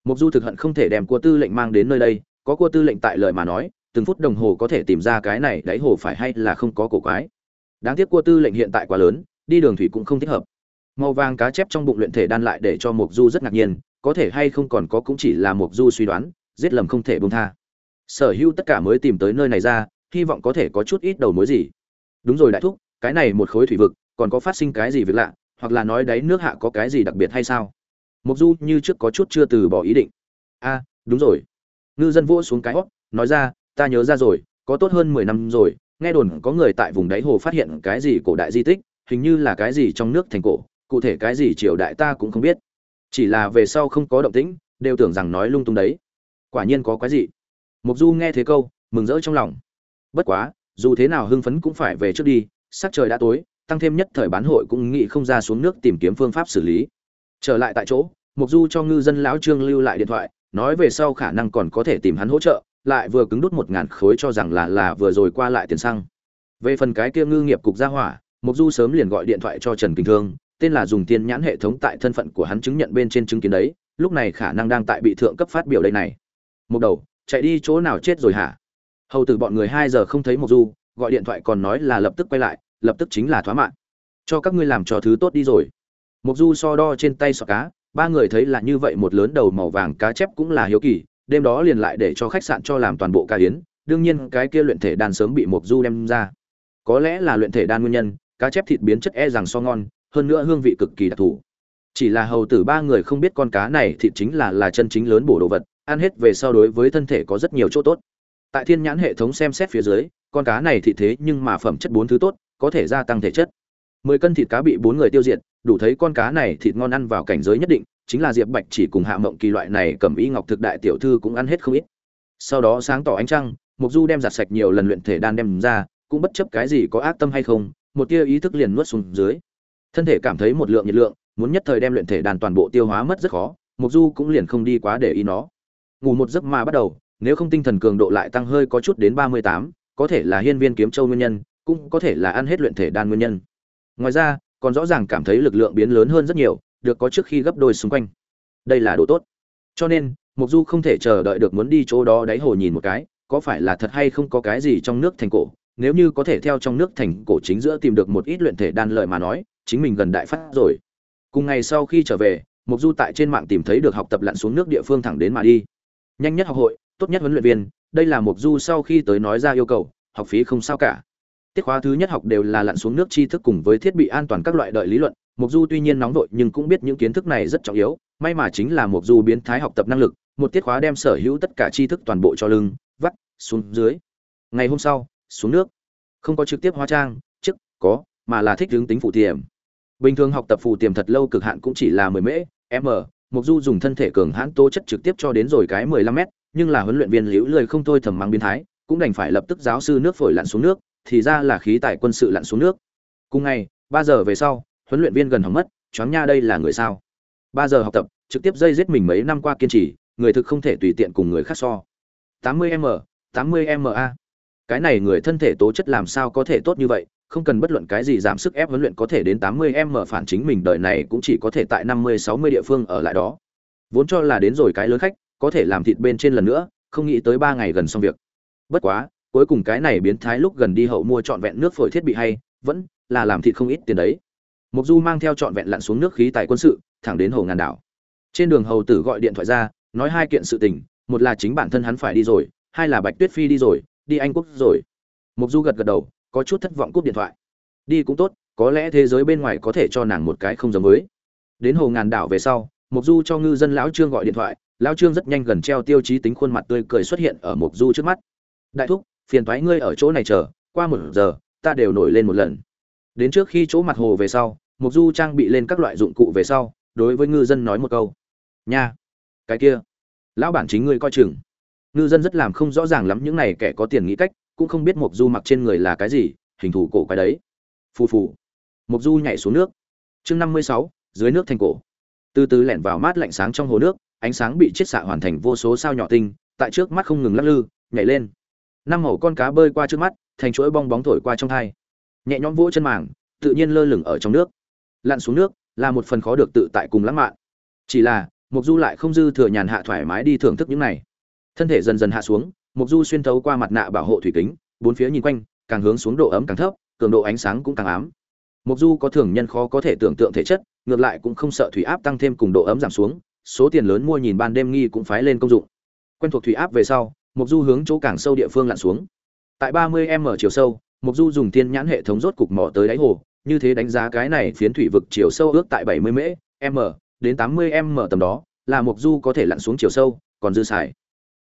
Mục du thực hận không thể đem cua tư lệnh mang đến nơi đây, có cua tư lệnh tại lời mà nói, từng phút đồng hồ có thể tìm ra cái này đáy hồ phải hay là không có cổ quái. Đáng tiếc cua tư lệnh hiện tại quá lớn, đi đường thủy cũng không thích hợp. Màu vàng cá chép trong bụng luyện thể đan lại để cho mục du rất ngạc nhiên, có thể hay không còn có cũng chỉ là mục du suy đoán, giết lầm không thể buông tha. Sở hữu tất cả mới tìm tới nơi này ra hy vọng có thể có chút ít đầu mối gì. Đúng rồi đại thúc, cái này một khối thủy vực, còn có phát sinh cái gì việc lạ, hoặc là nói đáy nước hạ có cái gì đặc biệt hay sao? Mục du như trước có chút chưa từ bỏ ý định. A, đúng rồi. Ngư dân vỗ xuống cái hót nói ra, ta nhớ ra rồi, có tốt hơn mười năm rồi, nghe đồn có người tại vùng đáy hồ phát hiện cái gì cổ đại di tích, hình như là cái gì trong nước thành cổ, cụ thể cái gì triều đại ta cũng không biết. Chỉ là về sau không có động tĩnh, đều tưởng rằng nói lung tung đấy. Quả nhiên có cái gì mục du nghe thế câu, mừng rỡ trong lòng bất quá, dù thế nào hưng phấn cũng phải về trước đi, sắc trời đã tối, tăng thêm nhất thời bán hội cũng nghĩ không ra xuống nước tìm kiếm phương pháp xử lý. Trở lại tại chỗ mục du cho ngư dân lão trương lưu lại điện thoại, nói về sau khả năng còn có thể tìm hắn hỗ trợ, lại vừa cứng đút một ngàn khối cho rằng là là vừa rồi qua lại tiền xăng. Về phần cái kia ngư nghiệp cục gia hỏa mục du sớm liền gọi điện thoại cho trần kinh thương, tên là dùng tiên nhãn hệ thống tại thân phận của hắn chứng nhận bên trên chứng kiến đấy, lúc này khả năng đang tại bị thượng cấp phát biểu đây này. Một đầu, chạy đi chỗ nào chết rồi hả? Hầu từ bọn người hai giờ không thấy một du, gọi điện thoại còn nói là lập tức quay lại, lập tức chính là thoá mạng. Cho các ngươi làm trò thứ tốt đi rồi. Mục du so đo trên tay sọ cá, ba người thấy là như vậy một lớn đầu màu vàng cá chép cũng là hiếu kỳ, đêm đó liền lại để cho khách sạn cho làm toàn bộ ca yến. đương nhiên cái kia luyện thể đan sớm bị mục du đem ra. Có lẽ là luyện thể đan nguyên nhân, cá chép thịt biến chất e rằng so ngon, hơn nữa hương vị cực kỳ đặc thù. Chỉ là hầu tử ba người không biết con cá này thịt chính là là chân chính lớn bổ đồ vật, ăn hết về sau đối với thân thể có rất nhiều chỗ tốt tại thiên nhãn hệ thống xem xét phía dưới, con cá này thịt thế nhưng mà phẩm chất bốn thứ tốt, có thể gia tăng thể chất. Mười cân thịt cá bị bốn người tiêu diệt, đủ thấy con cá này thịt ngon ăn vào cảnh giới nhất định, chính là diệp bạch chỉ cùng hạ mộng kỳ loại này cầm y ngọc thực đại tiểu thư cũng ăn hết không ít. Sau đó sáng tỏ ánh trăng mục du đem giặt sạch nhiều lần luyện thể đan đem ra, cũng bất chấp cái gì có ác tâm hay không, một tia ý thức liền nuốt xuống dưới. Thân thể cảm thấy một lượng nhiệt lượng, muốn nhất thời đem luyện thể đan toàn bộ tiêu hóa mất rất khó mục du cũng liền không đi quá để ý nó. Ngủ một giấc mà bắt đầu nếu không tinh thần cường độ lại tăng hơi có chút đến ba mươi tám, có thể là hiên viên kiếm châu nguyên nhân, cũng có thể là ăn hết luyện thể đan nguyên nhân. Ngoài ra, còn rõ ràng cảm thấy lực lượng biến lớn hơn rất nhiều, được có trước khi gấp đôi xung quanh. Đây là đồ tốt. Cho nên mục du không thể chờ đợi được muốn đi chỗ đó đáy hồ nhìn một cái, có phải là thật hay không có cái gì trong nước thành cổ, nếu như có thể theo trong nước thành cổ chính giữa tìm được một ít luyện thể đan lợi mà nói, chính mình gần đại phát rồi. Cùng ngày sau khi trở về mục du tại trên mạng tìm thấy được học tập lặn xuống nước địa phương thẳng đến mà đi. Nhanh nhất học hội tốt nhất huấn luyện viên, đây là mục du sau khi tới nói ra yêu cầu, học phí không sao cả. Tiết khóa thứ nhất học đều là lặn xuống nước tri thức cùng với thiết bị an toàn các loại đợi lý luận mục du tuy nhiên nóng vội nhưng cũng biết những kiến thức này rất trọng yếu, may mà chính là mục du biến thái học tập năng lực, một tiết khóa đem sở hữu tất cả tri thức toàn bộ cho lưng, vắt, xuống dưới. Ngày hôm sau, xuống nước. Không có trực tiếp hóa trang, chức, có, mà là thích hướng tính phụ tiềm. Bình thường học tập phụ tiềm thật lâu cực hạn cũng chỉ là 10 mễ, m mục du dùng thân thể cường hãn tố chất trực tiếp cho đến rồi cái 15 m nhưng là huấn luyện viên liễu lười không thôi thầm mắng biến thái, cũng đành phải lập tức giáo sư nước phổi lặn xuống nước, thì ra là khí tài quân sự lặn xuống nước. Cùng ngày, ba giờ về sau, huấn luyện viên gần hỏng mất, choáng nha đây là người sao? Ba giờ học tập, trực tiếp dây giết mình mấy năm qua kiên trì, người thực không thể tùy tiện cùng người khác so. 80 m 80 ma cái này người thân thể tố chất làm sao có thể tốt như vậy, không cần bất luận cái gì giảm sức ép huấn luyện có thể đến 80 m phản chính mình, đời này cũng chỉ có thể tại 50 60 địa phương ở lại đó. Vốn cho là đến rồi cái lớn khách có thể làm thịt bên trên lần nữa, không nghĩ tới ba ngày gần xong việc. Bất quá, cuối cùng cái này biến thái lúc gần đi hậu mua trọn vẹn nước phổi thiết bị hay, vẫn là làm thịt không ít tiền đấy. Mục du mang theo trọn vẹn lặn xuống nước khí tài quân sự, thẳng đến hồ ngàn đảo. Trên đường hầu tử gọi điện thoại ra, nói hai kiện sự tình, một là chính bản thân hắn phải đi rồi, hai là bạch tuyết phi đi rồi, đi anh quốc rồi. Mục du gật gật đầu, có chút thất vọng cúp điện thoại. Đi cũng tốt, có lẽ thế giới bên ngoài có thể cho nàng một cái không giống mới. đến hồ ngàn đảo về sau, mục du cho ngư dân lão trương gọi điện thoại lão trương rất nhanh gần treo tiêu chí tính khuôn mặt tươi cười xuất hiện ở mục du trước mắt. Đại thúc, phiền thoái ngươi ở chỗ này chờ, qua một giờ, ta đều nổi lên một lần. Đến trước khi chỗ mặt hồ về sau mục du trang bị lên các loại dụng cụ về sau, đối với ngư dân nói một câu. Nha, cái kia, lão bản chính ngươi coi chừng. Ngư dân rất làm không rõ ràng lắm những này kẻ có tiền nghĩ cách, cũng không biết mục du mặc trên người là cái gì, hình thù cổ cái đấy. Phù phù. Mục du nhảy xuống nước. Chương năm mươi sáu, dưới nước thành cổ. Từ từ lẻn vào mát lạnh sáng trong hồ nước ánh sáng bị chiết xạ hoàn thành vô số sao nhỏ tinh, tại trước mắt không ngừng lắc lư, nhảy lên. Năm màu con cá bơi qua trước mắt, thành chuỗi bong bóng thổi qua trong thai nhẹ nhõm vỗ chân màng, tự nhiên lơ lửng ở trong nước. Lặn xuống nước, là một phần khó được tự tại cùng lãng mạn. Chỉ là mục du lại không dư thừa nhàn hạ thoải mái đi thưởng thức những này. Thân thể dần dần hạ xuống mục du xuyên thấu qua mặt nạ bảo hộ thủy kính, bốn phía nhìn quanh, càng hướng xuống độ ấm càng thấp, cường độ ánh sáng cũng càng ám. Mục du có thường nhân khó có thể tưởng tượng thể chất, ngược lại cũng không sợ thủy áp tăng thêm cùng độ ấm giảm xuống số tiền lớn mua nhìn ban đêm nghi cũng phái lên công dụng. Quen thuộc thủy áp về sau mục du hướng chỗ càng sâu địa phương lặn xuống. Tại 30 m chiều sâu mục du dùng tiên nhãn hệ thống rốt cục mò tới đáy hồ như thế đánh giá cái này phiến thủy vực chiều sâu ước tại 70 m đến 80 m tầm đó là mục du có thể lặn xuống chiều sâu còn dư xài.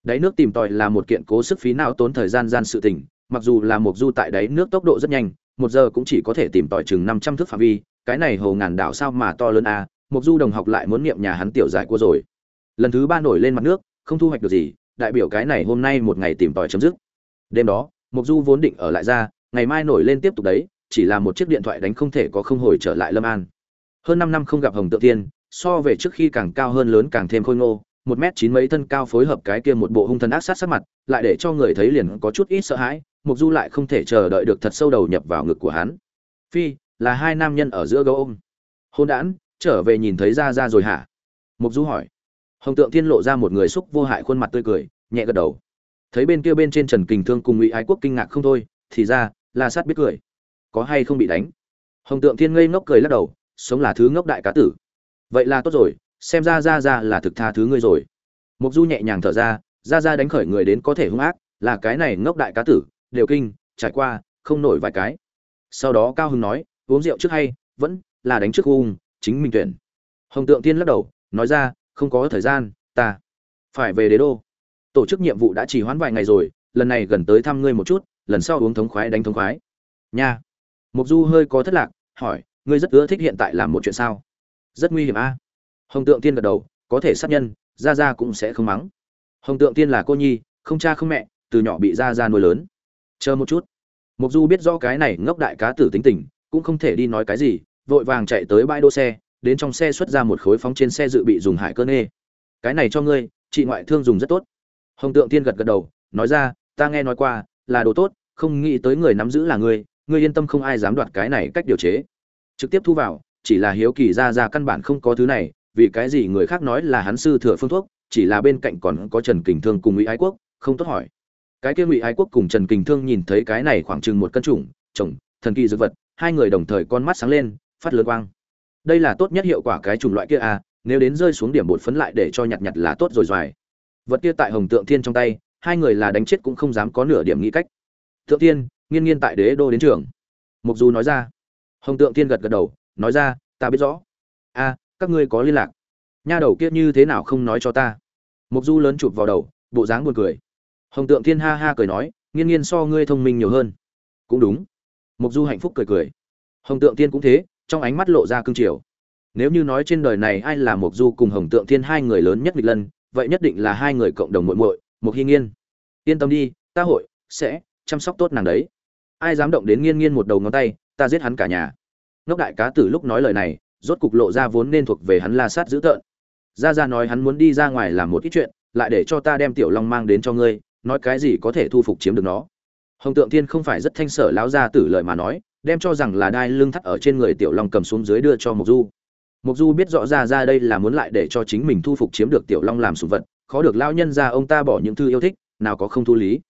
Đáy nước tìm tòi là một kiện cố sức phí não tốn thời gian gian sự tình mặc dù là mục du tại đáy nước tốc độ rất nhanh một giờ cũng chỉ có thể tìm tòi chừng 500 thước phạm vi cái này hồ ngàn đảo sao mà to lớn a à, mục du đồng học lại muốn niệm nhà hắn tiểu giải của rồi. Lần thứ ba nổi lên mặt nước, không thu hoạch được gì, đại biểu cái này hôm nay một ngày tìm tòi chấm dứt. Đêm đó mục du vốn định ở lại ra, ngày mai nổi lên tiếp tục đấy, chỉ là một chiếc điện thoại đánh không thể có không hồi trở lại lâm an. Hơn năm năm không gặp hồng tự tiên so về trước khi càng cao hơn lớn càng thêm khôi ngô, một mét chín mấy thân cao phối hợp cái kia một bộ hung thần ác sát sát mặt, lại để cho người thấy liền có chút ít sợ hãi mục du lại không thể chờ đợi được thật sâu đầu nhập vào ngực của hắn. Phi, là hai nam nhân ở giữa gấu ôm. Hôn đản trở về nhìn thấy ra ra rồi hả? Mục du hỏi. Hồng tượng thiên lộ ra một người xúc vô hại khuôn mặt tươi cười, nhẹ gật đầu. Thấy bên kia bên trên trần kình thương cùng ngụy ái quốc kinh ngạc không thôi, thì ra là sát biết cười. Có hay không bị đánh? Hồng tượng thiên ngây ngốc cười lắc đầu, sống là thứ ngốc đại cá tử. Vậy là tốt rồi, xem ra ra ra là thực tha thứ ngươi rồi. Mục du nhẹ nhàng thở ra ra ra đánh khởi người đến có thể hung ác, là cái này ngốc đại cá tử, đều kinh, trải qua, không nổi vài cái. Sau đó cao hưng nói, uống rượu trước hay, vẫn là đánh trước hung chính mình tuyển. Hồng tượng Tiên lắc đầu, nói ra, không có thời gian, ta phải về đế đô. Tổ chức nhiệm vụ đã chỉ hoãn vài ngày rồi, lần này gần tới thăm ngươi một chút, lần sau uống thống khoái đánh thống khoái. Nha. Mục du hơi có thất lạc, hỏi, ngươi rất ưa thích hiện tại làm một chuyện sao? Rất nguy hiểm a. Hồng tượng tiên gật đầu, có thể sát nhân ra ra cũng sẽ không mắng. Hồng tượng tiên là cô nhi, không cha không mẹ, từ nhỏ bị ra ra nuôi lớn. Chờ một chút. Mục du biết rõ cái này ngốc đại cá tử tính tình, cũng không thể đi nói cái gì vội vàng chạy tới bãi đỗ xe, đến trong xe xuất ra một khối phóng trên xe dự bị dùng hải cơ nê cái này cho ngươi, chị ngoại thương dùng rất tốt. Hồng tượng tiên gật gật đầu, nói ra, ta nghe nói qua, là đồ tốt, không nghĩ tới người nắm giữ là ngươi ngươi yên tâm không ai dám đoạt cái này cách điều chế. Trực tiếp thu vào, chỉ là hiếu kỳ ra ra căn bản không có thứ này, vì cái gì người khác nói là hắn sư thừa phương thuốc, chỉ là bên cạnh còn có trần kình thương cùng ngụy ái quốc, không tốt hỏi. Cái kia ngụy ái quốc cùng trần kình thương nhìn thấy cái này khoảng chừng một cân trùng, chồng, thần kỳ dược vật, hai người đồng thời con mắt sáng lên phát lớn quang. Đây là tốt nhất hiệu quả cái chủng loại kia à nếu đến rơi xuống điểm bột phấn lại để cho nhặt nhặt là tốt rồi doài vật kia tại hồng tượng thiên trong tay, hai người là đánh chết cũng không dám có nửa điểm nghĩ cách. Thượng tiên nghiên nghiên tại đế đô đến trường. Mục du nói ra. Hồng tượng tiên gật gật đầu, nói ra, ta biết rõ. A, các ngươi có liên lạc. Nha đầu kia như thế nào không nói cho ta? Mục du lớn chụp vào đầu, bộ dáng buồn cười. Hồng tượng thiên ha ha cười nói, nghiên nghiên so ngươi thông minh nhiều hơn. Cũng đúng. Mục du hạnh phúc cười cười. Hồng tượng tiên cũng thế trong ánh mắt lộ ra cương triều. Nếu như nói trên đời này ai là mộc du cùng hồng tượng thiên hai người lớn nhất nghịch lân, vậy nhất định là hai người cộng đồng muội muội, mộc hy nghiên. Yên tâm đi, ta hội sẽ chăm sóc tốt nàng đấy. Ai dám động đến nghiên nghiên một đầu ngón tay, ta giết hắn cả nhà. Ngốc đại cá tử lúc nói lời này, rốt cục lộ ra vốn nên thuộc về hắn la sát dữ tợn. Gia gia nói hắn muốn đi ra ngoài làm một ít chuyện, lại để cho ta đem tiểu long mang đến cho ngươi, nói cái gì có thể thu phục chiếm được nó. Hồng tượng thiên không phải rất thanh sở láo gia tử lời mà nói đem cho rằng là đai lưng thắt ở trên người tiểu long cầm xuống dưới đưa cho mục du. Mục du biết rõ ra ra đây là muốn lại để cho chính mình thu phục chiếm được tiểu long làm sủng vật, khó được lao nhân ra ông ta bỏ những thư yêu thích, nào có không thu lý.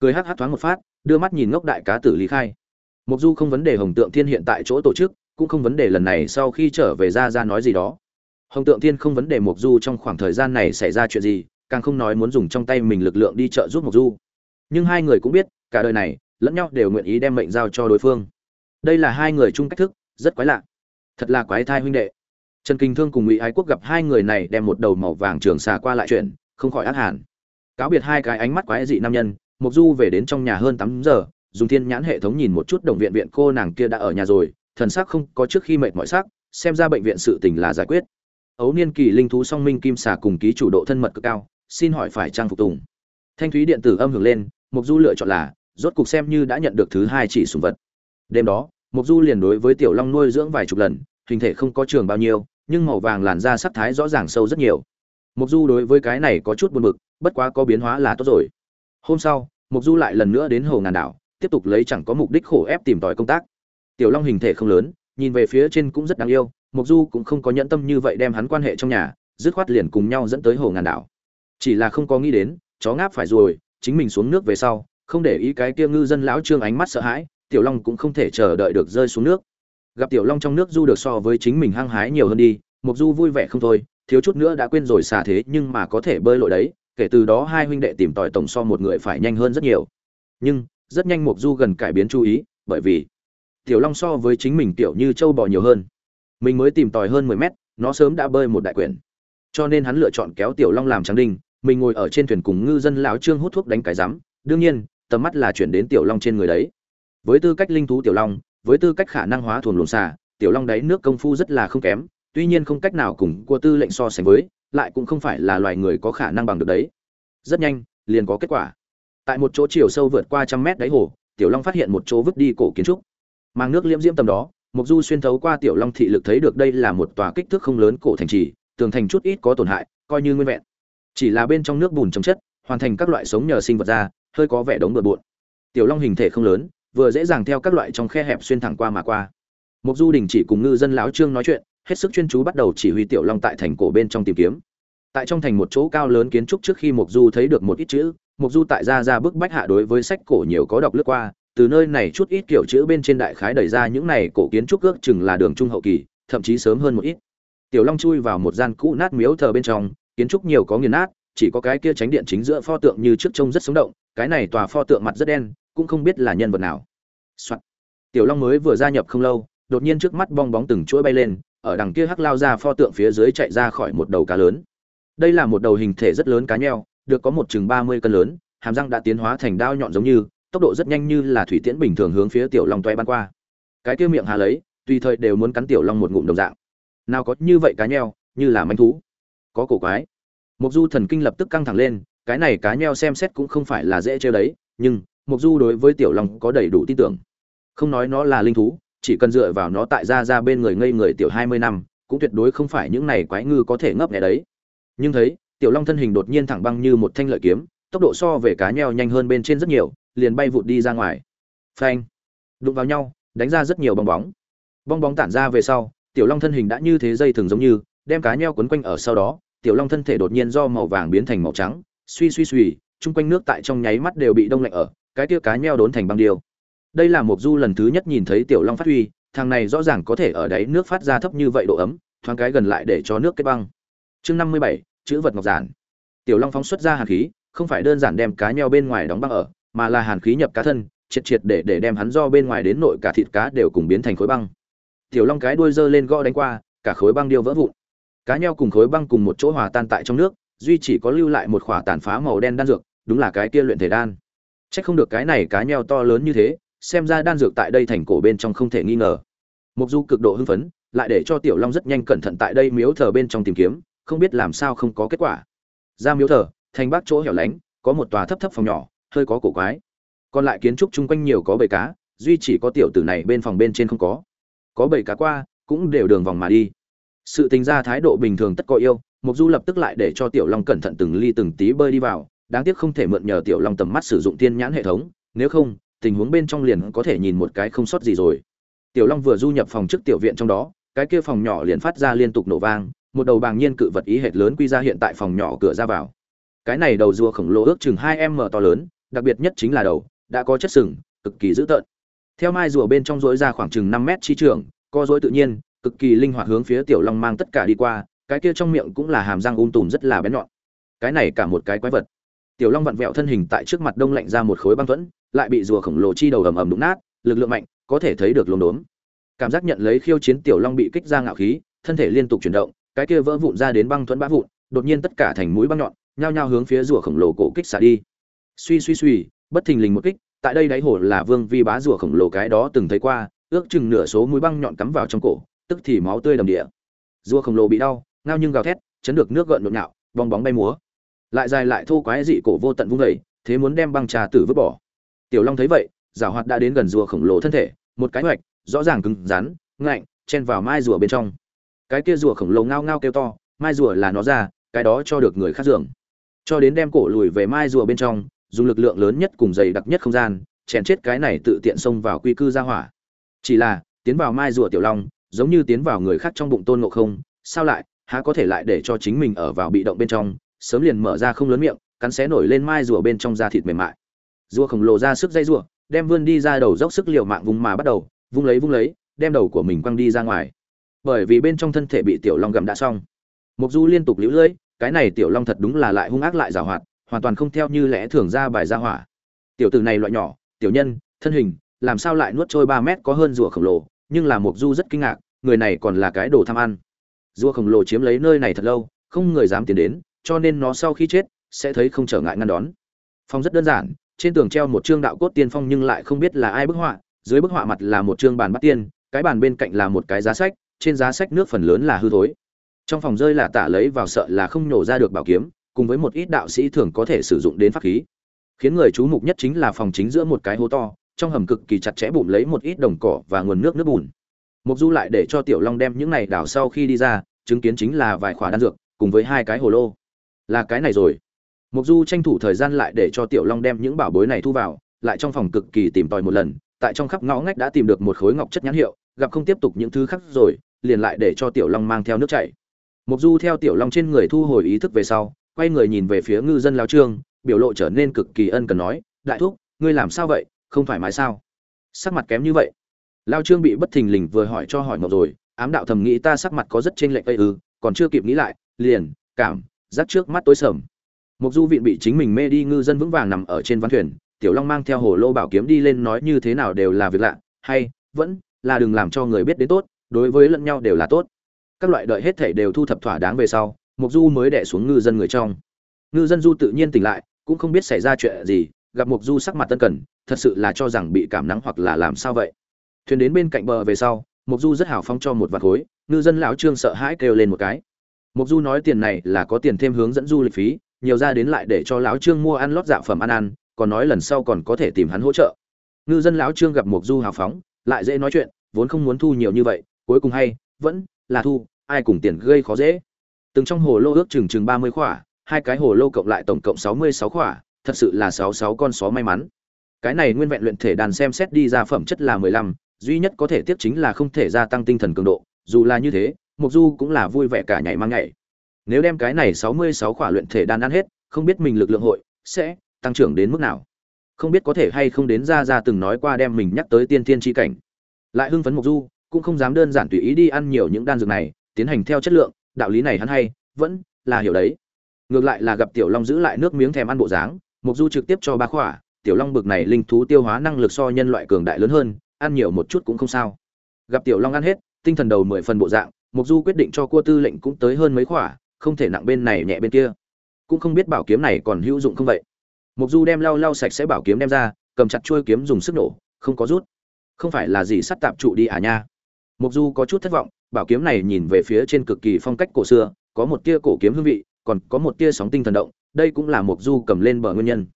Cười hắc hắc thoáng một phát, đưa mắt nhìn ngốc đại cá tử lý khai. Mục du không vấn đề hồng tượng thiên hiện tại chỗ tổ chức, cũng không vấn đề lần này sau khi trở về ra ra nói gì đó. Hồng tượng thiên không vấn đề mục du trong khoảng thời gian này xảy ra chuyện gì, càng không nói muốn dùng trong tay mình lực lượng đi trợ giúp mục du. Nhưng hai người cũng biết, cả đời này, lẫn nhau đều nguyện ý đem mệnh giao cho đối phương đây là hai người chung cách thức, rất quái lạ. Thật là quái thai huynh đệ. Trần kinh thương cùng ngụy ái quốc gặp hai người này đem một đầu màu vàng trường xà qua lại chuyện, không khỏi ác hàn. cáo biệt hai cái ánh mắt quái dị nam nhân mục du về đến trong nhà hơn tám giờ, dùng thiên nhãn hệ thống nhìn một chút đồng viện viện cô nàng kia đã ở nhà rồi, thần sắc không có trước khi mệt mỏi sắc, xem ra bệnh viện sự tình là giải quyết. Ấu niên kỳ linh thú song minh kim xà cùng ký chủ độ thân mật cực cao, xin hỏi phải trang phục tùng. Thanh thúy điện tử âm hưởng lên mục du lựa chọn là, rốt cục xem như đã nhận được thứ hai chỉ sùng vật. Đêm đó Mộc du liền đối với tiểu long nuôi dưỡng vài chục lần, hình thể không có trường bao nhiêu, nhưng màu vàng làn da sắc thái rõ ràng sâu rất nhiều. Mộc du đối với cái này có chút buồn bực, bất quá có biến hóa là tốt rồi. Hôm sau, Mộc du lại lần nữa đến hồ ngàn đảo, tiếp tục lấy chẳng có mục đích khổ ép tìm tòi công tác. Tiểu long hình thể không lớn, nhìn về phía trên cũng rất đáng yêu, Mộc du cũng không có nhẫn tâm như vậy đem hắn quan hệ trong nhà, dứt khoát liền cùng nhau dẫn tới hồ ngàn đảo. Chỉ là không có nghĩ đến, chó ngáp phải rồi, chính mình xuống nước về sau, không để ý cái kia ngư dân lão trương ánh mắt sợ hãi tiểu long cũng không thể chờ đợi được rơi xuống nước. Gặp tiểu long trong nước du được so với chính mình hăng hái nhiều hơn đi mục du vui vẻ không thôi, thiếu chút nữa đã quên rồi xả thế nhưng mà có thể bơi lội đấy, kể từ đó hai huynh đệ tìm tòi tổng so một người phải nhanh hơn rất nhiều. Nhưng, rất nhanh mục du gần cải biến chú ý, bởi vì tiểu long so với chính mình tiểu như châu bò nhiều hơn. Mình mới tìm tòi hơn mười mét, nó sớm đã bơi một đại quyển. Cho nên hắn lựa chọn kéo tiểu long làm trắng đinh, mình ngồi ở trên thuyền cùng ngư dân lão trương hút thuốc đánh cái rắm. Đương nhiên, tầm mắt là chuyển đến tiểu long trên người đấy với tư cách linh thú tiểu long, với tư cách khả năng hóa thuần luồng xà, tiểu long đáy nước công phu rất là không kém, tuy nhiên không cách nào cùng cua tư lệnh so sánh với, lại cũng không phải là loài người có khả năng bằng được đấy. Rất nhanh, liền có kết quả. Tại một chỗ chiều sâu vượt qua trăm mét đáy hồ, tiểu long phát hiện một chỗ vứt đi cổ kiến trúc. Mang nước liễm diễm tầm đó mục du xuyên thấu qua tiểu long thị lực thấy được đây là một tòa kích thước không lớn cổ thành trì, tường thành chút ít có tổn hại, coi như nguyên vẹn. Chỉ là bên trong nước bùn chống chất, hoàn thành các loại sống nhờ sinh vật ra, hơi có vẻ đống bừa bộn. Tiểu long hình thể không lớn vừa dễ dàng theo các loại trong khe hẹp xuyên thẳng qua mà qua. Mục du đình chỉ cùng ngư dân lão trương nói chuyện, hết sức chuyên chú bắt đầu chỉ huy tiểu long tại thành cổ bên trong tìm kiếm. Tại trong thành một chỗ cao lớn kiến trúc trước khi mục du thấy được một ít chữ, mục du tại ra ra bức bách hạ đối với sách cổ nhiều có đọc lướt qua, từ nơi này chút ít kiểu chữ bên trên đại khái đẩy ra những này cổ kiến trúc ước chừng là đường trung hậu kỳ, thậm chí sớm hơn một ít. Tiểu long chui vào một gian cũ nát miếu thờ bên trong, kiến trúc nhiều có nghiền nát, chỉ có cái kia tránh điện chính giữa pho tượng như trước trông rất sống động, cái này tòa pho tượng mặt rất đen cũng không biết là nhân vật nào、Soạn. tiểu long mới vừa gia nhập không lâu, đột nhiên trước mắt bong bóng từng chuỗi bay lên, ở đằng kia hắc lao ra pho tượng phía dưới chạy ra khỏi một đầu cá lớn. Đây là một đầu hình thể rất lớn cá nheo, được có một chừng ba mươi cân lớn, hàm răng đã tiến hóa thành đao nhọn giống như, tốc độ rất nhanh như là thủy tiễn bình thường hướng phía tiểu long toé bắn qua. Cái kia miệng hà lấy, tùy thời đều muốn cắn tiểu long một ngụm đồng dạng. Nào có như vậy cá nheo, như là manh thú. Có cổ quái. Mục du thần kinh lập tức căng thẳng lên, cái này cá nheo xem xét cũng không phải là dễ chơi đấy, nhưng mục du đối với tiểu long có đầy đủ tin tưởng. Không nói nó là linh thú, chỉ cần dựa vào nó tại ra ra bên người ngây người tiểu hai mươi năm, cũng tuyệt đối không phải những này quái ngư có thể ngấp nghé đấy. Nhưng thấy, tiểu long thân hình đột nhiên thẳng băng như một thanh lợi kiếm, tốc độ so về cá nheo nhanh hơn bên trên rất nhiều, liền bay vụt đi ra ngoài. Phanh! Đụng vào nhau, đánh ra rất nhiều bong bóng. Bong bóng tản ra về sau, tiểu long thân hình đã như thế dây thường giống như, đem cá nheo quấn quanh ở sau đó, tiểu long thân thể đột nhiên do màu vàng biến thành màu trắng, suy suy suy, chung quanh nước tại trong nháy mắt đều bị đông lạnh ở cái tia cá nheo đốn thành băng điêu. Đây là một du lần thứ nhất nhìn thấy tiểu long phát huy, thằng này rõ ràng có thể ở đáy nước phát ra thấp như vậy độ ấm, thoáng cái gần lại để cho nước kết băng. Chương năm mươi bảy, chữ vật ngọc giản. Tiểu long phóng xuất ra hàn khí, không phải đơn giản đem cá nheo bên ngoài đóng băng ở, mà là hàn khí nhập cá thân, triệt triệt để để đem hắn do bên ngoài đến nội cả thịt cá đều cùng biến thành khối băng. Tiểu long cái đuôi giơ lên gõ đánh qua, cả khối băng điêu vỡ vụn. Cá nheo cùng khối băng cùng một chỗ hòa tan tại trong nước, duy chỉ có lưu lại một khỏa tàn phá màu đen đan dược, đúng là cái kia luyện thể đan. Chắc không được cái này cá nheo to lớn như thế, xem ra đan dược tại đây thành cổ bên trong không thể nghi ngờ. Mục Du cực độ hưng phấn, lại để cho Tiểu Long rất nhanh cẩn thận tại đây miếu thờ bên trong tìm kiếm, không biết làm sao không có kết quả. Ra miếu thờ, thành bác chỗ hẻo lánh, có một tòa thấp thấp phòng nhỏ, hơi có cổ quái. Còn lại kiến trúc chung quanh nhiều có bầy cá, duy chỉ có tiểu tử này bên phòng bên trên không có. Có bầy cá qua, cũng đều đường vòng mà đi. Sự tình ra thái độ bình thường tất có yêu, Mục Du lập tức lại để cho Tiểu Long cẩn thận từng ly từng tí bơi đi vào, đáng tiếc không thể mượn nhờ tiểu long tầm mắt sử dụng tiên nhãn hệ thống, nếu không, tình huống bên trong liền có thể nhìn một cái không sót gì rồi. Tiểu long vừa du nhập phòng trước tiểu viện trong đó, cái kia phòng nhỏ liền phát ra liên tục nổ vang, một đầu bàng nhiên cự vật ý hệt lớn quy ra hiện tại phòng nhỏ cửa ra vào. Cái này đầu rùa khổng lồ ước chừng hai m to lớn, đặc biệt nhất chính là đầu, đã có chất sừng, cực kỳ dữ tợn. Theo mai rùa bên trong rỗi ra khoảng chừng năm mét chi trường, co rỗi tự nhiên, cực kỳ linh hoạt hướng phía tiểu long mang tất cả đi qua, cái kia trong miệng cũng là hàm răng um tùm rất là bén nhọn. Cái này cả một cái quái vật tiểu long vặn vẹo thân hình tại trước mặt đông lạnh ra một khối băng thuẫn, lại bị rùa khổng lồ chi đầu ầm ầm đụng nát, lực lượng mạnh, có thể thấy được lồn đốn cảm giác nhận lấy khiêu chiến tiểu long bị kích ra ngạo khí, thân thể liên tục chuyển động, cái kia vỡ vụn ra đến băng thuẫn bã vụn, đột nhiên tất cả thành mũi băng nhọn, nhao nhao hướng phía rùa khổng lồ cổ kích xả đi. Suy suy suy, bất thình lình một kích, tại đây đáy hồ là vương vi bá rùa khổng lồ cái đó từng thấy qua, ước chừng nửa số mũi băng nhọn cắm vào trong cổ, tức thì máu tươi đầm địa. Rùa khổng lồ bị đau, ngao nhưng gào thét, chấn được nước gợn nhộn nhạo, bong bóng bay múa lại dài lại thô quái dị cổ vô tận vung dậy, thế muốn đem băng trà tử vứt bỏ. Tiểu long thấy vậy, giảo hoạt đã đến gần rùa khổng lồ thân thể, một cái hoạch, rõ ràng cứng rắn, ngạnh, chen vào mai rùa bên trong. Cái kia rùa khổng lồ ngao ngao kêu to, mai rùa là nó ra, cái đó cho được người khác giường. Cho đến đem cổ lùi về mai rùa bên trong, dùng lực lượng lớn nhất cùng dày đặc nhất không gian, chèn chết cái này tự tiện xông vào quy cư ra hỏa. Chỉ là, tiến vào mai rùa tiểu long, giống như tiến vào người khác trong bụng tôn ngộ không, sao lại, há có thể lại để cho chính mình ở vào bị động bên trong sớm liền mở ra không lớn miệng, cắn xé nổi lên mai rùa bên trong da thịt mềm mại. Rùa khổng lồ ra sức dây rùa, đem vươn đi ra đầu dốc sức liều mạng vùng mà bắt đầu, vung lấy vung lấy, đem đầu của mình quăng đi ra ngoài. Bởi vì bên trong thân thể bị tiểu long gặm đã xong. Mục du liên tục liễu lưỡi cái này tiểu long thật đúng là lại hung ác lại giảo hoạt, hoàn toàn không theo như lẽ thường ra bài ra hỏa. Tiểu tử này loại nhỏ, tiểu nhân, thân hình, làm sao lại nuốt trôi ba mét có hơn rùa khổng lồ, nhưng là mục du rất kinh ngạc, người này còn là cái đồ tham ăn. Rùa khổng lồ chiếm lấy nơi này thật lâu, không người dám tiến đến cho nên nó sau khi chết, sẽ thấy không trở ngại ngăn đón. Phong rất đơn giản, trên tường treo một chương đạo cốt tiên phong nhưng lại không biết là ai bức họa, dưới bức họa mặt là một chương bàn bắt tiên, cái bàn bên cạnh là một cái giá sách, trên giá sách nước phần lớn là hư thối. Trong phòng rơi là tả lấy vào sợ là không nhổ ra được bảo kiếm, cùng với một ít đạo sĩ thường có thể sử dụng đến pháp khí. Khiến người chú mục nhất chính là phòng chính giữa một cái hố to, trong hầm cực kỳ chặt chẽ bụng lấy một ít đồng cỏ và nguồn nước nước bùn. Mục du lại để cho tiểu long đem những này đảo sau khi đi ra, chứng kiến chính là vài khỏa đan dược, cùng với hai cái hồ lô là cái này rồi. Mục du tranh thủ thời gian lại để cho tiểu long đem những bảo bối này thu vào, lại trong phòng cực kỳ tìm tòi một lần, tại trong khắp ngõ ngách đã tìm được một khối ngọc chất nhãn hiệu, gặp không tiếp tục những thứ khác rồi, liền lại để cho tiểu long mang theo nước chảy. Mục du theo tiểu long trên người thu hồi ý thức về sau, quay người nhìn về phía ngư dân lao trương, biểu lộ trở nên cực kỳ ân cần nói, đại thúc, ngươi làm sao vậy? Không thoải mái sao? Sắc mặt kém như vậy. Lao trương bị bất thình lình vừa hỏi cho hỏi ngọc rồi, ám đạo thầm nghĩ ta sắc mặt có rất chênh lệch ây ư, còn chưa kịp nghĩ lại, liền, cảm giác trước mắt tối sầm. Mục du viện bị chính mình mê đi, ngư dân vững vàng nằm ở trên ván thuyền, tiểu long mang theo hồ lô bảo kiếm đi lên nói như thế nào đều là việc lạ, hay, vẫn là đừng làm cho người biết đến tốt, đối với lẫn nhau đều là tốt. Các loại đợi hết thảy đều thu thập thỏa đáng về sau, mục du mới đẻ xuống ngư dân người trong. Ngư dân du tự nhiên tỉnh lại, cũng không biết xảy ra chuyện gì, gặp mục du sắc mặt tân cần, thật sự là cho rằng bị cảm nắng hoặc là làm sao vậy. Thuyền đến bên cạnh bờ về sau, mục du rất hào phóng cho một vạt khối, ngư dân lão trương sợ hãi kêu lên một cái mục du nói tiền này là có tiền thêm hướng dẫn du lịch phí, nhiều ra đến lại để cho lão trương mua ăn lót dạ phẩm ăn ăn, còn nói lần sau còn có thể tìm hắn hỗ trợ. Ngư dân lão trương gặp mục du hào phóng, lại dễ nói chuyện, vốn không muốn thu nhiều như vậy, cuối cùng hay, vẫn là thu, ai cùng tiền gây khó dễ. Từng trong hồ lô ước chừng chừng ba mươi khỏa, hai cái hồ lô cộng lại tổng cộng sáu mươi sáu khỏa, thật sự là sáu sáu con số may mắn. Cái này nguyên vẹn luyện thể đàn xem xét đi ra phẩm chất là mười lăm, duy nhất có thể tiếp chính là không thể gia tăng tinh thần cường độ, dù là như thế mục du cũng là vui vẻ cả nhảy mang nhảy. Nếu đem cái này sáu mươi sáu khỏa luyện thể đan ăn hết, không biết mình lực lượng hội sẽ tăng trưởng đến mức nào. Không biết có thể hay không đến ra ra từng nói qua đem mình nhắc tới tiên thiên chi cảnh. Lại hưng phấn mục du, cũng không dám đơn giản tùy ý đi ăn nhiều những đan dược này, tiến hành theo chất lượng, đạo lý này hắn hay, vẫn là hiểu đấy. Ngược lại là gặp tiểu long giữ lại nước miếng thèm ăn bộ dáng, mục du trực tiếp cho ba khỏa, tiểu long bực này linh thú tiêu hóa năng lực so nhân loại cường đại lớn hơn, ăn nhiều một chút cũng không sao. Gặp tiểu long ăn hết, tinh thần đầu mười phần bộ dạng mục du quyết định cho cua tư lệnh cũng tới hơn mấy khỏa, không thể nặng bên này nhẹ bên kia. Cũng không biết bảo kiếm này còn hữu dụng không vậy. Mục du đem lau lau sạch sẽ bảo kiếm đem ra, cầm chặt chuôi kiếm dùng sức nổ, không có rút. Không phải là gì sắt tạp trụ đi à nha. Mục du có chút thất vọng, bảo kiếm này nhìn về phía trên cực kỳ phong cách cổ xưa, có một tia cổ kiếm hương vị, còn có một tia sóng tinh thần động, đây cũng là mục du cầm lên bờ nguyên nhân.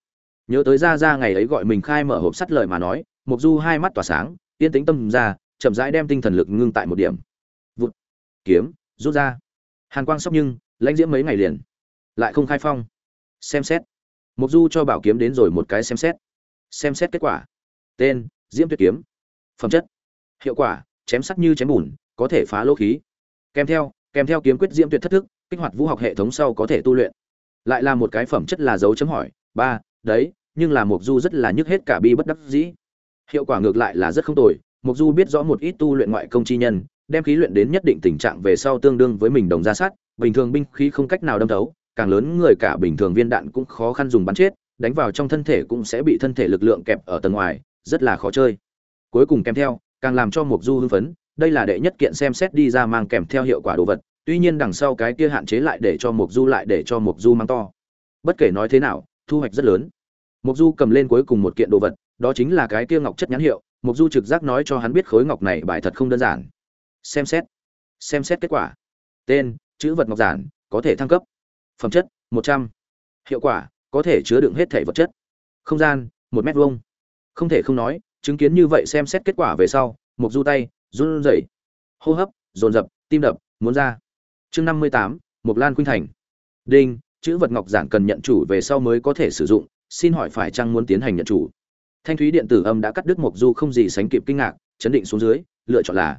Nhớ tới ra ra ngày ấy gọi mình khai mở hộp sắt lời mà nói mục du hai mắt tỏa sáng, yên tĩnh tâm ra, chậm rãi đem tinh thần lực ngưng tại một điểm kiếm, rút ra. Hàn quang sốc nhưng, lãnh diễm mấy ngày liền. Lại không khai phong. Xem xét. Mục du cho bảo kiếm đến rồi một cái xem xét. Xem xét kết quả. Tên, diễm tuyệt kiếm. Phẩm chất. Hiệu quả, chém sắc như chém bùn, có thể phá lỗ khí. Kèm theo kèm theo kiếm quyết diễm tuyệt thất thức, kích hoạt vũ học hệ thống sau có thể tu luyện. Lại là một cái phẩm chất là dấu chấm hỏi. Ba, đấy, nhưng là mục du rất là nhức hết cả bi bất đắc dĩ. Hiệu quả ngược lại là rất không tồi. Mục du biết rõ một ít tu luyện ngoại công chi nhân đem khí luyện đến nhất định tình trạng về sau tương đương với mình đồng ra sát, bình thường binh khí không cách nào đâm thấu, càng lớn người cả bình thường viên đạn cũng khó khăn dùng bắn chết, đánh vào trong thân thể cũng sẽ bị thân thể lực lượng kẹp ở tầng ngoài, rất là khó chơi. Cuối cùng kèm theo, càng làm cho mục du hưng phấn, đây là đệ nhất kiện xem xét đi ra mang kèm theo hiệu quả đồ vật, tuy nhiên đằng sau cái kia hạn chế lại để cho mục du lại để cho mục du mang to. Bất kể nói thế nào, thu hoạch rất lớn. Mục du cầm lên cuối cùng một kiện đồ vật, đó chính là cái kia ngọc chất nhãn hiệu mục du trực giác nói cho hắn biết khối ngọc này bài thật không đơn giản xem xét. Xem xét kết quả. Tên, chữ vật ngọc giản, có thể thăng cấp. Phẩm chất, một trăm. Hiệu quả, có thể chứa đựng hết thể vật chất. Không gian, một mét vuông. Không thể không nói, chứng kiến như vậy xem xét kết quả về sau mục du tay, run rẩy. Hô hấp, dồn dập, tim đập, muốn ra. Chương năm mươi tám mục lan khuynh thành. Đinh, chữ vật ngọc giản cần nhận chủ về sau mới có thể sử dụng, xin hỏi phải chăng muốn tiến hành nhận chủ? Thanh thúy điện tử âm đã cắt đứt mục du không gì sánh kịp kinh ngạc, chấn định xuống dưới, lựa chọn là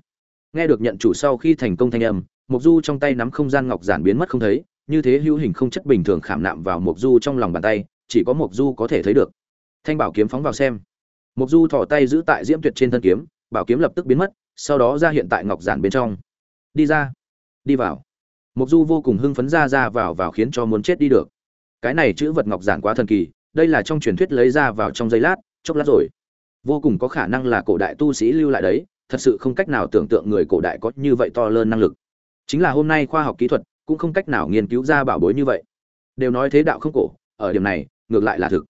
nghe được nhận chủ sau khi thành công thanh âm mục du trong tay nắm không gian ngọc giản biến mất không thấy, như thế hữu hình không chất bình thường khảm nạm vào mục du trong lòng bàn tay, chỉ có mục du có thể thấy được. Thanh bảo kiếm phóng vào xem. Mục du thò tay giữ tại diễm tuyệt trên thân kiếm, bảo kiếm lập tức biến mất, sau đó ra hiện tại ngọc giản bên trong. Đi ra. Đi vào. Mục du vô cùng hưng phấn ra ra vào vào khiến cho muốn chết đi được. Cái này chữ vật ngọc giản quá thần kỳ, đây là trong truyền thuyết lấy ra vào trong giây lát, chốc lát rồi. Vô cùng có khả năng là cổ đại tu sĩ lưu lại đấy thật sự không cách nào tưởng tượng người cổ đại có như vậy to lớn năng lực. Chính là hôm nay khoa học kỹ thuật cũng không cách nào nghiên cứu ra bảo bối như vậy. Đều nói thế đạo không cổ, ở điểm này, ngược lại là thực.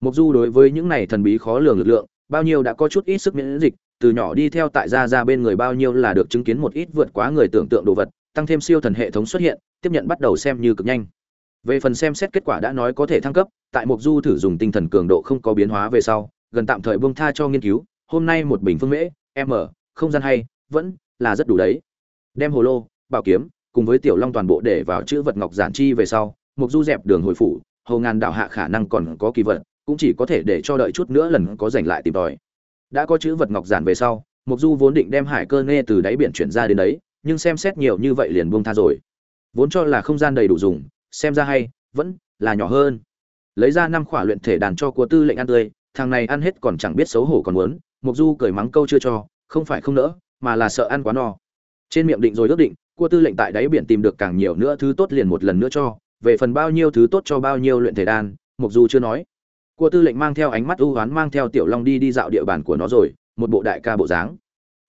Mục du đối với những này thần bí khó lường lực lượng, bao nhiêu đã có chút ít sức miễn dịch, từ nhỏ đi theo tại gia ra bên người bao nhiêu là được chứng kiến một ít vượt quá người tưởng tượng đồ vật, tăng thêm siêu thần hệ thống xuất hiện, tiếp nhận bắt đầu xem như cực nhanh. Về phần xem xét kết quả đã nói có thể thăng cấp, tại mục du thử dùng tinh thần cường độ không có biến hóa về sau, gần tạm thời buông tha cho nghiên cứu, hôm nay một bình phương mễ, m không gian hay, vẫn là rất đủ đấy. Đem hồ lô, bảo kiếm, cùng với tiểu long toàn bộ để vào chữ vật ngọc giản chi về sau, mục du dẹp đường hồi phủ hầu ngàn đạo hạ khả năng còn có kỳ vật, cũng chỉ có thể để cho đợi chút nữa lần có giành lại tìm tòi. Đã có chữ vật ngọc giản về sau, mục du vốn định đem hải cơ nghe từ đáy biển chuyển ra đến đấy, nhưng xem xét nhiều như vậy liền buông tha rồi. Vốn cho là không gian đầy đủ dùng, xem ra hay, vẫn là nhỏ hơn. Lấy ra năm khỏa luyện thể đàn cho của tư lệnh ăn tươi, thằng này ăn hết còn chẳng biết xấu hổ còn muốn, mục du cười mắng câu chưa cho không phải không nỡ, mà là sợ ăn quá no. Trên miệng định rồi ước định, cua tư lệnh tại đáy biển tìm được càng nhiều nữa thứ tốt liền một lần nữa cho, về phần bao nhiêu thứ tốt cho bao nhiêu luyện thể đan mục du chưa nói. Cua tư lệnh mang theo ánh mắt ưu hoán mang theo tiểu long đi đi dạo địa bàn của nó rồi, một bộ đại ca bộ dáng.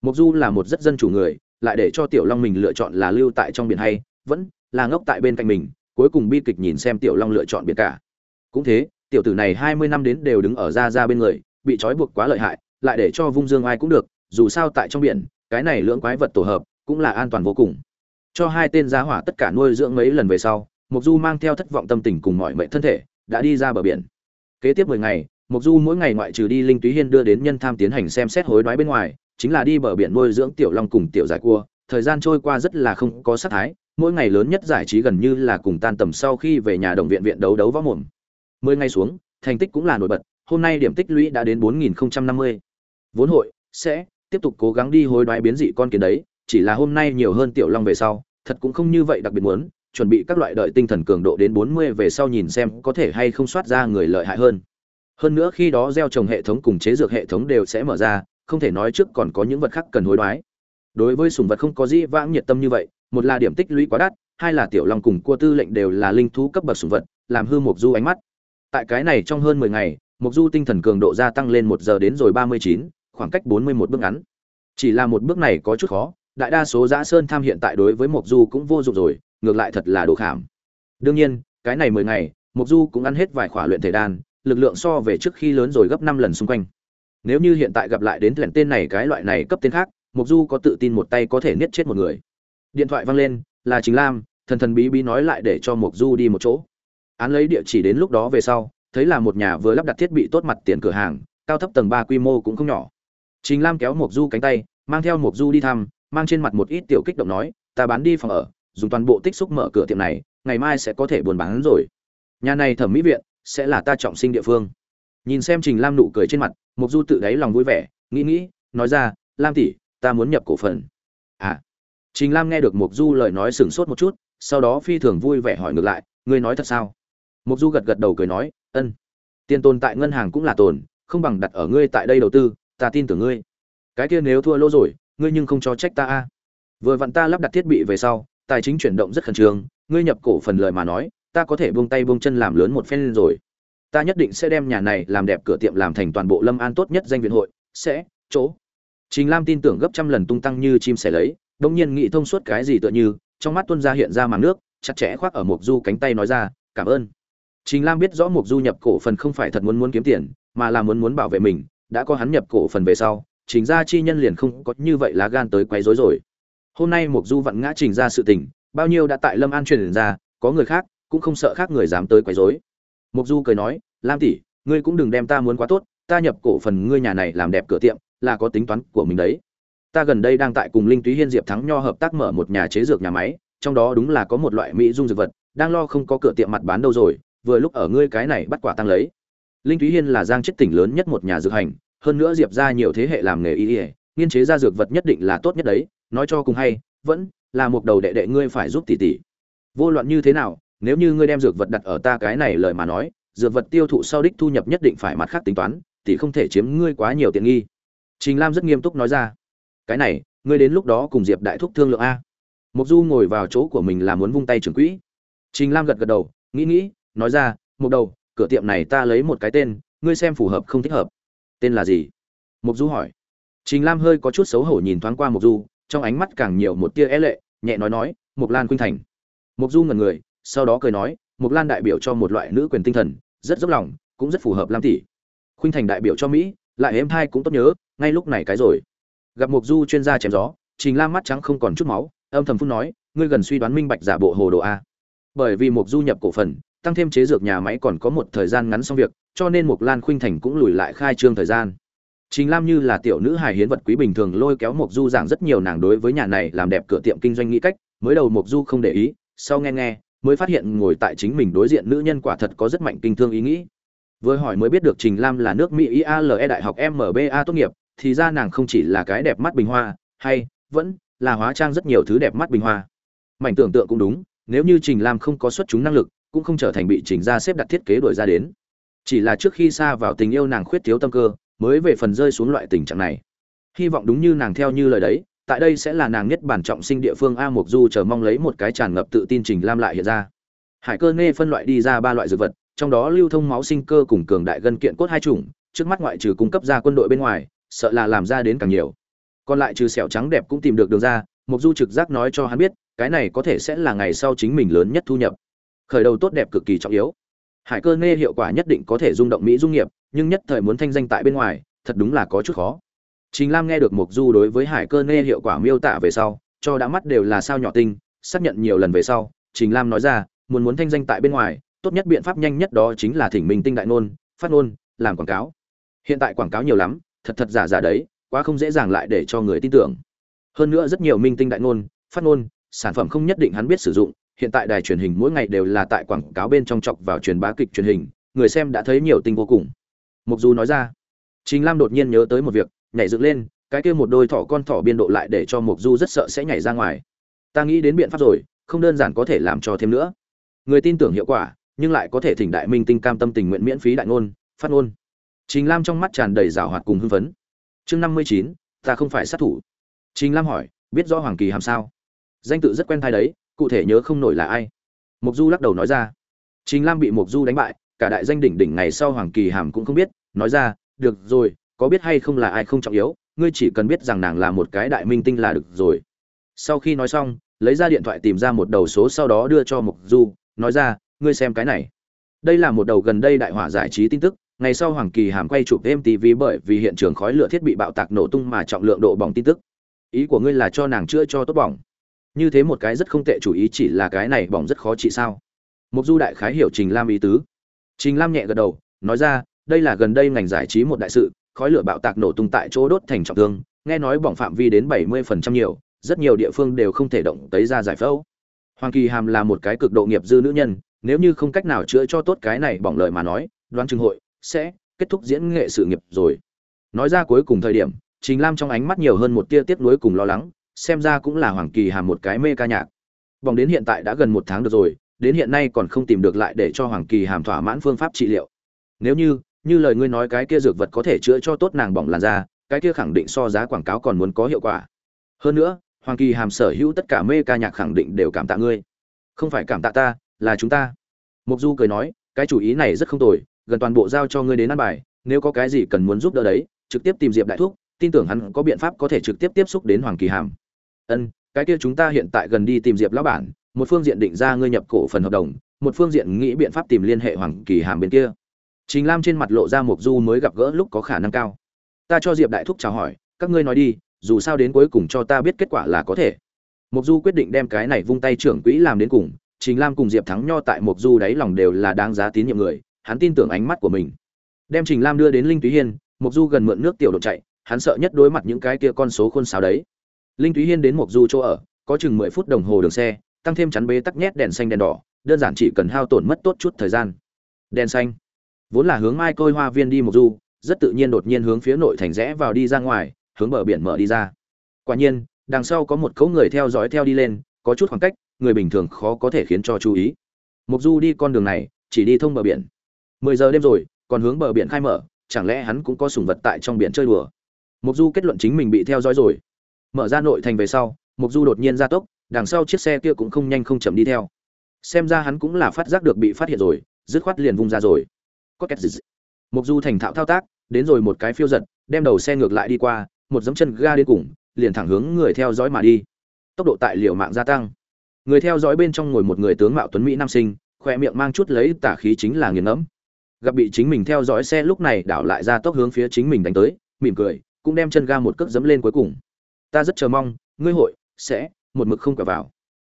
Mục du là một rất dân chủ người, lại để cho tiểu long mình lựa chọn là lưu tại trong biển hay, vẫn là ngốc tại bên cạnh mình, cuối cùng bi kịch nhìn xem tiểu long lựa chọn biển cả. Cũng thế, tiểu tử này hai mươi năm đến đều đứng ở ra ra bên người, bị trói buộc quá lợi hại, lại để cho vung dương ai cũng được dù sao tại trong biển, cái này lưỡng quái vật tổ hợp cũng là an toàn vô cùng. Cho hai tên giá hỏa tất cả nuôi dưỡng mấy lần về sau mục du mang theo thất vọng tâm tình cùng mọi mệnh thân thể đã đi ra bờ biển. Kế tiếp mười ngày mục du mỗi ngày ngoại trừ đi linh túy hiên đưa đến nhân tham tiến hành xem xét hối đoái bên ngoài, chính là đi bờ biển nuôi dưỡng tiểu long cùng tiểu giải cua. Thời gian trôi qua rất là không có sát thái, mỗi ngày lớn nhất giải trí gần như là cùng tan tầm sau khi về nhà đồng viện viện đấu đấu võ mồm. Mười ngày xuống, thành tích cũng là nổi bật, hôm nay điểm tích lũy đã đến bốn nghìn năm mươi. Vốn hội sẽ tiếp tục cố gắng đi hối đoái biến dị con kiến đấy, chỉ là hôm nay nhiều hơn tiểu long về sau, thật cũng không như vậy đặc biệt muốn, chuẩn bị các loại đợi tinh thần cường độ đến bốn mươi về sau nhìn xem có thể hay không soát ra người lợi hại hơn. Hơn nữa khi đó gieo trồng hệ thống cùng chế dược hệ thống đều sẽ mở ra, không thể nói trước còn có những vật khác cần hối đoái. Đối với sùng vật không có gì vãng nhiệt tâm như vậy, một là điểm tích lũy quá đắt, hai là tiểu long cùng cua tư lệnh đều là linh thú cấp bậc sùng vật, làm hư mục du ánh mắt. Tại cái này trong hơn mười ngày mục du tinh thần cường độ gia tăng lên một giờ đến rồi ba mươi chín khoảng cách bốn mươi một bước ngắn. Chỉ là một bước này có chút khó, đại đa số giã sơn tham hiện tại đối với mộc du cũng vô dụng rồi, ngược lại thật là đồ khảm. Đương nhiên, cái này mười ngày, mộc du cũng ăn hết vài khỏa luyện thể đan, lực lượng so về trước khi lớn rồi gấp năm lần xung quanh. Nếu như hiện tại gặp lại đến lẻn tên này cái loại này cấp tên khác, mộc du có tự tin một tay có thể niết chết một người. Điện thoại vang lên, là chính lam, thần thần bí bí nói lại để cho mộc du đi một chỗ. Án lấy địa chỉ đến lúc đó về sau, thấy là một nhà vừa lắp đặt thiết bị tốt mặt tiền cửa hàng, cao thấp tầng ba quy mô cũng không nhỏ chính lam kéo Mộc du cánh tay, mang theo Mộc du đi thăm, mang trên mặt một ít tiểu kích động nói, ta bán đi phòng ở, dùng toàn bộ tích xúc mở cửa tiệm này, ngày mai sẽ có thể buôn bán rồi. Nhà này thẩm mỹ viện sẽ là ta trọng sinh địa phương. Nhìn xem trình lam nụ cười trên mặt, Mộc du tự đáy lòng vui vẻ, nghĩ nghĩ, nói ra, lam tỷ, ta muốn nhập cổ phần. À. Trình lam nghe được Mộc du lời nói sừng sốt một chút, sau đó phi thường vui vẻ hỏi ngược lại, ngươi nói thật sao? Mộc du gật gật đầu cười nói, ân. Tiền tồn tại ngân hàng cũng là tồn, không bằng đặt ở ngươi tại đây đầu tư ta tin tưởng ngươi. Cái kia nếu thua lỗ rồi, ngươi nhưng không cho trách ta a. Vừa vặn ta lắp đặt thiết bị về sau, tài chính chuyển động rất khẩn trương, ngươi nhập cổ phần lời mà nói, ta có thể buông tay buông chân làm lớn một phen lên rồi. Ta nhất định sẽ đem nhà này làm đẹp cửa tiệm làm thành toàn bộ lâm an tốt nhất danh viện hội, sẽ, chỗ. Trình lam tin tưởng gấp trăm lần tung tăng như chim sẻ lấy đông nhiên nghĩ thông suốt cái gì tựa như, trong mắt tuân ra hiện ra màn nước, chặt chẽ khoác ở mục du cánh tay nói ra, cảm ơn. Trình lam biết rõ mục du nhập cổ phần không phải thật muốn muốn kiếm tiền, mà là muốn muốn bảo vệ mình đã có hắn nhập cổ phần về sau, trình gia chi nhân liền không có như vậy lá gan tới quấy rối rồi. Hôm nay mục du vặn ngã trình ra sự tình, bao nhiêu đã tại lâm an truyền ra, có người khác cũng không sợ khác người dám tới quấy rối. Mục du cười nói, lam tỷ, ngươi cũng đừng đem ta muốn quá tốt, ta nhập cổ phần ngươi nhà này làm đẹp cửa tiệm, là có tính toán của mình đấy. Ta gần đây đang tại cùng linh túy hiên diệp thắng nho hợp tác mở một nhà chế dược nhà máy, trong đó đúng là có một loại mỹ dung dược vật, đang lo không có cửa tiệm mặt bán đâu rồi, vừa lúc ở ngươi cái này bắt quả tăng lấy linh Thúy hiên là giang chết tỉnh lớn nhất một nhà dược hành, hơn nữa diệp ra nhiều thế hệ làm nghề y ỉa nghiên chế ra dược vật nhất định là tốt nhất đấy, nói cho cùng hay, vẫn là một đầu đệ đệ ngươi phải giúp tỷ tỷ. Vô luận như thế nào, nếu như ngươi đem dược vật đặt ở ta cái này lời mà nói, dược vật tiêu thụ sau đích thu nhập nhất định phải mặt khác tính toán, tỷ không thể chiếm ngươi quá nhiều tiện nghi. Trình lam rất nghiêm túc nói ra. Cái này, ngươi đến lúc đó cùng diệp đại thúc thương lượng a. Mục du ngồi vào chỗ của mình là muốn vung tay trưởng quỹ. Trình lam gật gật đầu, nghĩ nghĩ, nói ra một đầu cửa tiệm này ta lấy một cái tên, ngươi xem phù hợp không thích hợp. Tên là gì? Mục du hỏi. Trình lam hơi có chút xấu hổ nhìn thoáng qua mục du, trong ánh mắt càng nhiều một tia é lệ, nhẹ nói nói, mục lan khuynh thành. Mục du ngẩn người, sau đó cười nói, mục lan đại biểu cho một loại nữ quyền tinh thần, rất dốc lòng, cũng rất phù hợp lam tỷ. Khuynh thành đại biểu cho mỹ, lại êm Thai cũng tốt nhớ, ngay lúc này cái rồi. Gặp mục du chuyên gia chém gió, trình lam mắt trắng không còn chút máu, âm thầm phun nói, ngươi gần suy đoán minh bạch giả bộ hồ đồ a. Bởi vì mục du nhập cổ phần tăng thêm chế dược nhà máy còn có một thời gian ngắn xong việc cho nên Mộc lan khuynh thành cũng lùi lại khai trương thời gian Trình Lam như là tiểu nữ hài hiến vật quý bình thường lôi kéo Mộc Du giảng rất nhiều nàng đối với nhà này làm đẹp cửa tiệm kinh doanh nghĩ cách, mới đầu Mộc Du không để ý, sau nghe nghe, mới phát hiện ngồi tại chính mình đối diện nữ nhân quả thật có rất mạnh kinh thương ý nghĩ. Vừa hỏi mới biết được Trình Lam là nước Mỹ IALE đại học MBA tốt nghiệp, thì ra nàng không chỉ là cái đẹp mắt bình hoa, hay vẫn là hóa trang rất nhiều thứ đẹp mắt bình hoa. Mảnh tưởng tượng cũng đúng, nếu như Trình Lam không có xuất chúng năng lực, cũng không trở thành bị Trình ra xếp đặt thiết kế đổi ra đến. Chỉ là trước khi xa vào tình yêu nàng khuyết thiếu tâm cơ, mới về phần rơi xuống loại tình trạng này. Hy vọng đúng như nàng theo như lời đấy tại đây sẽ là nàng nhất bản trọng sinh địa phương a mục du chờ mong lấy một cái tràn ngập tự tin trình lam lại hiện ra. Hải cơ nê phân loại đi ra ba loại dược vật trong đó lưu thông máu sinh cơ cùng cường đại gân kiện cốt hai chủng trước mắt ngoại trừ cung cấp ra quân đội bên ngoài sợ là làm ra đến càng nhiều. Còn lại trừ sẹo trắng đẹp cũng tìm được đường ra mục du trực giác nói cho hắn biết cái này có thể sẽ là ngày sau chính mình lớn nhất thu nhập khởi đầu tốt đẹp cực kỳ trọng yếu hải cơ nê hiệu quả nhất định có thể rung động mỹ dung nghiệp nhưng nhất thời muốn thanh danh tại bên ngoài thật đúng là có chút khó Trình Lam nghe được Mục Du đối với Hải Cơ Nê hiệu quả miêu tả về sau, cho đã mắt đều là sao nhỏ tinh, xác nhận nhiều lần về sau, Trình Lam nói ra, muốn muốn thanh danh tại bên ngoài, tốt nhất biện pháp nhanh nhất đó chính là thỉnh minh tinh đại nôn, phát nôn, làm quảng cáo. Hiện tại quảng cáo nhiều lắm, thật thật giả giả đấy, quá không dễ dàng lại để cho người tin tưởng. Hơn nữa rất nhiều minh tinh đại ngôn, phát ngôn, sản phẩm không nhất định hắn biết sử dụng, hiện tại đài truyền hình mỗi ngày đều là tại quảng cáo bên trong chọc vào truyền bá kịch truyền hình, người xem đã thấy nhiều tinh vô cùng. Mục Du nói ra. Trình Lam đột nhiên nhớ tới một việc, nhảy dựng lên, cái kia một đôi thỏ con thỏ biên độ lại để cho Mục Du rất sợ sẽ nhảy ra ngoài. Ta nghĩ đến biện pháp rồi, không đơn giản có thể làm cho thêm nữa. Người tin tưởng hiệu quả, nhưng lại có thể thỉnh đại minh tinh cam tâm tình nguyện miễn phí đại ngôn, phát ngôn. Trình Lam trong mắt tràn đầy giảo hoạt cùng hưng phấn. Chương năm mươi chín, ta không phải sát thủ. Trình Lam hỏi, biết rõ Hoàng Kỳ Hàm sao? Danh tự rất quen tai đấy, cụ thể nhớ không nổi là ai. Mục Du lắc đầu nói ra. Trình Lam bị Mục Du đánh bại, cả đại danh đỉnh đỉnh ngày sau Hoàng Kỳ Hàm cũng không biết, nói ra, được rồi, có biết hay không là ai không trọng yếu, ngươi chỉ cần biết rằng nàng là một cái đại minh tinh là được rồi. Sau khi nói xong, lấy ra điện thoại tìm ra một đầu số sau đó đưa cho Mục Du, nói ra, ngươi xem cái này. Đây là một đầu gần đây đại hỏa giải trí tin tức, ngày sau Hoàng Kỳ Hàm quay chụp thêm tv bởi vì hiện trường khói lửa thiết bị bạo tạc nổ tung mà trọng lượng độ bỏng tin tức. Ý của ngươi là cho nàng chữa cho tốt bỏng. Như thế một cái rất không tệ chủ ý chỉ là cái này bỏng rất khó trị sao? Mục Du đại khái hiểu Trình Lam ý tứ. Trình Lam nhẹ gật đầu, nói ra, đây là gần đây ngành giải trí một đại sự, khói lửa bạo tạc nổ tung tại chỗ đốt thành trọng thương, nghe nói bỏng phạm vi đến 70% nhiều, rất nhiều địa phương đều không thể động tới ra giải phẫu. Hoàng Kỳ Hàm là một cái cực độ nghiệp dư nữ nhân, nếu như không cách nào chữa cho tốt cái này bỏng lợi mà nói, đoán chừng hội sẽ kết thúc diễn nghệ sự nghiệp rồi. Nói ra cuối cùng thời điểm, Trình Lam trong ánh mắt nhiều hơn một tia tiếc nuối cùng lo lắng, xem ra cũng là Hoàng Kỳ Hàm một cái mê ca nhạc. Bỏng đến hiện tại đã gần một tháng được rồi, đến hiện nay còn không tìm được lại để cho Hoàng Kỳ Hàm thỏa mãn phương pháp trị liệu. Nếu như như lời ngươi nói cái kia dược vật có thể chữa cho tốt nàng bỏng làn da cái kia khẳng định so giá quảng cáo còn muốn có hiệu quả hơn nữa hoàng kỳ hàm sở hữu tất cả mê ca nhạc khẳng định đều cảm tạ ngươi không phải cảm tạ ta là chúng ta mục du cười nói cái chủ ý này rất không tồi gần toàn bộ giao cho ngươi đến ăn bài nếu có cái gì cần muốn giúp đỡ đấy trực tiếp tìm diệp đại thúc tin tưởng hắn có biện pháp có thể trực tiếp tiếp xúc đến hoàng kỳ hàm ân cái kia chúng ta hiện tại gần đi tìm diệp lão bản một phương diện định ra ngươi nhập cổ phần hợp đồng một phương diện nghĩ biện pháp tìm liên hệ hoàng kỳ hàm bên kia. Trình Lam trên mặt lộ ra Mộc Du mới gặp gỡ lúc có khả năng cao. Ta cho Diệp Đại Thúc chào hỏi, các ngươi nói đi dù sao đến cuối cùng cho ta biết kết quả là có thể. Mục du quyết định đem cái này vung tay trưởng quỹ làm đến cùng trình lam cùng diệp thắng nho tại Mộc du đáy lòng đều là đáng giá tín nhiệm người hắn tin tưởng ánh mắt của mình. Đem trình lam đưa đến linh túy hiên Mộc du gần mượn nước tiểu độ chạy hắn sợ nhất đối mặt những cái kia con số khôn sáo đấy linh Thúy hiên đến mộc du chỗ ở, có chừng mười phút đồng hồ đường xe, tăng thêm chắn bế tắc nhét đèn xanh đèn đỏ, đơn giản chỉ cần hao tổn mất tốt chút thời gian. Đèn xanh. Vốn là hướng mai côi hoa viên đi mộc du, rất tự nhiên đột nhiên hướng phía nội thành rẽ vào đi ra ngoài, hướng bờ biển mở đi ra. Quả nhiên, đằng sau có một cấu người theo dõi theo đi lên, có chút khoảng cách, người bình thường khó có thể khiến cho chú ý. Mộc du đi con đường này, chỉ đi thông bờ biển. Mười giờ đêm rồi, còn hướng bờ biển khai mở, chẳng lẽ hắn cũng có sủng vật tại trong biển chơi đùa? Mộc du kết luận chính mình bị theo dõi rồi mở ra nội thành về sau mục du đột nhiên ra tốc, đằng sau chiếc xe kia cũng không nhanh không chậm đi theo. Xem ra hắn cũng là phát giác được bị phát hiện rồi, dứt khoát liền vung ra rồi. Có két dịch mục du thành thạo thao tác, đến rồi một cái phiêu giật, đem đầu xe ngược lại đi qua, một dấm chân ga đến cùng, liền thẳng hướng người theo dõi mà đi. Tốc độ tại liều mạng gia tăng. Người theo dõi bên trong ngồi một người tướng mạo tuấn mỹ nam sinh khoe miệng mang chút lấy tả khí chính là nghiền ngẫm. Gặp bị chính mình theo dõi xe lúc này đảo lại ra tốc hướng phía chính mình đánh tới, mỉm cười, cũng đem chân ga một cước dẫm lên cuối cùng ta rất chờ mong, ngươi hội sẽ một mực không cả vào.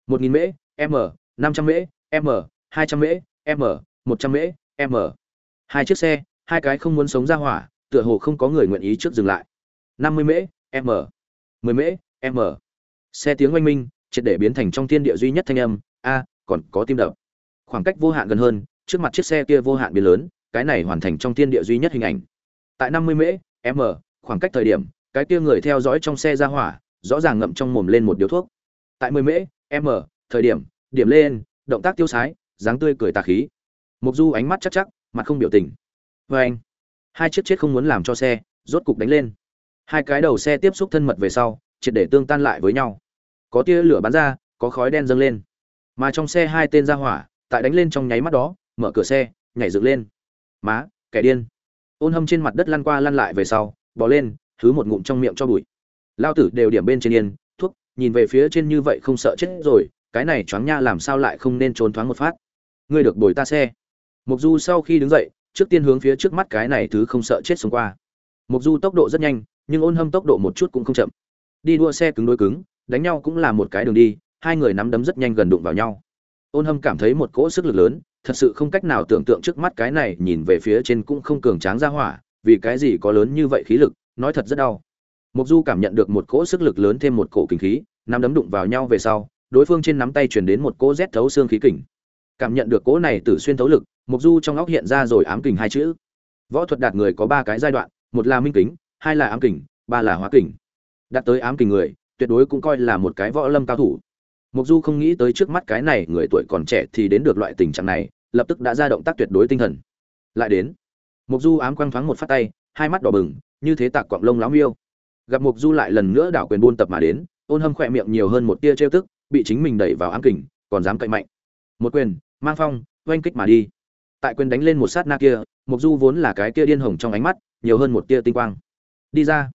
Một nghìn mễ, m, năm trăm mễ, m, hai trăm mễ, m, một trăm mễ, m. Hai chiếc xe, hai cái không muốn sống ra hỏa, tựa hồ không có người nguyện ý trước dừng lại. Năm mươi mễ, m, mười mễ, m. Xe tiếng oanh minh, triệt để biến thành trong thiên địa duy nhất thanh âm, a, còn có tim đập. Khoảng cách vô hạn gần hơn, trước mặt chiếc xe kia vô hạn biến lớn, cái này hoàn thành trong thiên địa duy nhất hình ảnh. Tại năm mươi mễ, m, khoảng cách thời điểm cái kia người theo dõi trong xe ra hỏa, rõ ràng ngậm trong mồm lên một điếu thuốc. Tại mười mễ m thời điểm điểm lên, động tác tiêu sái, dáng tươi cười tà khí. Mục du ánh mắt chắc chắc, mặt không biểu tình. Vê anh, hai chiếc chết không muốn làm cho xe, rốt cục đánh lên. Hai cái đầu xe tiếp xúc thân mật về sau, triệt để tương tan lại với nhau. Có tia lửa bắn ra, có khói đen dâng lên. Mà trong xe hai tên ra hỏa, tại đánh lên trong nháy mắt đó, mở cửa xe, nhảy dựng lên. Má, kẻ điên. Ôn hâm trên mặt đất lăn qua lăn lại về sau bỏ lên thứ một ngụm trong miệng cho bụi. Lao tử đều điểm bên trên yên, thuốc, nhìn về phía trên như vậy không sợ chết rồi, cái này choáng nha làm sao lại không nên trốn thoáng một phát. Ngươi được bồi ta xe. Mục du sau khi đứng dậy, trước tiên hướng phía trước mắt cái này thứ không sợ chết xông qua. Mục du tốc độ rất nhanh, nhưng ôn hâm tốc độ một chút cũng không chậm. Đi đua xe cứng đối cứng, đánh nhau cũng là một cái đường đi, hai người nắm đấm rất nhanh gần đụng vào nhau. Ôn hâm cảm thấy một cỗ sức lực lớn, thật sự không cách nào tưởng tượng trước mắt cái này nhìn về phía trên cũng không cường tráng ra hỏa, vì cái gì có lớn như vậy khí lực nói thật rất đau. Mục du cảm nhận được một cỗ sức lực lớn thêm một cổ kinh khí, nắm đấm đụng vào nhau về sau, đối phương trên nắm tay truyền đến một cỗ rét thấu xương khí kình. Cảm nhận được cỗ này tử xuyên thấu lực mục du trong óc hiện ra rồi ám kình hai chữ. Võ thuật đạt người có ba cái giai đoạn, một là minh kính, hai là ám kình, ba là hóa kình. Đạt tới ám kình người, tuyệt đối cũng coi là một cái võ lâm cao thủ. Mục du không nghĩ tới trước mắt cái này, người tuổi còn trẻ thì đến được loại tình trạng này, lập tức đã ra động tác tuyệt đối tinh thần. Lại đến mục du ám quang thoáng một phát tay, hai mắt đỏ bừng như thế tạc quạng lông láo miêu. Gặp mục du lại lần nữa đảo quyền buôn tập mà đến, ôn hâm khỏe miệng nhiều hơn một tia trêu tức, bị chính mình đẩy vào ám kình, còn dám cậy mạnh. Một quyền, mang phong, oanh kích mà đi. Tại quyền đánh lên một sát na kia mục du vốn là cái kia điên hồng trong ánh mắt, nhiều hơn một tia tinh quang. Đi ra.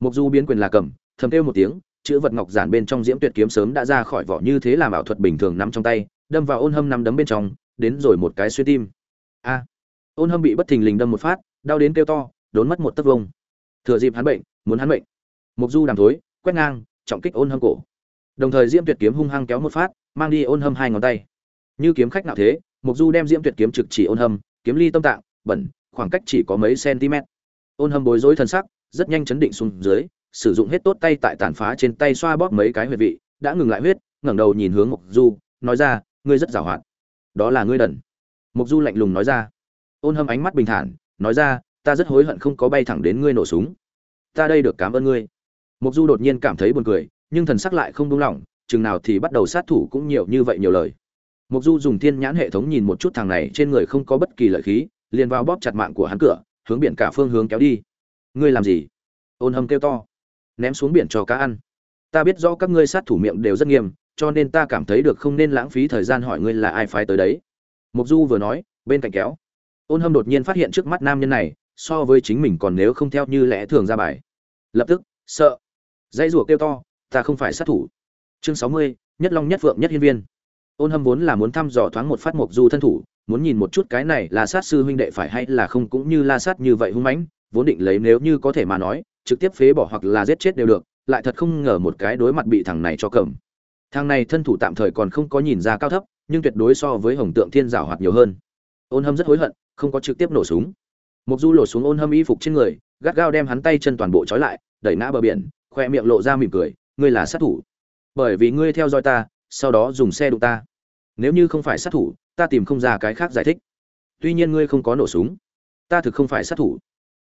Mục du biến quyền là cầm, thầm kêu một tiếng, chữ vật ngọc giản bên trong diễm tuyệt kiếm sớm đã ra khỏi vỏ như thế làm ảo thuật bình thường nắm trong tay, đâm vào ôn hâm nắm đấm bên trong, đến rồi một cái xuyên tim. A. Ôn hâm bị bất thình lình đâm một phát, đau đến kêu to, đốn mất một tấc vông thừa dịp hắn bệnh, muốn hắn bệnh mục du đàm thối, quét ngang, trọng kích ôn hâm cổ. Đồng thời diễm tuyệt kiếm hung hăng kéo một phát, mang đi ôn hâm hai ngón tay. Như kiếm khách nào thế, mục du đem diễm tuyệt kiếm trực chỉ ôn hâm, kiếm ly tâm tạng, bẩn, khoảng cách chỉ có mấy cm ôn hâm bối rối thân sắc, rất nhanh chấn định xuống dưới, sử dụng hết tốt tay tại tàn phá trên tay xoa bóp mấy cái huyệt vị, đã ngừng lại huyết, ngẩng đầu nhìn hướng mục du, nói ra, ngươi rất giàu hoạt đó là ngươi đần. Mục du lạnh lùng nói ra. Ôn hâm ánh mắt bình thản, nói ra ta rất hối hận không có bay thẳng đến ngươi nổ súng. Ta đây được cảm ơn ngươi. Mục du đột nhiên cảm thấy buồn cười, nhưng thần sắc lại không đúng lòng chừng nào thì bắt đầu sát thủ cũng nhiều như vậy nhiều lời. Mục du dùng thiên nhãn hệ thống nhìn một chút thằng này, trên người không có bất kỳ lợi khí, liền vào bóp chặt mạng của hắn cửa, hướng biển cả phương hướng kéo đi. Ngươi làm gì? Ôn hâm kêu to. Ném xuống biển cho cá ăn. Ta biết rõ các ngươi sát thủ miệng đều rất nghiêm, cho nên ta cảm thấy được không nên lãng phí thời gian hỏi ngươi là ai phái tới đấy. Mục du vừa nói, bên cạnh kéo. Ôn hâm đột nhiên phát hiện trước mắt nam nhân này so với chính mình còn nếu không theo như lẽ thường ra bài. Lập tức, sợ. Dãy rủa kêu to, ta không phải sát thủ. Chương sáu mươi, nhất long nhất vượng nhất hiên viên. Ôn hâm vốn là muốn thăm dò thoáng một phát mục du thân thủ, muốn nhìn một chút cái này là sát sư huynh đệ phải hay là không cũng như la sát như vậy hung mãnh, vốn định lấy nếu như có thể mà nói, trực tiếp phế bỏ hoặc là giết chết đều được, lại thật không ngờ một cái đối mặt bị thằng này cho cầm. Thằng này thân thủ tạm thời còn không có nhìn ra cao thấp, nhưng tuyệt đối so với hồng tượng thiên giảo hoạt nhiều hơn. Ôn hâm rất hối hận, không có trực tiếp nổ súng mục du lột xuống ôn hâm y phục trên người, gắt gao đem hắn tay chân toàn bộ trói lại, đẩy ngã bờ biển, khoe miệng lộ ra mỉm cười, ngươi là sát thủ. Bởi vì ngươi theo dõi ta, sau đó dùng xe đụng ta. Nếu như không phải sát thủ, ta tìm không ra cái khác giải thích. Tuy nhiên ngươi không có nổ súng. Ta thực không phải sát thủ.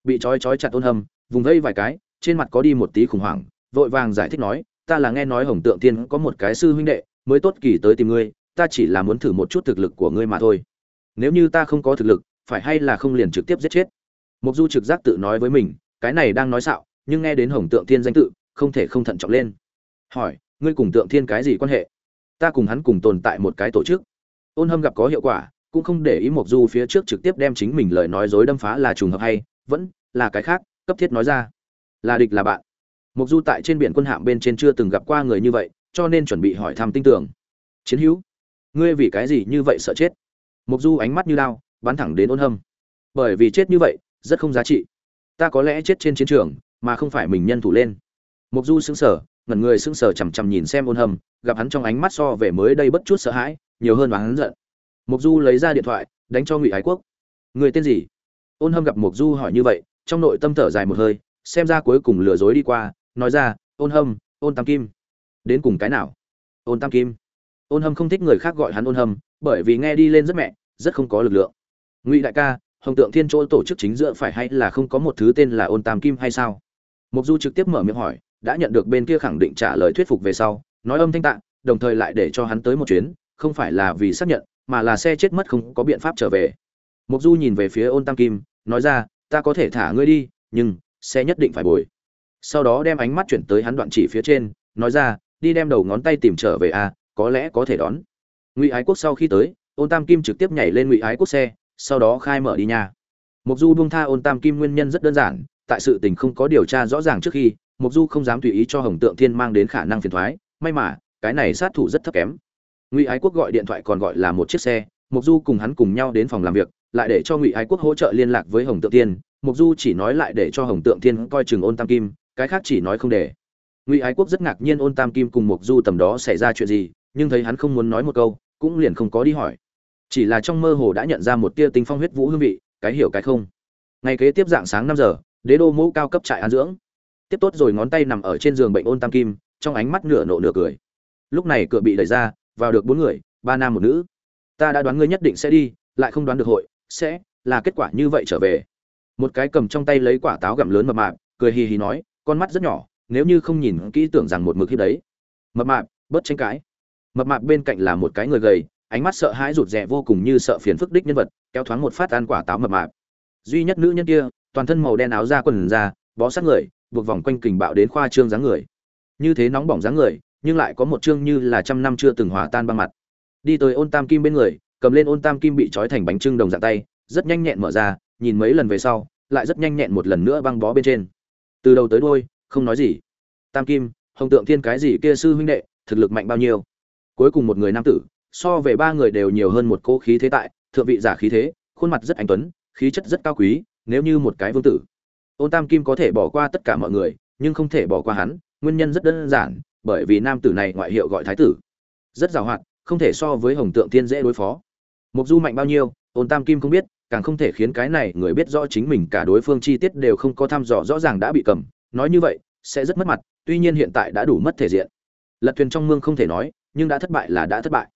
Bị trói trói chặt ôn hâm, vùng vây vài cái, trên mặt có đi một tí khủng hoảng, vội vàng giải thích nói, ta là nghe nói hồng tượng tiên có một cái sư huynh đệ, mới tốt kỳ tới tìm ngươi, ta chỉ là muốn thử một chút thực lực của ngươi mà thôi. Nếu như ta không có thực lực phải hay là không liền trực tiếp giết chết? Mục du trực giác tự nói với mình, cái này đang nói xạo, nhưng nghe đến hồng tượng thiên danh tự, không thể không thận trọng lên. Hỏi, ngươi cùng tượng thiên cái gì quan hệ? Ta cùng hắn cùng tồn tại một cái tổ chức. Ôn hâm gặp có hiệu quả, cũng không để ý Mục du phía trước trực tiếp đem chính mình lời nói dối đâm phá là trùng hợp hay, vẫn là cái khác, cấp thiết nói ra. Là địch là bạn. Mục du tại trên biển quân hạm bên trên chưa từng gặp qua người như vậy, cho nên chuẩn bị hỏi thăm tinh tưởng. Chiến hữu, ngươi vì cái gì như vậy sợ chết? Mục du ánh mắt như lao bắn thẳng đến ôn hâm. Bởi vì chết như vậy, rất không giá trị. Ta có lẽ chết trên chiến trường, mà không phải mình nhân thủ lên. Mục du sững sờ, ngẩn người sững sờ chằm chằm nhìn xem ôn hâm, gặp hắn trong ánh mắt so về mới đây bất chút sợ hãi, nhiều hơn và hắn giận. Mục du lấy ra điện thoại, đánh cho ngụy ái quốc. Người tên gì? Ôn hâm gặp Mục du hỏi như vậy, trong nội tâm thở dài một hơi, xem ra cuối cùng lừa dối đi qua, nói ra, ôn hâm, ôn tam kim. Đến cùng cái nào? Ôn tam kim. Ôn hâm không thích người khác gọi hắn ôn hâm, bởi vì nghe đi lên rất mẹ, rất không có lực lượng ngụy đại ca hồng tượng thiên chỗ tổ chức chính giữa phải hay là không có một thứ tên là ôn tam kim hay sao? Mục du trực tiếp mở miệng hỏi đã nhận được bên kia khẳng định trả lời thuyết phục về sau nói âm thanh tạng đồng thời lại để cho hắn tới một chuyến không phải là vì xác nhận mà là xe chết mất không có biện pháp trở về. Mục du nhìn về phía ôn tam kim nói ra ta có thể thả ngươi đi nhưng xe nhất định phải bồi. Sau đó đem ánh mắt chuyển tới hắn đoạn chỉ phía trên nói ra đi đem đầu ngón tay tìm trở về a à, có lẽ có thể đón. Ngụy ái quốc sau khi tới ôn tam kim trực tiếp nhảy lên ngụy ái quốc xe sau đó khai mở đi nha. Mục du buông tha ôn tam kim nguyên nhân rất đơn giản, tại sự tình không có điều tra rõ ràng trước khi mục du không dám tùy ý cho hồng tượng thiên mang đến khả năng phiền thoái, may mà, cái này sát thủ rất thấp kém. Ngụy ái quốc gọi điện thoại còn gọi là một chiếc xe mục du cùng hắn cùng nhau đến phòng làm việc, lại để cho ngụy ái quốc hỗ trợ liên lạc với hồng tượng thiên mục du chỉ nói lại để cho hồng tượng thiên coi chừng ôn tam kim, cái khác chỉ nói không để. Ngụy ái quốc rất ngạc nhiên ôn tam kim cùng mục du tầm đó xảy ra chuyện gì, nhưng thấy hắn không muốn nói một câu, cũng liền không có đi hỏi chỉ là trong mơ hồ đã nhận ra một tia tinh phong huyết vũ hương vị, cái hiểu cái không. Ngày kế tiếp dạng sáng năm giờ, đế đô mẫu cao cấp trại an dưỡng. Tiếp tốt rồi ngón tay nằm ở trên giường bệnh ôn tam kim, trong ánh mắt nửa nộ nửa cười. Lúc này cửa bị đẩy ra, vào được bốn người, ba nam một nữ. Ta đã đoán ngươi nhất định sẽ đi, lại không đoán được hội, sẽ là kết quả như vậy trở về. Một cái cầm trong tay lấy quả táo gặm lớn mập mạp, cười hì hì nói, con mắt rất nhỏ, nếu như không nhìn kỹ tưởng rằng một mực khi đấy. Mập mạp, bớt tranh cãi. Mập mạp bên cạnh là một cái người gầy ánh mắt sợ hãi rụt rè vô cùng như sợ phiền phức đích nhân vật, kéo thoáng một phát ăn quả táo mập mạp. Duy nhất nữ nhân kia, toàn thân màu đen áo da quần da bó sát người, buộc vòng quanh kình bạo đến khoa trương dáng người. Như thế nóng bỏng dáng người, nhưng lại có một chương như là trăm năm chưa từng hòa tan băng mặt. Đi tới ôn tam kim bên người, cầm lên ôn tam kim bị trói thành bánh trưng đồng dạng tay, rất nhanh nhẹn mở ra, nhìn mấy lần về sau, lại rất nhanh nhẹn một lần nữa băng bó bên trên. Từ đầu tới đôi không nói gì. Tam kim, hồng tượng thiên cái gì kia sư huynh đệ, thực lực mạnh bao nhiêu? Cuối cùng một người nam tử so về ba người đều nhiều hơn một cô khí thế tại, thượng vị giả khí thế, khuôn mặt rất anh tuấn, khí chất rất cao quý, nếu như một cái vương tử. Ôn tam kim có thể bỏ qua tất cả mọi người, nhưng không thể bỏ qua hắn, nguyên nhân rất đơn giản, bởi vì nam tử này ngoại hiệu gọi thái tử. Rất giàu hoạt, không thể so với hồng tượng thiên dễ đối phó. Mục du mạnh bao nhiêu, ôn tam kim không biết, càng không thể khiến cái này người biết rõ chính mình cả đối phương chi tiết đều không có thăm dò rõ ràng đã bị cầm. Nói như vậy, sẽ rất mất mặt, tuy nhiên hiện tại đã đủ mất thể diện. Lật thuyền trong mương không thể nói, nhưng đã thất bại là đã thất bại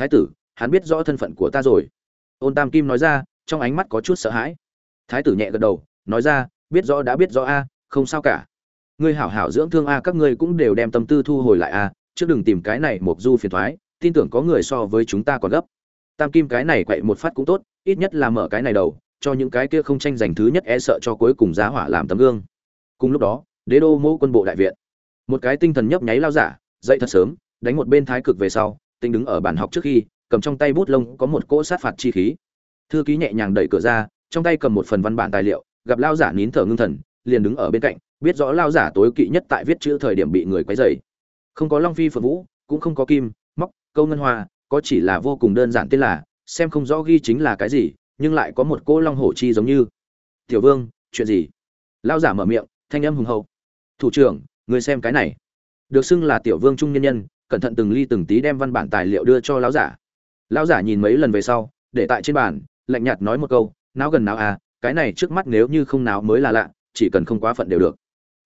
thái tử, hắn biết rõ thân phận của ta rồi. Ôn tam kim nói ra, trong ánh mắt có chút sợ hãi. Thái tử nhẹ gật đầu, nói ra, biết rõ đã biết rõ a, không sao cả. Ngươi hảo hảo dưỡng thương a, các ngươi cũng đều đem tâm tư thu hồi lại a chứ đừng tìm cái này một du phiền thoái, tin tưởng có người so với chúng ta còn gấp. Tam kim cái này quậy một phát cũng tốt, ít nhất là mở cái này đầu, cho những cái kia không tranh giành thứ nhất e sợ cho cuối cùng giá hỏa làm tấm gương. Cùng lúc đó, đế đô mẫu quân bộ đại viện. Một cái tinh thần nhấp nháy lao giả, dậy thật sớm, đánh một bên thái cực về sau tinh đứng ở bàn học trước khi, cầm trong tay bút lông có một cỗ sát phạt chi khí. Thư ký nhẹ nhàng đẩy cửa ra, trong tay cầm một phần văn bản tài liệu, gặp lao giả nín thở ngưng thần, liền đứng ở bên cạnh, biết rõ lao giả tối kỵ nhất tại viết chữ thời điểm bị người quấy rầy. Không có long phi phượng vũ, cũng không có kim, móc, câu ngân hoa, có chỉ là vô cùng đơn giản tên là, xem không rõ ghi chính là cái gì, nhưng lại có một cỗ long hổ chi giống như. Tiểu vương, chuyện gì? Lao giả mở miệng, thanh âm hùng hậu. Thủ trưởng, người xem cái này. Được xưng là tiểu vương trung nhân nhân cẩn thận từng ly từng tí đem văn bản tài liệu đưa cho lão giả. Lão giả nhìn mấy lần về sau, để tại trên bàn, lạnh nhạt nói một câu não gần não à cái này trước mắt nếu như không nào mới là lạ, chỉ cần không quá phận đều được.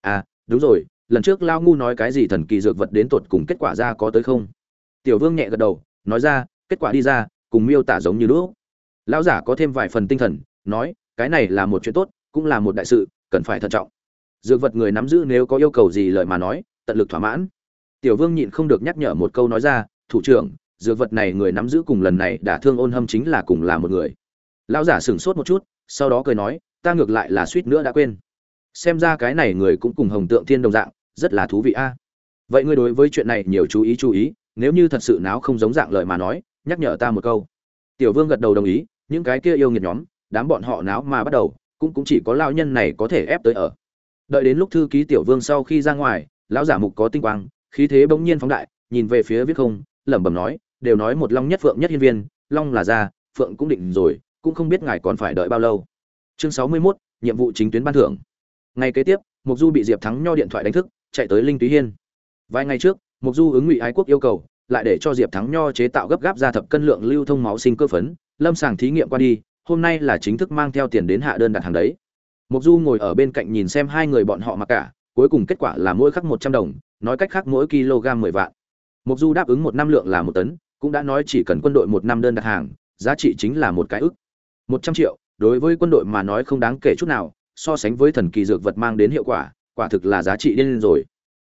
À đúng rồi, lần trước lao ngu nói cái gì thần kỳ dược vật đến tột cùng kết quả ra có tới không? Tiểu vương nhẹ gật đầu, nói ra, kết quả đi ra, cùng miêu tả giống như lúc. Lão giả có thêm vài phần tinh thần, nói, cái này là một chuyện tốt, cũng là một đại sự, cần phải thận trọng. Dược vật người nắm giữ nếu có yêu cầu gì lời mà nói, tận lực thỏa mãn tiểu vương nhịn không được nhắc nhở một câu nói ra, thủ trưởng, dược vật này người nắm giữ cùng lần này đã thương ôn hâm chính là cùng là một người. Lão giả sửng sốt một chút, sau đó cười nói, ta ngược lại là suýt nữa đã quên. Xem ra cái này người cũng cùng hồng tượng thiên đồng dạng, rất là thú vị a. Vậy ngươi đối với chuyện này nhiều chú ý chú ý, nếu như thật sự náo không giống dạng lời mà nói, nhắc nhở ta một câu. Tiểu vương gật đầu đồng ý, những cái kia yêu nghiệt nhóm, đám bọn họ náo mà bắt đầu, cũng cũng chỉ có lao nhân này có thể ép tới ở. Đợi đến lúc thư ký tiểu vương sau khi ra ngoài, lão giả mục có tinh quang khí thế bỗng nhiên phóng đại nhìn về phía viết không lẩm bẩm nói đều nói một long nhất phượng nhất hiên viên long là ra phượng cũng định rồi cũng không biết ngài còn phải đợi bao lâu. Chương sáu mươi 61, nhiệm vụ chính tuyến ban thưởng. Ngày kế tiếp mục du bị diệp thắng nho điện thoại đánh thức chạy tới linh túy hiên. Vài ngày trước mục du ứng ngụy ái quốc yêu cầu lại để cho diệp thắng nho chế tạo gấp gáp ra thập cân lượng lưu thông máu sinh cơ phấn lâm sàng thí nghiệm qua đi hôm nay là chính thức mang theo tiền đến hạ đơn đặt hàng đấy. Mục du ngồi ở bên cạnh nhìn xem hai người bọn họ mặc cả cuối cùng kết quả là mỗi khắc một trăm đồng, nói cách khác mỗi kg mười vạn. Mục du đáp ứng một năm lượng là một tấn, cũng đã nói chỉ cần quân đội một năm đơn đặt hàng, giá trị chính là một cái ức. Một trăm triệu, đối với quân đội mà nói không đáng kể chút nào, so sánh với thần kỳ dược vật mang đến hiệu quả quả thực là giá trị điên rồi.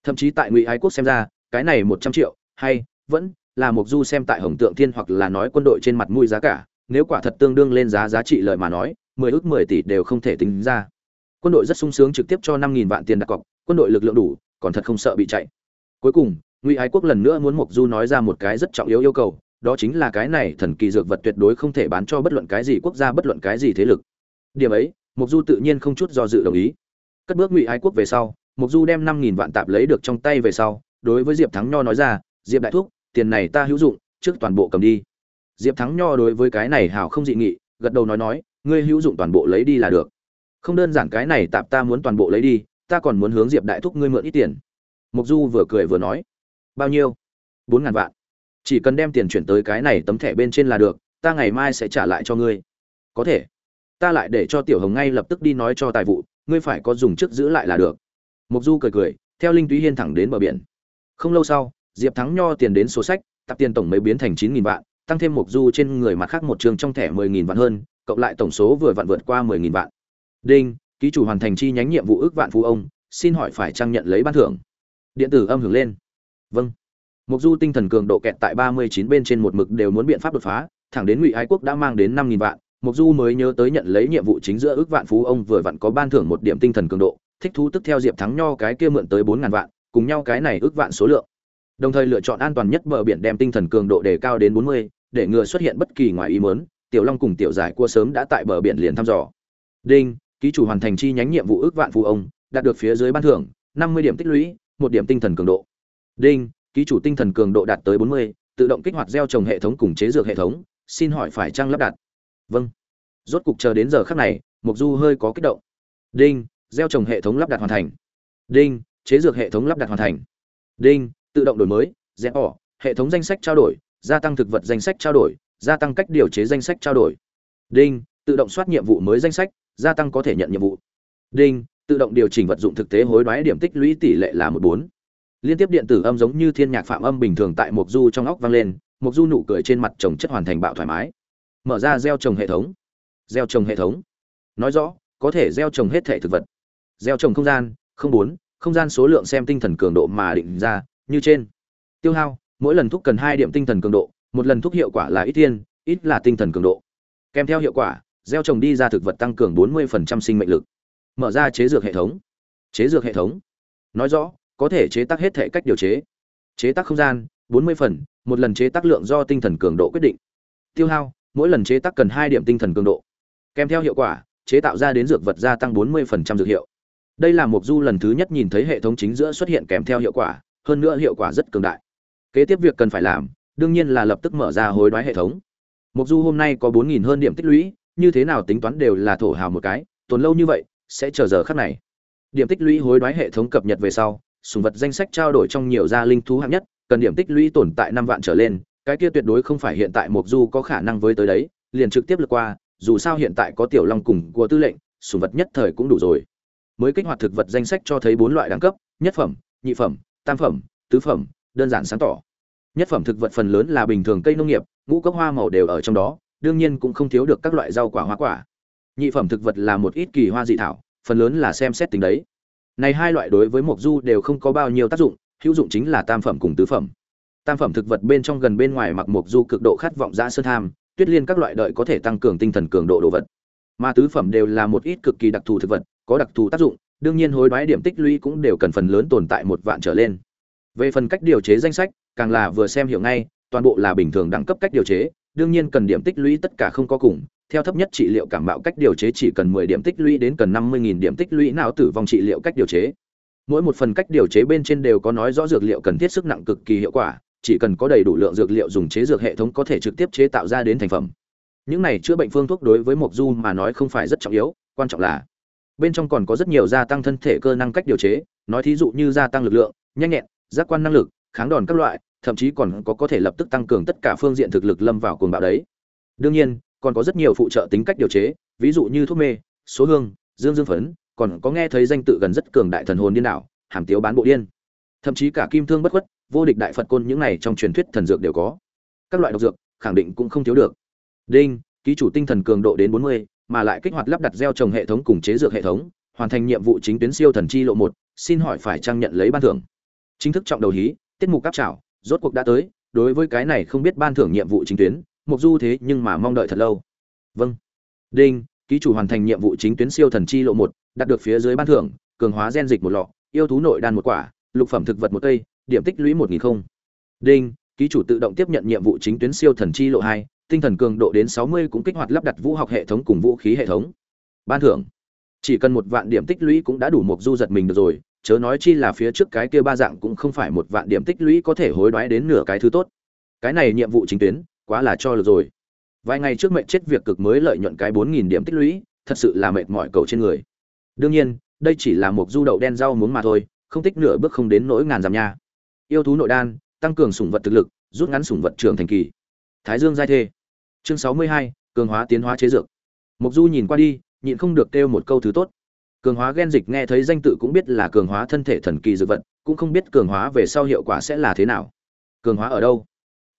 Thậm chí tại ngụy ái quốc xem ra, cái này một trăm triệu, hay, vẫn là mục du xem tại hồng tượng thiên hoặc là nói quân đội trên mặt mũi giá cả, nếu quả thật tương đương lên giá giá trị lợi mà nói, mười ước mười tỷ đều không thể tính ra quân đội rất sung sướng trực tiếp cho năm nghìn vạn tiền đặt cọc, quân đội lực lượng đủ, còn thật không sợ bị chạy. Cuối cùng, ngụy ái quốc lần nữa muốn mộc du nói ra một cái rất trọng yếu yêu cầu, đó chính là cái này thần kỳ dược vật tuyệt đối không thể bán cho bất luận cái gì quốc gia, bất luận cái gì thế lực. Điểm ấy, mộc du tự nhiên không chút do dự đồng ý. Cất bước ngụy ái quốc về sau, mộc du đem năm nghìn vạn tạp lấy được trong tay về sau, đối với diệp thắng nho nói ra, diệp đại thúc, tiền này ta hữu dụng, trước toàn bộ cầm đi. Diệp thắng nho đối với cái này hào không dị nghị, gật đầu nói nói, ngươi hữu dụng toàn bộ lấy đi là được không đơn giản cái này tạp ta muốn toàn bộ lấy đi, ta còn muốn hướng diệp đại thúc ngươi mượn ít tiền. Mục du vừa cười vừa nói. Bao nhiêu? Bốn ngàn vạn. Chỉ cần đem tiền chuyển tới cái này tấm thẻ bên trên là được, ta ngày mai sẽ trả lại cho ngươi. Có thể. Ta lại để cho tiểu hồng ngay lập tức đi nói cho tài vụ, ngươi phải có dùng trước giữ lại là được. Mục du cười cười, theo linh túy hiên thẳng đến bờ biển. Không lâu sau, diệp thắng nho tiền đến số sách tập tiền tổng mới biến thành chín nghìn vạn, tăng thêm mục du trên người mặt khác một trường trong thẻ mười nghìn vạn hơn, cộng lại tổng số vừa vặn vượt qua mười nghìn vạn đinh, ký chủ hoàn thành chi nhánh nhiệm vụ ước vạn phú ông, xin hỏi phải trang nhận lấy ban thưởng? Điện tử âm hưởng lên. Vâng. Mục du tinh thần cường độ kẹt tại ba mươi chín bên trên một mực đều muốn biện pháp đột phá, thẳng đến ngụy ái quốc đã mang đến năm nghìn vạn, mục du mới nhớ tới nhận lấy nhiệm vụ chính giữa ước vạn phú ông vừa vặn có ban thưởng một điểm tinh thần cường độ, thích thú tức theo diệp thắng nho cái kia mượn tới bốn ngàn vạn, cùng nhau cái này ước vạn số lượng. Đồng thời lựa chọn an toàn nhất bờ biển đem tinh thần cường độ đề cao đến bốn mươi, để ngừa xuất hiện bất kỳ ngoài ý muốn, tiểu long cùng tiểu giải cua sớm đã tại bờ biển liền thăm dò. Đinh ký chủ hoàn thành chi nhánh nhiệm vụ ước vạn phú ông, đạt được phía dưới ban thưởng, năm mươi điểm tích lũy, một điểm tinh thần cường độ. Đinh, ký chủ tinh thần cường độ đạt tới bốn mươi, tự động kích hoạt gieo trồng hệ thống cùng chế dược hệ thống, xin hỏi phải trang lắp đặt? Vâng. Rốt cục chờ đến giờ khắc này mục du hơi có kích động. Đinh, gieo trồng hệ thống lắp đặt hoàn thành. Đinh, chế dược hệ thống lắp đặt hoàn thành. Đinh, tự động đổi mới, dẹp bỏ, hệ thống danh sách trao đổi, gia tăng thực vật danh sách trao đổi, gia tăng cách điều chế danh sách trao đổi. Đinh, tự động soát nhiệm vụ mới danh sách gia tăng có thể nhận nhiệm vụ. Đinh, tự động điều chỉnh vật dụng thực tế hối đoái điểm tích lũy tỷ lệ là một bốn. Liên tiếp điện tử âm giống như thiên nhạc phạm âm bình thường tại mục du trong óc vang lên mục du nụ cười trên mặt trồng chất hoàn thành bạo thoải mái. Mở ra gieo trồng hệ thống. Gieo trồng hệ thống. Nói rõ, có thể gieo trồng hết thể thực vật. Gieo trồng không gian, không bốn, không gian số lượng xem tinh thần cường độ mà định ra, như trên. Tiêu hao, mỗi lần thúc cần hai điểm tinh thần cường độ, một lần thúc hiệu quả là ít thiên, ít là tinh thần cường độ. Kèm theo hiệu quả gieo trồng đi ra thực vật tăng cường 40% sinh mệnh lực. Mở ra chế dược hệ thống. Chế dược hệ thống. Nói rõ, có thể chế tác hết thể cách điều chế. Chế tác không gian 40 phần, một lần chế tác lượng do tinh thần cường độ quyết định. Tiêu hao, mỗi lần chế tác cần hai điểm tinh thần cường độ. Kèm theo hiệu quả, chế tạo ra đến dược vật gia tăng 40% dược hiệu. Đây là một du lần thứ nhất nhìn thấy hệ thống chính giữa xuất hiện kèm theo hiệu quả, hơn nữa hiệu quả rất cường đại. Kế tiếp việc cần phải làm, đương nhiên là lập tức mở ra hối đoái hệ thống. Mục du hôm nay có 4.000 hơn điểm tích lũy như thế nào tính toán đều là thổ hào một cái, tồn lâu như vậy, sẽ chờ giờ khắc này. Điểm tích lũy hối đoái hệ thống cập nhật về sau, sùng vật danh sách trao đổi trong nhiều gia linh thú hạng nhất, cần điểm tích lũy tồn tại năm vạn trở lên, cái kia tuyệt đối không phải hiện tại mục du có khả năng với tới đấy, liền trực tiếp lượt qua, dù sao hiện tại có tiểu long cùng của tư lệnh, sùng vật nhất thời cũng đủ rồi. Mới kích hoạt thực vật danh sách cho thấy bốn loại đẳng cấp, nhất phẩm, nhị phẩm, tam phẩm, tứ phẩm, đơn giản sáng tỏ. Nhất phẩm thực vật phần lớn là bình thường cây nông nghiệp, ngũ cốc hoa màu đều ở trong đó đương nhiên cũng không thiếu được các loại rau quả, hoa quả. Nhị phẩm thực vật là một ít kỳ hoa dị thảo, phần lớn là xem xét tính đấy. Này hai loại đối với mộc du đều không có bao nhiêu tác dụng, hữu dụng chính là tam phẩm cùng tứ phẩm. Tam phẩm thực vật bên trong gần bên ngoài mặc mộc du cực độ khát vọng ra sơn tham, tuyết liên các loại đợi có thể tăng cường tinh thần cường độ đồ vật. Mà tứ phẩm đều là một ít cực kỳ đặc thù thực vật, có đặc thù tác dụng, đương nhiên hối đoái điểm tích lũy cũng đều cần phần lớn tồn tại một vạn trở lên. Về phần cách điều chế danh sách, càng là vừa xem hiểu ngay, toàn bộ là bình thường đẳng cấp cách điều chế đương nhiên cần điểm tích lũy tất cả không có cùng theo thấp nhất trị liệu cảm mạo cách điều chế chỉ cần 10 điểm tích lũy đến cần 50.000 điểm tích lũy não tử vong trị liệu cách điều chế. Mỗi một phần cách điều chế bên trên đều có nói rõ dược liệu cần thiết sức nặng cực kỳ hiệu quả, chỉ cần có đầy đủ lượng dược liệu dùng chế dược hệ thống có thể trực tiếp chế tạo ra đến thành phẩm. Những này chữa bệnh phương thuốc đối với Mộc Du mà nói không phải rất trọng yếu, quan trọng là bên trong còn có rất nhiều gia tăng thân thể cơ năng cách điều chế, nói thí dụ như gia tăng lực lượng, nhanh nhẹn, giác quan năng lực, kháng đòn các loại, thậm chí còn có có thể lập tức tăng cường tất cả phương diện thực lực lâm vào cuồng bạo đấy. Đương nhiên, còn có rất nhiều phụ trợ tính cách điều chế ví dụ như thuốc mê số hương dương dương phấn còn có nghe thấy danh tự gần rất cường đại thần hồn điên đảo hàm tiếu bán bộ điên. Thậm chí cả kim thương bất khuất vô địch đại phật côn những này trong truyền thuyết thần dược đều có. Các loại độc dược khẳng định cũng không thiếu được. Đinh ký chủ tinh thần cường độ đến 40, mà lại kích hoạt lắp đặt gieo trồng hệ thống cùng chế dược hệ thống hoàn thành nhiệm vụ chính tuyến siêu thần chi lộ một xin hỏi phải trang nhận lấy ban thưởng? Chính thức trọng đầu hí tiết mục cáp trảo, rốt cuộc đã tới, đối với cái này không biết ban thưởng nhiệm vụ chính tuyến mục du thế nhưng mà mong đợi thật lâu. Vâng. Đinh, ký chủ hoàn thành nhiệm vụ chính tuyến siêu thần chi lộ một, đạt được phía dưới ban thưởng, cường hóa gen dịch một lọ, yêu thú nội đan một quả, lục phẩm thực vật một cây, điểm tích lũy một nghìn không. Đinh, ký chủ tự động tiếp nhận nhiệm vụ chính tuyến siêu thần chi lộ hai, tinh thần cường độ đến sáu mươi cũng kích hoạt lắp đặt vũ học hệ thống cùng vũ khí hệ thống. Ban thưởng. Chỉ cần một vạn điểm tích lũy cũng đã đủ mục du giật mình được rồi chớ nói chi là phía trước cái kia ba dạng cũng không phải một vạn điểm tích lũy có thể hối đoái đến nửa cái thứ tốt. Cái này nhiệm vụ chính tuyến, quá là cho được rồi. Vài ngày trước mệnh chết việc cực mới lợi nhuận cái bốn nghìn điểm tích lũy, thật sự là mệt mỏi cầu trên người. Đương nhiên, đây chỉ là một du đậu đen rau muốn mà thôi, không tích nửa bước không đến nỗi ngàn giảm nha. Yêu thú nội đan, tăng cường sủng vật thực lực, rút ngắn sủng vật trưởng thành kỳ. Thái dương giai thê. Chương sáu mươi hai, cường hóa tiến hóa chế dược. Mục du nhìn qua đi, nhịn không được kêu một câu thứ tốt cường hóa gen dịch nghe thấy danh tự cũng biết là cường hóa thân thể thần kỳ dược vật, cũng không biết cường hóa về sau hiệu quả sẽ là thế nào. Cường hóa ở đâu?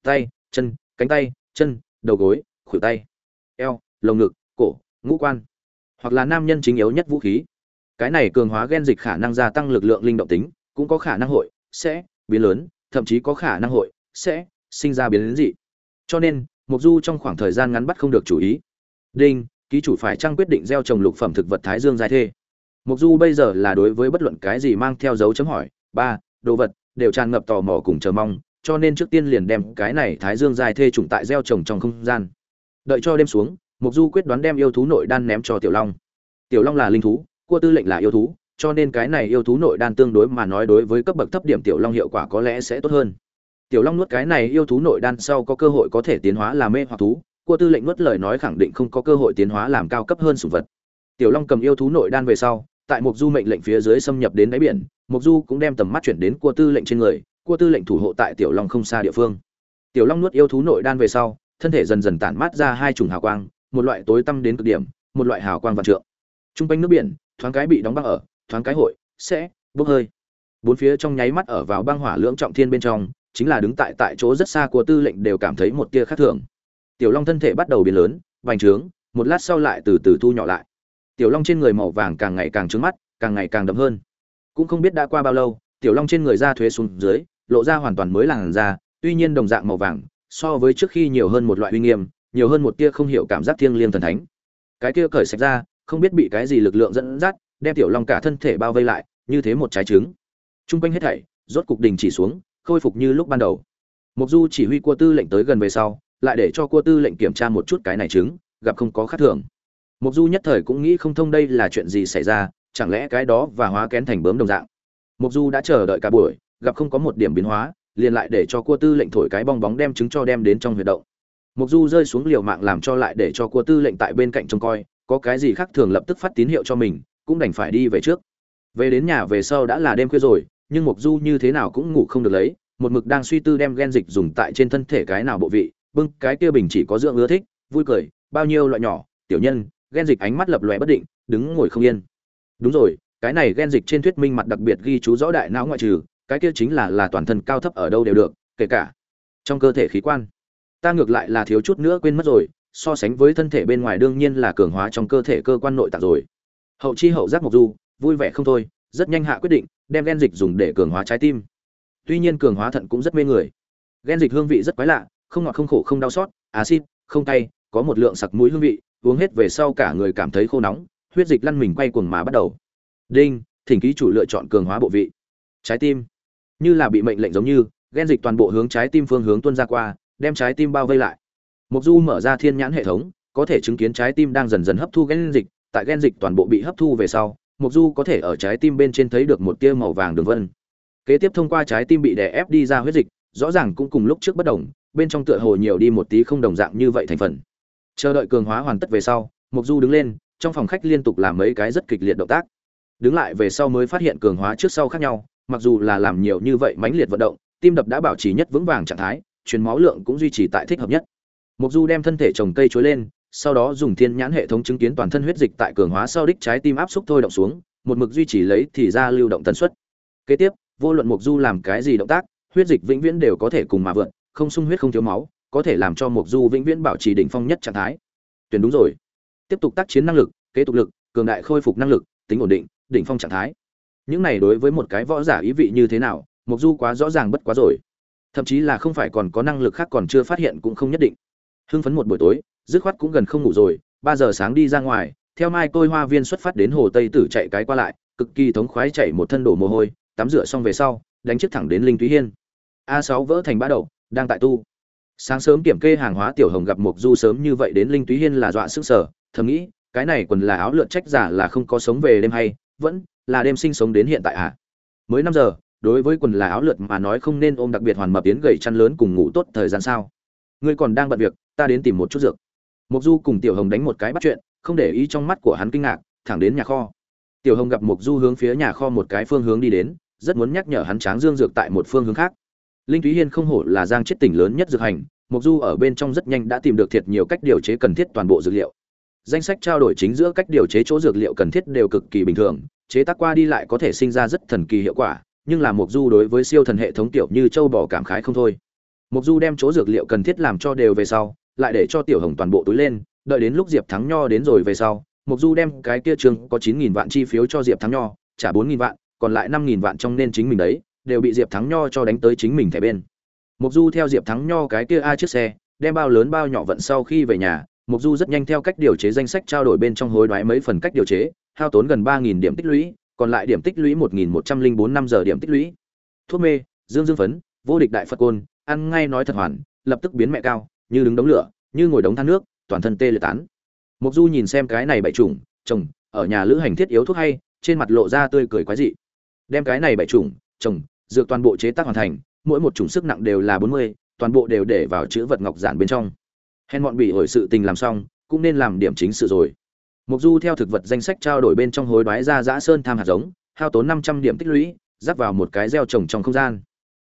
Tay, chân, cánh tay, chân, đầu gối, khuỷu tay, eo, lồng ngực, cổ, ngũ quan. Hoặc là nam nhân chính yếu nhất vũ khí. Cái này cường hóa gen dịch khả năng gia tăng lực lượng linh động tính, cũng có khả năng hội, sẽ biến lớn, thậm chí có khả năng hội, sẽ sinh ra biến dị. Cho nên mục du trong khoảng thời gian ngắn bắt không được chủ ý. Đinh, ký chủ phải trang quyết định gieo trồng lục phẩm thực vật thái dương giai thê mục du bây giờ là đối với bất luận cái gì mang theo dấu chấm hỏi, ba, đồ vật, đều tràn ngập tò mò cùng chờ mong, cho nên trước tiên liền đem cái này thái dương dài thê trùng tại gieo trồng trong không gian. Đợi cho đêm xuống, mục du quyết đoán đem yêu thú nội đan ném cho tiểu long. Tiểu long là linh thú, cua tư lệnh là yêu thú, cho nên cái này yêu thú nội đan tương đối mà nói đối với cấp bậc thấp điểm tiểu long hiệu quả có lẽ sẽ tốt hơn. Tiểu long nuốt cái này yêu thú nội đan sau có cơ hội có thể tiến hóa làm mê hoặc thú, cua tư lệnh nuốt lời nói khẳng định không có cơ hội tiến hóa làm cao cấp hơn sủng vật. Tiểu long cầm yêu thú nội đan về sau tại mục du mệnh lệnh phía dưới xâm nhập đến đáy biển mục du cũng đem tầm mắt chuyển đến cua tư lệnh trên người, cua tư lệnh thủ hộ tại tiểu long không xa địa phương. Tiểu long nuốt yêu thú nội đan về sau, thân thể dần dần tản mát ra hai chủng hào quang, một loại tối tăm đến cực điểm, một loại hào quang vạn trượng. Trung quanh nước biển, thoáng cái bị đóng băng ở, thoáng cái hội, sẽ bốc hơi. Bốn phía trong nháy mắt ở vào băng hỏa lưỡng trọng thiên bên trong, chính là đứng tại tại chỗ rất xa của tư lệnh đều cảm thấy một tia khác thường. Tiểu long thân thể bắt đầu biến lớn, bành trướng, một lát sau lại từ từ thu nhỏ lại tiểu long trên người màu vàng càng ngày càng trướng mắt, càng ngày càng đậm hơn. Cũng không biết đã qua bao lâu, tiểu long trên người da thuế xuống dưới, lộ ra hoàn toàn mới làn da, tuy nhiên đồng dạng màu vàng, so với trước khi nhiều hơn một loại uy nghiêm, nhiều hơn một tia không hiểu cảm giác thiêng liêng thần thánh. Cái kia cởi sạch ra không biết bị cái gì lực lượng dẫn dắt, đem tiểu long cả thân thể bao vây lại, như thế một trái trứng. Trung quanh hết thảy, rốt cục đình chỉ xuống, khôi phục như lúc ban đầu. Mục du chỉ huy cua tư lệnh tới gần về sau, lại để cho cua tư lệnh kiểm tra một chút cái này trứng, gặp không có khác thường mục du nhất thời cũng nghĩ không thông đây là chuyện gì xảy ra, chẳng lẽ cái đó và hóa kén thành bướm đồng dạng. Mục du đã chờ đợi cả buổi, gặp không có một điểm biến hóa, liền lại để cho cua tư lệnh thổi cái bong bóng đem trứng cho đem đến trong huyệt động. Mục du rơi xuống liều mạng làm cho lại để cho cua tư lệnh tại bên cạnh trông coi, có cái gì khác thường lập tức phát tín hiệu cho mình, cũng đành phải đi về trước. Về đến nhà về sau đã là đêm khuya rồi, nhưng mục du như thế nào cũng ngủ không được lấy, một mực đang suy tư đem gen dịch dùng tại trên thân thể cái nào bộ vị, bưng cái kia bình chỉ có dưỡng ưa thích, vui cười, bao nhiêu loại nhỏ, tiểu nhân gen dịch ánh mắt lập lòe bất định, đứng ngồi không yên. Đúng rồi, cái này gen dịch trên thuyết minh mặt đặc biệt ghi chú rõ đại não ngoại trừ, cái kia chính là là toàn thân cao thấp ở đâu đều được, kể cả trong cơ thể khí quan. Ta ngược lại là thiếu chút nữa quên mất rồi, so sánh với thân thể bên ngoài đương nhiên là cường hóa trong cơ thể cơ quan nội tạng rồi. Hậu chi hậu giác mộc du, vui vẻ không thôi, rất nhanh hạ quyết định, đem gen dịch dùng để cường hóa trái tim. Tuy nhiên cường hóa thận cũng rất mê người. Gen dịch hương vị rất quái lạ, không ngọt không khổ không đau xót acid không cay, có một lượng sặc mũi hương vị uống hết về sau cả người cảm thấy khô nóng, huyết dịch lăn mình quay cuồng mà bắt đầu. Đinh, thỉnh ký chủ lựa chọn cường hóa bộ vị. Trái tim. Như là bị mệnh lệnh giống như, gen dịch toàn bộ hướng trái tim phương hướng tuân ra qua, đem trái tim bao vây lại. Mục du mở ra thiên nhãn hệ thống, có thể chứng kiến trái tim đang dần dần hấp thu gen dịch, tại gen dịch toàn bộ bị hấp thu về sau mục du có thể ở trái tim bên trên thấy được một tia màu vàng đường vân. Kế tiếp thông qua trái tim bị đè ép đi ra huyết dịch, rõ ràng cũng cùng lúc trước bất đồng, bên trong tựa hồ nhiều đi một tí không đồng dạng như vậy thành phần chờ đợi cường hóa hoàn tất về sau mục du đứng lên, trong phòng khách liên tục làm mấy cái rất kịch liệt động tác. Đứng lại về sau mới phát hiện cường hóa trước sau khác nhau, mặc dù là làm nhiều như vậy mãnh liệt vận động, tim đập đã bảo trì nhất vững vàng trạng thái, truyền máu lượng cũng duy trì tại thích hợp nhất. Mục du đem thân thể trồng cây chối lên, sau đó dùng thiên nhãn hệ thống chứng kiến toàn thân huyết dịch tại cường hóa sau đích trái tim áp xúc thôi động xuống, một mực duy trì lấy thì ra lưu động tần suất. Kế tiếp, vô luận mục du làm cái gì động tác, huyết dịch vĩnh viễn đều có thể cùng mà vượn không sung huyết không thiếu máu có thể làm cho Mộc du vĩnh viễn bảo trì đỉnh phong nhất trạng thái. Tuyển đúng rồi. Tiếp tục tác chiến năng lực, kế tục lực, cường đại khôi phục năng lực, tính ổn định, đỉnh phong trạng thái. Những này đối với một cái võ giả ý vị như thế nào, Mộc du quá rõ ràng bất quá rồi. Thậm chí là không phải còn có năng lực khác còn chưa phát hiện cũng không nhất định. Hưng phấn một buổi tối, dứt khoát cũng gần không ngủ rồi, ba giờ sáng đi ra ngoài, theo mai côi hoa viên xuất phát đến hồ tây tử chạy cái qua lại, cực kỳ thống khoái chạy một thân đổ mồ hôi, tắm rửa xong về sau, đánh chiếc thẳng đến linh thúy hiên. A sáu vỡ thành bã đầu đang tại tu sáng sớm kiểm kê hàng hóa tiểu hồng gặp mục du sớm như vậy đến linh túy hiên là dọa sức sở, thầm nghĩ, cái này quần là áo lượn trách giả là không có sống về đêm hay, vẫn là đêm sinh sống đến hiện tại à? Mới năm giờ, đối với quần là áo lượt mà nói không nên ôm đặc biệt hoàn mập tiến gầy chăn lớn cùng ngủ tốt thời gian sao? Ngươi còn đang bận việc, ta đến tìm một chút dược. Mục du cùng tiểu hồng đánh một cái bắt chuyện, không để ý trong mắt của hắn kinh ngạc, thẳng đến nhà kho. Tiểu hồng gặp mục du hướng phía nhà kho một cái phương hướng đi đến, rất muốn nhắc nhở hắn tráng dương dược tại một phương hướng khác linh thúy hiên không hổ là giang chết tỉnh lớn nhất dược hành mục du ở bên trong rất nhanh đã tìm được thiệt nhiều cách điều chế cần thiết toàn bộ dược liệu. Danh sách trao đổi chính giữa cách điều chế chỗ dược liệu cần thiết đều cực kỳ bình thường, chế tác qua đi lại có thể sinh ra rất thần kỳ hiệu quả, nhưng là mục du đối với siêu thần hệ thống tiểu như châu bò cảm khái không thôi. Mục du đem chỗ dược liệu cần thiết làm cho đều về sau, lại để cho tiểu hồng toàn bộ túi lên, đợi đến lúc diệp thắng nho đến rồi về sau mục du đem cái kia trường có chín nghìn vạn chi phiếu cho diệp thắng nho, trả bốn nghìn vạn, còn lại năm nghìn vạn trong nên chính mình đấy đều bị diệp thắng nho cho đánh tới chính mình thẻ bên. Mục du theo diệp thắng nho cái kia a chiếc xe, đem bao lớn bao nhỏ vận sau khi về nhà mục du rất nhanh theo cách điều chế danh sách trao đổi bên trong hối đoái mấy phần cách điều chế, hao tốn gần ba nghìn điểm tích lũy, còn lại điểm tích lũy một nghìn một trăm linh bốn năm giờ điểm tích lũy. Thuốc mê, dương dương phấn, vô địch đại phật côn, ăn ngay nói thật hoàn, lập tức biến mẹ cao, như đứng đống lửa, như ngồi đống than nước, toàn thân tê liệt tán. Mục du nhìn xem cái này bảy trùng chồng, ở nhà lữ hành thiết yếu thuốc hay? Trên mặt lộ ra tươi cười quái dị. Đem cái này bảy trùng chồng dược toàn bộ chế tác hoàn thành, mỗi một chủng sức nặng đều là bốn mươi, toàn bộ đều để vào chữ vật ngọc giản bên trong. Hèn bọn bị hồi sự tình làm xong, cũng nên làm điểm chính sự rồi. Mục du theo thực vật danh sách trao đổi bên trong hối đoái ra dã sơn tham hạt giống, hao tốn năm trăm điểm tích lũy dắt vào một cái gieo trồng trong không gian.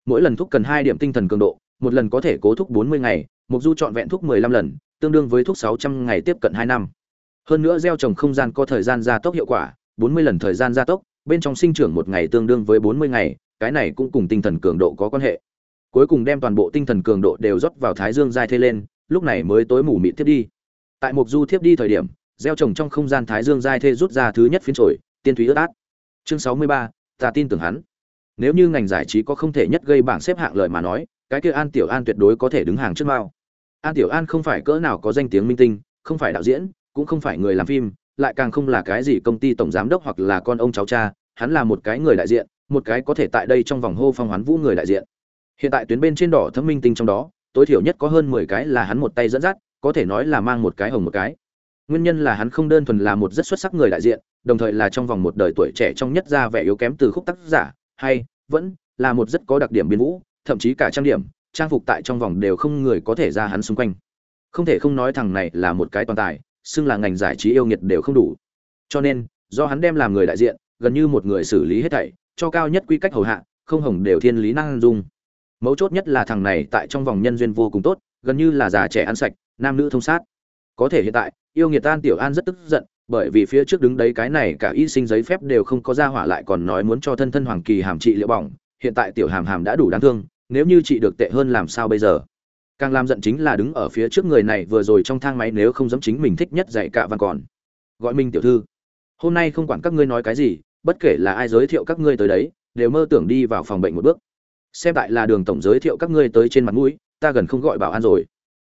Mỗi lần thúc cần hai điểm tinh thần cường độ, một lần có thể cố thúc bốn mươi ngày, mục du chọn vẹn thúc mười lăm lần, tương đương với thúc sáu trăm ngày tiếp cận hai năm. Hơn nữa gieo trồng không gian có thời gian gia tốc hiệu quả, bốn mươi lần thời gian gia tốc, bên trong sinh trưởng một ngày tương đương với bốn mươi ngày cái này cũng cùng tinh thần cường độ có quan hệ. Cuối cùng đem toàn bộ tinh thần cường độ đều rót vào thái dương giai thê lên, lúc này mới tối mù mịt tiếp đi. Tại mục du tiếp đi thời điểm, gieo trồng trong không gian thái dương giai thê rút ra thứ nhất phiến trổi tiên thúy ướt át. Chương sáu mươi ba, ta tin tưởng hắn. Nếu như ngành giải trí có không thể nhất gây bảng xếp hạng lời mà nói, cái kia an tiểu an tuyệt đối có thể đứng hàng trước mao. An tiểu an không phải cỡ nào có danh tiếng minh tinh, không phải đạo diễn, cũng không phải người làm phim, lại càng không là cái gì công ty tổng giám đốc hoặc là con ông cháu cha, hắn là một cái người đại diện một cái có thể tại đây trong vòng hô phong hoán vũ người đại diện. Hiện tại tuyến bên trên đỏ thấm minh tinh trong đó, tối thiểu nhất có hơn mười cái là hắn một tay dẫn dắt, có thể nói là mang một cái hồng một cái. Nguyên nhân là hắn không đơn thuần là một rất xuất sắc người đại diện, đồng thời là trong vòng một đời tuổi trẻ trong nhất ra vẻ yếu kém từ khúc tác giả, hay, vẫn, là một rất có đặc điểm biên vũ, thậm chí cả trang điểm, trang phục tại trong vòng đều không người có thể ra hắn xung quanh. Không thể không nói thằng này là một cái toàn tài, xưng là ngành giải trí yêu nghiệt đều không đủ. Cho nên, do hắn đem làm người đại diện, gần như một người xử lý hết thảy cho cao nhất quy cách hầu hạ, không hồng đều thiên lý năng dung. Mấu chốt nhất là thằng này tại trong vòng nhân duyên vô cùng tốt, gần như là già trẻ ăn sạch, nam nữ thông sát. Có thể hiện tại, yêu nghiệt tan tiểu an rất tức giận, bởi vì phía trước đứng đấy cái này cả y sinh giấy phép đều không có ra hỏa lại còn nói muốn cho thân thân hoàng kỳ hàm trị liệu bỏng, hiện tại tiểu hàm hàm đã đủ đáng thương, nếu như chị được tệ hơn làm sao bây giờ? Càng làm giận chính là đứng ở phía trước người này vừa rồi trong thang máy nếu không giống chính mình thích nhất dạy cả văn còn. Gọi mình tiểu thư, hôm nay không quản các ngươi nói cái gì bất kể là ai giới thiệu các ngươi tới đấy đều mơ tưởng đi vào phòng bệnh một bước xem tại là đường tổng giới thiệu các ngươi tới trên mặt mũi ta gần không gọi bảo an rồi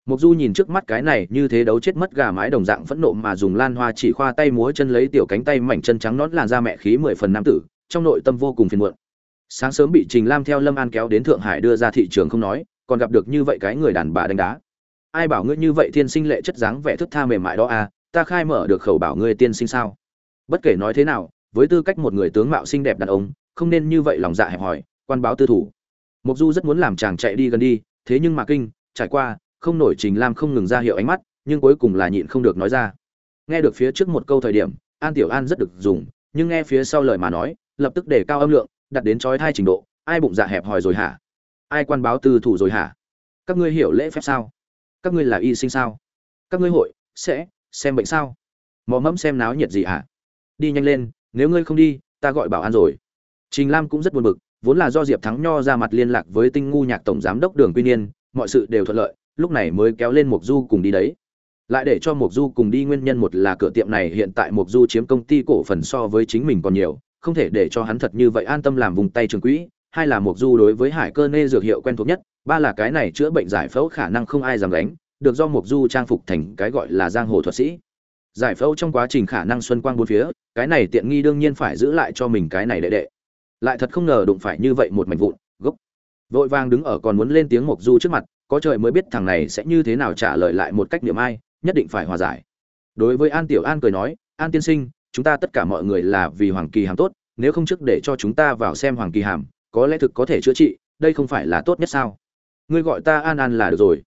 Mục Du nhìn trước mắt cái này như thế đấu chết mất gà mái đồng dạng phẫn nộ mà dùng lan hoa chỉ khoa tay múa chân lấy tiểu cánh tay mảnh chân trắng nõn làn ra mẹ khí mười phần nam tử, trong nội tâm vô cùng phiền muộn. Sáng sớm bị Trình Lam theo Lâm An kéo đến Thượng Hải đưa ra thị trường không nói, còn gặp được như vậy cái người đàn bà đánh đá. Ai bảo ngươi như vậy thiên sinh lệ chất dáng vẻ thức tha mềm mại đó à, ta khai mở được khẩu bảo ngươi tiên sinh sao? Bất kể nói thế nào, với tư cách một người tướng mạo xinh đẹp đàn ông, không nên như vậy lòng dạ hẹp hòi, quan báo tư thủ. Mộc Du rất muốn làm chàng chạy đi gần đi, thế nhưng mà kinh, trải qua, không nổi Trình Lam không ngừng ra hiệu ánh mắt, nhưng cuối cùng là nhịn không được nói ra. Nghe được phía trước một câu thời điểm, An Tiểu An rất được dùng, nhưng nghe phía sau lời mà nói, lập tức để cao âm lượng, đặt đến chói tai trình độ, ai bụng dạ hẹp hòi rồi hả? Ai quan báo tư thủ rồi hả? Các ngươi hiểu lễ phép sao? Các ngươi là y sinh sao? Các ngươi hội sẽ xem bệnh sao? Mò mẫm xem náo nhiệt gì hả? Đi nhanh lên, nếu ngươi không đi, ta gọi bảo an rồi. Trình Lam cũng rất buồn bực, vốn là do Diệp Thắng Nho ra mặt liên lạc với Tinh ngu nhạc tổng giám đốc Đường Quy Niên, mọi sự đều thuận lợi, lúc này mới kéo lên Mộc Du cùng đi đấy. Lại để cho Mộc Du cùng đi nguyên nhân một là cửa tiệm này hiện tại Mộc Du chiếm công ty cổ phần so với chính mình còn nhiều, không thể để cho hắn thật như vậy an tâm làm vùng tay trường quỹ, hai là Mộc Du đối với Hải Cơ Nê dược hiệu quen thuộc nhất, ba là cái này chữa bệnh giải phẫu khả năng không ai dám đánh, được do Mộc Du trang phục thành cái gọi là giang hồ thuật sĩ. Giải phẫu trong quá trình khả năng xuân quang bốn phía, cái này tiện nghi đương nhiên phải giữ lại cho mình cái này đệ đệ. Lại thật không ngờ đụng phải như vậy một mảnh vụn, gốc. Vội vàng đứng ở còn muốn lên tiếng Mộc Du trước mặt, có trời mới biết thằng này sẽ như thế nào trả lời lại một cách niệm ai nhất định phải hòa giải đối với an tiểu an cười nói an tiên sinh chúng ta tất cả mọi người là vì hoàng kỳ hàm tốt nếu không trước để cho chúng ta vào xem hoàng kỳ hàm có lẽ thực có thể chữa trị đây không phải là tốt nhất sao ngươi gọi ta an an là được rồi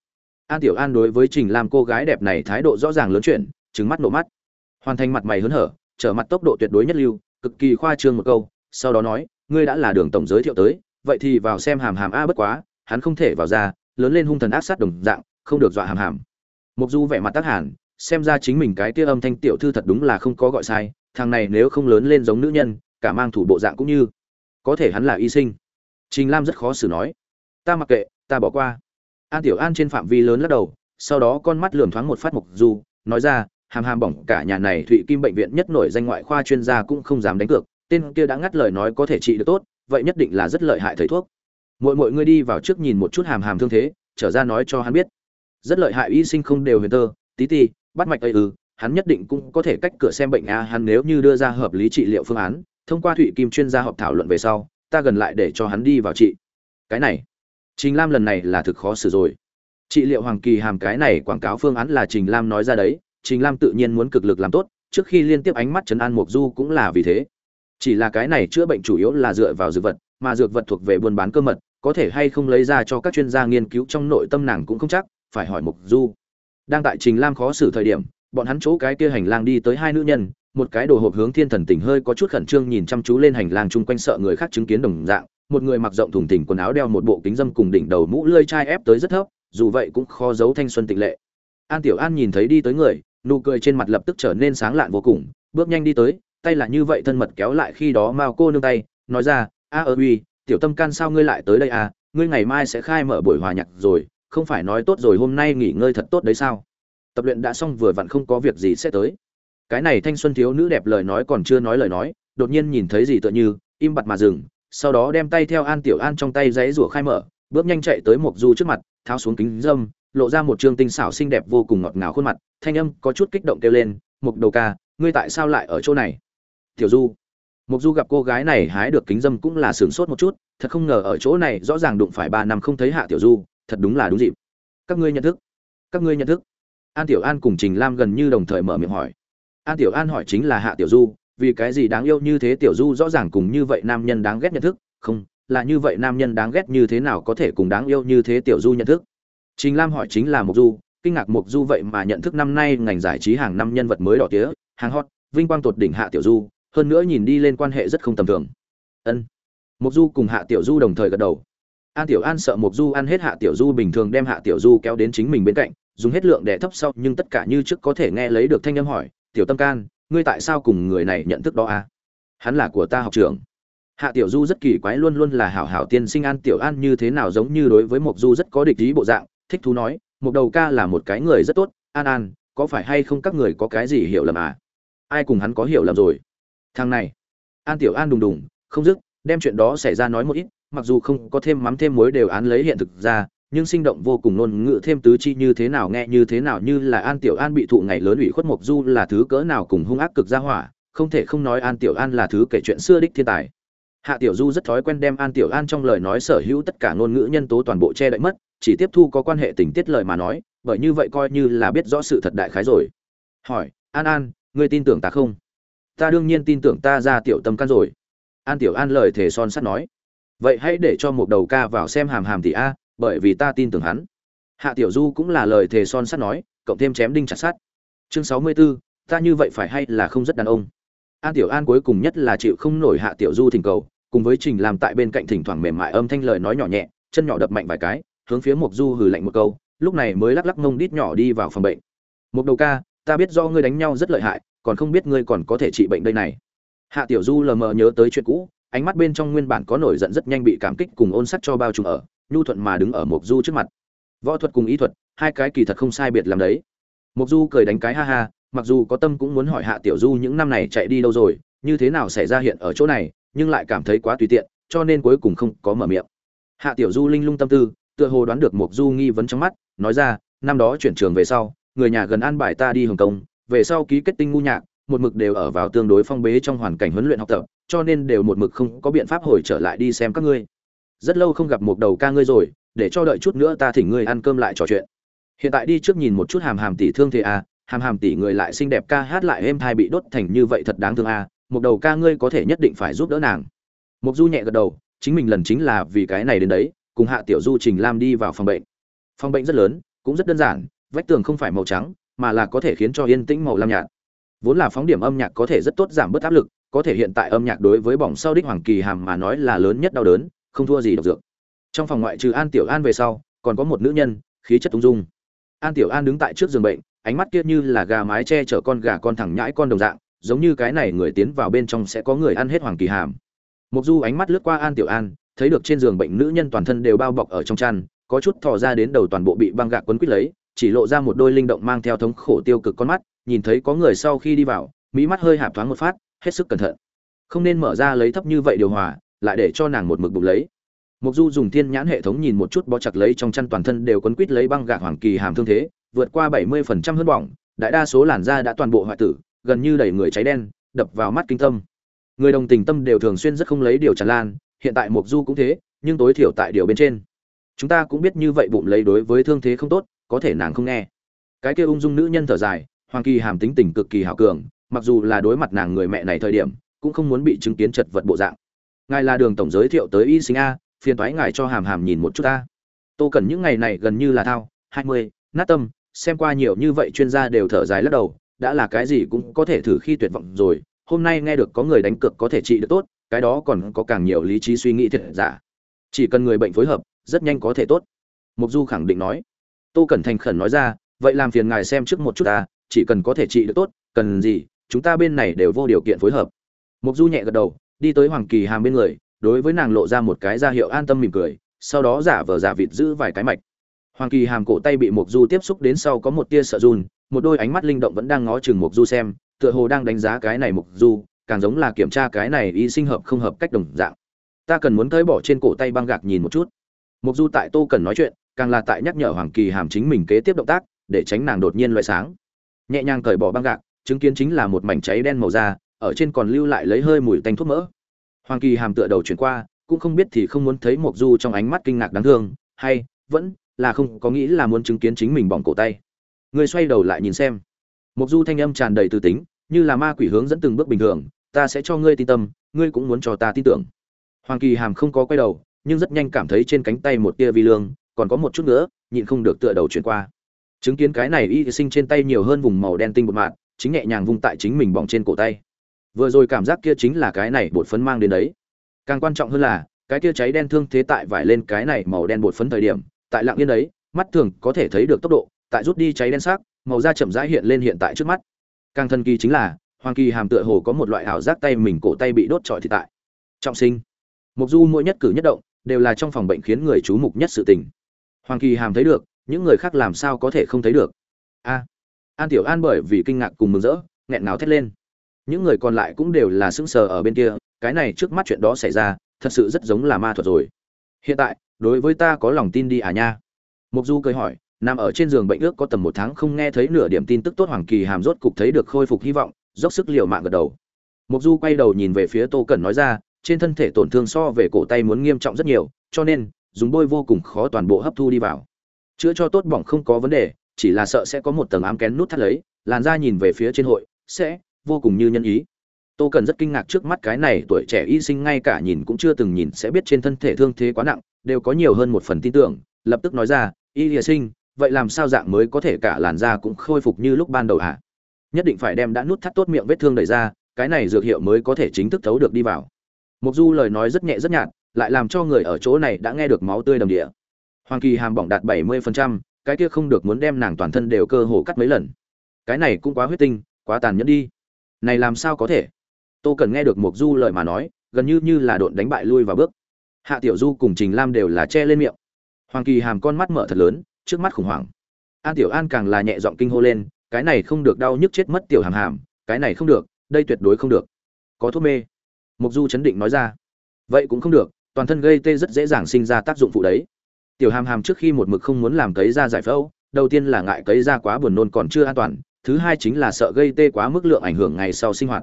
an tiểu an đối với trình làm cô gái đẹp này thái độ rõ ràng lớn chuyện trứng mắt nổ mắt. Hoàn thành mặt mày hớn hở, trở mặt tốc độ tuyệt đối nhất lưu, cực kỳ khoa trương một câu, sau đó nói, ngươi đã là đường tổng giới thiệu tới, vậy thì vào xem hàm hàm a bất quá, hắn không thể vào ra, lớn lên hung thần ác sát đồng dạng, không được dọa hàm hàm. Mục du vẻ mặt tác hàn xem ra chính mình cái kia âm thanh tiểu thư thật đúng là không có gọi sai, thằng này nếu không lớn lên giống nữ nhân, cả mang thủ bộ dạng cũng như, có thể hắn là y sinh. Trình lam rất khó xử nói, ta mặc kệ, ta bỏ qua. An tiểu an trên phạm vi lớn lắc đầu, sau đó con mắt lườm thoáng một phát mục du, nói ra hàm hàm bỏng cả nhà này thụy kim bệnh viện nhất nổi danh ngoại khoa chuyên gia cũng không dám đánh cược, tên kia đã ngắt lời nói có thể trị được tốt, vậy nhất định là rất lợi hại thầy thuốc. Mỗi mỗi người đi vào trước nhìn một chút hàm hàm thương thế, trở ra nói cho hắn biết. Rất lợi hại y sinh không đều huyền tơ, tí ti, bắt mạch ấy ư, hắn nhất định cũng có thể cách cửa xem bệnh a, hắn nếu như đưa ra hợp lý trị liệu phương án, thông qua thụy kim chuyên gia họp thảo luận về sau, ta gần lại để cho hắn đi vào trị. Cái này, trình lam lần này là thực khó xử rồi. Trị liệu hoàng kỳ hàm cái này quảng cáo phương án là trình lam nói ra đấy trình lam tự nhiên muốn cực lực làm tốt, trước khi liên tiếp ánh mắt trấn an Mộc du cũng là vì thế. Chỉ là cái này chữa bệnh chủ yếu là dựa vào dược vật, mà dược vật thuộc về buôn bán cơ mật, có thể hay không lấy ra cho các chuyên gia nghiên cứu trong nội tâm nàng cũng không chắc, phải hỏi Mộc du. Đang tại trình lam khó xử thời điểm, bọn hắn chỗ cái kia hành lang đi tới hai nữ nhân, một cái đồ hộp hướng thiên thần tỉnh hơi có chút khẩn trương nhìn chăm chú lên hành lang chung quanh sợ người khác chứng kiến đồng dạng, một người mặc rộng thùng thình quần áo đeo một bộ kính dâm cùng đỉnh đầu mũ lưỡi chai ép tới rất thấp, dù vậy cũng khó giấu thanh xuân tịch lệ. An tiểu an nhìn thấy đi tới người nụ cười trên mặt lập tức trở nên sáng lạn vô cùng, bước nhanh đi tới, tay là như vậy thân mật kéo lại khi đó mao cô nương tay, nói ra, a ơ uy, tiểu tâm can sao ngươi lại tới đây à? Ngươi ngày mai sẽ khai mở buổi hòa nhạc rồi, không phải nói tốt rồi hôm nay nghỉ ngơi thật tốt đấy sao? Tập luyện đã xong vừa vặn không có việc gì sẽ tới. Cái này thanh xuân thiếu nữ đẹp lời nói còn chưa nói lời nói, đột nhiên nhìn thấy gì tựa như, im bặt mà dừng, sau đó đem tay theo an tiểu an trong tay giấy rủa khai mở, bước nhanh chạy tới một du trước mặt, tháo xuống kính dâm, lộ ra một trương tinh xảo xinh đẹp vô cùng ngọt ngào khuôn mặt thanh âm có chút kích động kêu lên mục đầu ca ngươi tại sao lại ở chỗ này tiểu du Mộc Du gặp cô gái này hái được kính dâm cũng là sửng sốt một chút, thật không ngờ ở chỗ này rõ ràng đụng phải ba năm không thấy Hạ Tiểu Du, thật đúng là đúng dịp. Các ngươi nhận thức? Các ngươi nhận thức? An Tiểu An cùng Trình Lam gần như đồng thời mở miệng hỏi. An Tiểu An hỏi chính là Hạ Tiểu Du, vì cái gì đáng yêu như thế Tiểu Du rõ ràng cùng như vậy nam nhân đáng ghét nhận thức, không, là như vậy nam nhân đáng ghét như thế nào có thể cùng đáng yêu như thế Tiểu Du nhận thức. Trình Lam hỏi chính là Mộc Du, kinh ngạc mục Du vậy mà nhận thức năm nay ngành giải trí hàng năm nhân vật mới đỏ tía, hàng hot, vinh quang tột đỉnh Hạ Tiểu Du, hơn nữa nhìn đi lên quan hệ rất không tầm thường. Ân. Mục du cùng hạ tiểu du đồng thời gật đầu. An tiểu an sợ mục du ăn hết hạ tiểu du bình thường đem hạ tiểu du kéo đến chính mình bên cạnh dùng hết lượng để thấp sau nhưng tất cả như trước có thể nghe lấy được thanh âm hỏi tiểu tâm can ngươi tại sao cùng người này nhận thức đó à? Hắn là của ta học trưởng. Hạ tiểu du rất kỳ quái luôn luôn là hảo hảo tiên sinh an tiểu an như thế nào giống như đối với mục du rất có địch ý bộ dạng thích thú nói một đầu ca là một cái người rất tốt, an an, có phải hay không các người có cái gì hiểu lầm à? Ai cùng hắn có hiểu lầm rồi? Thằng này. An tiểu an đùng đùng, không dứt, đem chuyện đó xảy ra nói một ít, mặc dù không có thêm mắm thêm muối đều án lấy hiện thực ra, nhưng sinh động vô cùng ngôn ngữ thêm tứ chi như thế nào nghe như thế nào như là an tiểu an bị thụ ngày lớn ủy khuất mộc du là thứ cỡ nào cùng hung ác cực ra hỏa, không thể không nói an tiểu an là thứ kể chuyện xưa đích thiên tài. Hạ tiểu du rất thói quen đem an tiểu an trong lời nói sở hữu tất cả ngôn ngữ nhân tố toàn bộ che đậy mất chỉ tiếp thu có quan hệ tình tiết lời mà nói bởi như vậy coi như là biết rõ sự thật đại khái rồi. Hỏi an an ngươi tin tưởng ta không? Ta đương nhiên tin tưởng ta ra tiểu tâm căn rồi. An tiểu an lời thề son sắt nói. Vậy hãy để cho một đầu ca vào xem hàm hàm tỷ a bởi vì ta tin tưởng hắn. Hạ tiểu du cũng là lời thề son sắt nói cộng thêm chém đinh chặt sắt. Chương sáu mươi 64, ta như vậy phải hay là không rất đàn ông? An tiểu an cuối cùng nhất là chịu không nổi hạ tiểu du thỉnh cầu cùng với trình làm tại bên cạnh thỉnh thoảng mềm mại âm thanh lời nói nhỏ nhẹ chân nhỏ đập mạnh vài cái hướng phía mộc du hừ lạnh một câu, lúc này mới lắc lắc mông đít nhỏ đi vào phòng bệnh. Một đầu ca, ta biết do ngươi đánh nhau rất lợi hại, còn không biết ngươi còn có thể trị bệnh đây này. Hạ tiểu du lờ mờ nhớ tới chuyện cũ, ánh mắt bên trong nguyên bản có nổi giận rất nhanh bị cảm kích cùng ôn sắt cho bao trùm ở, nhu thuận mà đứng ở mộc du trước mặt. Võ thuật cùng ý thuật, hai cái kỳ thật không sai biệt làm đấy. Mộc du cười đánh cái ha ha, mặc dù có tâm cũng muốn hỏi hạ tiểu du những năm này chạy đi đâu rồi, như thế nào xảy ra hiện ở chỗ này, nhưng lại cảm thấy quá tùy tiện, cho nên cuối cùng không có mở miệng. Hạ tiểu du linh lung tâm tư tựa hồ đoán được mộc du nghi vấn trong mắt, nói ra, năm đó chuyển trường về sau, người nhà gần an bài ta đi hồng kông, về sau ký kết tinh ngu nhạc, một mực đều ở vào tương đối phong bế trong hoàn cảnh huấn luyện học tập, cho nên đều một mực không có biện pháp hồi trở lại đi xem các ngươi. Rất lâu không gặp một đầu ca ngươi rồi, để cho đợi chút nữa ta thỉnh ngươi ăn cơm lại trò chuyện. Hiện tại đi trước nhìn một chút hàm hàm tỷ thương thế à hàm hàm tỷ người lại xinh đẹp ca hát lại êm thai bị đốt thành như vậy thật đáng thương à một đầu ca ngươi có thể nhất định phải giúp đỡ nàng. Mục du nhẹ gật đầu, chính mình lần chính là vì cái này đến đấy cùng hạ tiểu du trình lam đi vào phòng bệnh. Phòng bệnh rất lớn, cũng rất đơn giản, vách tường không phải màu trắng, mà là có thể khiến cho yên tĩnh màu lam nhạt. Vốn là phóng điểm âm nhạc có thể rất tốt giảm bớt áp lực, có thể hiện tại âm nhạc đối với bỏng sau đích hoàng kỳ hàm mà nói là lớn nhất đau đớn, không thua gì độc dược. Trong phòng ngoại trừ an tiểu an về sau, còn có một nữ nhân, khí chất ung dung. An tiểu an đứng tại trước giường bệnh, ánh mắt kia như là gà mái che chở con gà con thẳng nhãi con đồng dạng, giống như cái này người tiến vào bên trong sẽ có người ăn hết hoàng kỳ hàm. Mộc du ánh mắt lướt qua an tiểu an thấy được trên giường bệnh nữ nhân toàn thân đều bao bọc ở trong chăn, có chút thò ra đến đầu toàn bộ bị băng gạc quấn quít lấy, chỉ lộ ra một đôi linh động mang theo thống khổ tiêu cực con mắt, nhìn thấy có người sau khi đi vào mỹ mắt hơi hạp thoáng một phát, hết sức cẩn thận. Không nên mở ra lấy thấp như vậy điều hòa, lại để cho nàng một mực bụng lấy. Mục du dùng thiên nhãn hệ thống nhìn một chút bó chặt lấy trong chăn toàn thân đều quấn quít lấy băng gạc hoàng kỳ hàm thương thế, vượt qua bảy mươi phần trăm hơn bỏng, đại đa số làn da đã toàn bộ hoại tử, gần như đầy người cháy đen, đập vào mắt kinh tâm. Người đồng tình tâm đều thường xuyên rất không lấy điều tràn lan hiện tại mục du cũng thế, nhưng tối thiểu tại điều bên trên. Chúng ta cũng biết như vậy bụng lấy đối với thương thế không tốt, có thể nàng không nghe. Cái kia ung dung nữ nhân thở dài, hoàng kỳ hàm tính tình cực kỳ hảo cường, mặc dù là đối mặt nàng người mẹ này thời điểm, cũng không muốn bị chứng kiến chật vật bộ dạng. Ngài là đường tổng giới thiệu tới y sinh a, phiền thoái ngài cho hàm hàm nhìn một chút ta tô cần những ngày này gần như là thao, hai mươi, nát tâm, xem qua nhiều như vậy chuyên gia đều thở dài lắc đầu, đã là cái gì cũng có thể thử khi tuyệt vọng rồi, hôm nay nghe được có người đánh cược có thể trị được tốt cái đó còn có càng nhiều lý trí suy nghĩ thiệt giả. Chỉ cần người bệnh phối hợp, rất nhanh có thể tốt. Mục du khẳng định nói. Tô cẩn thành khẩn nói ra, vậy làm phiền ngài xem trước một chút ta, chỉ cần có thể trị được tốt, cần gì, chúng ta bên này đều vô điều kiện phối hợp. Mục du nhẹ gật đầu, đi tới hoàng kỳ hàm bên người, đối với nàng lộ ra một cái ra hiệu an tâm mỉm cười, sau đó giả vờ giả vịt giữ vài cái mạch. Hoàng kỳ hàm cổ tay bị mục du tiếp xúc đến sau có một tia sợ run, một đôi ánh mắt linh động vẫn đang ngó chừng mục du xem, tựa hồ đang đánh giá cái này mục du càng giống là kiểm tra cái này y sinh hợp không hợp cách đồng dạng. Ta cần muốn tới bỏ trên cổ tay băng gạc nhìn một chút. Mục du tại tô cần nói chuyện, càng là tại nhắc nhở hoàng kỳ hàm chính mình kế tiếp động tác, để tránh nàng đột nhiên loại sáng. Nhẹ nhàng cởi bỏ băng gạc, chứng kiến chính là một mảnh cháy đen màu da, ở trên còn lưu lại lấy hơi mùi tanh thuốc mỡ. Hoàng kỳ hàm tựa đầu chuyển qua, cũng không biết thì không muốn thấy mộc du trong ánh mắt kinh ngạc đáng thương, hay vẫn là không có nghĩ là muốn chứng kiến chính mình bỏng cổ tay. Người xoay đầu lại nhìn xem. Mộc du thanh âm tràn đầy từ tính, như là ma quỷ hướng dẫn từng bước bình thường ta sẽ cho ngươi tin tâm, ngươi cũng muốn cho ta tin tưởng. Hoàng kỳ hàm không có quay đầu, nhưng rất nhanh cảm thấy trên cánh tay một tia vi lương, còn có một chút nữa, nhịn không được tựa đầu chuyển qua. Chứng kiến cái này y sinh trên tay nhiều hơn vùng màu đen tinh bột mạt, chính nhẹ nhàng vung tại chính mình bỏng trên cổ tay. Vừa rồi cảm giác kia chính là cái này bột phấn mang đến đấy. Càng quan trọng hơn là, cái kia cháy đen thương thế tại vải lên cái này màu đen bột phấn thời điểm, tại lạng yên đấy, mắt thường có thể thấy được tốc độ, tại rút đi cháy đen sắc, màu da chậm rãi hiện lên hiện tại trước mắt. Càng thần kỳ chính là hoàng kỳ hàm tựa hồ có một loại ảo giác tay mình cổ tay bị đốt trọi thì tại. Trọng sinh. Mục du mỗi nhất cử nhất động, đều là trong phòng bệnh khiến người chú mục nhất sự tình. Hoàng kỳ hàm thấy được, những người khác làm sao có thể không thấy được? A. An tiểu an bởi vì kinh ngạc cùng mừng rỡ, nghẹn ngào thét lên. Những người còn lại cũng đều là sững sờ ở bên kia, cái này trước mắt chuyện đó xảy ra, thật sự rất giống là ma thuật rồi. Hiện tại, đối với ta có lòng tin đi à nha? Mục du cười hỏi, nằm ở trên giường bệnh ước có tầm một tháng không nghe thấy nửa điểm tin tức tốt hoàng kỳ hàm rốt cục thấy được khôi phục hy vọng dốc sức liều mạng gật đầu. Mục du quay đầu nhìn về phía tô cẩn nói ra, trên thân thể tổn thương so về cổ tay muốn nghiêm trọng rất nhiều, cho nên, dùng bôi vô cùng khó toàn bộ hấp thu đi vào. Chữa cho tốt bỏng không có vấn đề, chỉ là sợ sẽ có một tầng ám kén nút thắt lấy, làn da nhìn về phía trên hội, sẽ vô cùng như nhân ý. Tô cần rất kinh ngạc trước mắt cái này tuổi trẻ y sinh ngay cả nhìn cũng chưa từng nhìn sẽ biết trên thân thể thương thế quá nặng, đều có nhiều hơn một phần tin tưởng, lập tức nói ra, y lìa sinh, vậy làm sao dạng mới có thể cả làn da cũng khôi phục như lúc ban đầu hả? Nhất định phải đem đã nút thắt tốt miệng vết thương đẩy ra cái này dược hiệu mới có thể chính thức thấu được đi vào. Mục du lời nói rất nhẹ rất nhạt lại làm cho người ở chỗ này đã nghe được máu tươi đầm địa. Hoàng kỳ hàm bỏng đạt bảy mươi phần trăm, cái kia không được muốn đem nàng toàn thân đều cơ hồ cắt mấy lần. Cái này cũng quá huyết tinh quá tàn nhẫn đi. Này làm sao có thể? Tôi cần nghe được mục du lời mà nói gần như như là độn đánh bại lui vào bước. Hạ tiểu du cùng trình lam đều là che lên miệng. Hoàng kỳ hàm con mắt mở thật lớn trước mắt khủng hoảng. An tiểu an càng là nhẹ giọng kinh hô lên cái này không được đau nhức chết mất tiểu hàm hàm, cái này không được, đây tuyệt đối không được. Có thuốc mê. Mục du chấn định nói ra. Vậy cũng không được, toàn thân gây tê rất dễ dàng sinh ra tác dụng phụ đấy. Tiểu hàm hàm trước khi một mực không muốn làm cấy ra giải phẫu, đầu tiên là ngại cấy ra quá buồn nôn còn chưa an toàn, thứ hai chính là sợ gây tê quá mức lượng ảnh hưởng ngày sau sinh hoạt.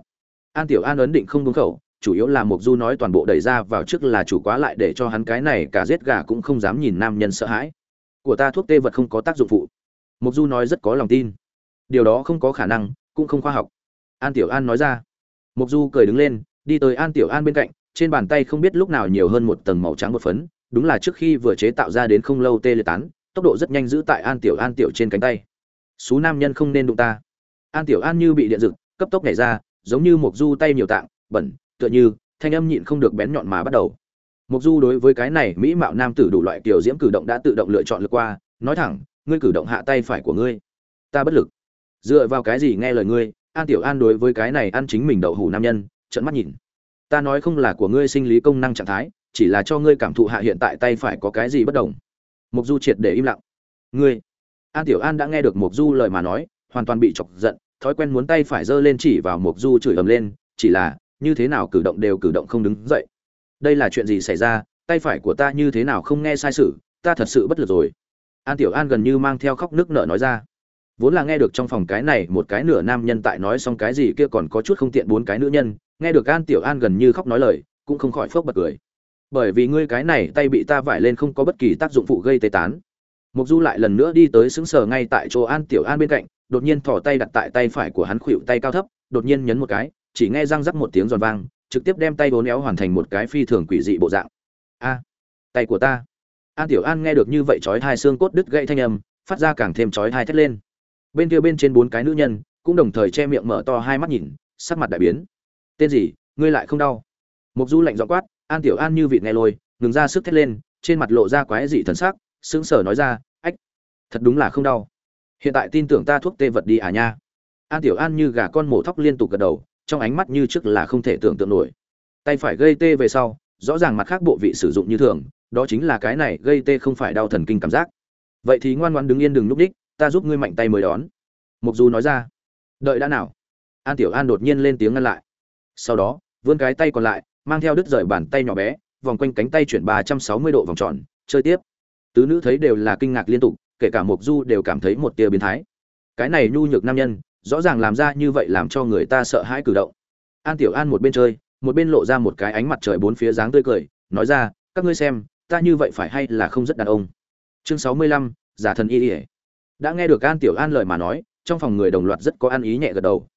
An tiểu an ấn định không đúng khẩu, chủ yếu là mục du nói toàn bộ đẩy ra vào trước là chủ quá lại để cho hắn cái này cả giết gà cũng không dám nhìn nam nhân sợ hãi. Của ta thuốc tê vật không có tác dụng phụ. Mục du nói rất có lòng tin điều đó không có khả năng, cũng không khoa học. An tiểu an nói ra. Mục du cười đứng lên, đi tới an tiểu an bên cạnh, trên bàn tay không biết lúc nào nhiều hơn một tầng màu trắng một phấn, đúng là trước khi vừa chế tạo ra đến không lâu tê liệt tán, tốc độ rất nhanh giữ tại an tiểu an tiểu trên cánh tay. Số nam nhân không nên đụng ta. An tiểu an như bị điện rực cấp tốc nhảy ra, giống như mục du tay nhiều tạng, bẩn, tựa như, thanh âm nhịn không được bén nhọn mà bắt đầu. Mục du đối với cái này mỹ mạo nam tử đủ loại kiểu diễm cử động đã tự động lựa chọn lượt qua, nói thẳng, ngươi cử động hạ tay phải của ngươi. Ta bất lực dựa vào cái gì nghe lời ngươi, an tiểu an đối với cái này ăn chính mình đậu hủ nam nhân trận mắt nhìn. Ta nói không là của ngươi sinh lý công năng trạng thái, chỉ là cho ngươi cảm thụ hạ hiện tại tay phải có cái gì bất đồng. Mục du triệt để im lặng. Ngươi? An tiểu an đã nghe được mục du lời mà nói, hoàn toàn bị chọc giận, thói quen muốn tay phải giơ lên chỉ vào mục du chửi ầm lên, chỉ là, như thế nào cử động đều cử động không đứng dậy. Đây là chuyện gì xảy ra, tay phải của ta như thế nào không nghe sai sự, ta thật sự bất lực rồi. An tiểu an gần như mang theo khóc nước nở nói ra vốn là nghe được trong phòng cái này một cái nửa nam nhân tại nói xong cái gì kia còn có chút không tiện bốn cái nữ nhân, nghe được an tiểu an gần như khóc nói lời, cũng không khỏi phốc bật cười. Bởi vì ngươi cái này tay bị ta vải lên không có bất kỳ tác dụng phụ gây tê tán. Mục du lại lần nữa đi tới xứng sờ ngay tại chỗ an tiểu an bên cạnh, đột nhiên thò tay đặt tại tay phải của hắn khuỵu tay cao thấp, đột nhiên nhấn một cái, chỉ nghe răng rắc một tiếng giòn vang, trực tiếp đem tay bốn éo hoàn thành một cái phi thường quỷ dị bộ dạng. A, tay của ta. An tiểu an nghe được như vậy chói hai xương cốt đứt gãy thanh âm, phát ra càng thêm chói hai thét lên bên kia bên trên bốn cái nữ nhân cũng đồng thời che miệng mở to hai mắt nhìn, sắc mặt đại biến. Tên gì? Ngươi lại không đau? Mục du lạnh giọng quát, an tiểu an như vịt nghe lôi, ngừng ra sức thét lên, trên mặt lộ ra quái dị thần sắc, sững sờ nói ra, ách, thật đúng là không đau. Hiện tại tin tưởng ta thuốc tê vật đi à nha. An tiểu an như gà con mổ thóc liên tục gật đầu, trong ánh mắt như trước là không thể tưởng tượng nổi. Tay phải gây tê về sau, rõ ràng mặt khác bộ vị sử dụng như thường, đó chính là cái này gây tê không phải đau thần kinh cảm giác. Vậy thì ngoan ngoan đứng yên đừng núp đích ta giúp ngươi mạnh tay mới đón. Mục du nói ra. Đợi đã nào? An tiểu an đột nhiên lên tiếng ngăn lại. Sau đó, vươn cái tay còn lại, mang theo đứt rời bàn tay nhỏ bé, vòng quanh cánh tay chuyển ba trăm sáu mươi độ vòng tròn, chơi tiếp. Tứ nữ thấy đều là kinh ngạc liên tục, kể cả mục du đều cảm thấy một tia biến thái. Cái này nhu nhược nam nhân, rõ ràng làm ra như vậy làm cho người ta sợ hãi cử động. An tiểu an một bên chơi, một bên lộ ra một cái ánh mặt trời bốn phía dáng tươi cười, nói ra, các ngươi xem, ta như vậy phải hay là không rất đàn ông? Chương sáu mươi lăm, giả thần y ỉa đã nghe được an tiểu an lời mà nói, trong phòng người đồng loạt rất có ăn ý nhẹ gật đầu.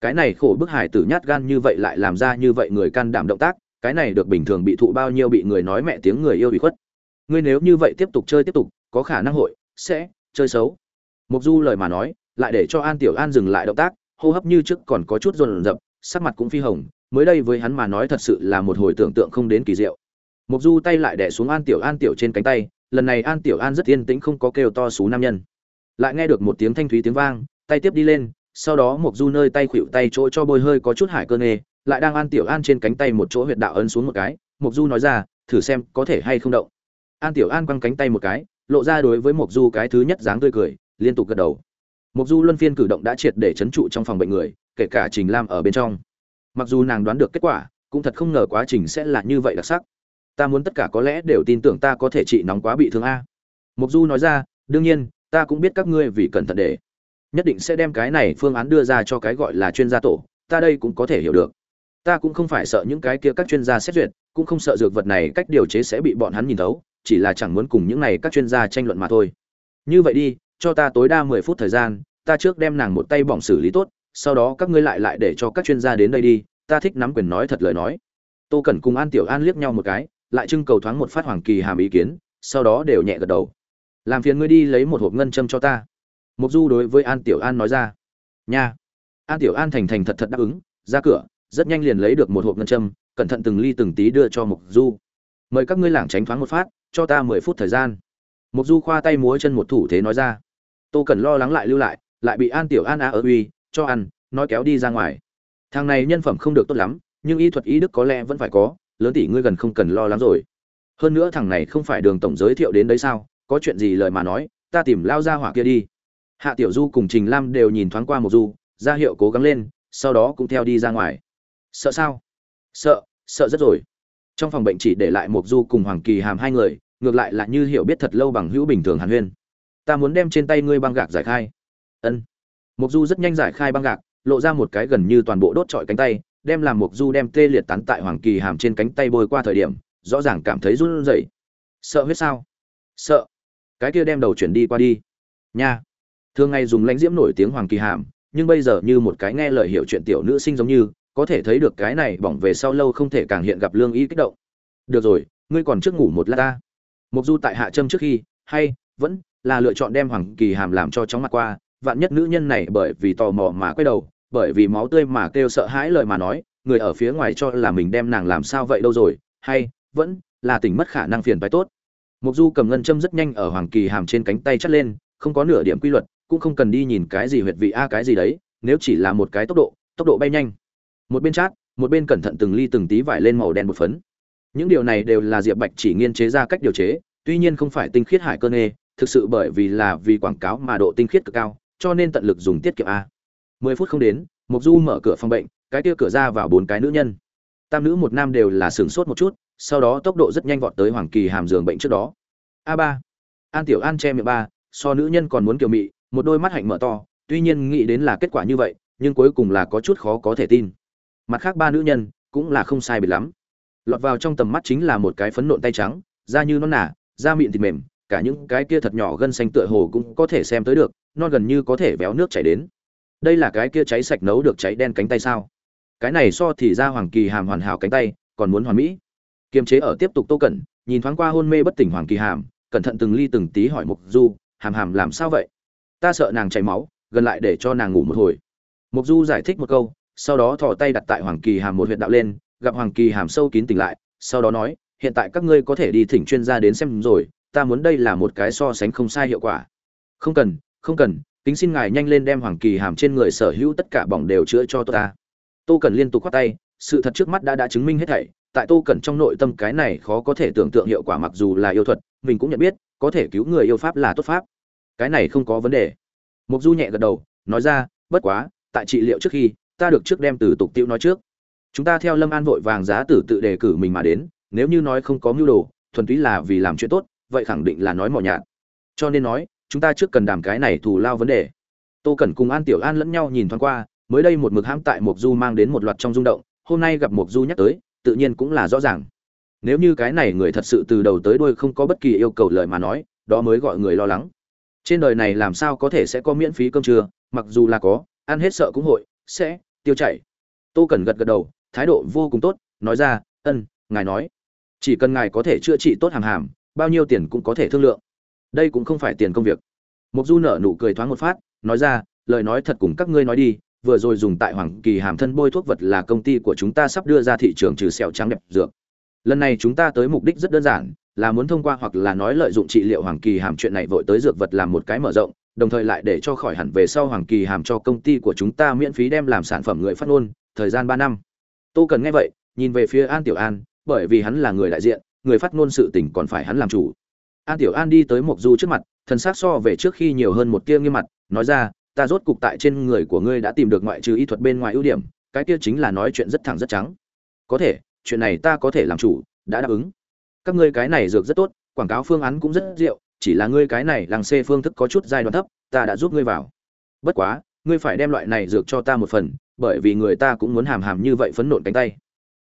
Cái này khổ bức hải tử nhát gan như vậy lại làm ra như vậy người can đảm động tác, cái này được bình thường bị thụ bao nhiêu bị người nói mẹ tiếng người yêu bị khuất. Ngươi nếu như vậy tiếp tục chơi tiếp tục, có khả năng hội, sẽ, chơi xấu. Mục du lời mà nói, lại để cho an tiểu an dừng lại động tác, hô hấp như trước còn có chút rồn rập, sắc mặt cũng phi hồng, mới đây với hắn mà nói thật sự là một hồi tưởng tượng không đến kỳ diệu. Mục du tay lại đè xuống an tiểu an tiểu trên cánh tay, lần này an tiểu an rất yên tĩnh không có kêu to xú nam nhân lại nghe được một tiếng thanh thúy tiếng vang, tay tiếp đi lên, sau đó mục du nơi tay khuỵu tay chỗ cho bôi hơi có chút hải cơ nê, lại đang an tiểu an trên cánh tay một chỗ huyệt đạo ấn xuống một cái mục du nói ra, thử xem có thể hay không động. An tiểu an quăng cánh tay một cái, lộ ra đối với mục du cái thứ nhất dáng tươi cười, liên tục gật đầu. Mục du luân phiên cử động đã triệt để chấn trụ trong phòng bệnh người, kể cả trình lam ở bên trong. Mặc dù nàng đoán được kết quả, cũng thật không ngờ quá trình sẽ là như vậy đặc sắc. Ta muốn tất cả có lẽ đều tin tưởng ta có thể trị nóng quá bị thương a. Mục du nói ra, đương nhiên ta cũng biết các ngươi vì cẩn thận để. Nhất định sẽ đem cái này phương án đưa ra cho cái gọi là chuyên gia tổ, ta đây cũng có thể hiểu được. Ta cũng không phải sợ những cái kia các chuyên gia xét duyệt, cũng không sợ dược vật này cách điều chế sẽ bị bọn hắn nhìn thấu, chỉ là chẳng muốn cùng những này các chuyên gia tranh luận mà thôi. Như vậy đi, cho ta tối đa mười phút thời gian, ta trước đem nàng một tay bỏng xử lý tốt, sau đó các ngươi lại lại để cho các chuyên gia đến đây đi, ta thích nắm quyền nói thật lời nói. Tô cẩn cùng an tiểu an liếc nhau một cái, lại trưng cầu thoáng một phát hoàng kỳ hàm ý kiến, sau đó đều nhẹ gật đầu làm phiền ngươi đi lấy một hộp ngân châm cho ta. Mục du đối với an tiểu an nói ra. Nha. An tiểu an thành thành thật thật đáp ứng, ra cửa, rất nhanh liền lấy được một hộp ngân châm, cẩn thận từng ly từng tí đưa cho mục du. Mời các ngươi lảng tránh thoáng một phát, cho ta mười phút thời gian. Mục du khoa tay múa chân một thủ thế nói ra. Tô cần lo lắng lại lưu lại lại bị an tiểu an a ở uy, cho ăn, nói kéo đi ra ngoài. Thằng này nhân phẩm không được tốt lắm, nhưng y thuật ý đức có lẽ vẫn phải có, lớn tỷ ngươi gần không cần lo lắng rồi. Hơn nữa thằng này không phải đường tổng giới thiệu đến đấy sao? Có chuyện gì lời mà nói, ta tìm lao ra hỏa kia đi. Hạ tiểu du cùng trình lam đều nhìn thoáng qua một du, ra hiệu cố gắng lên, sau đó cũng theo đi ra ngoài. Sợ sao? Sợ sợ rất rồi. Trong phòng bệnh chỉ để lại một du cùng hoàng kỳ hàm hai người, ngược lại là như hiểu biết thật lâu bằng hữu bình thường hàn huyên. Ta muốn đem trên tay ngươi băng gạc giải khai. Ân. Mục du rất nhanh giải khai băng gạc, lộ ra một cái gần như toàn bộ đốt trọi cánh tay, đem làm mục du đem tê liệt tán tại hoàng kỳ hàm trên cánh tay bôi qua thời điểm, rõ ràng cảm thấy run rẩy. Sợ huyết sao? Sợ cái kia đem đầu chuyển đi qua đi. Nha. Thường ngày dùng lãnh diễm nổi tiếng hoàng kỳ hàm, nhưng bây giờ như một cái nghe lời hiểu chuyện tiểu nữ sinh giống như, có thể thấy được cái này bỏng về sau lâu không thể càng hiện gặp lương y kích động. Được rồi, ngươi còn trước ngủ một lát ta. Mục du tại hạ trâm trước khi, hay, vẫn là lựa chọn đem hoàng kỳ hàm làm cho chóng mặt qua, vạn nhất nữ nhân này bởi vì tò mò mà quay đầu, bởi vì máu tươi mà kêu sợ hãi lời mà nói, người ở phía ngoài cho là mình đem nàng làm sao vậy đâu rồi, hay, vẫn là tỉnh mất khả năng phiền phải tốt mục du cầm ngân châm rất nhanh ở hoàng kỳ hàm trên cánh tay chắt lên, không có nửa điểm quy luật, cũng không cần đi nhìn cái gì huyệt vị a cái gì đấy, nếu chỉ là một cái tốc độ tốc độ bay nhanh. Một bên chát, một bên cẩn thận từng ly từng tí vải lên màu đen một phấn. Những điều này đều là diệp bạch chỉ nghiên chế ra cách điều chế, tuy nhiên không phải tinh khiết hải cơ nghề thực sự bởi vì là vì quảng cáo mà độ tinh khiết cực cao, cho nên tận lực dùng tiết kiệm a. Mười phút không đến, mục du mở cửa phòng bệnh, cái kia cửa ra vào bốn cái nữ nhân. Tam nữ một nam đều là sửng sốt một chút sau đó tốc độ rất nhanh vọt tới hoàng kỳ hàm giường bệnh trước đó. A ba. An tiểu an che miệng ba, so nữ nhân còn muốn kiều mị, một đôi mắt hạnh mở to, tuy nhiên nghĩ đến là kết quả như vậy, nhưng cuối cùng là có chút khó có thể tin. Mặt khác ba nữ nhân, cũng là không sai biệt lắm. Lọt vào trong tầm mắt chính là một cái phấn nộn tay trắng, da như non nả da mịn thịt mềm, cả những cái kia thật nhỏ gân xanh tựa hồ cũng có thể xem tới được, non gần như có thể véo nước chảy đến. Đây là cái kia cháy sạch nấu được cháy đen cánh tay sao? Cái này so thì ra hoàng kỳ hàm hoàn hảo cánh tay, còn muốn hoàn mỹ kiềm chế ở tiếp tục tô cẩn, nhìn thoáng qua hôn mê bất tỉnh hoàng kỳ hàm, cẩn thận từng ly từng tí hỏi mục du, hàm hàm, làm sao vậy? Ta sợ nàng chảy máu, gần lại để cho nàng ngủ một hồi. Mục du giải thích một câu, sau đó thò tay đặt tại hoàng kỳ hàm một huyệt đạo lên, gặp hoàng kỳ hàm sâu kín tỉnh lại, sau đó nói, hiện tại các ngươi có thể đi thỉnh chuyên gia đến xem rồi, ta muốn đây là một cái so sánh không sai hiệu quả. Không cần không cần, kính xin ngài nhanh lên đem hoàng kỳ hàm trên người sở hữu tất cả bỏng đều chữa cho tôi ta. Tô cần liên tục khoát tay, sự thật trước mắt đã đã chứng minh hết thảy tại tô Cẩn trong nội tâm cái này khó có thể tưởng tượng hiệu quả mặc dù là yêu thuật, mình cũng nhận biết, có thể cứu người yêu pháp là tốt pháp. Cái này không có vấn đề. Mục du nhẹ gật đầu, nói ra, bất quá, tại trị liệu trước khi, ta được trước đem từ tục tiêu nói trước. Chúng ta theo lâm an vội vàng giá tử tự đề cử mình mà đến, nếu như nói không có mưu đồ, thuần túy là vì làm chuyện tốt, vậy khẳng định là nói mỏ nhạt. Cho nên nói, chúng ta trước cần đàm cái này thù lao vấn đề. Tô cẩn cùng an tiểu an lẫn nhau nhìn thoáng qua, mới đây một mực hãm tại mục du mang đến một loạt trong rung động, hôm nay gặp mục du nhắc tới tự nhiên cũng là rõ ràng. Nếu như cái này người thật sự từ đầu tới đuôi không có bất kỳ yêu cầu lời mà nói, đó mới gọi người lo lắng. Trên đời này làm sao có thể sẽ có miễn phí cơm trưa, mặc dù là có, ăn hết sợ cũng hội, sẽ tiêu chảy. Tô cẩn gật gật đầu, thái độ vô cùng tốt, nói ra, ân, ngài nói. Chỉ cần ngài có thể chữa trị tốt hàm hàm, bao nhiêu tiền cũng có thể thương lượng. Đây cũng không phải tiền công việc. Mục du nở nụ cười thoáng một phát, nói ra, lời nói thật cùng các ngươi nói đi vừa rồi dùng tại hoàng kỳ hàm thân bôi thuốc vật là công ty của chúng ta sắp đưa ra thị trường trừ sẹo trắng đẹp dược. Lần này chúng ta tới mục đích rất đơn giản, là muốn thông qua hoặc là nói lợi dụng trị liệu hoàng kỳ hàm chuyện này vội tới dược vật làm một cái mở rộng, đồng thời lại để cho khỏi hẳn về sau hoàng kỳ hàm cho công ty của chúng ta miễn phí đem làm sản phẩm người phát ngôn, thời gian ba năm. Tô cần nghe vậy, nhìn về phía an tiểu an, bởi vì hắn là người đại diện, người phát ngôn sự tình còn phải hắn làm chủ. An tiểu an đi tới mộc du trước mặt thần sắc so về trước khi nhiều hơn một tia nghiêm mặt, nói ra ta rốt cục tại trên người của ngươi đã tìm được ngoại trừ y thuật bên ngoài ưu điểm, cái kia chính là nói chuyện rất thẳng rất trắng. Có thể, chuyện này ta có thể làm chủ, đã đáp ứng. Các ngươi cái này dược rất tốt, quảng cáo phương án cũng rất rượu, chỉ là ngươi cái này làng xê phương thức có chút giai đoạn thấp, ta đã giúp ngươi vào. Bất quá, ngươi phải đem loại này dược cho ta một phần, bởi vì người ta cũng muốn hàm hàm như vậy phấn nộn cánh tay.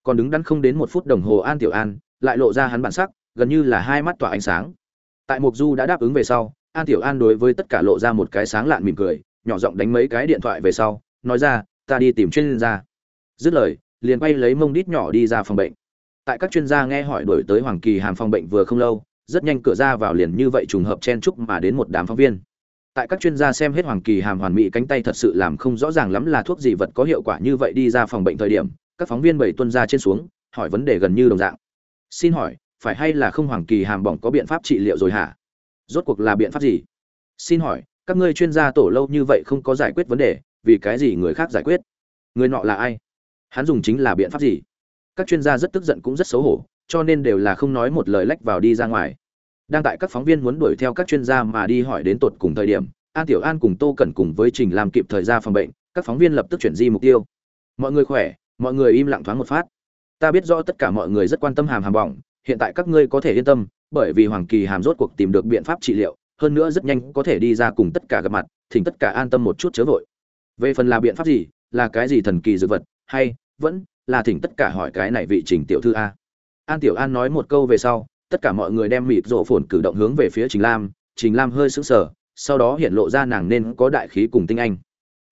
Còn đứng đắn không đến một phút đồng hồ an tiểu an, lại lộ ra hắn bản sắc, gần như là hai mắt tỏa ánh sáng. Tại mục du đã đáp ứng về sau, an tiểu an đối với tất cả lộ ra một cái sáng lạn mỉm cười nhỏ giọng đánh mấy cái điện thoại về sau, nói ra, ta đi tìm chuyên gia. Dứt lời, liền quay lấy mông đít nhỏ đi ra phòng bệnh. Tại các chuyên gia nghe hỏi đổi tới hoàng kỳ hàm phòng bệnh vừa không lâu, rất nhanh cửa ra vào liền như vậy trùng hợp chen chúc mà đến một đám phóng viên. Tại các chuyên gia xem hết hoàng kỳ hàm hoàn mỹ cánh tay thật sự làm không rõ ràng lắm là thuốc gì vật có hiệu quả như vậy đi ra phòng bệnh thời điểm, các phóng viên bảy tuân ra trên xuống, hỏi vấn đề gần như đồng dạng. Xin hỏi, phải hay là không hoàng kỳ hàm bỏng có biện pháp trị liệu rồi hả? Rốt cuộc là biện pháp gì? Xin hỏi các ngươi chuyên gia tổ lâu như vậy không có giải quyết vấn đề, vì cái gì người khác giải quyết? Người nọ là ai? Hắn dùng chính là biện pháp gì? Các chuyên gia rất tức giận cũng rất xấu hổ, cho nên đều là không nói một lời lách vào đi ra ngoài. Đang tại các phóng viên muốn đuổi theo các chuyên gia mà đi hỏi đến tột cùng thời điểm, an tiểu an cùng tô cẩn cùng với trình làm kịp thời gian phòng bệnh, các phóng viên lập tức chuyển di mục tiêu. Mọi người khỏe, mọi người im lặng thoáng một phát. Ta biết rõ tất cả mọi người rất quan tâm hàm hàm bỏng, hiện tại các ngươi có thể yên tâm, bởi vì hoàng kỳ hàm rốt cuộc tìm được biện pháp trị liệu hơn nữa rất nhanh có thể đi ra cùng tất cả gặp mặt, thỉnh tất cả an tâm một chút chớ vội. Về phần là biện pháp gì, là cái gì thần kỳ dược vật, hay vẫn là thỉnh tất cả hỏi cái này vị trình tiểu thư a. An tiểu an nói một câu về sau, tất cả mọi người đem mịt rộ phồn cử động hướng về phía trình lam trình lam hơi sững sờ, sau đó hiện lộ ra nàng nên có đại khí cùng tinh anh.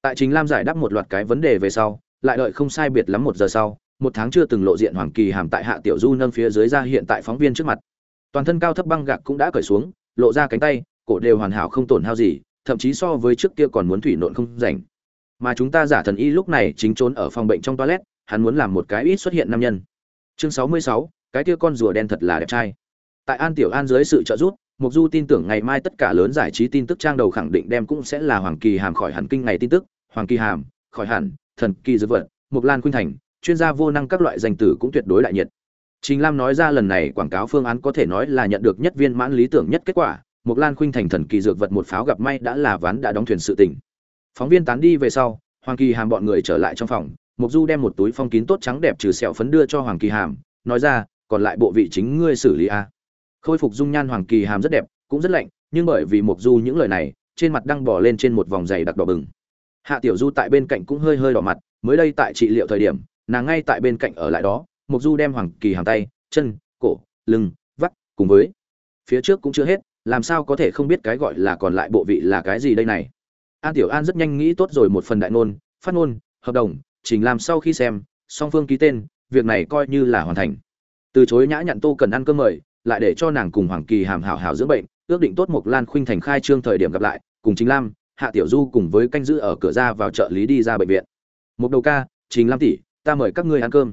Tại trình lam giải đáp một loạt cái vấn đề về sau, lại đợi không sai biệt lắm một giờ sau, một tháng chưa từng lộ diện hoàng kỳ hàm tại hạ tiểu du nâng phía dưới ra hiện tại phóng viên trước mặt. Toàn thân cao thấp băng gạc cũng đã cởi xuống, lộ ra cánh tay cổ đều hoàn hảo không tổn hao gì thậm chí so với trước kia còn muốn thủy nộn không rảnh. Mà chúng ta giả thần y lúc này chính trốn ở phòng bệnh trong toilet hắn muốn làm một cái ít xuất hiện nam nhân. Chương sáu mươi sáu cái kia con rùa đen thật là đẹp trai. Tại an tiểu an dưới sự trợ giúp mục du tin tưởng ngày mai tất cả lớn giải trí tin tức trang đầu khẳng định đem cũng sẽ là hoàng kỳ hàm khỏi hẳn kinh ngày tin tức. Hoàng kỳ hàm khỏi hẳn thần kỳ dược vật mục lan khuynh thành chuyên gia vô năng các loại danh tử cũng tuyệt đối đại nhiệt. Trình Lam nói ra lần này quảng cáo phương án có thể nói là nhận được nhất viên mãn lý tưởng nhất kết quả, Mộc Lan Khuynh thành thần kỳ dược vật một pháo gặp may đã là ván đã đóng thuyền sự tình. Phóng viên tán đi về sau, Hoàng Kỳ Hàm bọn người trở lại trong phòng, Mộc Du đem một túi phong kín tốt trắng đẹp trừ sẹo phấn đưa cho Hoàng Kỳ Hàm, nói ra, còn lại bộ vị chính ngươi xử lý a. Khôi phục dung nhan Hoàng Kỳ Hàm rất đẹp, cũng rất lạnh, nhưng bởi vì Mộc Du những lời này, trên mặt đang bò lên trên một vòng dày đặc đỏ bừng. Hạ Tiểu Du tại bên cạnh cũng hơi hơi đỏ mặt, mới đây tại trị liệu thời điểm, nàng ngay tại bên cạnh ở lại đó, Mộc Du đem Hoàng Kỳ Hàm tay, chân, cổ, lưng, vắt, cùng với phía trước cũng chưa hết, làm sao có thể không biết cái gọi là còn lại bộ vị là cái gì đây này. An Tiểu An rất nhanh nghĩ tốt rồi một phần đại ngôn, phát ngôn, hợp đồng, trình làm sau khi xem, song phương ký tên, việc này coi như là hoàn thành. Từ chối nhã nhặn Tô cần ăn cơm mời, lại để cho nàng cùng Hoàng Kỳ Hàm hảo hảo dưỡng bệnh, ước định tốt Mộc Lan Khuynh thành khai trương thời điểm gặp lại, cùng Trình Lam, Hạ Tiểu Du cùng với canh giữ ở cửa ra vào trợ lý đi ra bệnh viện. Một đầu ca, Trình Lam tỷ, ta mời các ngươi ăn cơm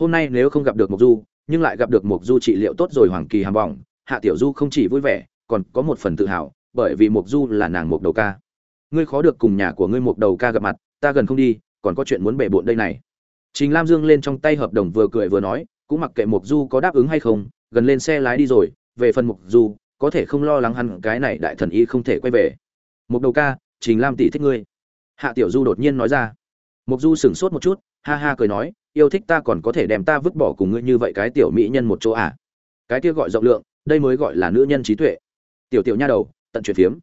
hôm nay nếu không gặp được mộc du nhưng lại gặp được mộc du trị liệu tốt rồi hoàng kỳ hàm bỏng hạ tiểu du không chỉ vui vẻ còn có một phần tự hào, bởi vì mộc du là nàng mộc đầu ca. Ngươi khó được cùng nhà của ngươi mộc đầu ca gặp mặt, ta gần không đi, còn có chuyện muốn bể bộn đây này. Trình lam dương lên trong tay hợp đồng vừa cười vừa nói, cũng mặc kệ mộc du có đáp ứng hay không, gần lên xe lái đi rồi, về phần mộc du, có thể không lo lắng hẳn cái này đại thần y không thể quay về. Mộc đầu ca, trình lam tỷ thích ngươi. Hạ tiểu du đột nhiên nói ra. Mộc du sững sốt một chút, ha ha cười nói, yêu thích ta còn có thể đem ta vứt bỏ cùng ngươi như vậy cái tiểu mỹ nhân một chỗ à? Cái kia gọi rộng lượng, đây mới gọi là nữ nhân trí tuệ tiểu tiểu nha đầu, tận chuyện phiếm.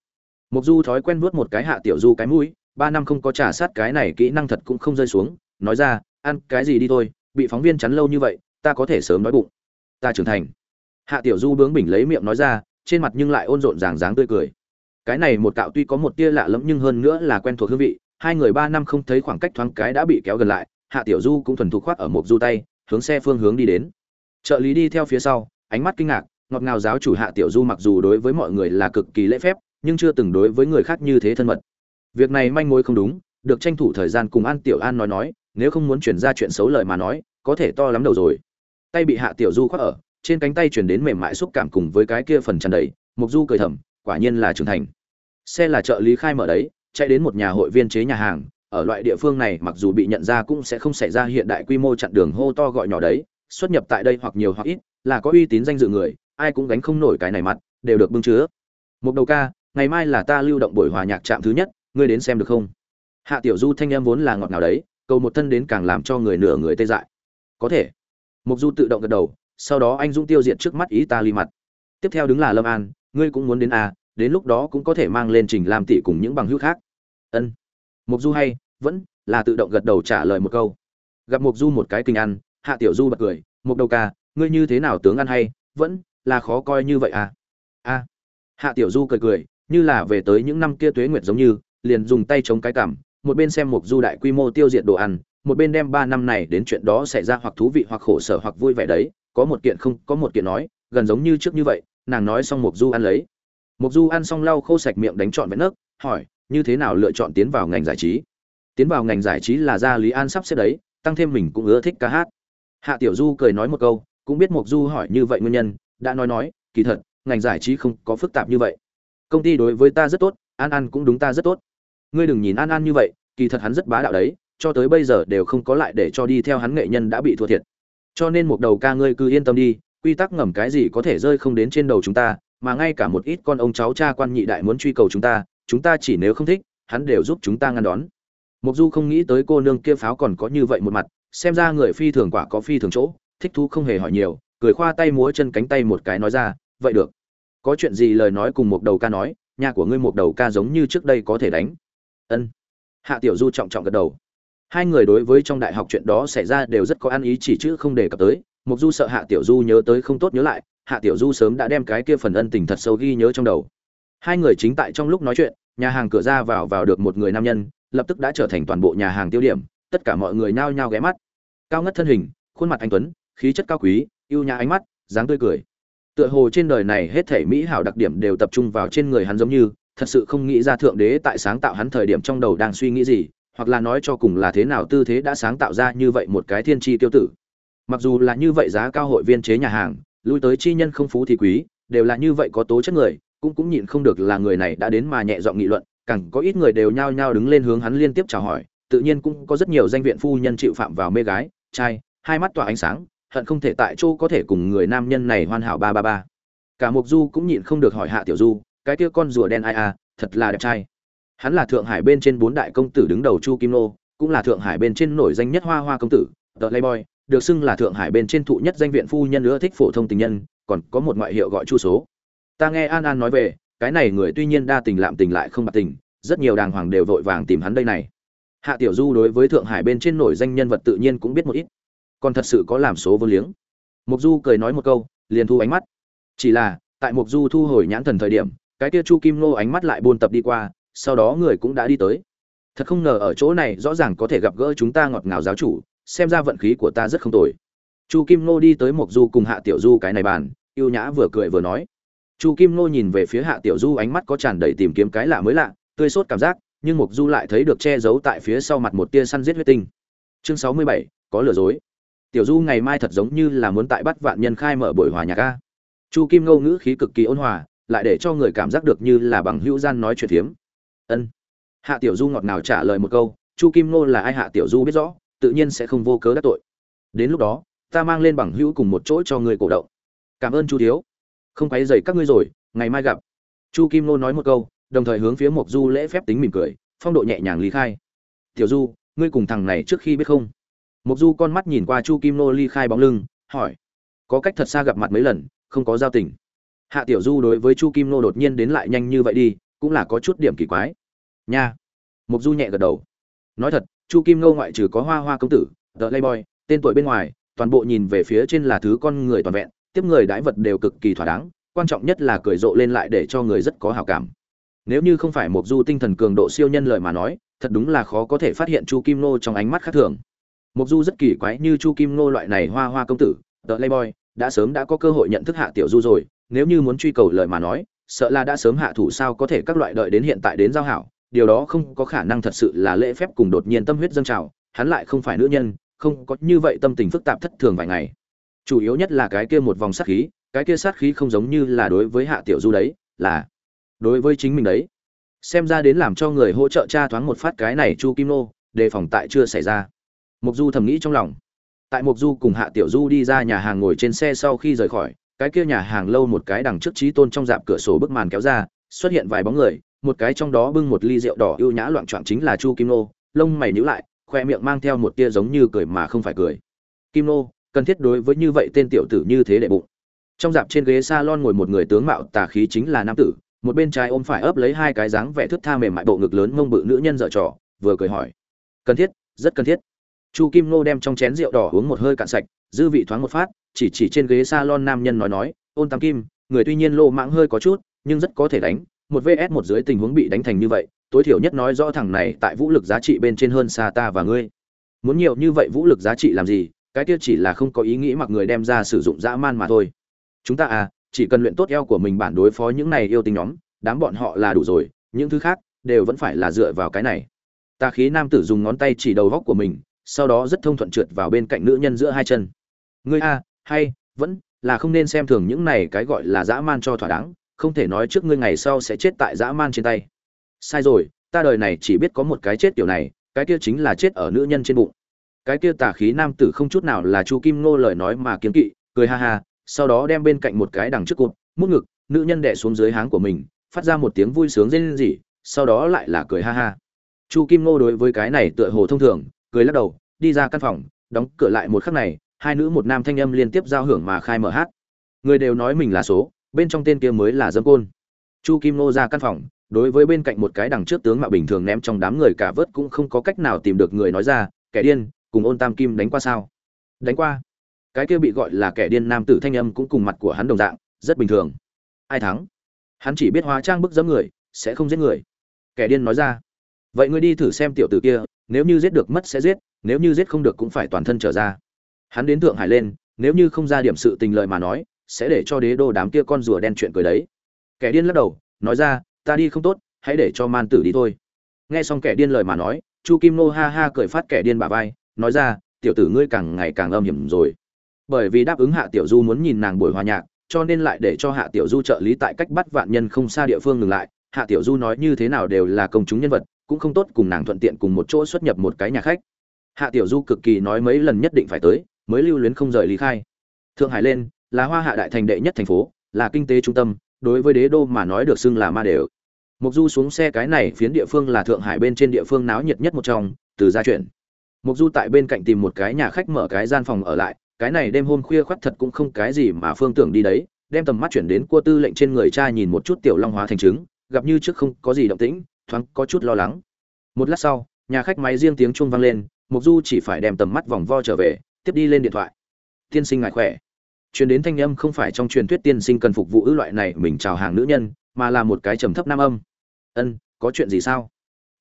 Mục du thói quen vuốt một cái hạ tiểu du cái mũi, ba năm không có trả sát cái này kỹ năng thật cũng không rơi xuống, nói ra, ăn cái gì đi thôi, bị phóng viên chắn lâu như vậy, ta có thể sớm nói bụng. Ta trưởng thành. Hạ tiểu du bướng bỉnh lấy miệng nói ra, trên mặt nhưng lại ôn rộn ràng dáng tươi cười. Cái này một cạo tuy có một tia lạ lẫm nhưng hơn nữa là quen thuộc hương vị, hai người ba năm không thấy khoảng cách thoáng cái đã bị kéo gần lại, hạ tiểu du cũng thuần thục khoác ở một du tay, hướng xe phương hướng đi đến. Trợ lý đi theo phía sau, ánh mắt kinh ngạc ngọt ngào giáo chủ hạ tiểu du mặc dù đối với mọi người là cực kỳ lễ phép, nhưng chưa từng đối với người khác như thế thân mật. Việc này manh mối không đúng, được tranh thủ thời gian cùng an tiểu an nói nói, nếu không muốn chuyển ra chuyện xấu lời mà nói, có thể to lắm đầu rồi. Tay bị hạ tiểu du khoác ở, trên cánh tay chuyển đến mềm mại xúc cảm cùng với cái kia phần tràn đầy mục du cười thầm, quả nhiên là trưởng thành. Xe là trợ lý khai mở đấy, chạy đến một nhà hội viên chế nhà hàng, ở loại địa phương này mặc dù bị nhận ra cũng sẽ không xảy ra hiện đại quy mô chặn đường hô to gọi nhỏ đấy, xuất nhập tại đây hoặc nhiều hoặc ít, là có uy tín danh dự người ai cũng gánh không nổi cái này mặt, đều được bưng chứa. Một đầu ca, ngày mai là ta lưu động buổi hòa nhạc trạm thứ nhất, ngươi đến xem được không? Hạ tiểu du thanh em vốn là ngọt nào đấy, cầu một thân đến càng làm cho người nửa người tê dại. Có thể. Mục du tự động gật đầu, sau đó anh dũng tiêu diệt trước mắt ý ta ly mặt. Tiếp theo đứng là lâm an, ngươi cũng muốn đến à đến lúc đó cũng có thể mang lên trình làm tỷ cùng những bằng hữu khác. Ân. Mục du hay, vẫn là tự động gật đầu trả lời một câu. Gặp mục du một cái kinh ăn, hạ tiểu du bật cười mục đầu ca, ngươi như thế nào tướng ăn hay, vẫn là khó coi như vậy à? A hạ tiểu du cười cười như là về tới những năm kia tuế nguyệt giống như liền dùng tay chống cái cằm một bên xem mục du đại quy mô tiêu diệt đồ ăn một bên đem ba năm này đến chuyện đó xảy ra hoặc thú vị hoặc khổ sở hoặc vui vẻ đấy có một kiện không có một kiện nói gần giống như trước như vậy nàng nói xong mục du ăn lấy. Mục du ăn xong lau khô sạch miệng đánh trọn vẹn nấc, hỏi như thế nào lựa chọn tiến vào ngành giải trí? Tiến vào ngành giải trí là ra lý an sắp xếp đấy tăng thêm mình cũng ưa thích ca hát. Hạ tiểu du cười nói một câu cũng biết mục du hỏi như vậy nguyên nhân đã nói nói, kỳ thật, ngành giải trí không có phức tạp như vậy. Công ty đối với ta rất tốt, an an cũng đúng ta rất tốt. Ngươi đừng nhìn an an như vậy, kỳ thật hắn rất bá đạo đấy, cho tới bây giờ đều không có lại để cho đi theo hắn nghệ nhân đã bị thua thiệt. Cho nên một đầu ca ngươi cứ yên tâm đi, quy tắc ngầm cái gì có thể rơi không đến trên đầu chúng ta, mà ngay cả một ít con ông cháu cha quan nhị đại muốn truy cầu chúng ta chúng ta chỉ nếu không thích, hắn đều giúp chúng ta ngăn đón. Mục du không nghĩ tới cô nương kia pháo còn có như vậy một mặt, xem ra người phi thường quả có phi thường chỗ, thích thú không hề hỏi nhiều cười khoa tay múa chân cánh tay một cái nói ra, vậy được. Có chuyện gì lời nói cùng một đầu ca nói, nhà của ngươi một đầu ca giống như trước đây có thể đánh. Ân. Hạ tiểu du trọng trọng gật đầu. Hai người đối với trong đại học chuyện đó xảy ra đều rất có ăn ý, chỉ chữ không đề cập tới. Mục du sợ hạ tiểu du nhớ tới không tốt nhớ lại, hạ tiểu du sớm đã đem cái kia phần ân tình thật sâu ghi nhớ trong đầu. Hai người chính tại trong lúc nói chuyện, nhà hàng cửa ra vào vào được một người nam nhân, lập tức đã trở thành toàn bộ nhà hàng tiêu điểm, tất cả mọi người nao nhao ghé mắt. Cao ngất thân hình, khuôn mặt anh tuấn, khí chất cao quý yêu nhã ánh mắt, dáng tươi cười. Tựa hồ trên đời này hết thể mỹ hảo đặc điểm đều tập trung vào trên người hắn giống như, thật sự không nghĩ ra thượng đế tại sáng tạo hắn thời điểm trong đầu đang suy nghĩ gì, hoặc là nói cho cùng là thế nào tư thế đã sáng tạo ra như vậy một cái thiên tri tiêu tử. Mặc dù là như vậy giá cao hội viên chế nhà hàng, lui tới chi nhân không phú thì quý, đều là như vậy có tố chất người, cũng cũng nhịn không được là người này đã đến mà nhẹ giọng nghị luận, càng có ít người đều nhao nhao đứng lên hướng hắn liên tiếp chào hỏi, tự nhiên cũng có rất nhiều danh viện phu nhân chịu phạm vào mê gái, trai, hai mắt tỏa ánh sáng hận không thể tại chỗ có thể cùng người nam nhân này hoàn hảo ba ba ba. Cả mục du cũng nhịn không được hỏi hạ tiểu du, cái kia con rùa đen ai à thật là đẹp trai. Hắn là thượng hải bên trên bốn đại công tử đứng đầu chu kim nô, cũng là thượng hải bên trên nổi danh nhất hoa hoa công tử, the playboy, được xưng là thượng hải bên trên thụ nhất danh viện phu nhân nữa thích phổ thông tình nhân, còn có một ngoại hiệu gọi chu số. Ta nghe an an nói về, cái này người tuy nhiên đa tình lạm tình lại không bạc tình, rất nhiều đàng hoàng đều vội vàng tìm hắn đây này. Hạ tiểu du đối với thượng hải bên trên nổi danh nhân vật tự nhiên cũng biết một ít còn thật sự có làm số vô liếng. Mục du cười nói một câu, liền thu ánh mắt. Chỉ là, tại mục du thu hồi nhãn thần thời điểm, cái kia chu kim nô ánh mắt lại buôn tập đi qua, sau đó người cũng đã đi tới. Thật không ngờ ở chỗ này rõ ràng có thể gặp gỡ chúng ta ngọt ngào giáo chủ, xem ra vận khí của ta rất không tồi. Chu kim nô đi tới mục du cùng hạ tiểu du cái này bàn, yêu nhã vừa cười vừa nói. Chu kim nô nhìn về phía hạ tiểu du ánh mắt có tràn đầy tìm kiếm cái lạ mới lạ, tươi sốt cảm giác, nhưng mục du lại thấy được che giấu tại phía sau mặt một tia săn giết huyết tinh. Chương sáu mươi bảy, có lừa dối tiểu du ngày mai thật giống như là muốn tại bắt vạn nhân khai mở buổi hòa nhạc a. Chu kim ngô ngữ khí cực kỳ ôn hòa, lại để cho người cảm giác được như là bằng hữu gian nói chuyện thiếm. Ân. Hạ tiểu du ngọt ngào trả lời một câu, chu kim ngô là ai hạ tiểu du biết rõ, tự nhiên sẽ không vô cớ đắc tội. Đến lúc đó, ta mang lên bằng hữu cùng một chỗ cho người cổ động. Cảm ơn chu thiếu. Không quấy dày các ngươi rồi, ngày mai gặp. Chu kim ngô nói một câu, đồng thời hướng phía mộc du lễ phép tính mỉm cười, phong độ nhẹ nhàng lý khai. Tiểu du, ngươi cùng thằng này trước khi biết không? Mộc du con mắt nhìn qua chu kim nô ly khai bóng lưng, hỏi, có cách thật xa gặp mặt mấy lần, không có giao tình? Hạ tiểu du đối với chu kim nô đột nhiên đến lại nhanh như vậy đi, cũng là có chút điểm kỳ quái. Nha. Mộc du nhẹ gật đầu. Nói thật, chu kim nô ngoại trừ có hoa hoa công tử, the playboy, tên tuổi bên ngoài, toàn bộ nhìn về phía trên là thứ con người toàn vẹn, tiếp người đãi vật đều cực kỳ thỏa đáng, quan trọng nhất là cười rộ lên lại để cho người rất có hảo cảm. Nếu như không phải mộc du tinh thần cường độ siêu nhân lời mà nói, thật đúng là khó có thể phát hiện chu kim nô trong ánh mắt khác thường. Mộc Du rất kỳ quái như Chu Kim Ngô loại này hoa hoa công tử, The Playboy, đã sớm đã có cơ hội nhận thức Hạ Tiểu Du rồi, nếu như muốn truy cầu lời mà nói, sợ là đã sớm hạ thủ sao có thể các loại đợi đến hiện tại đến giao hảo, điều đó không có khả năng thật sự là lễ phép cùng đột nhiên tâm huyết dâng trào hắn lại không phải nữ nhân không có như vậy tâm tình phức tạp thất thường vài ngày. Chủ yếu nhất là cái kia một vòng sát khí cái kia sát khí không giống như là đối với hạ tiểu du đấy là đối với chính mình đấy. Xem ra đến làm cho người hỗ trợ tra thoáng một phát cái này chu kim nô đề phòng tại chưa xảy ra mục du thầm nghĩ trong lòng. Tại mục du cùng hạ tiểu du đi ra nhà hàng ngồi trên xe sau khi rời khỏi, cái kia nhà hàng lâu một cái đằng trước trí tôn trong dạp cửa sổ bức màn kéo ra, xuất hiện vài bóng người, một cái trong đó bưng một ly rượu đỏ ưu nhã loạn trọng chính là chu kim nô, lông mày nhíu lại, khoe miệng mang theo một tia giống như cười mà không phải cười. Kim nô, cần thiết đối với như vậy tên tiểu tử như thế để bụng. Trong dạp trên ghế salon ngồi một người tướng mạo tà khí chính là nam tử, một bên trái ôm phải ấp lấy hai cái dáng vẻ thước tha mềm mại bộ ngực lớn mông bự nữ nhân dở trò, vừa cười hỏi. Cần thiết, rất cần thiết chu kim nô đem trong chén rượu đỏ uống một hơi cạn sạch, dư vị thoáng một phát, chỉ chỉ trên ghế salon nam nhân nói nói, ôn tam kim, người tuy nhiên lô mãng hơi có chút, nhưng rất có thể đánh, một vs một dưới tình huống bị đánh thành như vậy, tối thiểu nhất nói rõ thằng này tại vũ lực giá trị bên trên hơn xa ta và ngươi. Muốn nhiều như vậy vũ lực giá trị làm gì, cái tiêu chỉ là không có ý nghĩ mặc người đem ra sử dụng dã man mà thôi. Chúng ta à chỉ cần luyện tốt eo của mình bản đối phó những này yêu tinh nhóm, đám bọn họ là đủ rồi, những thứ khác đều vẫn phải là dựa vào cái này. Tà khí nam tử dùng ngón tay chỉ đầu góc của mình sau đó rất thông thuận trượt vào bên cạnh nữ nhân giữa hai chân. Ngươi a, hay, vẫn là không nên xem thường những này cái gọi là dã man cho thỏa đáng, không thể nói trước ngươi ngày sau sẽ chết tại dã man trên tay. Sai rồi, ta đời này chỉ biết có một cái chết kiểu này, cái kia chính là chết ở nữ nhân trên bụng. Cái kia tà khí nam tử không chút nào là chu kim ngô lời nói mà kiếm kỵ, cười ha ha, sau đó đem bên cạnh một cái đằng trước cụt mút ngực, nữ nhân đẻ xuống dưới háng của mình, phát ra một tiếng vui sướng rên rỉ, sau đó lại là cười ha ha. Chu kim ngô đối với cái này tựa hồ thông thường cười lắc đầu, đi ra căn phòng, đóng cửa lại một khắc này, hai nữ một nam thanh âm liên tiếp giao hưởng mà khai mở hát. Người đều nói mình là số, bên trong tên kia mới là dâm côn. Chu kim nô ra căn phòng, đối với bên cạnh một cái đằng trước tướng mạo bình thường ném trong đám người cả vớt cũng không có cách nào tìm được người nói ra, kẻ điên, cùng ôn tam kim đánh qua sao? Đánh qua. Cái kia bị gọi là kẻ điên nam tử thanh âm cũng cùng mặt của hắn đồng dạng, rất bình thường. Ai thắng? Hắn chỉ biết hóa trang bức dẫm người, sẽ không giết người. Kẻ điên nói ra vậy ngươi đi thử xem tiểu tử kia, nếu như giết được mất sẽ giết, nếu như giết không được cũng phải toàn thân trở ra. Hắn đến thượng hải lên, nếu như không ra điểm sự tình lợi mà nói, sẽ để cho đế đô đám kia con rùa đen chuyện cười đấy. Kẻ điên lắc đầu, nói ra, ta đi không tốt, hãy để cho man tử đi thôi. Nghe xong kẻ điên lời mà nói, chu kim nô ha ha cười phát kẻ điên bà vai, nói ra, tiểu tử ngươi càng ngày càng âm hiểm rồi. Bởi vì đáp ứng hạ tiểu du muốn nhìn nàng buổi hòa nhạc, cho nên lại để cho hạ tiểu du trợ lý tại cách bắt vạn nhân không xa địa phương ngừng lại. Hạ tiểu du nói như thế nào đều là công chúng nhân vật cũng không tốt cùng nàng thuận tiện cùng một chỗ xuất nhập một cái nhà khách. Hạ tiểu du cực kỳ nói mấy lần nhất định phải tới, mới lưu luyến không rời lý khai. Thượng hải lên, là hoa hạ đại thành đệ nhất thành phố, là kinh tế trung tâm, đối với đế đô mà nói được xưng là ma đều. Mục du xuống xe cái này phiến địa phương là thượng hải bên trên địa phương náo nhiệt nhất một trong, từ gia chuyển mục du tại bên cạnh tìm một cái nhà khách mở cái gian phòng ở lại, cái này đêm hôm khuya khoắt thật cũng không cái gì mà phương tưởng đi đấy, đem tầm mắt chuyển đến cua tư lệnh trên người cha nhìn một chút tiểu long hóa thành trứng, gặp như trước không có gì động tĩnh thoáng có chút lo lắng. Một lát sau, nhà khách máy riêng tiếng chuông vang lên mục du chỉ phải đem tầm mắt vòng vo trở về, tiếp đi lên điện thoại. Tiên sinh ngài khỏe? Truyền đến thanh âm không phải trong truyền thuyết tiên sinh cần phục vụ ư loại này, mình chào hàng nữ nhân, mà là một cái trầm thấp nam âm. Ân, có chuyện gì sao?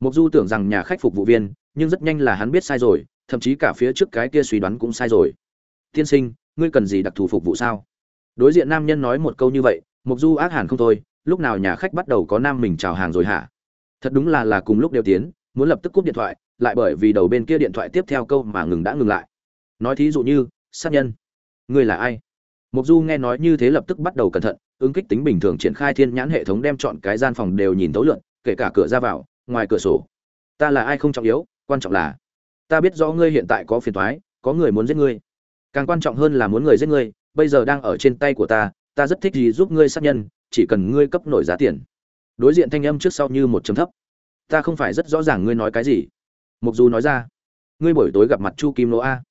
Mục du tưởng rằng nhà khách phục vụ viên, nhưng rất nhanh là hắn biết sai rồi, thậm chí cả phía trước cái kia suy đoán cũng sai rồi. Tiên sinh, ngươi cần gì đặc thù phục vụ sao? Đối diện nam nhân nói một câu như vậy mục du ác hẳn không thôi, lúc nào nhà khách bắt đầu có nam mình chào hàng rồi hả? Thật đúng là là cùng lúc đều tiến, muốn lập tức cúp điện thoại, lại bởi vì đầu bên kia điện thoại tiếp theo câu mà ngừng đã ngừng lại. Nói thí dụ như, sát nhân. Ngươi là ai? Mục du nghe nói như thế lập tức bắt đầu cẩn thận, ứng kích tính bình thường triển khai thiên nhãn hệ thống đem chọn cái gian phòng đều nhìn tấu lượn, kể cả cửa ra vào, ngoài cửa sổ. Ta là ai không trọng yếu, quan trọng là, ta biết rõ ngươi hiện tại có phiền toái, có người muốn giết ngươi. Càng quan trọng hơn là muốn người giết ngươi, bây giờ đang ở trên tay của ta ta rất thích gì giúp ngươi sát nhân, chỉ cần ngươi cấp nổi giá tiền đối diện thanh âm trước sau như một chấm thấp. Ta không phải rất rõ ràng ngươi nói cái gì. Mục du nói ra, ngươi buổi tối gặp mặt chu kim lỗ a.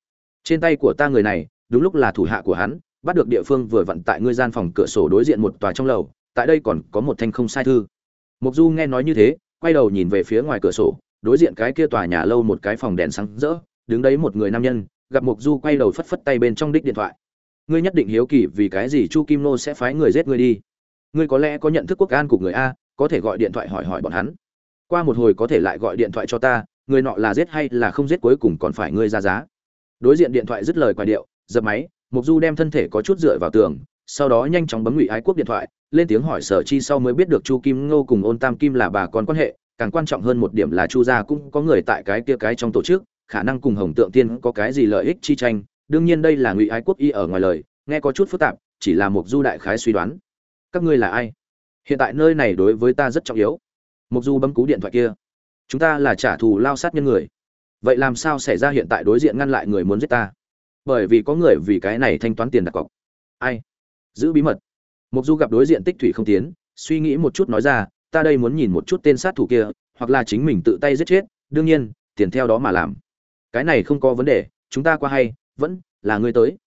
Trên tay của ta người này, đúng lúc là thủ hạ của hắn, bắt được địa phương vừa vặn tại ngươi gian phòng cửa sổ đối diện một tòa trong lầu, tại đây còn có một thanh không sai thư. Mục du nghe nói như thế, quay đầu nhìn về phía ngoài cửa sổ, đối diện cái kia tòa nhà lâu một cái phòng đèn sáng rỡ, đứng đấy một người nam nhân, gặp mục du quay đầu phất phất tay bên trong đích điện thoại. Ngươi nhất định hiếu kỳ vì cái gì chu kim nô sẽ phái người giết ngươi đi? Ngươi có lẽ có nhận thức quốc an của người a có thể gọi điện thoại hỏi hỏi bọn hắn. Qua một hồi có thể lại gọi điện thoại cho ta, người nọ là giết hay là không giết cuối cùng còn phải ngươi ra giá. Đối diện điện thoại dứt lời quà điệu, dập máy, mục du đem thân thể có chút dựa vào tường, sau đó nhanh chóng bấm ngụy ái quốc điện thoại, lên tiếng hỏi sở chi sau mới biết được chu kim ngô cùng ôn tam kim là bà con quan hệ, càng quan trọng hơn một điểm là chu gia cũng có người tại cái kia cái trong tổ chức, khả năng cùng hồng tượng tiên có cái gì lợi ích chi tranh, đương nhiên đây là ngụy ái quốc y ở ngoài lời, nghe có chút phức tạp, chỉ là mục du đại khái suy đoán. Các ngươi là ai? Hiện tại nơi này đối với ta rất trọng yếu. Mục du bấm cú điện thoại kia. Chúng ta là trả thù lao sát nhân người. Vậy làm sao xảy ra hiện tại đối diện ngăn lại người muốn giết ta? Bởi vì có người vì cái này thanh toán tiền đặt cọc. Ai? Giữ bí mật. Mục du gặp đối diện tích thủy không tiến, suy nghĩ một chút nói ra, ta đây muốn nhìn một chút tên sát thủ kia, hoặc là chính mình tự tay giết chết, đương nhiên, tiền theo đó mà làm. Cái này không có vấn đề, chúng ta qua hay, vẫn là ngươi tới.